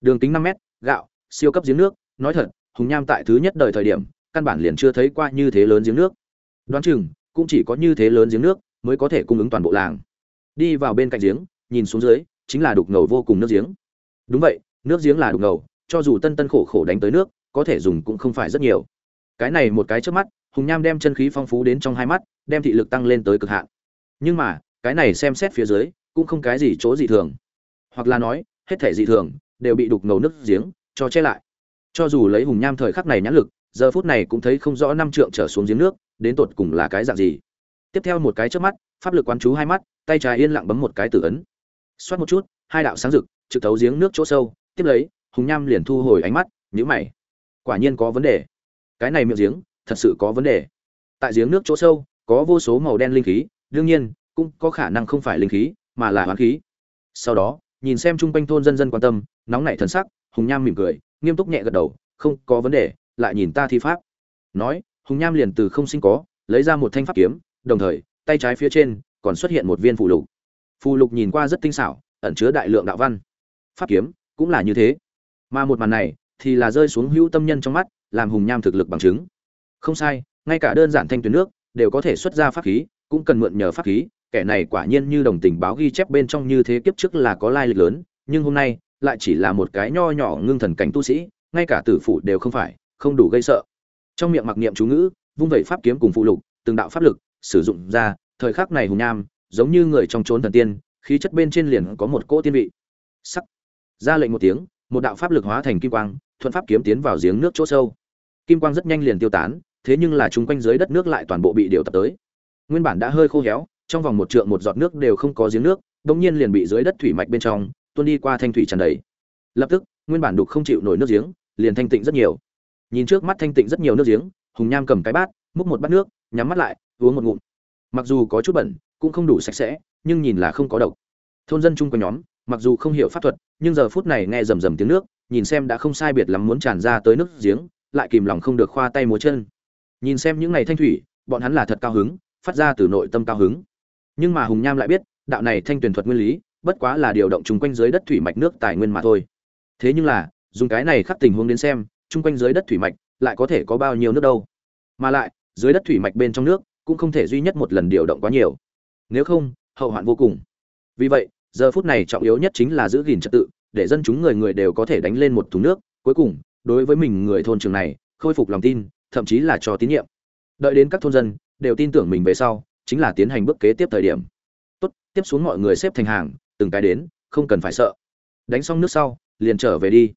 Đường kính năm mét, gạo, siêu cấp giếng nước. Nói thật, hùng nham tại thứ nhất đời thời điểm, căn bản liền chưa thấy qua như thế lớn giếng nước. Đoán chừng, cũng chỉ có như thế lớn giếng nước mới có thể cung ứng toàn bộ làng. Đi vào bên cạnh giếng, nhìn xuống dưới, chính là đục ngầu vô cùng nước giếng đúng vậy, nước giếng là đục ngầu, cho dù tân tân khổ khổ đánh tới nước, có thể dùng cũng không phải rất nhiều. Cái này một cái trước mắt, hùng nham đem chân khí phong phú đến trong hai mắt, đem thị lực tăng lên tới cực hạn. Nhưng mà, cái này xem xét phía dưới, cũng không cái gì chỗ dị thường. Hoặc là nói, hết thể dị thường, đều bị đục ngầu nước giếng cho che lại. Cho dù lấy hùng nham thời khắc này nhãn lực, giờ phút này cũng thấy không rõ năm trượng trở xuống giếng nước, đến tột cùng là cái dạng gì. Tiếp theo một cái trước mắt, pháp lực quán chú hai mắt, tay trái yên lặng bấm một cái tử ấn. Xoát một chút, hai đạo sáng rực trực thấu giếng nước chỗ sâu, tiếp lấy, hùng nham liền thu hồi ánh mắt nhữ mày. Quả nhiên có vấn đề. Cái này miệng giếng, thật sự có vấn đề. Tại giếng nước chỗ sâu, có vô số màu đen linh khí, đương nhiên, cũng có khả năng không phải linh khí, mà là hoán khí. Sau đó, nhìn xem chung quanh thôn dân dân quan tâm, nóng nảy thần sắc, hùng nham mỉm cười, nghiêm túc nhẹ gật đầu, không có vấn đề, lại nhìn ta thi pháp. Nói, hùng nham liền từ không sinh có, lấy ra một thanh pháp kiếm, đồng thời, tay trái phía trên còn xuất hiện một viên phù lục. Phù lục nhìn qua rất tinh xảo, ẩn chứa đại lượng đạo văn pháp kiếm, cũng là như thế. Mà một màn này thì là rơi xuống hữu tâm nhân trong mắt, làm hùng nham thực lực bằng chứng. Không sai, ngay cả đơn giản thanh tuyến nước đều có thể xuất ra pháp khí, cũng cần mượn nhờ pháp khí, kẻ này quả nhiên như đồng tình báo ghi chép bên trong như thế kiếp trước là có lai lịch lớn, nhưng hôm nay lại chỉ là một cái nho nhỏ ngưng thần cảnh tu sĩ, ngay cả tử phụ đều không phải, không đủ gây sợ. Trong miệng mặc niệm chú ngữ, vung vẩy pháp kiếm cùng phụ lục, từng đạo pháp lực sử dụng ra, thời khắc này hùng nham giống như người trong trốn thần tiên, khí chất bên trên liền có một cỗ tiên vị. Sắc ra lệnh một tiếng, một đạo pháp lực hóa thành kim quang, thuận pháp kiếm tiến vào giếng nước chỗ sâu. Kim quang rất nhanh liền tiêu tán, thế nhưng là chúng quanh dưới đất nước lại toàn bộ bị điều tập tới. Nguyên bản đã hơi khô héo, trong vòng một trượng một giọt nước đều không có giếng nước, đống nhiên liền bị dưới đất thủy mạch bên trong tuôn đi qua thanh thủy tràn đầy. Lập tức, nguyên bản đục không chịu nổi nước giếng, liền thanh tịnh rất nhiều. Nhìn trước mắt thanh tịnh rất nhiều nước giếng, hùng nham cầm cái bát, múc một bát nước, nhắm mắt lại, uống một ngụm. Mặc dù có chút bẩn, cũng không đủ sạch sẽ, nhưng nhìn là không có độc. Thôn dân chung quanh nhóm mặc dù không hiểu pháp thuật, nhưng giờ phút này nghe rầm rầm tiếng nước, nhìn xem đã không sai biệt lắm muốn tràn ra tới nước giếng, lại kìm lòng không được khoa tay múa chân. Nhìn xem những ngày thanh thủy, bọn hắn là thật cao hứng, phát ra từ nội tâm cao hứng. Nhưng mà hùng nham lại biết, đạo này thanh tuyển thuật nguyên lý, bất quá là điều động chung quanh dưới đất thủy mạch nước tài nguyên mà thôi. Thế nhưng là, dùng cái này khắc tình huống đến xem, chung quanh dưới đất thủy mạch lại có thể có bao nhiêu nước đâu? Mà lại, dưới đất thủy mạch bên trong nước cũng không thể duy nhất một lần điều động quá nhiều. Nếu không, hậu hoạn vô cùng. Vì vậy giờ phút này trọng yếu nhất chính là giữ gìn trật tự, để dân chúng người người đều có thể đánh lên một thùng nước. Cuối cùng, đối với mình người thôn trường này, khôi phục lòng tin, thậm chí là cho tín nhiệm. Đợi đến các thôn dân đều tin tưởng mình về sau, chính là tiến hành bước kế tiếp thời điểm. Tốt, tiếp xuống mọi người xếp thành hàng, từng cái đến, không cần phải sợ. Đánh xong nước sau, liền trở về đi.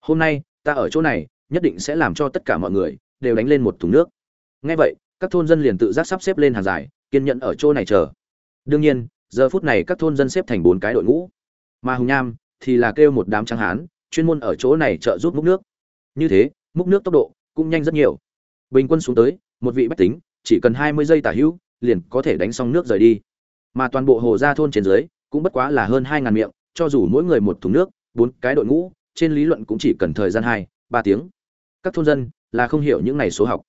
Hôm nay, ta ở chỗ này, nhất định sẽ làm cho tất cả mọi người đều đánh lên một thùng nước. Ngay vậy, các thôn dân liền tự giác sắp xếp lên hàng dài, kiên nhẫn ở chỗ này chờ. Đương nhiên giờ phút này các thôn dân xếp thành bốn cái đội ngũ. Mà hùng nham thì là kêu một đám trắng hán, chuyên môn ở chỗ này trợ giúp múc nước. Như thế, múc nước tốc độ cũng nhanh rất nhiều. Bình quân xuống tới, một vị bách tính, chỉ cần hai mươi giây tả hữu, liền có thể đánh xong nước rời đi. Mà toàn bộ hồ gia thôn trên dưới cũng bất quá là hơn hai ngàn miệng, cho dù mỗi người một thùng nước, bốn cái đội ngũ, trên lý luận cũng chỉ cần thời gian hai, ba tiếng. Các thôn dân là không hiểu những ngày số học.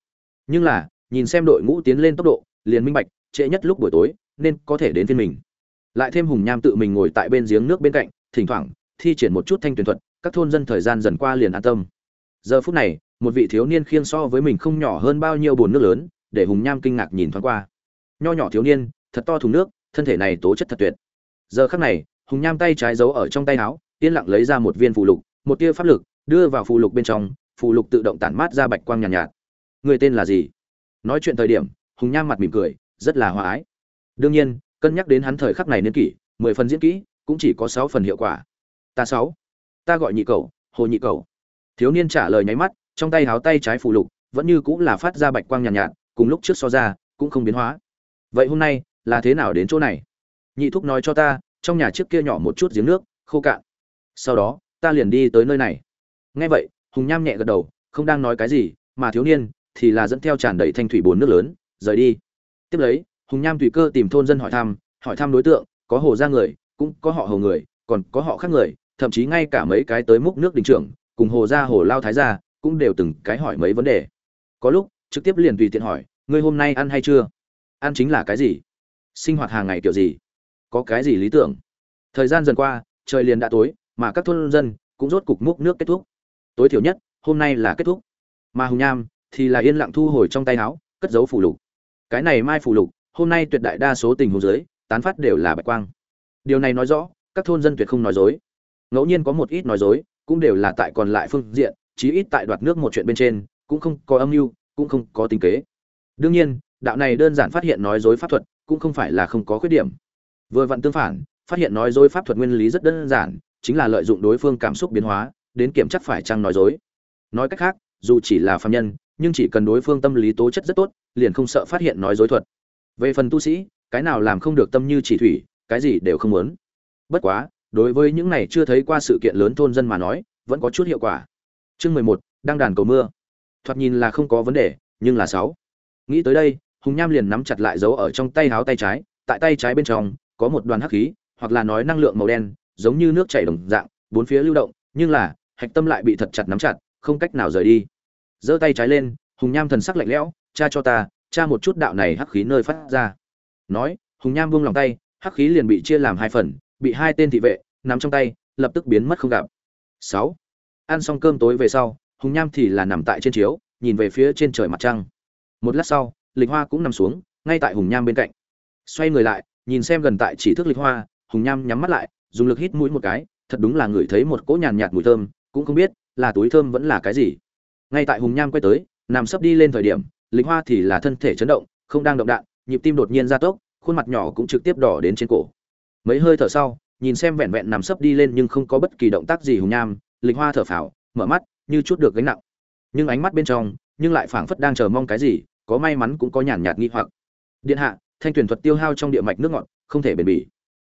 Nhưng là, nhìn xem đội ngũ tiến lên tốc độ, liền minh bạch, trễ nhất lúc buổi tối, nên có thể đến phiên mình lại thêm hùng nham tự mình ngồi tại bên giếng nước bên cạnh thỉnh thoảng thi triển một chút thanh tuyển thuật các thôn dân thời gian dần qua liền an tâm. Giờ phút này một vị thiếu niên khiêng so với mình không nhỏ hơn bao nhiêu bồn nước lớn để hùng nham kinh ngạc nhìn thoáng qua. Nho nhỏ thiếu niên thật to thùng nước thân thể này tố chất thật tuyệt. Giờ khắc này hùng nham tay trái giấu ở trong tay áo yên lặng lấy ra một viên phù lục một tia pháp lực đưa vào phù lục bên trong phù lục tự động tản mát ra bạch quang nhàn nhạt, nhạt. Người tên là gì? Nói chuyện thời điểm hùng nham mặt mỉm cười rất là hòa ái. Đương nhiên cân nhắc đến hắn thời khắc này niên kỷ mười phần diễn kỹ cũng chỉ có sáu phần hiệu quả. Ta sáu ta gọi nhị cầu hồ nhị cầu thiếu niên trả lời nháy mắt trong tay háo tay trái phù lục vẫn như cũng là phát ra bạch quang nhàn nhạt, nhạt cùng lúc trước so ra cũng không biến hóa. Vậy hôm nay là thế nào đến chỗ này? Nhị thúc nói cho ta trong nhà trước kia nhỏ một chút giếng nước khô cạn. Sau đó ta liền đi tới nơi này. Nghe vậy hùng nham nhẹ gật đầu không đang nói cái gì mà thiếu niên thì là dẫn theo tràn đầy thanh thủy bồn nước lớn rời đi. Tiếp lấy hùng nham tùy cơ tìm thôn dân hỏi thăm hỏi thăm đối tượng, có hồ ra người, cũng có họ hồ người, còn có họ khác người, thậm chí ngay cả mấy cái tới múc nước đình trưởng, cùng hồ ra hồ lao thái ra cũng đều từng cái hỏi mấy vấn đề. Có lúc, trực tiếp liền tùy tiện hỏi, ngươi hôm nay ăn hay chưa? Ăn chính là cái gì? Sinh hoạt hàng ngày kiểu gì? Có cái gì lý tưởng? Thời gian dần qua, trời liền đã tối, mà các thôn dân cũng rốt cục múc nước kết thúc. Tối thiểu nhất, hôm nay là kết thúc. Mà hùng nham thì là yên lặng thu hồi trong tay áo, cất giấu phủ lục. Cái này mai phủ lục hôm nay tuyệt đại đa số tình huống dưới, tán phát đều là bạch quang. Điều này nói rõ, các thôn dân tuyệt không nói dối. Ngẫu nhiên có một ít nói dối, cũng đều là tại còn lại phương diện, chí ít tại đoạt nước một chuyện bên trên, cũng không có âm mưu, cũng không có tính kế. Đương nhiên, đạo này đơn giản phát hiện nói dối pháp thuật, cũng không phải là không có khuyết điểm. Vừa vặn tương phản, phát hiện nói dối pháp thuật nguyên lý rất đơn giản, chính là lợi dụng đối phương cảm xúc biến hóa, đến kiểm chắc phải chăng nói dối. Nói cách khác, dù chỉ là phạm nhân, nhưng chỉ cần đối phương tâm lý tố chất rất tốt, liền không sợ phát hiện nói dối thuật về phần tu sĩ, cái nào làm không được tâm như chỉ thủy, cái gì đều không muốn. Bất quá, đối với những này chưa thấy qua sự kiện lớn thôn dân mà nói, vẫn có chút hiệu quả. Chương mười một đang đàn cầu mưa. Thoạt nhìn là không có vấn đề, nhưng là sáu. Nghĩ tới đây, hùng nham liền nắm chặt lại dấu ở trong tay háo tay trái, tại tay trái bên trong, có một đoàn hắc khí, hoặc là nói năng lượng màu đen, giống như nước chảy đồng dạng, bốn phía lưu động, nhưng là, hạch tâm lại bị thật chặt nắm chặt, không cách nào rời đi. Giơ tay trái lên, hùng nham thần sắc lạnh lẽo, cha cho ta tra một chút đạo này hắc khí nơi phát ra. Nói, hùng nham buông lòng tay, hắc khí liền bị chia làm hai phần, bị hai tên thị vệ nắm trong tay, lập tức biến mất không gặp. Sáu. Ăn xong cơm tối về sau, hùng nham thì là nằm tại trên chiếu, nhìn về phía trên trời mặt trăng. Một lát sau, lịch hoa cũng nằm xuống, ngay tại hùng nham bên cạnh. Xoay người lại, nhìn xem gần tại chỉ thức lịch hoa, hùng nham nhắm mắt lại, dùng lực hít mũi một cái, thật đúng là ngửi thấy một cỗ nhàn nhạt mùi thơm, cũng không biết là túi thơm vẫn là cái gì. Ngay tại hùng nham quay tới, nằm sấp đi lên thời điểm lịch hoa thì là thân thể chấn động, không đang động đạn, nhịp tim đột nhiên gia tốc, khuôn mặt nhỏ cũng trực tiếp đỏ đến trên cổ. Mấy hơi thở sau, nhìn xem vẹn vẹn nằm sấp đi lên nhưng không có bất kỳ động tác gì hùng nham, lịch hoa thở phào, mở mắt, như chút được gánh nặng. Nhưng ánh mắt bên trong, nhưng lại phảng phất đang chờ mong cái gì, có may mắn cũng có nhàn nhạt nghi hoặc. Điện hạ, thanh tuyển thuật tiêu hao trong địa mạch nước ngọt, không thể bền bỉ.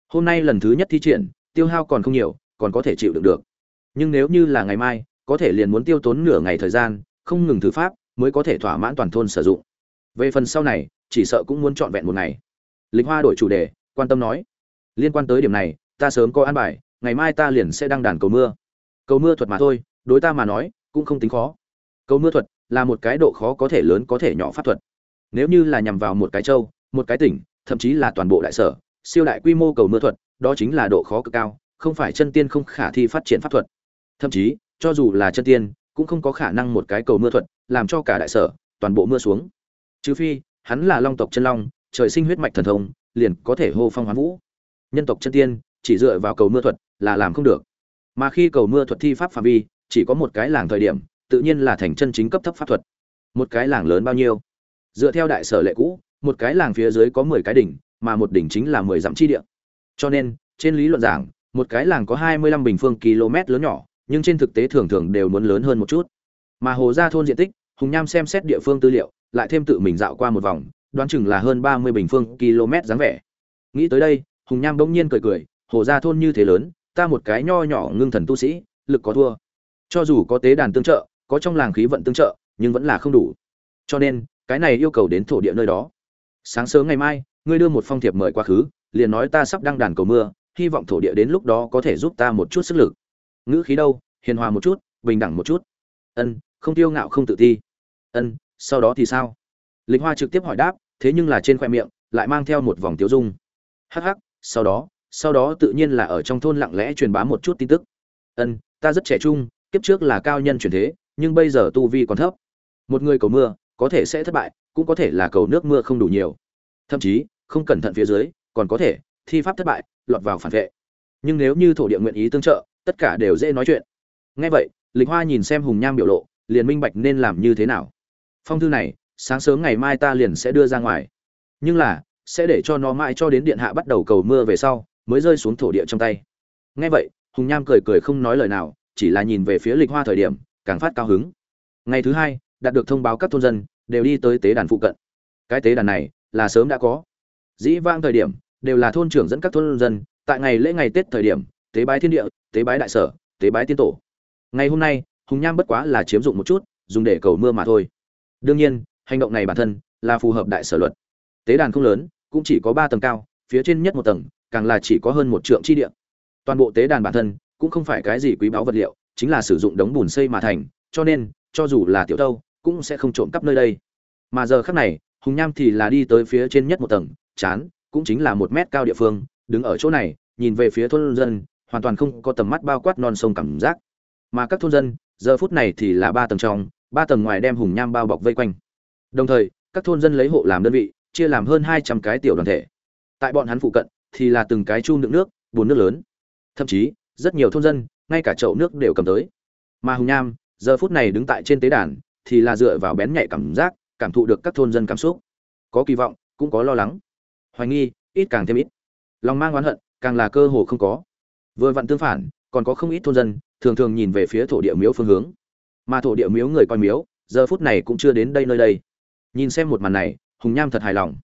Hôm nay lần thứ nhất thi triển, tiêu hao còn không nhiều, còn có thể chịu đựng được. Nhưng nếu như là ngày mai, có thể liền muốn tiêu tốn nửa ngày thời gian, không ngừng thử pháp mới có thể thỏa mãn toàn thôn sử dụng. Về phần sau này, chỉ sợ cũng muốn trọn vẹn một ngày. Lịch hoa đổi chủ đề, quan tâm nói, liên quan tới điểm này, ta sớm có an bài, ngày mai ta liền sẽ đăng đàn cầu mưa. Cầu mưa thuật mà thôi, đối ta mà nói, cũng không tính khó. Cầu mưa thuật là một cái độ khó có thể lớn, có thể nhỏ pháp thuật. Nếu như là nhằm vào một cái châu, một cái tỉnh, thậm chí là toàn bộ đại sở, siêu đại quy mô cầu mưa thuật, đó chính là độ khó cực cao, không phải chân tiên không khả thi phát triển pháp thuật. Thậm chí, cho dù là chân tiên cũng không có khả năng một cái cầu mưa thuật làm cho cả đại sở, toàn bộ mưa xuống. Trừ phi, hắn là long tộc chân long, trời sinh huyết mạch thần thông, liền có thể hô phong hoán vũ. Nhân tộc chân tiên, chỉ dựa vào cầu mưa thuật là làm không được. Mà khi cầu mưa thuật thi pháp phạm vi, chỉ có một cái làng thời điểm, tự nhiên là thành chân chính cấp thấp pháp thuật. Một cái làng lớn bao nhiêu? Dựa theo đại sở lệ cũ, một cái làng phía dưới có mười cái đỉnh, mà một đỉnh chính là mười dặm chi địa. Cho nên, trên lý luận giảng, một cái làng có hai mươi lăm bình phương km lớn nhỏ nhưng trên thực tế thường thường đều muốn lớn hơn một chút. Mà hồ gia thôn diện tích, hùng nham xem xét địa phương tư liệu, lại thêm tự mình dạo qua một vòng, đoán chừng là hơn ba mươi bình phương km dáng vẻ. Nghĩ tới đây, hùng nham bỗng nhiên cười cười, hồ gia thôn như thế lớn, ta một cái nho nhỏ ngưng thần tu sĩ, lực có thua. Cho dù có tế đàn tương trợ, có trong làng khí vận tương trợ, nhưng vẫn là không đủ. Cho nên, cái này yêu cầu đến thổ địa nơi đó. Sáng sớm ngày mai, ngươi đưa một phong thiệp mời quá khứ, liền nói ta sắp đăng đàn cầu mưa, hy vọng thổ địa đến lúc đó có thể giúp ta một chút sức lực ngữ khí đâu, hiền hòa một chút, bình đẳng một chút. Ân, không tiêu ngạo không tự ti. Ân, sau đó thì sao? Lịch hoa trực tiếp hỏi đáp, thế nhưng là trên khoe miệng, lại mang theo một vòng tiêu dung. Hắc hắc, sau đó sau đó tự nhiên là ở trong thôn lặng lẽ truyền bá một chút tin tức. Ân, ta rất trẻ trung, kiếp trước là cao nhân truyền thế, nhưng bây giờ tu vi còn thấp. Một người cầu mưa, có thể sẽ thất bại, cũng có thể là cầu nước mưa không đủ nhiều. Thậm chí, không cẩn thận phía dưới, còn có thể, thi pháp thất bại, lọt vào phản vệ. Nhưng nếu như thổ địa nguyện ý tương trợ tất cả đều dễ nói chuyện. Ngay vậy, lịch hoa nhìn xem hùng nham biểu lộ, liền minh bạch nên làm như thế nào. Phong thư này, sáng sớm ngày mai ta liền sẽ đưa ra ngoài. Nhưng là, sẽ để cho nó mãi cho đến điện hạ bắt đầu cầu mưa về sau, mới rơi xuống thổ địa trong tay. Ngay vậy, hùng nham cười cười không nói lời nào, chỉ là nhìn về phía lịch hoa thời điểm, càng phát cao hứng. Ngày thứ hai, đạt được thông báo các thôn dân, đều đi tới tế đàn phụ cận. Cái tế đàn này, là sớm đã có. Dĩ vang thời điểm, đều là thôn trưởng dẫn các thôn dân, tại ngày lễ ngày tết thời điểm tế bái thiên địa, tế bái đại sở, tế bái tiên tổ. Ngày hôm nay, hùng nham bất quá là chiếm dụng một chút, dùng để cầu mưa mà thôi. Đương nhiên, hành động này bản thân là phù hợp đại sở luật. Tế đàn không lớn, cũng chỉ có ba tầng cao, phía trên nhất một tầng, càng là chỉ có hơn một trượng chi địa. Toàn bộ tế đàn bản thân cũng không phải cái gì quý báu vật liệu, chính là sử dụng đống bùn xây mà thành, cho nên, cho dù là tiểu tâu cũng sẽ không trộm cắp nơi đây. Mà giờ khắc này, hùng nham thì là đi tới phía trên nhất một tầng, chán, cũng chính là một mét cao địa phương, đứng ở chỗ này, nhìn về phía thôn dân hoàn toàn không có tầm mắt bao quát non sông cảm giác. Mà các thôn dân, giờ phút này thì là ba tầng trong, ba tầng ngoài đem hùng nham bao bọc vây quanh. Đồng thời, các thôn dân lấy hộ làm đơn vị, chia làm hơn hai trăm cái tiểu đoàn thể. Tại bọn hắn phụ cận thì là từng cái chu đựng nước, bùn nước lớn. Thậm chí, rất nhiều thôn dân, ngay cả chậu nước đều cầm tới. Mà hùng nham, giờ phút này đứng tại trên tế đàn, thì là dựa vào bén nhạy cảm giác, cảm thụ được các thôn dân cảm xúc. Có kỳ vọng, cũng có lo lắng. Hoài nghi, ít càng thêm ít. Lòng mang oán hận, càng là cơ hồ không có vừa vặn tương phản, còn có không ít thôn dân, thường thường nhìn về phía thổ địa miếu phương hướng. Mà thổ địa miếu người coi miếu, giờ phút này cũng chưa đến đây nơi đây. Nhìn xem một màn này, hùng nham thật hài lòng.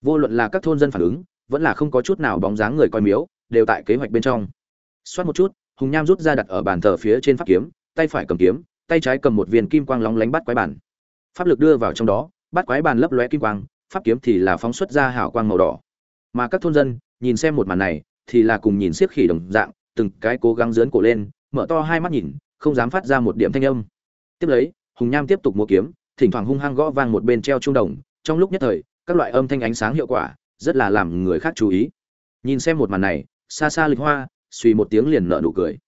Vô luận là các thôn dân phản ứng, vẫn là không có chút nào bóng dáng người coi miếu, đều tại kế hoạch bên trong. Xoát một chút, hùng nham rút ra đặt ở bàn thờ phía trên pháp kiếm, tay phải cầm kiếm, tay trái cầm một viên kim quang lóng lánh bắt quái bản pháp lực đưa vào trong đó, bắt quái bàn lấp lóe kim quang, pháp kiếm thì là phóng xuất ra hào quang màu đỏ. Mà các thôn dân, nhìn xem một màn này thì là cùng nhìn siếc khỉ đồng dạng, từng cái cố gắng dướn cổ lên, mở to hai mắt nhìn, không dám phát ra một điểm thanh âm. Tiếp lấy, hùng nham tiếp tục mua kiếm, thỉnh thoảng hung hăng gõ vang một bên treo trung đồng, trong lúc nhất thời, các loại âm thanh ánh sáng hiệu quả, rất là làm người khác chú ý. Nhìn xem một màn này, xa xa lịch hoa, suy một tiếng liền nở nụ cười.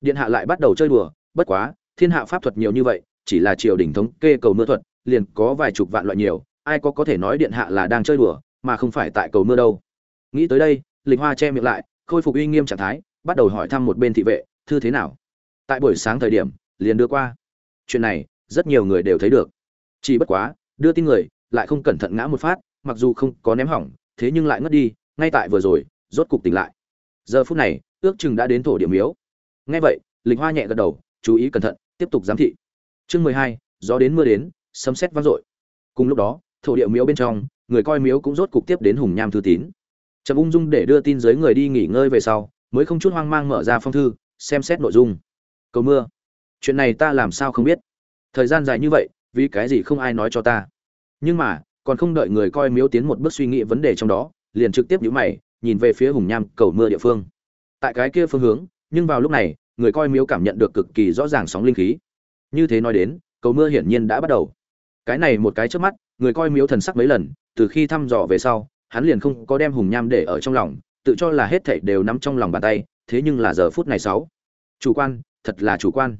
Điện hạ lại bắt đầu chơi đùa, bất quá, thiên hạ pháp thuật nhiều như vậy, chỉ là triều đình thống kê cầu mưa thuật, liền có vài chục vạn loại nhiều, ai có có thể nói điện hạ là đang chơi đùa, mà không phải tại cầu mưa đâu. Nghĩ tới đây lịch hoa che miệng lại, khôi phục uy nghiêm trạng thái, bắt đầu hỏi thăm một bên thị vệ, thư thế nào? Tại buổi sáng thời điểm, liền đưa qua. Chuyện này, rất nhiều người đều thấy được. Chỉ bất quá, đưa tin người lại không cẩn thận ngã một phát, mặc dù không có ném hỏng, thế nhưng lại ngất đi, ngay tại vừa rồi, rốt cục tỉnh lại. Giờ phút này, ước chừng đã đến thổ điểm miếu. Ngay vậy, lịch hoa nhẹ gật đầu, chú ý cẩn thận, tiếp tục giám thị. Chương mười hai, gió đến mưa đến, sấm sét vang dội. Cùng lúc đó, thổ địa miếu bên trong, người coi miếu cũng rốt cục tiếp đến hùng nham thư tín trầm ung dung để đưa tin giới người đi nghỉ ngơi về sau, mới không chút hoang mang mở ra phong thư, xem xét nội dung. Cầu mưa. Chuyện này ta làm sao không biết? Thời gian dài như vậy, vì cái gì không ai nói cho ta? Nhưng mà, còn không đợi người coi miếu tiến một bước suy nghĩ vấn đề trong đó, liền trực tiếp nhíu mày, nhìn về phía hùng nham, cầu mưa địa phương. Tại cái kia phương hướng, nhưng vào lúc này, người coi miếu cảm nhận được cực kỳ rõ ràng sóng linh khí. Như thế nói đến, cầu mưa hiển nhiên đã bắt đầu. Cái này một cái trước mắt, người coi miếu thần sắc mấy lần, từ khi thăm dò về sau hắn liền không có đem hùng nham để ở trong lòng, tự cho là hết thảy đều nắm trong lòng bàn tay, thế nhưng là giờ phút này sáu. Chủ quan, thật là chủ quan.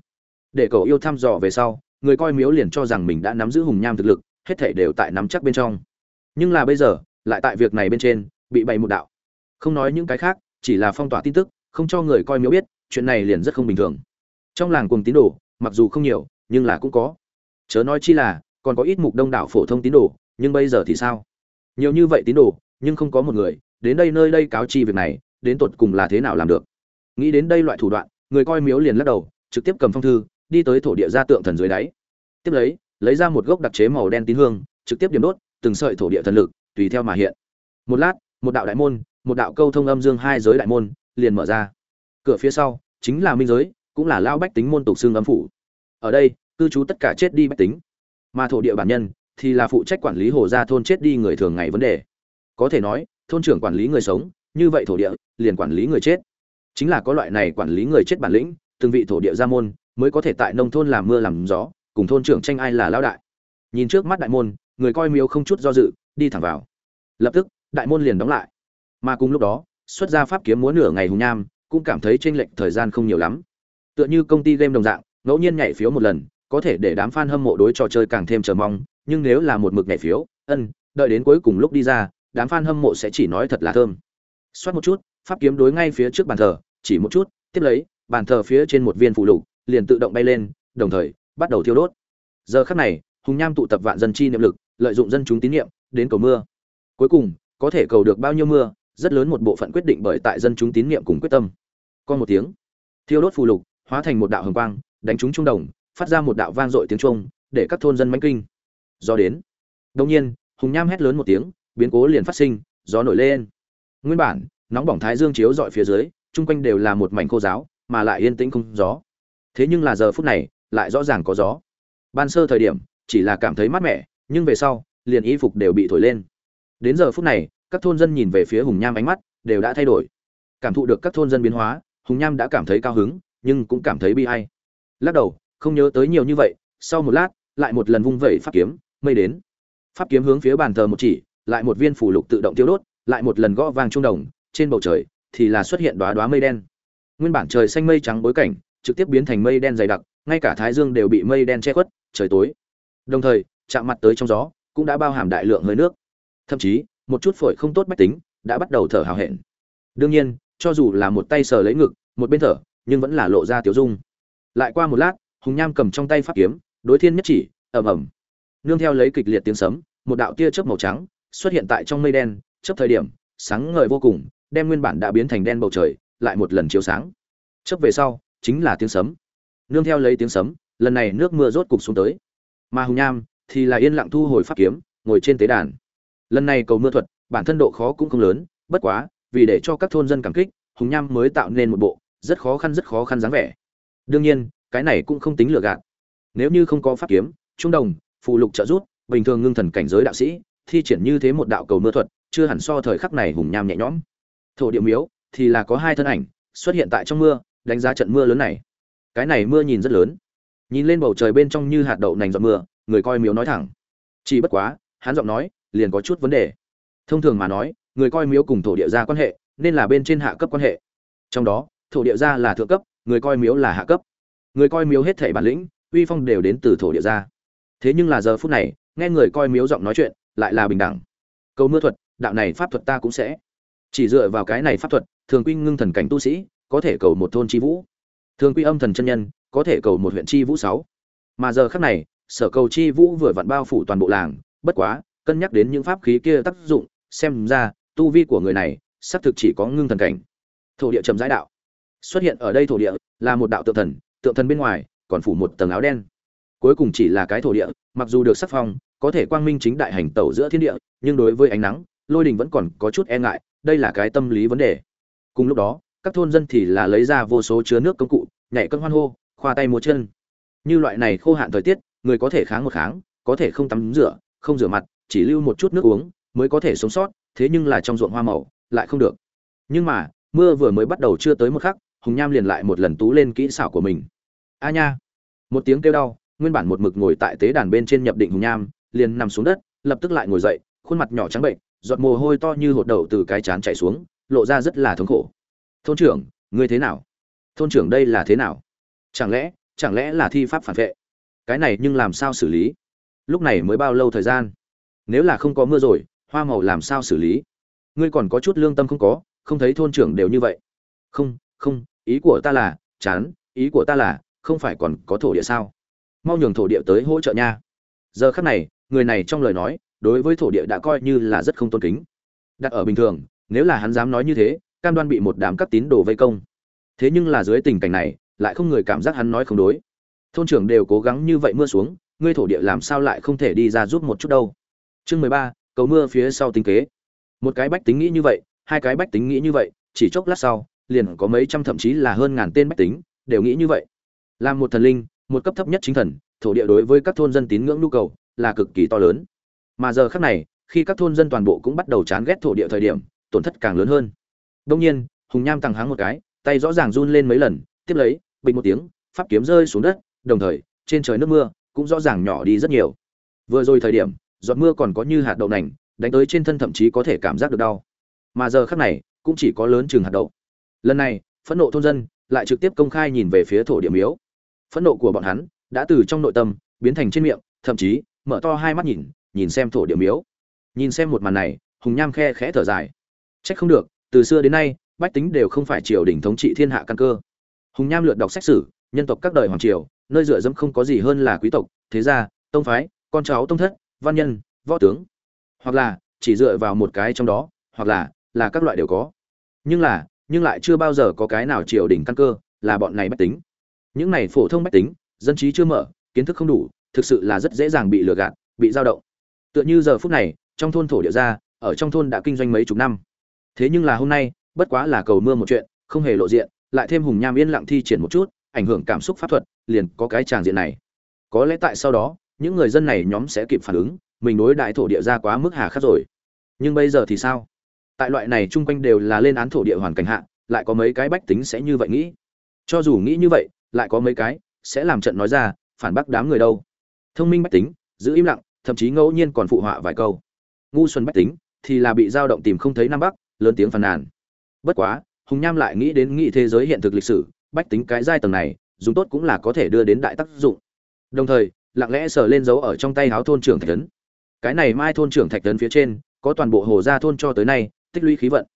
Để cậu yêu thăm dò về sau, người coi miếu liền cho rằng mình đã nắm giữ hùng nham thực lực, hết thảy đều tại nắm chắc bên trong. Nhưng là bây giờ, lại tại việc này bên trên, bị bày một đạo. Không nói những cái khác, chỉ là phong tỏa tin tức, không cho người coi miếu biết, chuyện này liền rất không bình thường. Trong làng cùng tín đồ, mặc dù không nhiều, nhưng là cũng có. Chớ nói chi là, còn có ít mục đông đảo phổ thông tín đồ, nhưng bây giờ thì sao? Nhiều như vậy tín đồ, nhưng không có một người, đến đây nơi đây cáo chi việc này, đến tột cùng là thế nào làm được? Nghĩ đến đây loại thủ đoạn, người coi miếu liền lắc đầu, trực tiếp cầm phong thư, đi tới thổ địa ra tượng thần dưới đáy. Tiếp lấy lấy ra một gốc đặc chế màu đen tín hương, trực tiếp điểm đốt, từng sợi thổ địa thần lực, tùy theo mà hiện. Một lát, một đạo đại môn, một đạo câu thông âm dương hai giới đại môn, liền mở ra. Cửa phía sau, chính là minh giới, cũng là lao bách tính môn tục xương âm phủ. Ở đây, cư trú tất cả chết đi bách tính. Mà thổ địa bản nhân thì là phụ trách quản lý hồ gia thôn chết đi người thường ngày vấn đề. Có thể nói, thôn trưởng quản lý người sống, như vậy thổ địa, liền quản lý người chết. Chính là có loại này quản lý người chết bản lĩnh, từng vị thổ địa gia môn mới có thể tại nông thôn làm mưa làm gió, cùng thôn trưởng tranh ai là lao đại. Nhìn trước mắt đại môn, người coi miếu không chút do dự, đi thẳng vào. Lập tức, đại môn liền đóng lại. Mà cùng lúc đó, xuất ra pháp kiếm múa nửa ngày hùng nham, cũng cảm thấy chênh lệch thời gian không nhiều lắm. Tựa như công ty game đồng dạng, ngẫu nhiên nhảy phiếu một lần, có thể để đám fan hâm mộ đối trò chơi càng thêm chờ mong nhưng nếu là một mực nhảy phiếu, ân, đợi đến cuối cùng lúc đi ra, đám fan hâm mộ sẽ chỉ nói thật là thơm. Xoát một chút, pháp kiếm đối ngay phía trước bàn thờ, chỉ một chút, tiếp lấy, bàn thờ phía trên một viên phụ lục, liền tự động bay lên, đồng thời, bắt đầu thiêu đốt. Giờ khắc này, hùng nham tụ tập vạn dân chi niệm lực, lợi dụng dân chúng tín niệm, đến cầu mưa. Cuối cùng, có thể cầu được bao nhiêu mưa, rất lớn một bộ phận quyết định bởi tại dân chúng tín niệm cùng quyết tâm. Còn một tiếng, thiêu đốt phù lục, hóa thành một đạo hồng quang, đánh trúng trung đồng, phát ra một đạo vang dội tiếng trung để các thôn dân mãnh kinh do đến. Đông nhiên, hùng nham hét lớn một tiếng, biến cố liền phát sinh, gió nổi lên. Nguyên bản, nóng bỏng thái dương chiếu dọi phía dưới, chung quanh đều là một mảnh khô giáo, mà lại yên tĩnh không gió. Thế nhưng là giờ phút này, lại rõ ràng có gió. Ban sơ thời điểm, chỉ là cảm thấy mát mẻ, nhưng về sau, liền y phục đều bị thổi lên. Đến giờ phút này, các thôn dân nhìn về phía hùng nham ánh mắt đều đã thay đổi. Cảm thụ được các thôn dân biến hóa, hùng nham đã cảm thấy cao hứng, nhưng cũng cảm thấy bi hay lắc đầu, không nhớ tới nhiều như vậy, sau một lát, lại một lần vung vẩy phát kiếm mây đến. Pháp kiếm hướng phía bàn thờ một chỉ, lại một viên phủ lục tự động tiêu đốt, lại một lần gõ vang trung đồng, trên bầu trời thì là xuất hiện đóa đóa mây đen. Nguyên bản trời xanh mây trắng bối cảnh, trực tiếp biến thành mây đen dày đặc, ngay cả thái dương đều bị mây đen che khuất, trời tối. Đồng thời, chạm mặt tới trong gió, cũng đã bao hàm đại lượng hơi nước. Thậm chí, một chút phổi không tốt bách tính, đã bắt đầu thở hào hẹn. Đương nhiên, cho dù là một tay sờ lấy ngực, một bên thở, nhưng vẫn là lộ ra tiểu dung. Lại qua một lát, hùng nham cầm trong tay pháp kiếm, đối thiên nhất chỉ, ầm ầm nương theo lấy kịch liệt tiếng sấm, một đạo tia chớp màu trắng xuất hiện tại trong mây đen, chớp thời điểm, sáng ngời vô cùng, đem nguyên bản đã biến thành đen bầu trời, lại một lần chiếu sáng. Chớp về sau, chính là tiếng sấm. Nương theo lấy tiếng sấm, lần này nước mưa rốt cục xuống tới. Mà hùng nham thì là yên lặng thu hồi pháp kiếm, ngồi trên tế đàn. Lần này cầu mưa thuật, bản thân độ khó cũng không lớn, bất quá, vì để cho các thôn dân cảm kích, hùng nham mới tạo nên một bộ rất khó khăn rất khó khăn dáng vẻ. Đương nhiên, cái này cũng không tính lừa gạt. Nếu như không có pháp kiếm, trung đồng phụ lục trợ rút bình thường ngưng thần cảnh giới đạo sĩ, thi triển như thế một đạo cầu mưa thuật, chưa hẳn so thời khắc này hùng nham nhẹ nhõm. Thổ địa miếu thì là có hai thân ảnh, xuất hiện tại trong mưa, đánh giá trận mưa lớn này. Cái này mưa nhìn rất lớn. Nhìn lên bầu trời bên trong như hạt đậu nành giọt mưa, người coi miếu nói thẳng. Chỉ bất quá, hắn giọng nói liền có chút vấn đề. Thông thường mà nói, người coi miếu cùng thổ địa gia quan hệ, nên là bên trên hạ cấp quan hệ. Trong đó, thổ địa gia là thượng cấp, người coi miếu là hạ cấp. Người coi miếu hết thảy bản lĩnh, uy phong đều đến từ thổ địa gia thế nhưng là giờ phút này, nghe người coi miếu giọng nói chuyện, lại là bình đẳng. Câu mưa thuật, đạo này pháp thuật ta cũng sẽ. Chỉ dựa vào cái này pháp thuật, thường quy ngưng thần cảnh tu sĩ, có thể cầu một thôn chi vũ. Thường quy âm thần chân nhân, có thể cầu một huyện chi vũ sáu. Mà giờ khắc này, sở cầu chi vũ vừa vặn bao phủ toàn bộ làng, bất quá, cân nhắc đến những pháp khí kia tác dụng, xem ra, tu vi của người này, xác thực chỉ có ngưng thần cảnh. Thổ địa trầm giải đạo. Xuất hiện ở đây thổ địa, là một đạo tượng thần tượng thần bên ngoài, còn phủ một tầng áo đen cuối cùng chỉ là cái thổ địa, mặc dù được sắc phong, có thể quang minh chính đại hành tẩu giữa thiên địa, nhưng đối với ánh nắng, lôi đình vẫn còn có chút e ngại, đây là cái tâm lý vấn đề. Cùng lúc đó, các thôn dân thì là lấy ra vô số chứa nước công cụ, nhảy cân hoan hô, khoa tay múa chân. Như loại này khô hạn thời tiết, người có thể kháng một kháng, có thể không tắm rửa, không rửa mặt, chỉ lưu một chút nước uống, mới có thể sống sót, thế nhưng là trong ruộng hoa màu, lại không được. Nhưng mà, mưa vừa mới bắt đầu chưa tới một khắc, hùng nham liền lại một lần tú lên kỹ xảo của mình. A nha! Một tiếng kêu đau nguyên bản một mực ngồi tại tế đàn bên trên nhập định hùng nham, liền nằm xuống đất, lập tức lại ngồi dậy, khuôn mặt nhỏ trắng bệnh, giọt mồ hôi to như hột đậu từ cái chán chảy xuống, lộ ra rất là thống khổ. Thôn trưởng, ngươi thế nào? Thôn trưởng đây là thế nào? Chẳng lẽ chẳng lẽ là thi pháp phản vệ? Cái này nhưng làm sao xử lý? Lúc này mới bao lâu thời gian? Nếu là không có mưa rồi, hoa màu làm sao xử lý? Ngươi còn có chút lương tâm không có, không thấy thôn trưởng đều như vậy. Không không, ý của ta là, chán, ý của ta là, không phải còn có thổ địa sao? Mau nhường thổ địa tới hỗ trợ nha. Giờ khắc này, người này trong lời nói, đối với thổ địa đã coi như là rất không tôn kính. Đặt ở bình thường, nếu là hắn dám nói như thế, cam đoan bị một đám các tín đồ vây công. Thế nhưng là dưới tình cảnh này, lại không người cảm giác hắn nói không đối. Thôn trưởng đều cố gắng như vậy mưa xuống, ngươi thổ địa làm sao lại không thể đi ra giúp một chút đâu. Chương mười ba, cầu mưa phía sau tính kế. Một cái bách tính nghĩ như vậy, hai cái bách tính nghĩ như vậy, chỉ chốc lát sau, liền có mấy trăm thậm chí là hơn ngàn tên bách tính, đều nghĩ như vậy. Làm một thần linh một cấp thấp nhất chính thần, thổ địa đối với các thôn dân tín ngưỡng nhu cầu là cực kỳ to lớn. Mà giờ khác này, khi các thôn dân toàn bộ cũng bắt đầu chán ghét thổ địa thời điểm, tổn thất càng lớn hơn. Đông nhiên, hùng nham tăng háng một cái, tay rõ ràng run lên mấy lần, tiếp lấy bình một tiếng, pháp kiếm rơi xuống đất, đồng thời, trên trời nước mưa cũng rõ ràng nhỏ đi rất nhiều. Vừa rồi thời điểm, giọt mưa còn có như hạt đậu nành, đánh tới trên thân thậm chí có thể cảm giác được đau. Mà giờ khắc này, cũng chỉ có lớn chừng hạt đậu. Lần này, phẫn nộ thôn dân lại trực tiếp công khai nhìn về phía thổ địa miếu phẫn nộ của bọn hắn đã từ trong nội tâm biến thành trên miệng, thậm chí mở to hai mắt nhìn nhìn xem thổ địa miếu. Nhìn xem một màn này, hùng nham khe khẽ thở dài. Trách không được, từ xưa đến nay, bách tính đều không phải triều đình thống trị thiên hạ căn cơ. Hùng nham lượt đọc sách sử, nhân tộc các đời hoàng triều, nơi dựa dẫm không có gì hơn là quý tộc, thế gia, tông phái, con cháu tông thất, văn nhân, võ tướng. Hoặc là, chỉ dựa vào một cái trong đó, hoặc là là các loại đều có. Nhưng là, nhưng lại chưa bao giờ có cái nào triều đình căn cơ là bọn này bách tính những này phổ thông bách tính, dân trí chưa mở, kiến thức không đủ, thực sự là rất dễ dàng bị lừa gạt, bị dao động. Tựa như giờ phút này, trong thôn thổ địa ra ở trong thôn đã kinh doanh mấy chục năm. Thế nhưng là hôm nay, bất quá là cầu mưa một chuyện, không hề lộ diện, lại thêm hùng nham yên lặng thi triển một chút, ảnh hưởng cảm xúc pháp thuật, liền có cái tràng diện này. Có lẽ tại sau đó, những người dân này nhóm sẽ kịp phản ứng, mình đối đại thổ địa ra quá mức hà khắc rồi. Nhưng bây giờ thì sao? Tại loại này chung quanh đều là lên án thổ địa hoàn cảnh hạ, lại có mấy cái bách tính sẽ như vậy nghĩ. Cho dù nghĩ như vậy lại có mấy cái, sẽ làm trận nói ra, phản bác đám người đâu. Thông minh bách tính, giữ im lặng, thậm chí ngẫu nhiên còn phụ họa vài câu. Ngu xuân bách tính, thì là bị dao động tìm không thấy nam bắc, lớn tiếng phàn nàn. Bất quá, hùng nham lại nghĩ đến nghị thế giới hiện thực lịch sử, bách tính cái giai tầng này, dùng tốt cũng là có thể đưa đến đại tác dụng. Đồng thời, lặng lẽ sờ lên dấu ở trong tay háo thôn trưởng thạch tấn. Cái này mai thôn trưởng thạch tấn phía trên, có toàn bộ hồ gia thôn cho tới nay, tích lũy khí vận.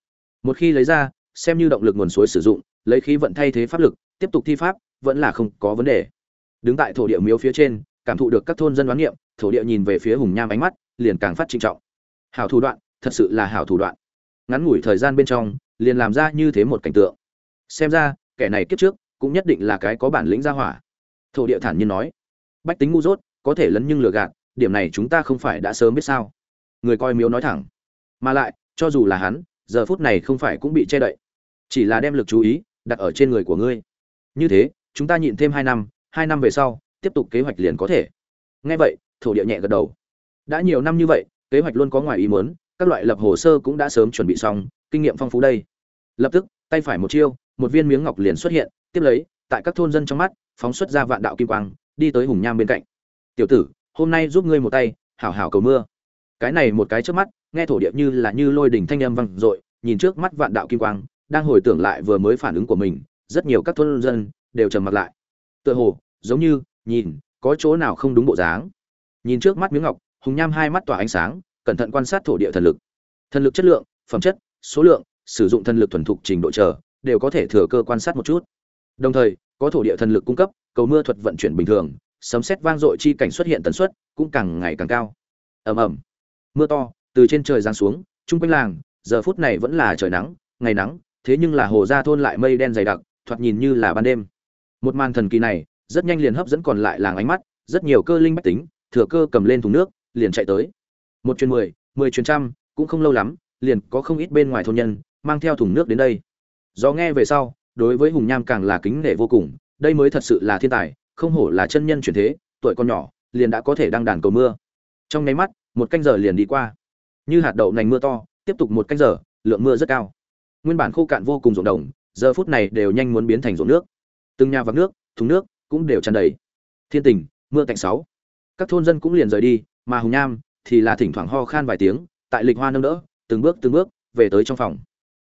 Một khi lấy ra, xem như động lực nguồn suối sử dụng, lấy khí vận thay thế pháp lực, tiếp tục thi pháp vẫn là không có vấn đề. Đứng tại thổ địa miếu phía trên, cảm thụ được các thôn dân đoán nghiệm thổ địa nhìn về phía hùng nham ánh mắt, liền càng phát trinh trọng. Hảo thủ đoạn, thật sự là hảo thủ đoạn. Ngắn ngủi thời gian bên trong, liền làm ra như thế một cảnh tượng. Xem ra, kẻ này kiếp trước, cũng nhất định là cái có bản lĩnh ra hỏa. Thổ địa thản nhiên nói. Bách tính ngu dốt, có thể lấn nhưng lừa gạt, điểm này chúng ta không phải đã sớm biết sao? Người coi miếu nói thẳng. Mà lại, cho dù là hắn, giờ phút này không phải cũng bị che đậy. Chỉ là đem lực chú ý, đặt ở trên người của ngươi. Như thế chúng ta nhịn thêm hai năm hai năm về sau, tiếp tục kế hoạch liền có thể. Nghe vậy, thổ địa nhẹ gật đầu. Đã nhiều năm như vậy, kế hoạch luôn có ngoài ý muốn, các loại lập hồ sơ cũng đã sớm chuẩn bị xong, kinh nghiệm phong phú đây. Lập tức, tay phải một chiêu, một viên miếng ngọc liền xuất hiện, tiếp lấy, tại các thôn dân trong mắt, phóng xuất ra vạn đạo kim quang, đi tới hùng nham bên cạnh. Tiểu tử, hôm nay giúp ngươi một tay, hảo hảo cầu mưa. Cái này một cái trước mắt, nghe thổ địa như là như lôi đỉnh thanh âm vang dội, nhìn trước mắt vạn đạo kim quang, đang hồi tưởng lại vừa mới phản ứng của mình, rất nhiều các thôn dân đều trầm mặt lại. Tựa hồ, giống như, nhìn, có chỗ nào không đúng bộ dáng. Nhìn trước mắt miếng ngọc, hùng nham hai mắt tỏa ánh sáng, cẩn thận quan sát thổ địa thần lực. Thần lực chất lượng, phẩm chất, số lượng, sử dụng thần lực thuần thục trình độ chờ, đều có thể thừa cơ quan sát một chút. Đồng thời, có thổ địa thần lực cung cấp, cầu mưa thuật vận chuyển bình thường, sấm sét vang dội chi cảnh xuất hiện tần suất cũng càng ngày càng cao. Ầm ầm. Mưa to, từ trên trời giáng xuống trung quanh làng, giờ phút này vẫn là trời nắng, ngày nắng, thế nhưng là hồ gia thôn lại mây đen dày đặc, thoạt nhìn như là ban đêm một màn thần kỳ này, rất nhanh liền hấp dẫn còn lại làng ánh mắt, rất nhiều cơ linh bách tính, thừa cơ cầm lên thùng nước, liền chạy tới. Một chuyến mười mười chuyến trăm, cũng không lâu lắm, liền có không ít bên ngoài thôn nhân, mang theo thùng nước đến đây. Do nghe về sau, đối với hùng nham càng là kính nể vô cùng, đây mới thật sự là thiên tài, không hổ là chân nhân truyền thế, tuổi con nhỏ, liền đã có thể đăng đàn cầu mưa. Trong nháy mắt, một canh giờ liền đi qua. Như hạt đậu nành mưa to, tiếp tục một canh giờ, lượng mưa rất cao. Nguyên bản khô cạn vô cùng ruộng đồng, giờ phút này đều nhanh muốn biến thành ruộng nước từng nhà vạc nước, thùng nước cũng đều tràn đầy. Thiên tình, mưa cạnh sáu. Các thôn dân cũng liền rời đi, mà hùng nham thì là thỉnh thoảng ho khan vài tiếng, tại lịch hoa nâng đỡ, từng bước từng bước về tới trong phòng.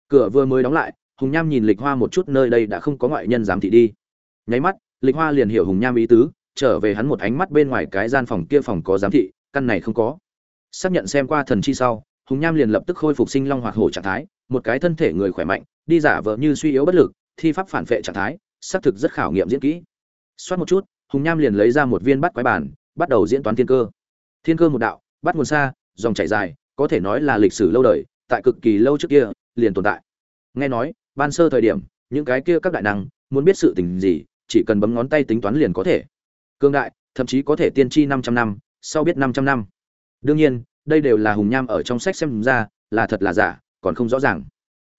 Cửa vừa mới đóng lại, hùng nham nhìn lịch hoa một chút nơi đây đã không có ngoại nhân dám thị đi. Nháy mắt, lịch hoa liền hiểu hùng nham ý tứ, trở về hắn một ánh mắt bên ngoài cái gian phòng kia phòng có giám thị, căn này không có. Xác nhận xem qua thần chi sau, hùng nham liền lập tức khôi phục sinh long hoạt hổ trạng thái, một cái thân thể người khỏe mạnh, đi giả vờ như suy yếu bất lực, thi pháp phản vệ trạng thái xác thực rất khảo nghiệm diễn kỹ. Xoát một chút, hùng nham liền lấy ra một viên bắt quái bản bắt đầu diễn toán thiên cơ. Thiên cơ một đạo, bắt nguồn xa, dòng chảy dài, có thể nói là lịch sử lâu đời, tại cực kỳ lâu trước kia, liền tồn tại. Nghe nói, ban sơ thời điểm, những cái kia các đại năng, muốn biết sự tình gì, chỉ cần bấm ngón tay tính toán liền có thể. Cương đại, thậm chí có thể tiên tri 500 năm, sau biết 500 năm. Đương nhiên, đây đều là hùng nham ở trong sách xem ra, là thật là giả, còn không rõ ràng.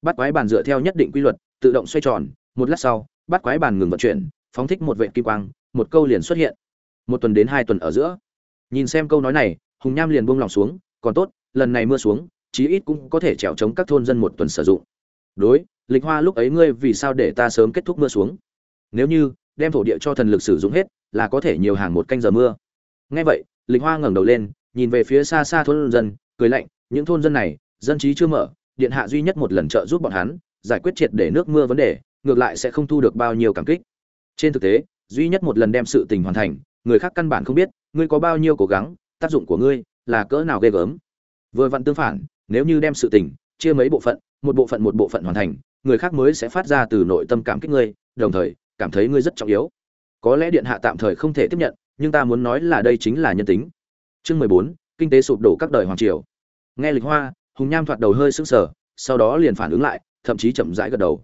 Bắt quái bàn dựa theo nhất định quy luật, tự động xoay tròn, một lát sau bắt quái bàn ngừng vận chuyển, phóng thích một vệ kim quang, một câu liền xuất hiện. Một tuần đến hai tuần ở giữa. Nhìn xem câu nói này, hùng nham liền buông lòng xuống, còn tốt, lần này mưa xuống, chí ít cũng có thể trèo chống các thôn dân một tuần sử dụng. Đối, lịch hoa lúc ấy ngươi vì sao để ta sớm kết thúc mưa xuống? Nếu như, đem thổ địa cho thần lực sử dụng hết, là có thể nhiều hàng một canh giờ mưa. Nghe vậy, lịch hoa ngẩng đầu lên, nhìn về phía xa xa thôn dân, cười lạnh, những thôn dân này, dân trí chưa mở, điện hạ duy nhất một lần trợ giúp bọn hắn, giải quyết triệt để nước mưa vấn đề ngược lại sẽ không thu được bao nhiêu cảm kích. Trên thực tế, duy nhất một lần đem sự tình hoàn thành, người khác căn bản không biết ngươi có bao nhiêu cố gắng, tác dụng của ngươi là cỡ nào ghê gớm. Vừa vặn tương phản, nếu như đem sự tình chia mấy bộ phận, một bộ phận một bộ phận hoàn thành, người khác mới sẽ phát ra từ nội tâm cảm kích ngươi, đồng thời cảm thấy ngươi rất trọng yếu. Có lẽ điện hạ tạm thời không thể tiếp nhận, nhưng ta muốn nói là đây chính là nhân tính. Chương mười bốn, kinh tế sụp đổ các đời hoàng triều. Nghe lịch hoa, hùng nham thoạt đầu hơi sững sờ, sau đó liền phản ứng lại, thậm chí chậm rãi gật đầu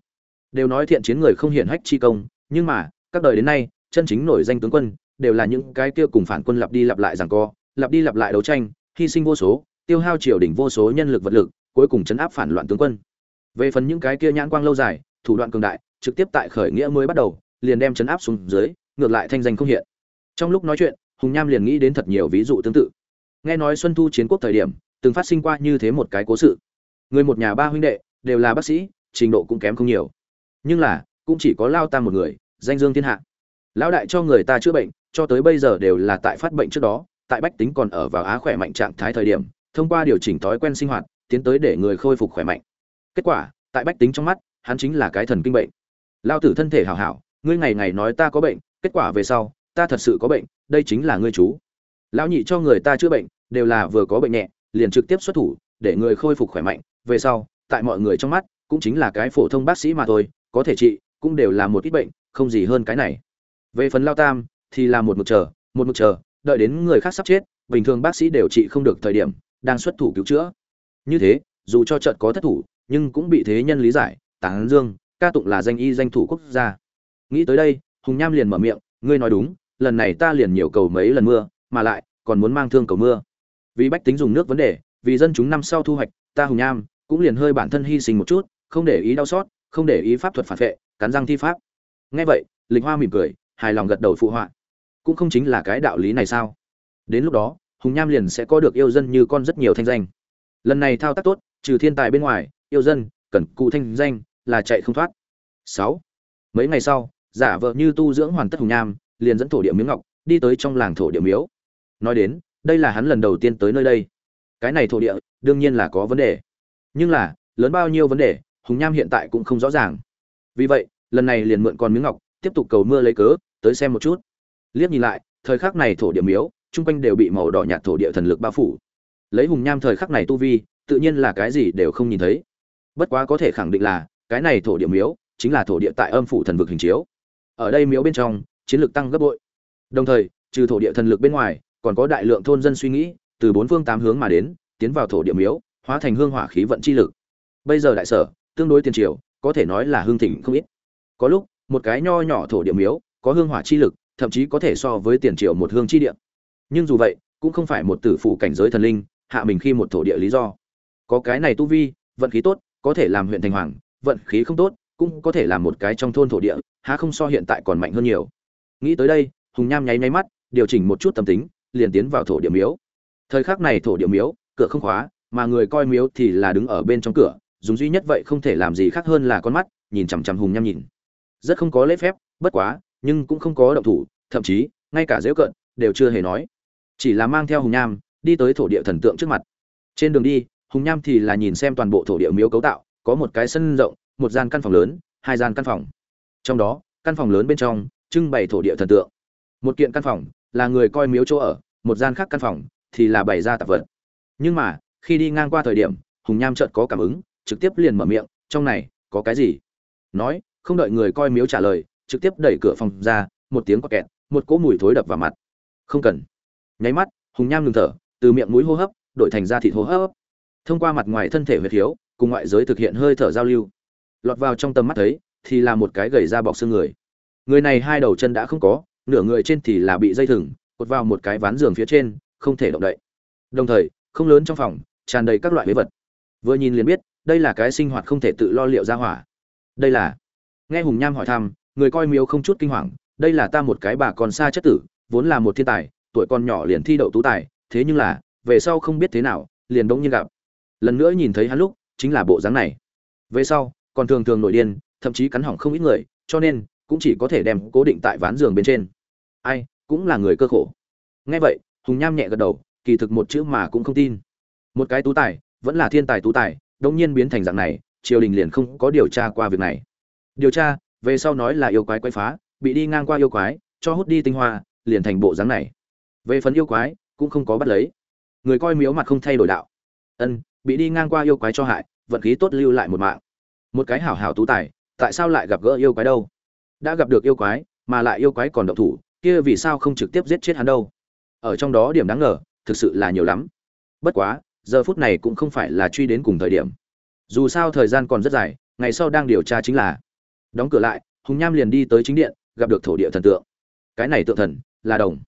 đều nói thiện chiến người không hiển hách chi công, nhưng mà, các đời đến nay, chân chính nổi danh tướng quân, đều là những cái kia cùng phản quân lặp đi lặp lại giằng co, lặp đi lặp lại đấu tranh, hy sinh vô số, tiêu hao triều đỉnh vô số nhân lực vật lực, cuối cùng chấn áp phản loạn tướng quân. Về phần những cái kia nhãn quang lâu dài, thủ đoạn cường đại, trực tiếp tại khởi nghĩa mới bắt đầu, liền đem chấn áp xuống dưới, ngược lại thanh danh không hiện. Trong lúc nói chuyện, hùng nham liền nghĩ đến thật nhiều ví dụ tương tự. Nghe nói xuân thu chiến quốc thời điểm, từng phát sinh qua như thế một cái cố sự. Người một nhà ba huynh đệ, đều là bác sĩ, trình độ cũng kém không nhiều nhưng là, cũng chỉ có lao tam một người, danh dương thiên hạ. Lão đại cho người ta chữa bệnh, cho tới bây giờ đều là tại phát bệnh trước đó, tại bách tính còn ở vào á khỏe mạnh trạng thái thời điểm, thông qua điều chỉnh thói quen sinh hoạt, tiến tới để người khôi phục khỏe mạnh. Kết quả, tại bách tính trong mắt, hắn chính là cái thần kinh bệnh. Lao tử thân thể hảo hảo, ngươi ngày ngày nói ta có bệnh, kết quả về sau, ta thật sự có bệnh, đây chính là ngươi chú. Lão nhị cho người ta chữa bệnh, đều là vừa có bệnh nhẹ, liền trực tiếp xuất thủ, để người khôi phục khỏe mạnh. Về sau, tại mọi người trong mắt, cũng chính là cái phổ thông bác sĩ mà thôi có thể trị, cũng đều là một ít bệnh, không gì hơn cái này. Về phần lao tam, thì là một mực chờ, một mực chờ, đợi đến người khác sắp chết, bình thường bác sĩ đều trị không được thời điểm, đang xuất thủ cứu chữa. Như thế, dù cho trận có thất thủ, nhưng cũng bị thế nhân lý giải, tán dương, ca tụng là danh y danh thủ quốc gia. Nghĩ tới đây, hùng nham liền mở miệng, ngươi nói đúng, lần này ta liền nhiều cầu mấy lần mưa, mà lại, còn muốn mang thương cầu mưa. Vì bách tính dùng nước vấn đề, vì dân chúng năm sau thu hoạch, ta hùng nham, cũng liền hơi bản thân hy sinh một chút, không để ý đau xót không để ý pháp thuật phản vệ, cắn răng thi pháp. Nghe vậy, lịch hoa mỉm cười, hài lòng gật đầu phụ họa. Cũng không chính là cái đạo lý này sao? Đến lúc đó, hùng nham liền sẽ có được yêu dân như con rất nhiều thanh danh. Lần này thao tác tốt, trừ thiên tài bên ngoài, yêu dân, cần cụ thanh danh, là chạy không thoát. Sáu. Mấy ngày sau, giả vợ như tu dưỡng hoàn tất hùng nham, liền dẫn thổ địa miếng ngọc, đi tới trong làng thổ địa miếu. Nói đến, đây là hắn lần đầu tiên tới nơi đây. Cái này thổ địa, đương nhiên là có vấn đề. Nhưng là, lớn bao nhiêu vấn đề hùng nham hiện tại cũng không rõ ràng. Vì vậy, lần này liền mượn con miếng ngọc, tiếp tục cầu mưa lấy cớ, tới xem một chút. Liếc nhìn lại, thời khắc này thổ địa miếu, chung quanh đều bị màu đỏ nhạt thổ địa thần lực bao phủ. Lấy hùng nham thời khắc này tu vi, tự nhiên là cái gì đều không nhìn thấy. Bất quá có thể khẳng định là, cái này thổ địa miếu, chính là thổ địa tại âm phủ thần vực hình chiếu. Ở đây miếu bên trong, chiến lược tăng gấp bội. Đồng thời, trừ thổ địa thần lực bên ngoài, còn có đại lượng thôn dân suy nghĩ, từ bốn phương tám hướng mà đến, tiến vào thổ địa miếu, hóa thành hương hỏa khí vận chi lực. Bây giờ đại sở tương đối tiền triều, có thể nói là hương thịnh không ít. Có lúc, một cái nho nhỏ thổ địa miếu, có hương hỏa chi lực, thậm chí có thể so với tiền triều một hương chi địa. Nhưng dù vậy, cũng không phải một tử phụ cảnh giới thần linh, hạ mình khi một thổ địa lý do. Có cái này tu vi, vận khí tốt, có thể làm huyện thành hoàng, vận khí không tốt, cũng có thể làm một cái trong thôn thổ địa, há không so hiện tại còn mạnh hơn nhiều. Nghĩ tới đây, hùng nham nháy nháy mắt, điều chỉnh một chút tâm tính, liền tiến vào thổ địa miếu. Thời khắc này thổ địa miếu, cửa không khóa, mà người coi miếu thì là đứng ở bên trong cửa dùng duy nhất vậy không thể làm gì khác hơn là con mắt, nhìn chằm chằm hùng nham nhìn. Rất không có lễ phép, bất quá, nhưng cũng không có động thủ, thậm chí, ngay cả dễu cận đều chưa hề nói. Chỉ là mang theo hùng nham, đi tới thổ địa thần tượng trước mặt. Trên đường đi, hùng nham thì là nhìn xem toàn bộ thổ địa miếu cấu tạo, có một cái sân rộng, một gian căn phòng lớn, hai gian căn phòng. Trong đó, căn phòng lớn bên trong, trưng bày thổ địa thần tượng. Một kiện căn phòng, là người coi miếu chỗ ở, một gian khác căn phòng, thì là bày ra tạp vật. Nhưng mà, khi đi ngang qua thời điểm, hùng nham chợt có cảm ứng trực tiếp liền mở miệng, trong này, có cái gì? Nói, không đợi người coi miếu trả lời, trực tiếp đẩy cửa phòng ra, một tiếng có kẹt, một cỗ mùi thối đập vào mặt. Không cần. Nháy mắt, hùng nham ngừng thở, từ miệng mũi hô hấp, đổi thành ra thịt hô hấp. Thông qua mặt ngoài thân thể huyệt thiếu, cùng ngoại giới thực hiện hơi thở giao lưu. Lọt vào trong tầm mắt thấy, thì là một cái gầy da bọc xương người. Người này hai đầu chân đã không có, nửa người trên thì là bị dây thừng, cột vào một cái ván giường phía trên, không thể động đậy. Đồng thời, không lớn trong phòng, tràn đầy các loại huế vật. Vừa nhìn liền biết đây là cái sinh hoạt không thể tự lo liệu ra hỏa. Đây là, nghe hùng nham hỏi thăm, người coi miếu không chút kinh hoàng, đây là ta một cái bà còn xa chất tử, vốn là một thiên tài, tuổi còn nhỏ liền thi đậu tú tài, thế nhưng là, về sau không biết thế nào, liền bỗng nhiên gặp. Lần nữa nhìn thấy hắn lúc, chính là bộ dáng này. Về sau, còn thường thường nổi điên, thậm chí cắn hỏng không ít người, cho nên, cũng chỉ có thể đem cố định tại ván giường bên trên. Ai, cũng là người cơ khổ. Nghe vậy, hùng nham nhẹ gật đầu, kỳ thực một chữ mà cũng không tin. Một cái tú tài, vẫn là thiên tài tú tài đông nhiên biến thành dạng này, triều đình liền không có điều tra qua việc này. Điều tra, về sau nói là yêu quái quay phá, bị đi ngang qua yêu quái, cho hút đi tinh hoa, liền thành bộ dáng này. Về phần yêu quái, cũng không có bắt lấy. Người coi miếu mặt không thay đổi đạo. Ân, bị đi ngang qua yêu quái cho hại, vận khí tốt lưu lại một mạng. Một cái hảo hảo tú tài, tại sao lại gặp gỡ yêu quái đâu? Đã gặp được yêu quái, mà lại yêu quái còn động thủ, kia vì sao không trực tiếp giết chết hắn đâu? Ở trong đó điểm đáng ngờ, thực sự là nhiều lắm. Bất quá giờ phút này cũng không phải là truy đến cùng thời điểm. Dù sao thời gian còn rất dài, ngày sau đang điều tra chính là, đóng cửa lại, hùng nham liền đi tới chính điện, gặp được thổ địa thần tượng. Cái này tượng thần là đồng.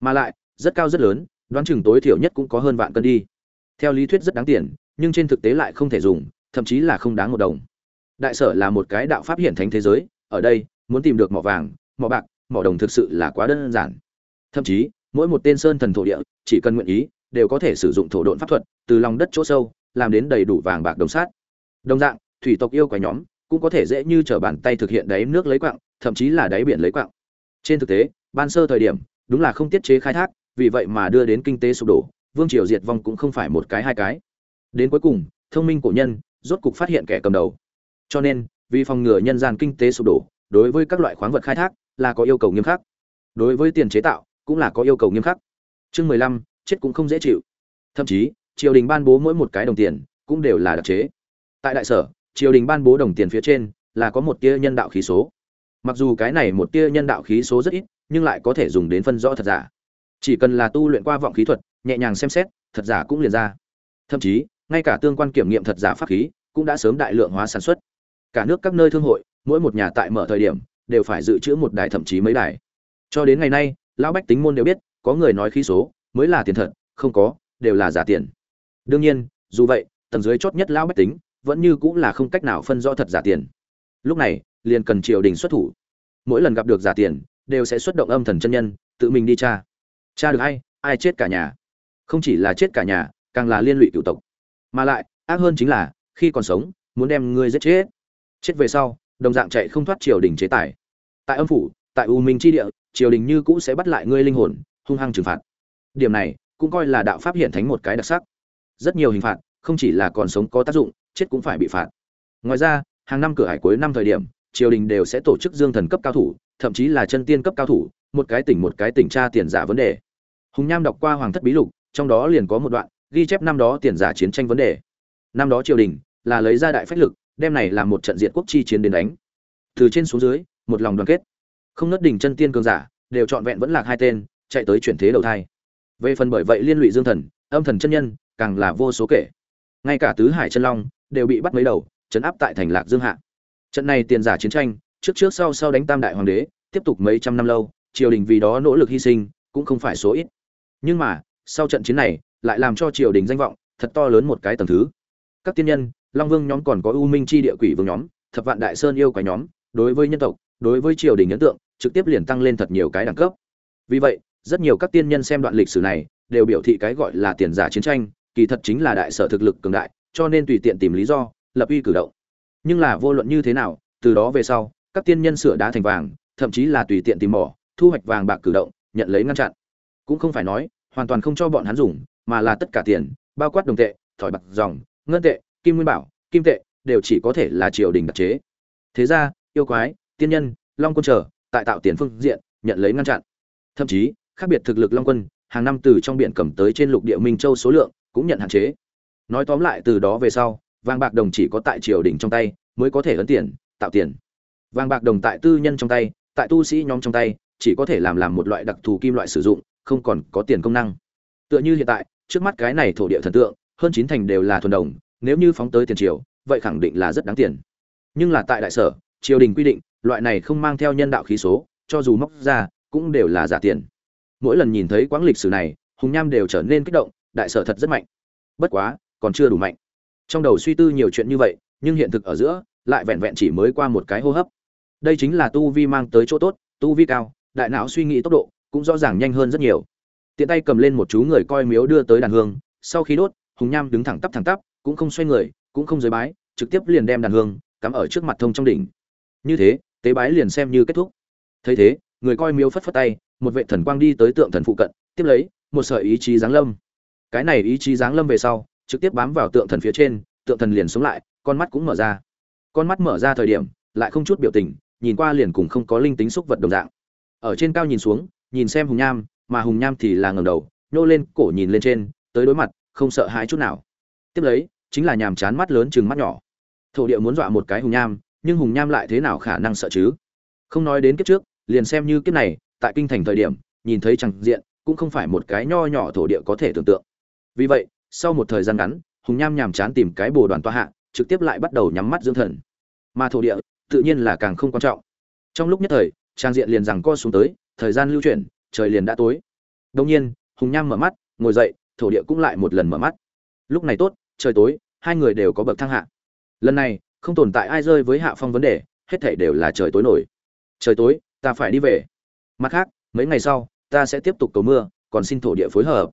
Mà lại, rất cao rất lớn, đoán chừng tối thiểu nhất cũng có hơn vạn cân đi. Theo lý thuyết rất đáng tiền, nhưng trên thực tế lại không thể dùng, thậm chí là không đáng một đồng. Đại sở là một cái đạo pháp hiển thánh thế giới, ở đây, muốn tìm được mỏ vàng, mỏ bạc, mỏ đồng thực sự là quá đơn giản. Thậm chí, mỗi một tên sơn thần thổ địa, chỉ cần nguyện ý đều có thể sử dụng thổ độn pháp thuật, từ lòng đất chỗ sâu, làm đến đầy đủ vàng bạc đồng sát đồng dạng, thủy tộc yêu quái nhóm cũng có thể dễ như trở bàn tay thực hiện đáy nước lấy quặng, thậm chí là đáy biển lấy quặng. Trên thực tế, ban sơ thời điểm, đúng là không tiết chế khai thác, vì vậy mà đưa đến kinh tế sụp đổ, vương triều diệt vong cũng không phải một cái hai cái. Đến cuối cùng, thông minh cổ nhân rốt cục phát hiện kẻ cầm đầu. Cho nên, vì phòng ngừa nhân gian kinh tế sụp đổ, đối với các loại khoáng vật khai thác là có yêu cầu nghiêm khắc. Đối với tiền chế tạo cũng là có yêu cầu nghiêm khắc. Chương mười lăm chết cũng không dễ chịu. Thậm chí, triều đình ban bố mỗi một cái đồng tiền cũng đều là đặc chế. Tại đại sở, triều đình ban bố đồng tiền phía trên là có một tia nhân đạo khí số. Mặc dù cái này một tia nhân đạo khí số rất ít, nhưng lại có thể dùng đến phân rõ thật giả. Chỉ cần là tu luyện qua vọng khí thuật, nhẹ nhàng xem xét, thật giả cũng liền ra. Thậm chí, ngay cả tương quan kiểm nghiệm thật giả pháp khí cũng đã sớm đại lượng hóa sản xuất. Cả nước các nơi thương hội, mỗi một nhà tại mở thời điểm, đều phải dự trữ một đài thậm chí mấy đài. Cho đến ngày nay, lão bách tính môn đều biết, có người nói khí số mới là tiền thật, không có, đều là giả tiền. Đương nhiên, dù vậy, tầng dưới chót nhất lão bách tính, vẫn như cũng là không cách nào phân rõ thật giả tiền. Lúc này, liền cần triều đình xuất thủ. Mỗi lần gặp được giả tiền, đều sẽ xuất động âm thần chân nhân, tự mình đi tra. Tra được ai ai chết cả nhà. Không chỉ là chết cả nhà, càng là liên lụy cựu tộc. Mà lại, ác hơn chính là, khi còn sống, muốn đem ngươi giết chết. Chết về sau, đồng dạng chạy không thoát triều đình chế tài. Tại âm phủ, tại u minh tri địa, triều đình như cũ sẽ bắt lại ngươi linh hồn, hung hăng trừng phạt điểm này cũng coi là đạo pháp hiện thánh một cái đặc sắc. Rất nhiều hình phạt không chỉ là còn sống có tác dụng, chết cũng phải bị phạt. Ngoài ra, hàng năm cửa hải cuối năm thời điểm, triều đình đều sẽ tổ chức dương thần cấp cao thủ, thậm chí là chân tiên cấp cao thủ, một cái tỉnh một cái tỉnh tra tiền giả vấn đề. Hùng nham đọc qua hoàng thất bí lục, trong đó liền có một đoạn ghi chép năm đó tiền giả chiến tranh vấn đề. Năm đó triều đình là lấy ra đại phách lực, đem này làm một trận diện quốc chi chiến đến đánh. Từ trên xuống dưới, một lòng đoàn kết. Không nớt đỉnh chân tiên cường giả, đều trọn vẹn vẫn lạc hai tên, chạy tới chuyển thế đầu thai về phần bởi vậy liên lụy dương thần, âm thần chân nhân, càng là vô số kể. Ngay cả tứ hải chân long đều bị bắt mấy đầu chấn áp tại thành lạc dương hạ. Trận này tiền giả chiến tranh, trước trước sau sau đánh tam đại hoàng đế, tiếp tục mấy trăm năm lâu, triều đình vì đó nỗ lực hy sinh, cũng không phải số ít. Nhưng mà, sau trận chiến này, lại làm cho triều đình danh vọng thật to lớn một cái tầng thứ. Các tiên nhân, long vương nhóm còn có u minh chi địa quỷ vương nhóm, thập vạn đại sơn yêu quái nhóm, đối với nhân tộc, đối với triều đình ấn tượng, trực tiếp liền tăng lên thật nhiều cái đẳng cấp. Vì vậy rất nhiều các tiên nhân xem đoạn lịch sử này, đều biểu thị cái gọi là tiền giả chiến tranh, kỳ thật chính là đại sở thực lực cường đại, cho nên tùy tiện tìm lý do, lập uy cử động. Nhưng là vô luận như thế nào, từ đó về sau, các tiên nhân sửa đá thành vàng, thậm chí là tùy tiện tìm mỏ, thu hoạch vàng bạc cử động, nhận lấy ngăn chặn. Cũng không phải nói, hoàn toàn không cho bọn hắn dùng, mà là tất cả tiền, bao quát đồng tệ, thỏi bạc, dòng, ngân tệ, kim nguyên bảo, kim tệ, đều chỉ có thể là triều đình đặc chế. Thế ra, yêu quái, tiên nhân, long quân trở, tại tạo tiền phương diện, nhận lấy ngăn chặn. Thậm chí khác biệt thực lực long quân, hàng năm từ trong biển cầm tới trên lục địa minh châu số lượng cũng nhận hạn chế. Nói tóm lại từ đó về sau, vàng bạc đồng chỉ có tại triều đình trong tay mới có thể ấn tiền, tạo tiền. Vàng bạc đồng tại tư nhân trong tay, tại tu sĩ nhóm trong tay, chỉ có thể làm làm một loại đặc thù kim loại sử dụng, không còn có tiền công năng. Tựa như hiện tại, trước mắt cái này thổ địa thần tượng, hơn chín thành đều là thuần đồng, nếu như phóng tới tiền triều, vậy khẳng định là rất đáng tiền. Nhưng là tại đại sở, triều đình quy định, loại này không mang theo nhân đạo khí số, cho dù móc ra, cũng đều là giả tiền mỗi lần nhìn thấy quãng lịch sử này, hùng nham đều trở nên kích động, đại sở thật rất mạnh. Bất quá, còn chưa đủ mạnh. Trong đầu suy tư nhiều chuyện như vậy, nhưng hiện thực ở giữa, lại vẹn vẹn chỉ mới qua một cái hô hấp. Đây chính là tu vi mang tới chỗ tốt, tu vi cao, đại não suy nghĩ tốc độ, cũng rõ ràng nhanh hơn rất nhiều. Tiện tay cầm lên một chú người coi miếu đưa tới đàn hương, sau khi đốt, hùng nham đứng thẳng tắp thẳng tắp, cũng không xoay người, cũng không giới bái, trực tiếp liền đem đàn hương cắm ở trước mặt thông trong đỉnh. Như thế, tế bái liền xem như kết thúc. Thấy thế, người coi miếu phất phất tay một vệ thần quang đi tới tượng thần phụ cận, tiếp lấy, một sợi ý chí giáng lâm. Cái này ý chí giáng lâm về sau, trực tiếp bám vào tượng thần phía trên, tượng thần liền sống lại, con mắt cũng mở ra. Con mắt mở ra thời điểm, lại không chút biểu tình, nhìn qua liền cùng không có linh tính xúc vật đồng dạng. Ở trên cao nhìn xuống, nhìn xem hùng nham, mà hùng nham thì là ngầm đầu, nhô lên cổ nhìn lên trên, tới đối mặt, không sợ hãi chút nào. Tiếp lấy, chính là nhàm chán mắt lớn chừng mắt nhỏ. Thổ địa muốn dọa một cái hùng nham, nhưng hùng nham lại thế nào khả năng sợ chứ? Không nói đến kiếp trước, liền xem như kiếp này tại kinh thành thời điểm, nhìn thấy chẳng diện, cũng không phải một cái nho nhỏ thổ địa có thể tưởng tượng. Vì vậy, sau một thời gian ngắn, hùng nham nhàm chán tìm cái bồ đoàn toa hạ, trực tiếp lại bắt đầu nhắm mắt dưỡng thần. Mà thổ địa, tự nhiên là càng không quan trọng. Trong lúc nhất thời, trang diện liền rằng co xuống tới, thời gian lưu chuyển, trời liền đã tối. Đông nhiên, hùng nham mở mắt, ngồi dậy, thổ địa cũng lại một lần mở mắt. Lúc này tốt, trời tối, hai người đều có bậc thang hạ. Lần này, không tồn tại ai rơi với hạ phong vấn đề, hết thảy đều là trời tối nổi. Trời tối, ta phải đi về mặt khác, mấy ngày sau, ta sẽ tiếp tục cầu mưa, còn xin thổ địa phối hợp.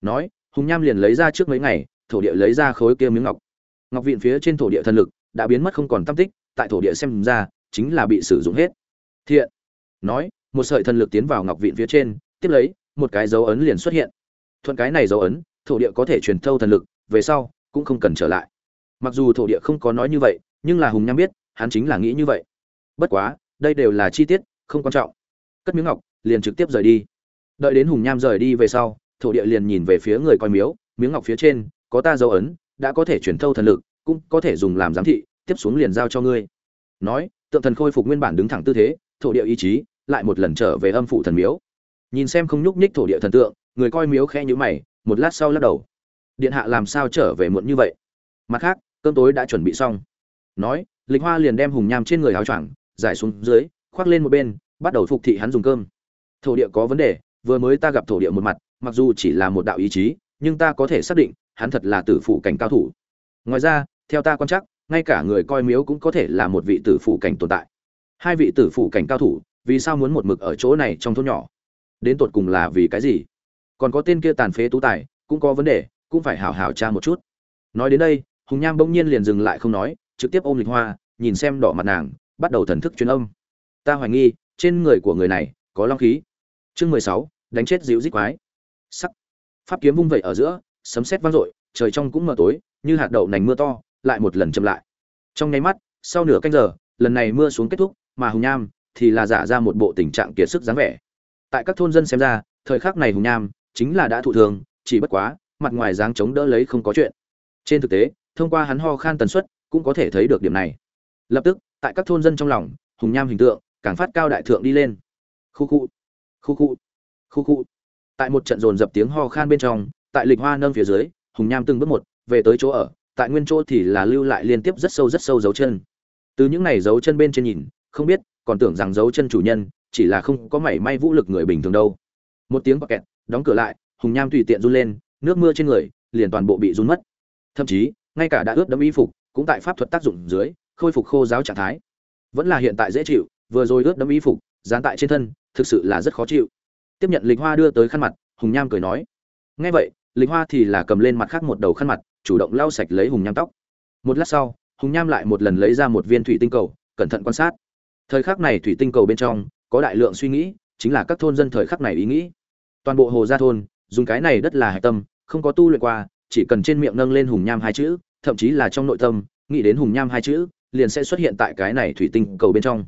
Nói, hùng nham liền lấy ra trước mấy ngày, thổ địa lấy ra khối kia miếng ngọc. Ngọc viện phía trên thổ địa thần lực đã biến mất không còn tâm tích, tại thổ địa xem ra, chính là bị sử dụng hết. Thiện. Nói, một sợi thần lực tiến vào ngọc viện phía trên, tiếp lấy, một cái dấu ấn liền xuất hiện. Thuận cái này dấu ấn, thổ địa có thể truyền thâu thần lực, về sau, cũng không cần trở lại. Mặc dù thổ địa không có nói như vậy, nhưng là hùng nham biết, hắn chính là nghĩ như vậy. Bất quá, đây đều là chi tiết, không quan trọng cất miếng ngọc, liền trực tiếp rời đi. Đợi đến hùng nham rời đi về sau, thổ địa liền nhìn về phía người coi miếu, miếng ngọc phía trên, có ta dấu ấn, đã có thể chuyển thâu thần lực, cũng có thể dùng làm giám thị, tiếp xuống liền giao cho ngươi. Nói, tượng thần khôi phục nguyên bản đứng thẳng tư thế, thổ địa ý chí lại một lần trở về âm phụ thần miếu. Nhìn xem không nhúc nhích thổ địa thần tượng, người coi miếu khẽ nhíu mày, một lát sau lắc đầu. Điện hạ làm sao trở về muộn như vậy? Mặt khác, cơm tối đã chuẩn bị xong. Nói, lịch hoa liền đem hùng nham trên người áo choàng giải xuống dưới, khoác lên một bên bắt đầu phục thị hắn dùng cơm. Thổ địa có vấn đề, vừa mới ta gặp thổ địa một mặt, mặc dù chỉ là một đạo ý chí, nhưng ta có thể xác định, hắn thật là tử phụ cảnh cao thủ. Ngoài ra, theo ta quan chắc ngay cả người coi miếu cũng có thể là một vị tử phụ cảnh tồn tại. Hai vị tử phụ cảnh cao thủ, vì sao muốn một mực ở chỗ này trong thôn nhỏ? Đến tột cùng là vì cái gì? Còn có tên kia tàn phế tú tài, cũng có vấn đề, cũng phải hảo hảo tra một chút. Nói đến đây, hùng nham bỗng nhiên liền dừng lại không nói, trực tiếp ôm lịch hoa, nhìn xem đỏ mặt nàng, bắt đầu thần thức truyền âm. Ta hoài nghi trên người của người này có long khí. Chương mười sáu, đánh chết dịu dít quái. Sắc. Pháp kiếm vung vẩy ở giữa, sấm sét vang dội, trời trong cũng mờ tối, như hạt đậu nành mưa to, lại một lần chậm lại. Trong nháy mắt, sau nửa canh giờ, lần này mưa xuống kết thúc, mà hùng nham thì là giả ra một bộ tình trạng kiệt sức dáng vẻ. Tại các thôn dân xem ra, thời khắc này hùng nham chính là đã thụ thường chỉ bất quá, mặt ngoài dáng chống đỡ lấy không có chuyện. Trên thực tế, thông qua hắn ho khan tần suất, cũng có thể thấy được điểm này. Lập tức, tại các thôn dân trong lòng, hùng nham hình tượng càng phát cao đại thượng đi lên. Khu khu khu khu khu khu. Tại một trận dồn dập tiếng ho khan bên trong, tại lịch hoa nâng phía dưới, hùng nham từng bước một, về tới chỗ ở, tại nguyên chỗ thì là lưu lại liên tiếp rất sâu rất sâu dấu chân. Từ những này dấu chân bên trên nhìn, không biết, còn tưởng rằng dấu chân chủ nhân, chỉ là không có mảy may vũ lực người bình thường đâu. Một tiếng bọc kẹt, đóng cửa lại, hùng nham tùy tiện run lên, nước mưa trên người, liền toàn bộ bị run mất. Thậm chí, ngay cả đã ướt đẫm y phục, cũng tại pháp thuật tác dụng dưới, khôi phục khô giáo trạng thái. Vẫn là hiện tại dễ chịu vừa rồi ướt đẫm y phục, dán tại trên thân, thực sự là rất khó chịu. Tiếp nhận lịch hoa đưa tới khăn mặt, hùng nham cười nói ngay vậy, lịch hoa thì là cầm lên mặt khác một đầu khăn mặt, chủ động lau sạch lấy hùng nham tóc. Một lát sau, hùng nham lại một lần lấy ra một viên thủy tinh cầu, cẩn thận quan sát. Thời khắc này thủy tinh cầu bên trong, có đại lượng suy nghĩ, chính là các thôn dân thời khắc này ý nghĩ. Toàn bộ hồ gia thôn, dùng cái này đất là hạch tâm, không có tu luyện qua, chỉ cần trên miệng nâng lên hùng nham hai chữ, thậm chí là trong nội tâm, nghĩ đến hùng nham hai chữ, liền sẽ xuất hiện tại cái này thủy tinh cầu bên trong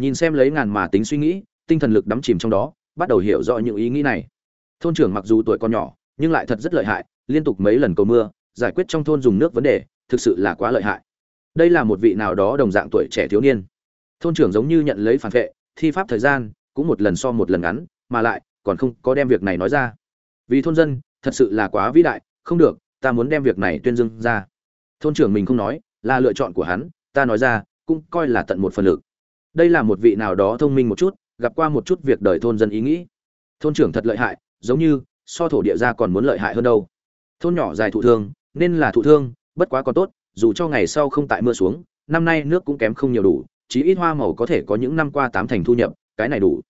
nhìn xem lấy ngàn mà tính suy nghĩ, tinh thần lực đắm chìm trong đó, bắt đầu hiểu rõ những ý nghĩ này. Thôn trưởng mặc dù tuổi còn nhỏ, nhưng lại thật rất lợi hại, liên tục mấy lần cầu mưa, giải quyết trong thôn dùng nước vấn đề, thực sự là quá lợi hại. Đây là một vị nào đó đồng dạng tuổi trẻ thiếu niên. Thôn trưởng giống như nhận lấy phản vệ, thi pháp thời gian cũng một lần so một lần ngắn, mà lại còn không có đem việc này nói ra. Vì thôn dân, thật sự là quá vĩ đại, không được, ta muốn đem việc này tuyên dương ra. Thôn trưởng mình không nói, là lựa chọn của hắn, ta nói ra, cũng coi là tận một phần lực đây là một vị nào đó thông minh một chút, gặp qua một chút việc đời thôn dân ý nghĩ. Thôn trưởng thật lợi hại, giống như, so thổ địa ra còn muốn lợi hại hơn đâu. Thôn nhỏ dài thụ thương, nên là thụ thương, bất quá còn tốt, dù cho ngày sau không tại mưa xuống, năm nay nước cũng kém không nhiều đủ, chí ít hoa màu có thể có những năm qua tám thành thu nhập, cái này đủ.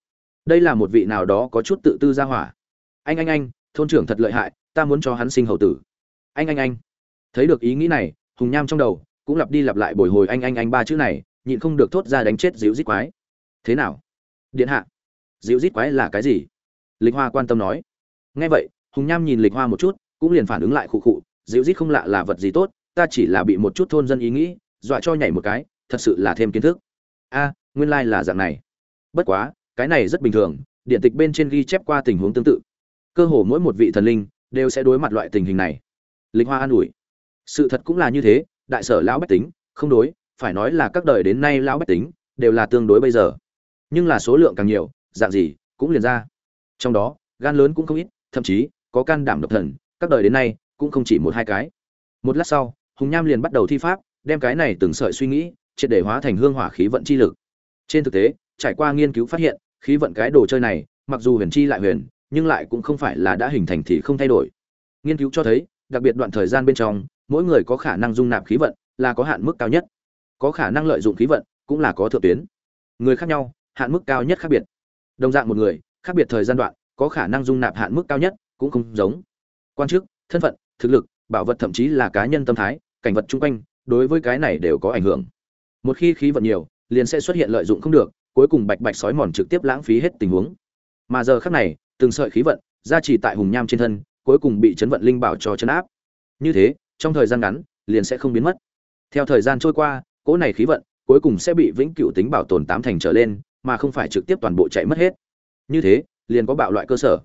Đây là một vị nào đó có chút tự tư ra hỏa. Anh anh anh, thôn trưởng thật lợi hại, ta muốn cho hắn sinh hậu tử. Anh anh anh. Thấy được ý nghĩ này, hùng nham trong đầu, cũng lặp đi lặp lại bồi hồi anh anh anh ba chữ này nhịn không được thốt ra đánh chết dịu rít quái. Thế nào? Điện hạ dịu rít quái là cái gì? Lịch hoa quan tâm nói. Nghe vậy, hùng nham nhìn lịch hoa một chút, cũng liền phản ứng lại khụ khụ dịu rít không lạ là vật gì tốt, ta chỉ là bị một chút thôn dân ý nghĩ, dọa cho nhảy một cái, thật sự là thêm kiến thức. A, nguyên lai là dạng này. Bất quá, cái này rất bình thường, điện tịch bên trên ghi chép qua tình huống tương tự. Cơ hồ mỗi một vị thần linh đều sẽ đối mặt loại tình hình này. Lịch hoa an ủi. Sự thật cũng là như thế, đại sở lão bách tính, không đối phải nói là các đời đến nay lão bách tính, đều là tương đối bây giờ. Nhưng là số lượng càng nhiều, dạng gì, cũng liền ra. Trong đó, gan lớn cũng không ít, thậm chí, có can đảm độc thần, các đời đến nay, cũng không chỉ một hai cái. Một lát sau, hùng nham liền bắt đầu thi pháp, đem cái này từng sợi suy nghĩ, triệt để hóa thành hương hỏa khí vận chi lực. Trên thực tế, trải qua nghiên cứu phát hiện, khí vận cái đồ chơi này, mặc dù huyền chi lại huyền, nhưng lại cũng không phải là đã hình thành thì không thay đổi. Nghiên cứu cho thấy, đặc biệt đoạn thời gian bên trong, mỗi người có khả năng dung nạp khí vận là có hạn mức cao nhất có khả năng lợi dụng khí vận, cũng là có thượng tuyến. Người khác nhau, hạn mức cao nhất khác biệt. Đồng dạng một người, khác biệt thời gian đoạn, có khả năng dung nạp hạn mức cao nhất, cũng không giống. Quan chức, thân phận, thực lực, bảo vật thậm chí là cá nhân tâm thái, cảnh vật chung quanh, đối với cái này đều có ảnh hưởng. Một khi khí vận nhiều, liền sẽ xuất hiện lợi dụng không được, cuối cùng bạch bạch sói mòn trực tiếp lãng phí hết tình huống. Mà giờ khắc này, từng sợi khí vận ra chỉ tại hùng nham trên thân, cuối cùng bị chấn vận linh bảo cho chấn áp. Như thế, trong thời gian ngắn, liền sẽ không biến mất. Theo thời gian trôi qua cỗ này khí vận cuối cùng sẽ bị vĩnh cửu tính bảo tồn tám thành trở lên, mà không phải trực tiếp toàn bộ chạy mất hết. Như thế, liền có bạo loại cơ sở.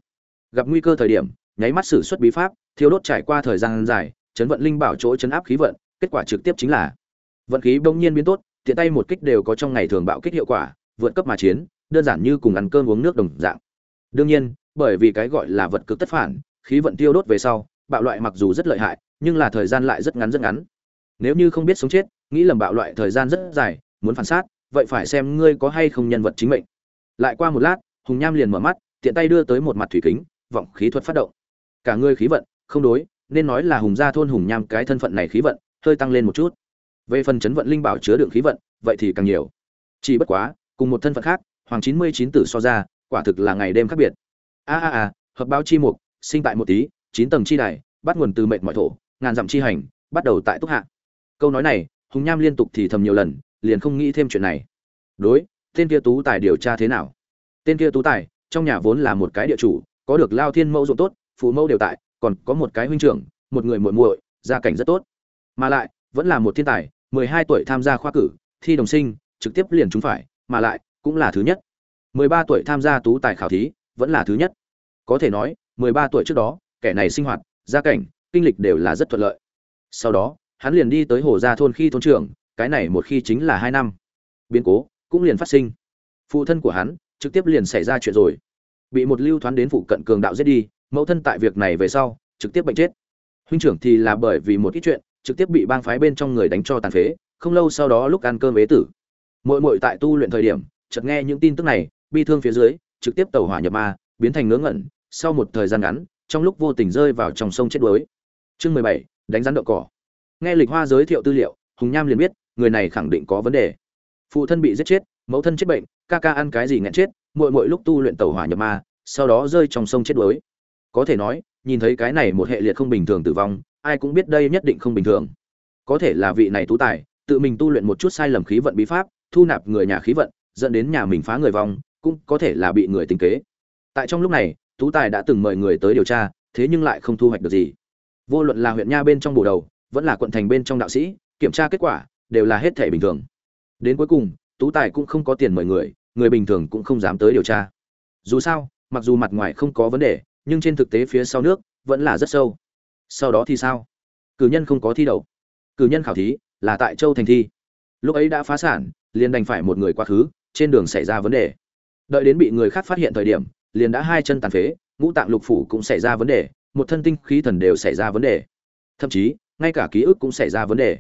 Gặp nguy cơ thời điểm, nháy mắt sử xuất bí pháp thiếu đốt trải qua thời gian dài, chấn vận linh bảo chỗ chấn áp khí vận, kết quả trực tiếp chính là vận khí bỗng nhiên biến tốt, tiện tay một kích đều có trong ngày thường bạo kích hiệu quả, vượt cấp mà chiến, đơn giản như cùng ăn cơm uống nước đồng dạng. Đương nhiên, bởi vì cái gọi là vật cực tất phản, khí vận tiêu đốt về sau, bạo loại mặc dù rất lợi hại, nhưng là thời gian lại rất ngắn rất ngắn nếu như không biết sống chết, nghĩ lầm bạo loại thời gian rất dài, muốn phản sát vậy phải xem ngươi có hay không nhân vật chính mệnh. Lại qua một lát, hùng nham liền mở mắt, tiện tay đưa tới một mặt thủy kính, vọng khí thuật phát động. Cả ngươi khí vận, không đối, nên nói là hùng gia thôn hùng nham cái thân phận này khí vận, hơi tăng lên một chút. Về phần chấn vận linh bảo chứa đựng khí vận, vậy thì càng nhiều. Chỉ bất quá, cùng một thân phận khác, hoàng chín mươi chín tử so ra, quả thực là ngày đêm khác biệt. A a a, hợp báo chi mục, sinh tại một tí, chín tầng chi đài, bắt nguồn từ mệnh mọi thổ, ngàn dặm chi hành, bắt đầu tại túc hạ câu nói này, hùng nham liên tục thì thầm nhiều lần, liền không nghĩ thêm chuyện này. Đối, tên kia tú tài điều tra thế nào? Tên kia tú tài, trong nhà vốn là một cái địa chủ, có được lao thiên mẫu dụng tốt, phụ mẫu đều tại, còn có một cái huynh trưởng, một người muội muội, gia cảnh rất tốt. Mà lại, vẫn là một thiên tài, mười hai tuổi tham gia khoa cử, thi đồng sinh, trực tiếp liền trúng phải, mà lại, cũng là thứ nhất. mười ba tuổi tham gia tú tài khảo thí, vẫn là thứ nhất. Có thể nói, mười ba tuổi trước đó, kẻ này sinh hoạt, gia cảnh, kinh lịch đều là rất thuận lợi. Sau đó hắn liền đi tới hồ gia thôn khi thôn trưởng, cái này một khi chính là hai năm. Biến cố cũng liền phát sinh. Phụ thân của hắn trực tiếp liền xảy ra chuyện rồi. Bị một lưu thoán đến phụ cận cường đạo giết đi, mẫu thân tại việc này về sau, trực tiếp bệnh chết. Huynh trưởng thì là bởi vì một ít chuyện, trực tiếp bị bang phái bên trong người đánh cho tàn phế, không lâu sau đó lúc ăn cơm ế tử. Mội mội tại tu luyện thời điểm, chợt nghe những tin tức này, bi thương phía dưới, trực tiếp tàu hỏa nhập ma, biến thành ngớ ngẩn. Sau một thời gian ngắn, trong lúc vô tình rơi vào trong sông chết đuối. Chương mười bảy, đánh rắn đậu cỏ nghe lịch hoa giới thiệu tư liệu, hùng nham liền biết, người này khẳng định có vấn đề. Phụ thân bị giết chết, mẫu thân chết bệnh, ca ca ăn cái gì nghẹn chết mỗi mỗi lúc tu luyện tàu hỏa nhập ma, sau đó rơi trong sông chết đuối. Có thể nói, nhìn thấy cái này một hệ liệt không bình thường tử vong, ai cũng biết đây nhất định không bình thường. Có thể là vị này tú tài, tự mình tu luyện một chút sai lầm khí vận bí pháp, thu nạp người nhà khí vận, dẫn đến nhà mình phá người vong, cũng có thể là bị người tính kế. Tại trong lúc này, tú tài đã từng mời người tới điều tra, thế nhưng lại không thu hoạch được gì. Vô luận là huyện nha bên trong bồ đầu vẫn là quận thành bên trong đạo sĩ, kiểm tra kết quả, đều là hết thể bình thường. Đến cuối cùng, tú tài cũng không có tiền mời người người bình thường cũng không dám tới điều tra. Dù sao, mặc dù mặt ngoài không có vấn đề, nhưng trên thực tế phía sau nước vẫn là rất sâu. Sau đó thì sao? Cử nhân không có thi đậu. Cử nhân khảo thí là tại châu thành thi. Lúc ấy đã phá sản, liền đành phải một người quá khứ, trên đường xảy ra vấn đề. Đợi đến bị người khác phát hiện thời điểm, liền đã hai chân tàn phế, ngũ tạng lục phủ cũng xảy ra vấn đề, một thân tinh khí thần đều xảy ra vấn đề. Thậm chí ngay cả ký ức cũng xảy ra vấn đề.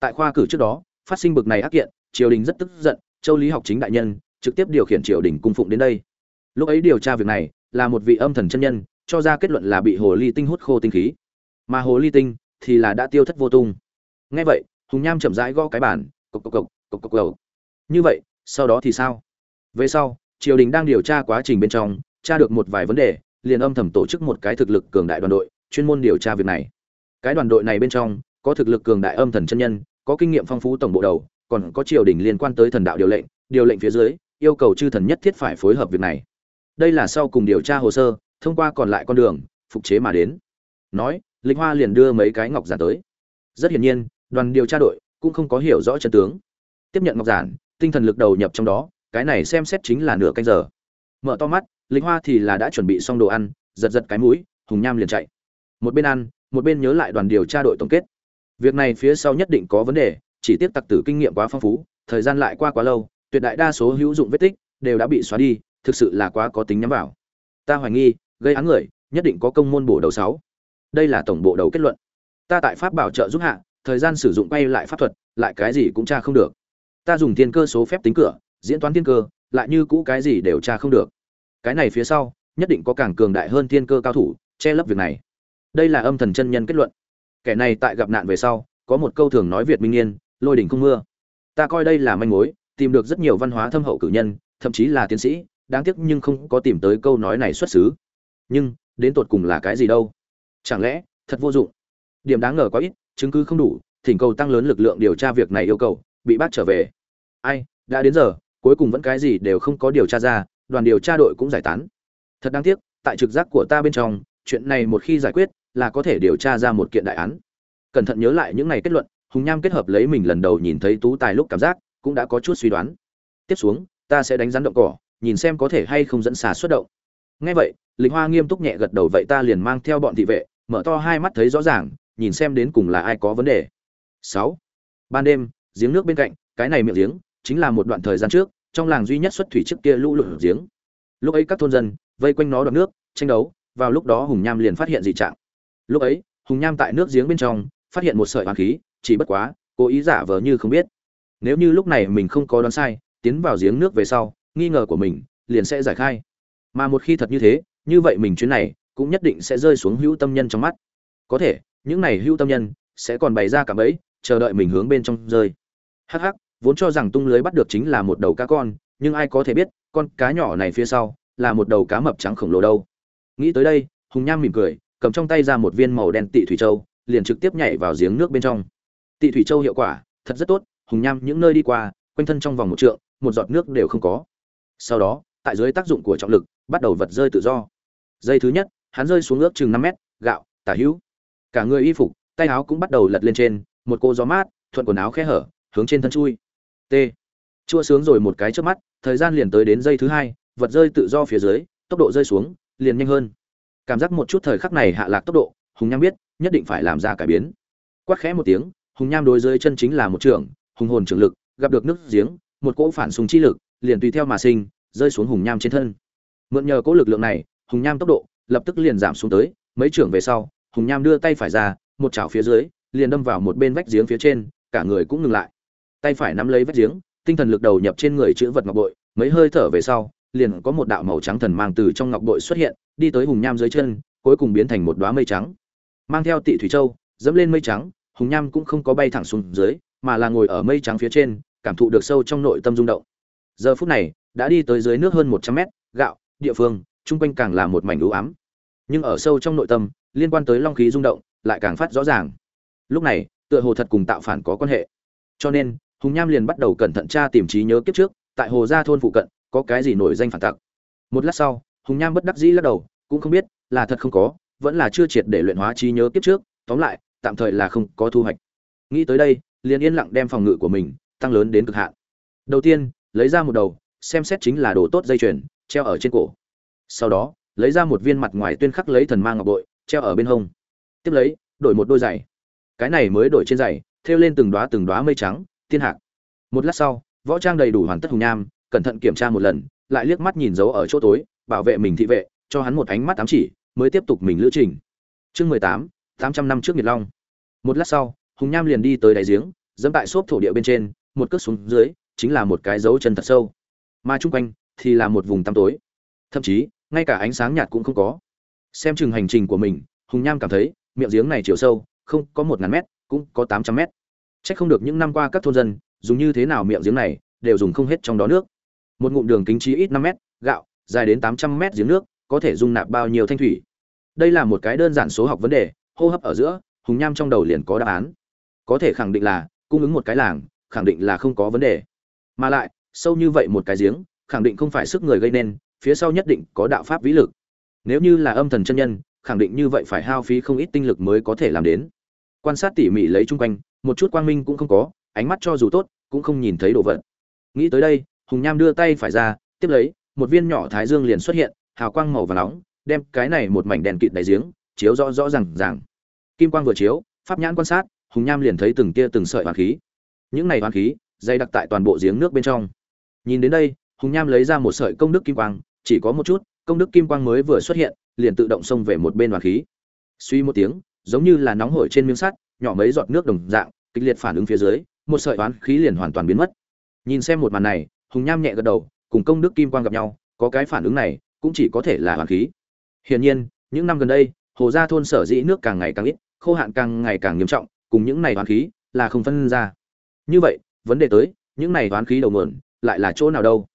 Tại khoa cử trước đó, phát sinh bực này ác kiện, triều đình rất tức giận, châu lý học chính đại nhân, trực tiếp điều khiển triều đình cung phụng đến đây. Lúc ấy điều tra việc này, là một vị âm thần chân nhân, cho ra kết luận là bị hồ ly tinh hút khô tinh khí. Mà hồ ly tinh thì là đã tiêu thất vô tung. Ngay vậy, hùng nham chậm rãi gõ cái bản cộc cộc cộc cộc cộc cộc. Như vậy, sau đó thì sao? Về sau, triều đình đang điều tra quá trình bên trong, tra được một vài vấn đề, liền âm thầm tổ chức một cái thực lực cường đại đoàn đội, chuyên môn điều tra việc này cái đoàn đội này bên trong, có thực lực cường đại âm thần chân nhân, có kinh nghiệm phong phú tổng bộ đầu, còn có triều đình liên quan tới thần đạo điều lệnh điều lệnh phía dưới, yêu cầu chư thần nhất thiết phải phối hợp việc này. Đây là sau cùng điều tra hồ sơ, thông qua còn lại con đường, phục chế mà đến. Nói linh hoa liền đưa mấy cái ngọc giản tới. Rất hiển nhiên, đoàn điều tra đội cũng không có hiểu rõ chân tướng. Tiếp nhận ngọc giản, tinh thần lực đầu nhập trong đó, cái này xem xét chính là nửa canh giờ. Mở to mắt linh hoa thì là đã chuẩn bị xong đồ ăn, giật giật cái mũi, hùng nham liền chạy. Một bên ăn một bên nhớ lại đoàn điều tra đội tổng kết. Việc này phía sau nhất định có vấn đề, chỉ tiếc tặc tử kinh nghiệm quá phong phú, thời gian lại qua quá lâu, tuyệt đại đa số hữu dụng vết tích đều đã bị xóa đi, thực sự là quá có tính nhắm vào. Ta hoài nghi, gây án người, nhất định có công môn bổ đầu sáu. Đây là tổng bộ đầu kết luận. Ta tại pháp bảo trợ giúp hạ, thời gian sử dụng quay lại pháp thuật, lại cái gì cũng tra không được. Ta dùng tiền cơ số phép tính cửa, diễn toán tiên cơ, lại như cũ cái gì đều tra không được. Cái này phía sau, nhất định có càng cường đại hơn thiên cơ cao thủ, che lấp việc này đây là âm thần chân nhân kết luận. Kẻ này tại gặp nạn về sau, có một câu thường nói việt minh yên, lôi đỉnh không mưa. Ta coi đây là manh mối, tìm được rất nhiều văn hóa thâm hậu cử nhân, thậm chí là tiến sĩ, đáng tiếc nhưng không có tìm tới câu nói này xuất xứ. Nhưng, đến tột cùng là cái gì đâu? Chẳng lẽ, thật vô dụng? Điểm đáng ngờ quá ít, chứng cứ không đủ, thỉnh cầu tăng lớn lực lượng điều tra việc này yêu cầu, bị bắt trở về. Ai, đã đến giờ, cuối cùng vẫn cái gì đều không có điều tra ra, đoàn điều tra đội cũng giải tán. Thật đáng tiếc, tại trực giác của ta bên trong, chuyện này một khi giải quyết là có thể điều tra ra một kiện đại án. Cẩn thận nhớ lại những ngày kết luận, hùng nham kết hợp lấy mình lần đầu nhìn thấy tú tài lúc cảm giác, cũng đã có chút suy đoán. Tiếp xuống, ta sẽ đánh rắn động cỏ, nhìn xem có thể hay không dẫn xà xuất động. Ngay vậy, lịch hoa nghiêm túc nhẹ gật đầu vậy ta liền mang theo bọn thị vệ, mở to hai mắt thấy rõ ràng, nhìn xem đến cùng là ai có vấn đề. Sáu. Ban đêm, giếng nước bên cạnh, cái này miệng giếng, chính là một đoạn thời gian trước, trong làng duy nhất xuất thủy trước kia lũ lụt giếng. Lúc ấy các thôn dân, vây quanh nó đoạn nước, tranh đấu, vào lúc đó hùng nham liền phát hiện dị trạng lúc ấy, hùng nham tại nước giếng bên trong, phát hiện một sợi hoàng khí, chỉ bất quá, cố ý giả vờ như không biết. Nếu như lúc này mình không có đoán sai, tiến vào giếng nước về sau, nghi ngờ của mình liền sẽ giải khai. Mà một khi thật như thế, như vậy mình chuyến này cũng nhất định sẽ rơi xuống hữu tâm nhân trong mắt. Có thể, những này hữu tâm nhân sẽ còn bày ra cả bẫy, chờ đợi mình hướng bên trong rơi. Hắc hắc, vốn cho rằng tung lưới bắt được chính là một đầu cá con, nhưng ai có thể biết, con cá nhỏ này phía sau là một đầu cá mập trắng khổng lồ đâu. Nghĩ tới đây, hùng nham mỉm cười cầm trong tay ra một viên màu đen tị thủy châu, liền trực tiếp nhảy vào giếng nước bên trong. Tị thủy châu hiệu quả, thật rất tốt, hùng nham những nơi đi qua, quanh thân trong vòng một trượng, một giọt nước đều không có. Sau đó, tại dưới tác dụng của trọng lực, bắt đầu vật rơi tự do. Dây thứ nhất, hắn rơi xuống ước chừng năm mét, gạo, tả hữu. Cả người y phục, tay áo cũng bắt đầu lật lên trên, một cô gió mát, thuận quần áo khe hở, hướng trên thân chui. T. Chua sướng rồi một cái trước mắt, thời gian liền tới đến dây thứ hai, vật rơi tự do phía dưới, tốc độ rơi xuống, liền nhanh hơn cảm giác một chút thời khắc này hạ lạc tốc độ, hùng nham biết, nhất định phải làm ra cải biến. Quát khẽ một tiếng, hùng nham đối dưới chân chính là một trường hùng hồn trường lực, gặp được nước giếng, một cỗ phản súng chi lực, liền tùy theo mà sinh, rơi xuống hùng nham trên thân. Mượn nhờ cỗ lực lượng này, hùng nham tốc độ, lập tức liền giảm xuống tới, mấy trưởng về sau, hùng nham đưa tay phải ra, một chảo phía dưới, liền đâm vào một bên vách giếng phía trên, cả người cũng ngừng lại. Tay phải nắm lấy vách giếng, tinh thần lực đầu nhập trên người chữ vật ngọc bội, mấy hơi thở về sau liền có một đạo màu trắng thần mang từ trong ngọc bội xuất hiện, đi tới hùng nham dưới chân, cuối cùng biến thành một đóa mây trắng. Mang theo tị thủy châu, dẫm lên mây trắng, hùng nham cũng không có bay thẳng xuống dưới, mà là ngồi ở mây trắng phía trên, cảm thụ được sâu trong nội tâm rung động. Giờ phút này, đã đi tới dưới nước hơn một trăm mét, gạo, địa phương trung quanh càng là một mảnh u ám. Nhưng ở sâu trong nội tâm, liên quan tới long khí rung động, lại càng phát rõ ràng. Lúc này, tựa hồ thật cùng tạo phản có quan hệ. Cho nên, hùng nham liền bắt đầu cẩn thận tra tìm trí nhớ kiếp trước, tại hồ gia thôn phụ cận có cái gì nổi danh phản tặc. Một lát sau, hùng nham bất đắc dĩ lắc đầu, cũng không biết, là thật không có, vẫn là chưa triệt để luyện hóa trí nhớ kiếp trước, tóm lại, tạm thời là không có thu hoạch. Nghĩ tới đây, liền yên lặng đem phòng ngự của mình tăng lớn đến cực hạn. Đầu tiên, lấy ra một đầu, xem xét chính là đồ tốt dây chuyền, treo ở trên cổ. Sau đó, lấy ra một viên mặt ngoài tuyên khắc lấy thần mang ngọc bội, treo ở bên hông. Tiếp lấy, đổi một đôi giày. Cái này mới đổi trên giày, thêu lên từng đóa từng đóa mây trắng tiên hạc. Một lát sau, võ trang đầy đủ hoàn tất hùng nham cẩn thận kiểm tra một lần, lại liếc mắt nhìn dấu ở chỗ tối, bảo vệ mình thị vệ, cho hắn một ánh mắt ám chỉ, mới tiếp tục mình lữ trình. Chương mười tám tám trăm năm trước nhiệt long. Một lát sau, hùng nham liền đi tới đáy giếng, dẫm tại xốp thổ địa bên trên, một cước xuống dưới, chính là một cái dấu chân thật sâu. Mà chung quanh thì là một vùng tăm tối. Thậm chí, ngay cả ánh sáng nhạt cũng không có. Xem chừng hành trình của mình, hùng nham cảm thấy, miệng giếng này chiều sâu, không có một ngàn mét, cũng có tám trăm mét. C h ắ c không được những năm qua các thôn dân, dùng như thế nào miệng giếng này, đều dùng không hết trong đó nước một ngụm đường kính trí ít năm mét, gạo, dài đến tám trăm mét giếng nước, có thể dung nạp bao nhiêu thanh thủy? Đây là một cái đơn giản số học vấn đề, hô hấp ở giữa, hùng nham trong đầu liền có đáp án. Có thể khẳng định là, cung ứng một cái làng, khẳng định là không có vấn đề. Mà lại, sâu như vậy một cái giếng, khẳng định không phải sức người gây nên, phía sau nhất định có đạo pháp vĩ lực. Nếu như là âm thần chân nhân, khẳng định như vậy phải hao phí không ít tinh lực mới có thể làm đến. Quan sát tỉ mỉ lấy chung quanh, một chút quang minh cũng không có, ánh mắt cho dù tốt, cũng không nhìn thấy đồ vật. Nghĩ tới đây hùng nham đưa tay phải ra, tiếp lấy, một viên nhỏ thái dương liền xuất hiện, hào quang màu và nóng, đem cái này một mảnh đèn kịt đáy giếng, chiếu rõ rõ ràng ràng. Kim quang vừa chiếu, pháp nhãn quan sát, hùng nham liền thấy từng tia từng sợi hoàn khí. Những này hoàn khí, dày đặc tại toàn bộ giếng nước bên trong. Nhìn đến đây, hùng nham lấy ra một sợi công đức kim quang, chỉ có một chút, công đức kim quang mới vừa xuất hiện, liền tự động xông về một bên hoàn khí. Suy một tiếng, giống như là nóng hổi trên miếng sắt, nhỏ mấy giọt nước đồng dạng, kịch liệt phản ứng phía dưới, một sợi oán khí liền hoàn toàn biến mất. Nhìn xem một màn này hùng nham nhẹ gật đầu, cùng công đức kim quang gặp nhau, có cái phản ứng này, cũng chỉ có thể là hoàn khí. Hiển nhiên, những năm gần đây, hồ gia thôn sở dĩ nước càng ngày càng ít, khô hạn càng ngày càng nghiêm trọng, cùng những này hoàn khí là không phân ra. Như vậy, vấn đề tới, những này hoàn khí đầu nguồn lại là chỗ nào đâu?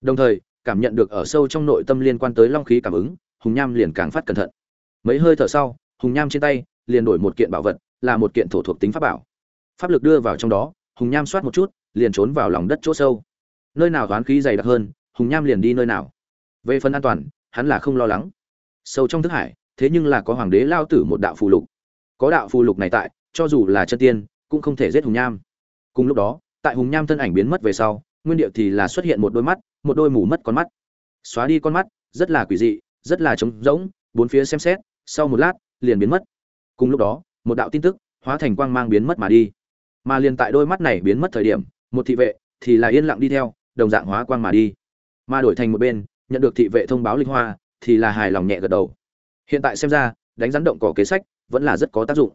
Đồng thời, cảm nhận được ở sâu trong nội tâm liên quan tới long khí cảm ứng, hùng nham liền càng phát cẩn thận. Mấy hơi thở sau, hùng nham trên tay liền đổi một kiện bảo vật, là một kiện thổ thuộc tính pháp bảo. Pháp lực đưa vào trong đó, hùng nham soát một chút, liền trốn vào lòng đất chỗ sâu nơi nào toán khí dày đặc hơn, hùng nham liền đi nơi nào. Về phần an toàn, hắn là không lo lắng. Sâu trong thức hải, thế nhưng là có hoàng đế lao tử một đạo phù lục. Có đạo phù lục này tại, cho dù là chân tiên, cũng không thể giết hùng nham. Cùng lúc đó, tại hùng nham thân ảnh biến mất về sau, nguyên điệu thì là xuất hiện một đôi mắt, một đôi mù mất con mắt. Xóa đi con mắt, rất là quỷ dị, rất là trống rỗng, bốn phía xem xét, sau một lát, liền biến mất. Cùng lúc đó, một đạo tin tức, hóa thành quang mang biến mất mà đi. Mà liền tại đôi mắt này biến mất thời điểm, một thị vệ thì là yên lặng đi theo đồng dạng hóa quang mà đi. Mà đổi thành một bên, nhận được thị vệ thông báo linh hoa, thì là hài lòng nhẹ gật đầu. Hiện tại xem ra, đánh rắn động cỏ kế sách vẫn là rất có tác dụng.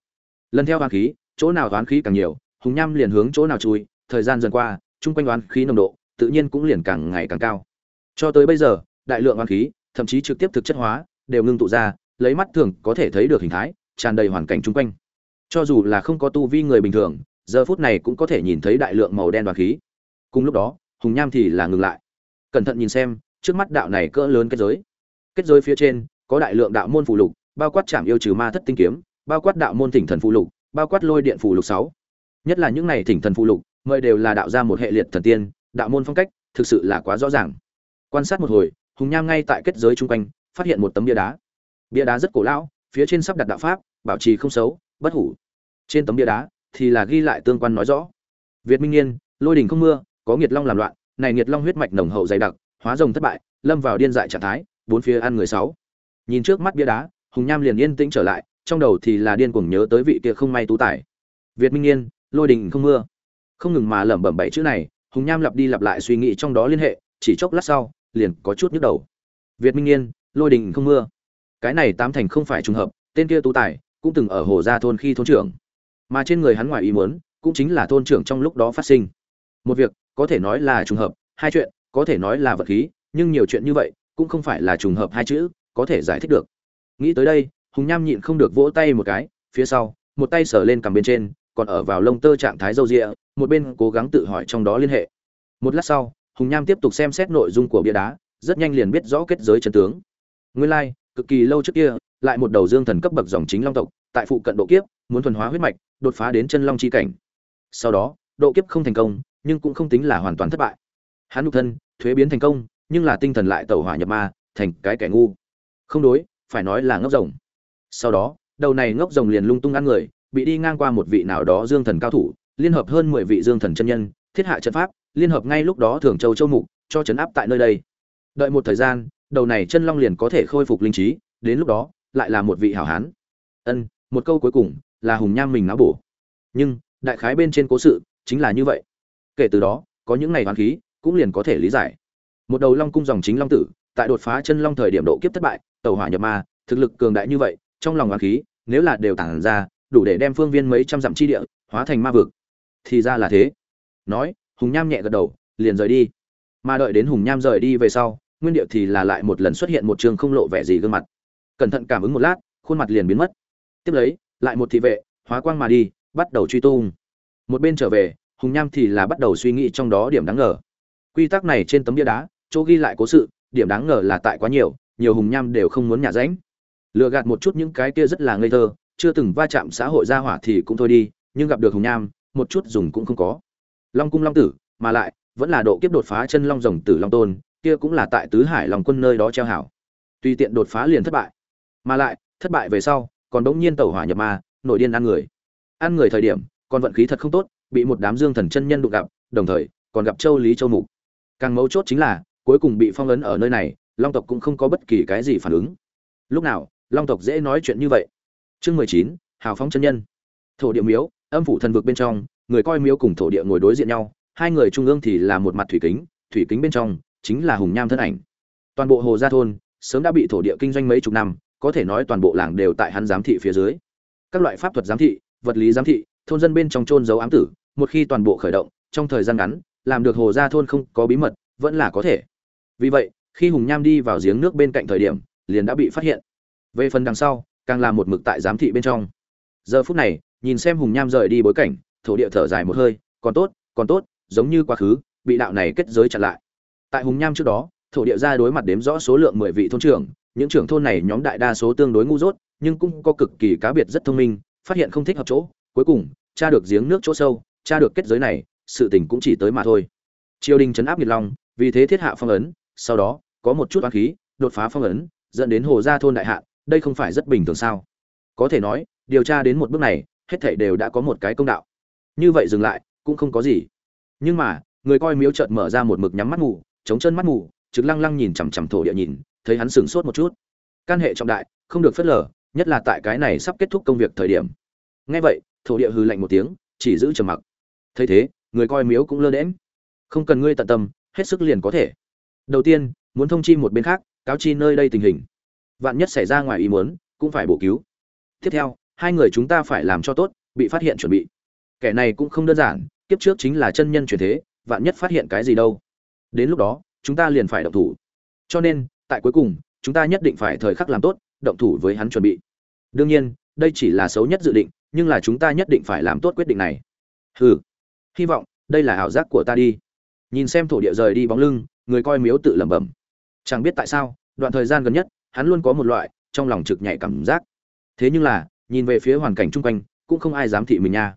Lần theo hoán khí, chỗ nào toán khí càng nhiều, hùng nham liền hướng chỗ nào chui, thời gian dần qua, chung quanh đoán khí nồng độ, tự nhiên cũng liền càng ngày càng cao. Cho tới bây giờ, đại lượng hoán khí, thậm chí trực tiếp thực chất hóa, đều ngưng tụ ra, lấy mắt thường có thể thấy được hình thái, tràn đầy hoàn cảnh chung quanh. Cho dù là không có tu vi người bình thường, giờ phút này cũng có thể nhìn thấy đại lượng màu đen đoàn khí. Cùng lúc đó hùng nham thì là ngừng lại. Cẩn thận nhìn xem, trước mắt đạo này cỡ lớn kết giới. Kết giới phía trên, có đại lượng đạo môn phụ lục, bao quát chạm yêu trừ ma thất tinh kiếm, bao quát đạo môn thỉnh thần phụ lục, bao quát lôi điện phụ lục sáu. Nhất là những này thỉnh thần phụ lục, mời đều là đạo ra một hệ liệt thần tiên, đạo môn phong cách thực sự là quá rõ ràng. Quan sát một hồi, hùng nham ngay tại kết giới chung quanh, phát hiện một tấm bia đá. Bia đá rất cổ lão, phía trên sắp đặt đạo pháp, bảo trì không xấu, bất hủ. Trên tấm bia đá thì là ghi lại tương quan nói rõ. Việt minh niên lôi đình không mưa có nghiệt long làm loạn, này nghiệt long huyết mạch nồng hậu dày đặc, hóa rồng thất bại, lâm vào điên dại trạng thái, bốn phía ăn người sáu. Nhìn trước mắt bia đá, hùng nham liền yên tĩnh trở lại, trong đầu thì là điên cuồng nhớ tới vị kia không may tú tài. Việt minh yên, lôi đình không mưa. Không ngừng mà lẩm bẩm bảy chữ này, hùng nham lặp đi lặp lại suy nghĩ trong đó liên hệ, chỉ chốc lát sau, liền có chút nhức đầu. Việt minh yên, lôi đình không mưa. Cái này tám thành không phải trùng hợp, tên kia tú tài cũng từng ở hồ gia thôn khi thôn trưởng. Mà trên người hắn ngoài ý muốn, cũng chính là thôn trưởng trong lúc đó phát sinh. Một việc có thể nói là trùng hợp, hai chuyện, có thể nói là vật khí, nhưng nhiều chuyện như vậy, cũng không phải là trùng hợp hai chữ, có thể giải thích được. Nghĩ tới đây, hùng nham nhịn không được vỗ tay một cái, phía sau, một tay sờ lên cằm bên trên, còn ở vào lông tơ trạng thái râu rịa một bên cố gắng tự hỏi trong đó liên hệ. Một lát sau, hùng nham tiếp tục xem xét nội dung của bia đá, rất nhanh liền biết rõ kết giới chân tướng. Nguyên lai, cực kỳ lâu trước kia, lại một đầu dương thần cấp bậc dòng chính long tộc, tại phụ cận độ kiếp, muốn thuần hóa huyết mạch, đột phá đến chân long chi cảnh. Sau đó, độ kiếp không thành công nhưng cũng không tính là hoàn toàn thất bại. Hắn nhục thân, thuế biến thành công, nhưng là tinh thần lại tẩu hỏa nhập ma, thành cái kẻ ngu. Không đối, phải nói là ngốc rồng. Sau đó, đầu này ngốc rồng liền lung tung ăn người, bị đi ngang qua một vị nào đó dương thần cao thủ, liên hợp hơn mười vị dương thần chân nhân, thiết hạ trận pháp, liên hợp ngay lúc đó thường châu châu mục, cho chấn áp tại nơi đây. Đợi một thời gian, đầu này chân long liền có thể khôi phục linh trí, đến lúc đó, lại là một vị hảo hán. Ân, một câu cuối cùng, là hùng nham mình náo bổ. Nhưng, đại khái bên trên cố sự, chính là như vậy kể từ đó, có những ngày hoàn khí, cũng liền có thể lý giải. Một đầu long cung dòng chính long tử, tại đột phá chân long thời điểm độ kiếp thất bại tàu hỏa nhập ma, thực lực cường đại như vậy, trong lòng hoàn khí, nếu là đều tản ra, đủ để đem phương viên mấy trăm dặm chi địa, hóa thành ma vực. Thì ra là thế. Nói, hùng nham nhẹ gật đầu, liền rời đi. Mà đợi đến hùng nham rời đi về sau, nguyên điệu thì là lại một lần xuất hiện một trường không lộ vẻ gì gương mặt. Cẩn thận cảm ứng một lát, khuôn mặt liền biến mất. Tiếp lấy, lại một thị vệ, hóa quang mà đi, bắt đầu truy tung. Một bên trở về hùng nham thì là bắt đầu suy nghĩ trong đó điểm đáng ngờ. Quy tắc này trên tấm bia đá, chỗ ghi lại cố sự, điểm đáng ngờ là tại quá nhiều nhiều hùng nham đều không muốn nhả ránh. Lừa gạt một chút những cái kia rất là ngây thơ, chưa từng va chạm xã hội gia hỏa thì cũng thôi đi, nhưng gặp được hùng nham, một chút dùng cũng không có. Long cung long tử, mà lại, vẫn là độ kiếp đột phá chân long rồng tử long tôn, kia cũng là tại tứ hải lòng quân nơi đó treo hảo. Tùy tiện đột phá liền thất bại. Mà lại, thất bại về sau, còn đống nhiên tẩu hỏa nhập ma, nội điên ăn người. Ăn người thời điểm, còn vận khí thật không tốt bị một đám dương thần chân nhân đụng gặp, đồng thời, còn gặp châu lý châu mục. Càng mấu chốt chính là, cuối cùng bị phong ấn ở nơi này, long tộc cũng không có bất kỳ cái gì phản ứng. Lúc nào, long tộc dễ nói chuyện như vậy? Chương mười chín, hào phóng chân nhân. Thổ địa miếu, âm phủ thần vực bên trong, người coi miếu cùng thổ địa ngồi đối diện nhau, hai người trung ương thì là một mặt thủy kính thủy kính bên trong, chính là hùng nham thân ảnh. Toàn bộ hồ gia thôn, sớm đã bị thổ địa kinh doanh mấy chục năm, có thể nói toàn bộ làng đều tại hắn giám thị phía dưới. Các loại pháp thuật giám thị, vật lý giám thị, thôn dân bên trong trôn giấu ám tử một khi toàn bộ khởi động, trong thời gian ngắn, làm được hồ gia thôn không có bí mật, vẫn là có thể. Vì vậy, khi hùng nham đi vào giếng nước bên cạnh thời điểm, liền đã bị phát hiện. Về phần đằng sau, càng là một mực tại giám thị bên trong. Giờ phút này, nhìn xem hùng nham rời đi bối cảnh, thổ địa thở dài một hơi, còn tốt còn tốt, giống như quá khứ, bị đạo này kết giới chặn lại. Tại hùng nham trước đó, thổ địa ra đối mặt đếm rõ số lượng mười vị thôn trưởng, những trưởng thôn này nhóm đại đa số tương đối ngu dốt, nhưng cũng có cực kỳ cá biệt rất thông minh, phát hiện không thích hợp chỗ, cuối cùng, tra được giếng nước chỗ sâu tra được kết giới này, sự tình cũng chỉ tới mà thôi. Triều đình chấn áp nhiệt long, vì thế thiết hạ phong ấn, sau đó, có một chút oán khí, đột phá phong ấn, dẫn đến hồ gia thôn đại hạ đây không phải rất bình thường sao? Có thể nói, điều tra đến một bước này, hết thảy đều đã có một cái công đạo. Như vậy dừng lại, cũng không có gì. Nhưng mà, người coi miếu chợt mở ra một mực nhắm mắt ngủ, chống chân mắt ngủ, trực lăng lăng nhìn chằm chằm thổ địa nhìn, thấy hắn sửng sốt một chút. Can hệ trọng đại, không được phớt lờ, nhất là tại cái này sắp kết thúc công việc thời điểm. Ngay vậy, thổ địa hừ lạnh một tiếng chỉ giữ trầm mặc. Thấy thế, người coi miếu cũng lơ đễm không cần ngươi tận tâm, hết sức liền có thể. Đầu tiên, muốn thông chi một bên khác, cáo chi nơi đây tình hình. Vạn nhất xảy ra ngoài ý muốn, cũng phải bổ cứu. Tiếp theo, hai người chúng ta phải làm cho tốt, bị phát hiện chuẩn bị. Kẻ này cũng không đơn giản, kiếp trước chính là chân nhân truyền thế, vạn nhất phát hiện cái gì đâu. Đến lúc đó, chúng ta liền phải động thủ. Cho nên, tại cuối cùng, chúng ta nhất định phải thời khắc làm tốt, động thủ với hắn chuẩn bị. Đương nhiên, đây chỉ là xấu nhất dự định nhưng là chúng ta nhất định phải làm tốt quyết định này. Hừ, hy vọng đây là ảo giác của ta đi. Nhìn xem thổ địa rời đi bóng lưng, người coi miếu tự lẩm bẩm. Chẳng biết tại sao, đoạn thời gian gần nhất, hắn luôn có một loại trong lòng trực nhạy cảm giác. Thế nhưng là, nhìn về phía hoàn cảnh chung quanh, cũng không ai dám thị mình nha.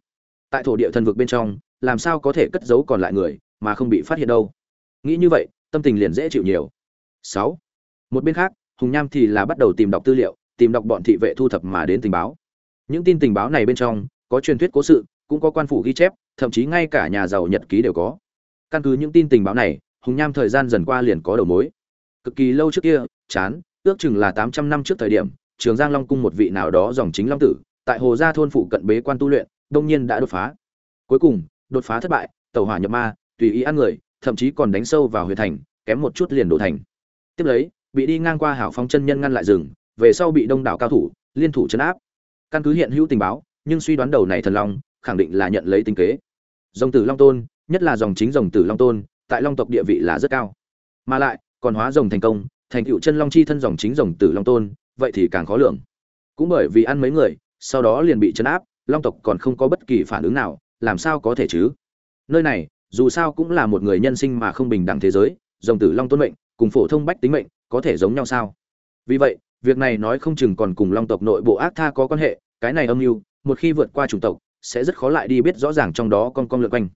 Tại thổ địa thần vực bên trong, làm sao có thể cất giấu còn lại người mà không bị phát hiện đâu? Nghĩ như vậy, tâm tình liền dễ chịu nhiều. Sáu. Một bên khác, hùng nham thì là bắt đầu tìm đọc tư liệu, tìm đọc bọn thị vệ thu thập mà đến tình báo những tin tình báo này bên trong, có truyền thuyết cố sự, cũng có quan phủ ghi chép, thậm chí ngay cả nhà giàu nhật ký đều có. Căn cứ những tin tình báo này, hùng nham thời gian dần qua liền có đầu mối. Cực kỳ lâu trước kia, chán, ước chừng là tám trăm năm trước thời điểm, trường giang long cung một vị nào đó dòng chính long tử, tại hồ gia thôn phụ cận bế quan tu luyện, đông nhiên đã đột phá. Cuối cùng, đột phá thất bại tàu hỏa nhập ma, tùy ý ăn người, thậm chí còn đánh sâu vào huyện thành, kém một chút liền đổ thành. Tiếp lấy, bị đi ngang qua hảo phong chân nhân ngăn lại rừng, về sau bị đông đảo cao thủ, liên thủ chấn áp căn cứ hiện hữu tình báo, nhưng suy đoán đầu này thần long, khẳng định là nhận lấy tinh kế. Dòng tử long tôn, nhất là dòng chính dòng tử long tôn, tại long tộc địa vị là rất cao. Mà lại, còn hóa rồng thành công, thành cựu chân long chi thân dòng chính dòng tử long tôn, vậy thì càng khó lường. Cũng bởi vì ăn mấy người, sau đó liền bị chấn áp, long tộc còn không có bất kỳ phản ứng nào, làm sao có thể chứ? Nơi này, dù sao cũng là một người nhân sinh mà không bình đẳng thế giới, dòng tử long tôn mệnh, cùng phổ thông bách tính mệnh, có thể giống nhau sao? Vì vậy, việc này nói không chừng còn cùng long tộc nội bộ ác tha có quan hệ cái này âm mưu, một khi vượt qua chủng tộc, sẽ rất khó lại đi biết rõ ràng trong đó con con lượn quanh.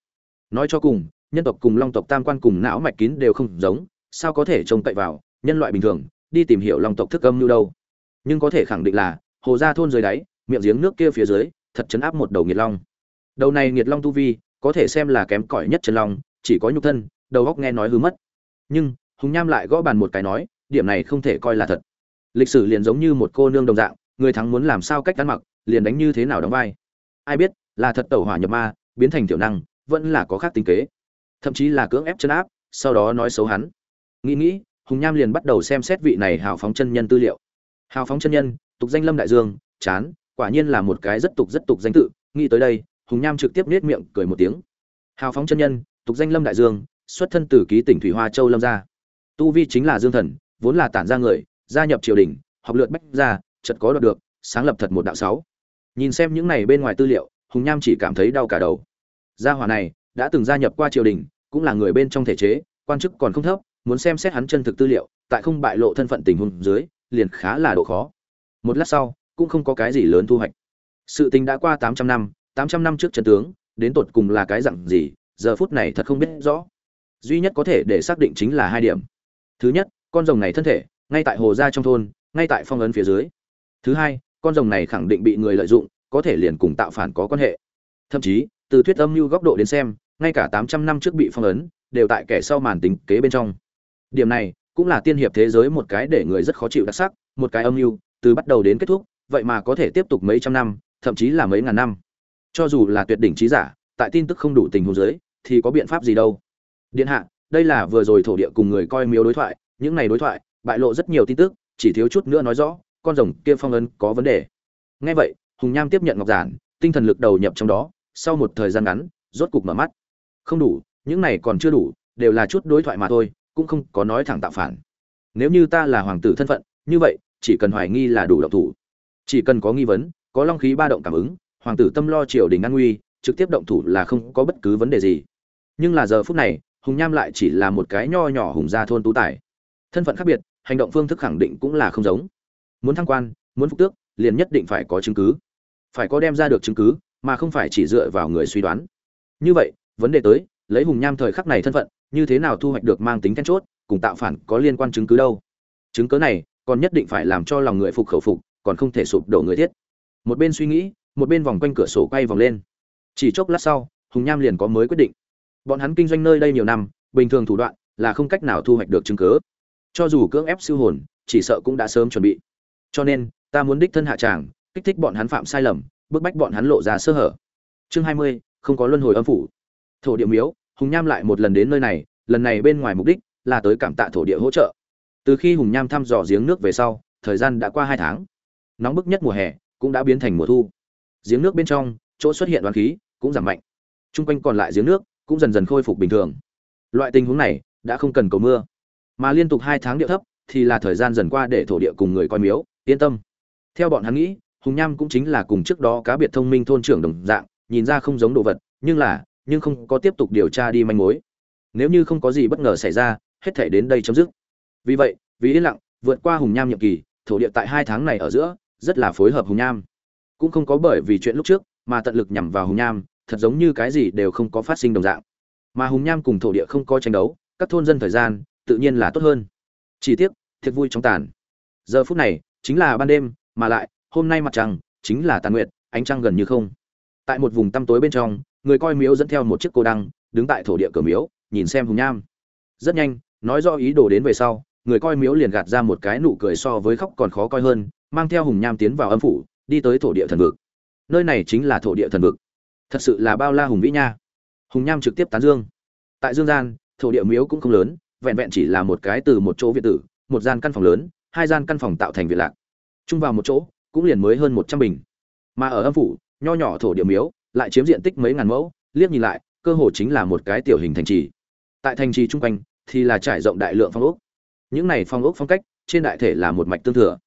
Nói cho cùng, nhân tộc cùng long tộc tam quan cùng não mạch kín đều không giống, sao có thể trông cậy vào, nhân loại bình thường, đi tìm hiểu long tộc thức âm mưu đâu. Nhưng có thể khẳng định là, hồ gia thôn dưới đáy, miệng giếng nước kia phía dưới, thật chấn áp một đầu nghiệt long. Đầu này nghiệt long tu vi, có thể xem là kém cỏi nhất chân long, chỉ có nhục thân, đầu góc nghe nói hư mất. Nhưng, hùng nham lại gõ bàn một cái nói, điểm này không thể coi là thật. Lịch sử liền giống như một cô nương đồng dạng, người thắng muốn làm sao cách ăn mặc liền đánh như thế nào đóng vai? Ai biết, là thật tẩu hỏa nhập ma, biến thành tiểu năng, vẫn là có khác tính kế. Thậm chí là cưỡng ép chân áp, sau đó nói xấu hắn. Nghĩ nghĩ, hùng nham liền bắt đầu xem xét vị này hào phóng chân nhân tư liệu. Hào phóng chân nhân, tục danh lâm đại dương, chán, quả nhiên là một cái rất tục rất tục danh tự. Nghĩ tới đây, hùng nham trực tiếp nết miệng cười một tiếng. Hào phóng chân nhân, tục danh lâm đại dương, xuất thân từ ký tỉnh thủy hoa châu lâm gia. Tu vi chính là dương thần, vốn là tản ra người, gia nhập triều đình, học lượt bách gia, chợt có đoạt được, sáng lập thật một đạo sáu nhìn xem những này bên ngoài tư liệu, hùng nham chỉ cảm thấy đau cả đầu. Gia hỏa này đã từng gia nhập qua triều đình, cũng là người bên trong thể chế, quan chức còn không thấp, muốn xem xét hắn chân thực tư liệu, tại không bại lộ thân phận tình huống dưới, liền khá là độ khó. Một lát sau, cũng không có cái gì lớn thu hoạch. Sự tình đã qua tám trăm năm, tám trăm năm trước trận tướng, đến tột cùng là cái dặn gì, giờ phút này thật không biết rõ. Duy nhất có thể để xác định chính là hai điểm. Thứ nhất, con rồng này thân thể, ngay tại hồ gia trong thôn, ngay tại phong ấn phía dưới. Thứ hai con rồng này khẳng định bị người lợi dụng, có thể liền cùng tạo phản có quan hệ. Thậm chí, từ thuyết âm mưu góc độ đến xem, ngay cả tám trăm năm trước bị phong ấn, đều tại kẻ sau màn tính kế bên trong. Điểm này, cũng là tiên hiệp thế giới một cái để người rất khó chịu đặc sắc, một cái âm mưu, từ bắt đầu đến kết thúc, vậy mà có thể tiếp tục mấy trăm năm, thậm chí là mấy ngàn năm. Cho dù là tuyệt đỉnh trí giả, tại tin tức không đủ tình huống giới thì có biện pháp gì đâu. Điện hạ, đây là vừa rồi thổ địa cùng người coi miếu đối thoại, những này đối thoại, bại lộ rất nhiều tin tức, chỉ thiếu chút nữa nói rõ con rồng kia phong ấn có vấn đề. Ngay vậy, hùng nham tiếp nhận ngọc giản, tinh thần lực đầu nhập trong đó, sau một thời gian ngắn, rốt cục mở mắt. Không đủ, những này còn chưa đủ, đều là chút đối thoại mà thôi, cũng không có nói thẳng tạo phản. Nếu như ta là hoàng tử thân phận, như vậy, chỉ cần hoài nghi là đủ động thủ. Chỉ cần có nghi vấn, có long khí ba động cảm ứng, hoàng tử tâm lo triều đình an nguy, trực tiếp động thủ là không có bất cứ vấn đề gì. Nhưng là giờ phút này, hùng nham lại chỉ là một cái nho nhỏ hùng gia thôn tú tài. Thân phận khác biệt, hành động phương thức khẳng định cũng là không giống muốn thăng quan, muốn phục tước, liền nhất định phải có chứng cứ. Phải có đem ra được chứng cứ, mà không phải chỉ dựa vào người suy đoán. Như vậy, vấn đề tới, lấy hùng nham thời khắc này thân phận, như thế nào thu hoạch được mang tính then chốt, cùng tạo phản có liên quan chứng cứ đâu? Chứng cứ này, còn nhất định phải làm cho lòng người phục khẩu phục, còn không thể sụp đổ người thiết. Một bên suy nghĩ, một bên vòng quanh cửa sổ quay vòng lên. Chỉ chốc lát sau, hùng nham liền có mới quyết định. Bọn hắn kinh doanh nơi đây nhiều năm, bình thường thủ đoạn là không cách nào thu hoạch được chứng cứ. Cho dù cưỡng ép siêu hồn, chỉ sợ cũng đã sớm chuẩn bị cho nên, ta muốn đích thân hạ tràng, kích thích bọn hắn phạm sai lầm, bức bách bọn hắn lộ ra sơ hở. Chương hai mươi, không có luân hồi âm phủ. Thổ địa miếu, hùng nham lại một lần đến nơi này, lần này bên ngoài mục đích là tới cảm tạ thổ địa hỗ trợ. Từ khi hùng nham thăm dò giếng nước về sau, thời gian đã qua hai tháng. Nóng bức nhất mùa hè cũng đã biến thành mùa thu. Giếng nước bên trong, chỗ xuất hiện đoán khí cũng giảm mạnh. T r u n g quanh còn lại giếng nước cũng dần dần khôi phục bình thường. Loại tình huống này đã không cần cầu mưa. Mà liên tục hai tháng địa thấp thì là thời gian dần qua để thổ địa cùng người coi miếu yên tâm. Theo bọn hắn nghĩ, hùng nham cũng chính là cùng trước đó cá biệt thông minh thôn trưởng đồng dạng, nhìn ra không giống đồ vật, nhưng là, nhưng không có tiếp tục điều tra đi manh mối. Nếu như không có gì bất ngờ xảy ra, hết thể đến đây chấm dứt. Vì vậy, vì yên lặng, vượt qua hùng nham nhiệm kỳ, thổ địa tại hai tháng này ở giữa, rất là phối hợp hùng nham. Cũng không có bởi vì chuyện lúc trước, mà tận lực nhằm vào hùng nham, thật giống như cái gì đều không có phát sinh đồng dạng. Mà hùng nham cùng thổ địa không có tranh đấu, các thôn dân thời gian, tự nhiên là tốt hơn. Chỉ tiếc, thiệt vui trong tàn. Giờ phút này chính là ban đêm, mà lại, hôm nay mặt trăng chính là tàn nguyện ánh trăng gần như không. Tại một vùng tăm tối bên trong, người coi miếu dẫn theo một chiếc cô đăng, đứng tại thổ địa cửa miếu, nhìn xem hùng nham. Rất nhanh, nói do ý đồ đến về sau, người coi miếu liền gạt ra một cái nụ cười so với khóc còn khó coi hơn, mang theo hùng nham tiến vào âm phủ, đi tới thổ địa thần vực. Nơi này chính là thổ địa thần vực. Thật sự là bao la hùng vĩ nha. Hùng nham trực tiếp tán dương. Tại dương gian, thổ địa miếu cũng không lớn, vẹn vẹn chỉ là một cái từ một chỗ viện tử, một gian căn phòng lớn hai gian căn phòng tạo thành viện lạc. Chung vào một chỗ, cũng liền mới hơn một trăm bình. Mà ở âm phủ, nho nhỏ thổ địa miếu, lại chiếm diện tích mấy ngàn mẫu, liếc nhìn lại, cơ hồ chính là một cái tiểu hình thành trì. Tại thành trì chung quanh, thì là trải rộng đại lượng phong ốc. Những này phong ốc phong cách, trên đại thể là một mạch tương thừa.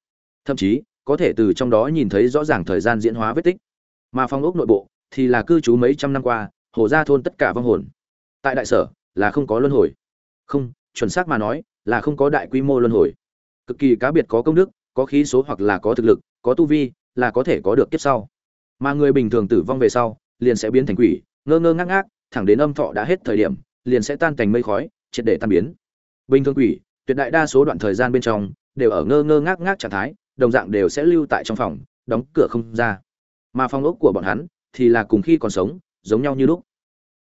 Thậm chí, có thể từ trong đó nhìn thấy rõ ràng thời gian diễn hóa vết tích. Mà phong ốc nội bộ, thì là cư trú mấy trăm năm qua, hồ gia thôn tất cả vong hồn. Tại đại sở, là không có luân hồi. Không, chuẩn xác mà nói, là không có đại quy mô luân hồi cực kỳ cá biệt có công đức, có khí số hoặc là có thực lực, có tu vi, là có thể có được kiếp sau. Mà người bình thường tử vong về sau, liền sẽ biến thành quỷ, ngơ ngơ ngác ngác, thẳng đến âm thọ đã hết thời điểm, liền sẽ tan thành mây khói, triệt để tan biến. Bình thường quỷ, tuyệt đại đa số đoạn thời gian bên trong, đều ở ngơ ngơ ngác ngác trạng thái, đồng dạng đều sẽ lưu tại trong phòng, đóng cửa không ra. Mà phòng ốc của bọn hắn thì là cùng khi còn sống, giống nhau như lúc.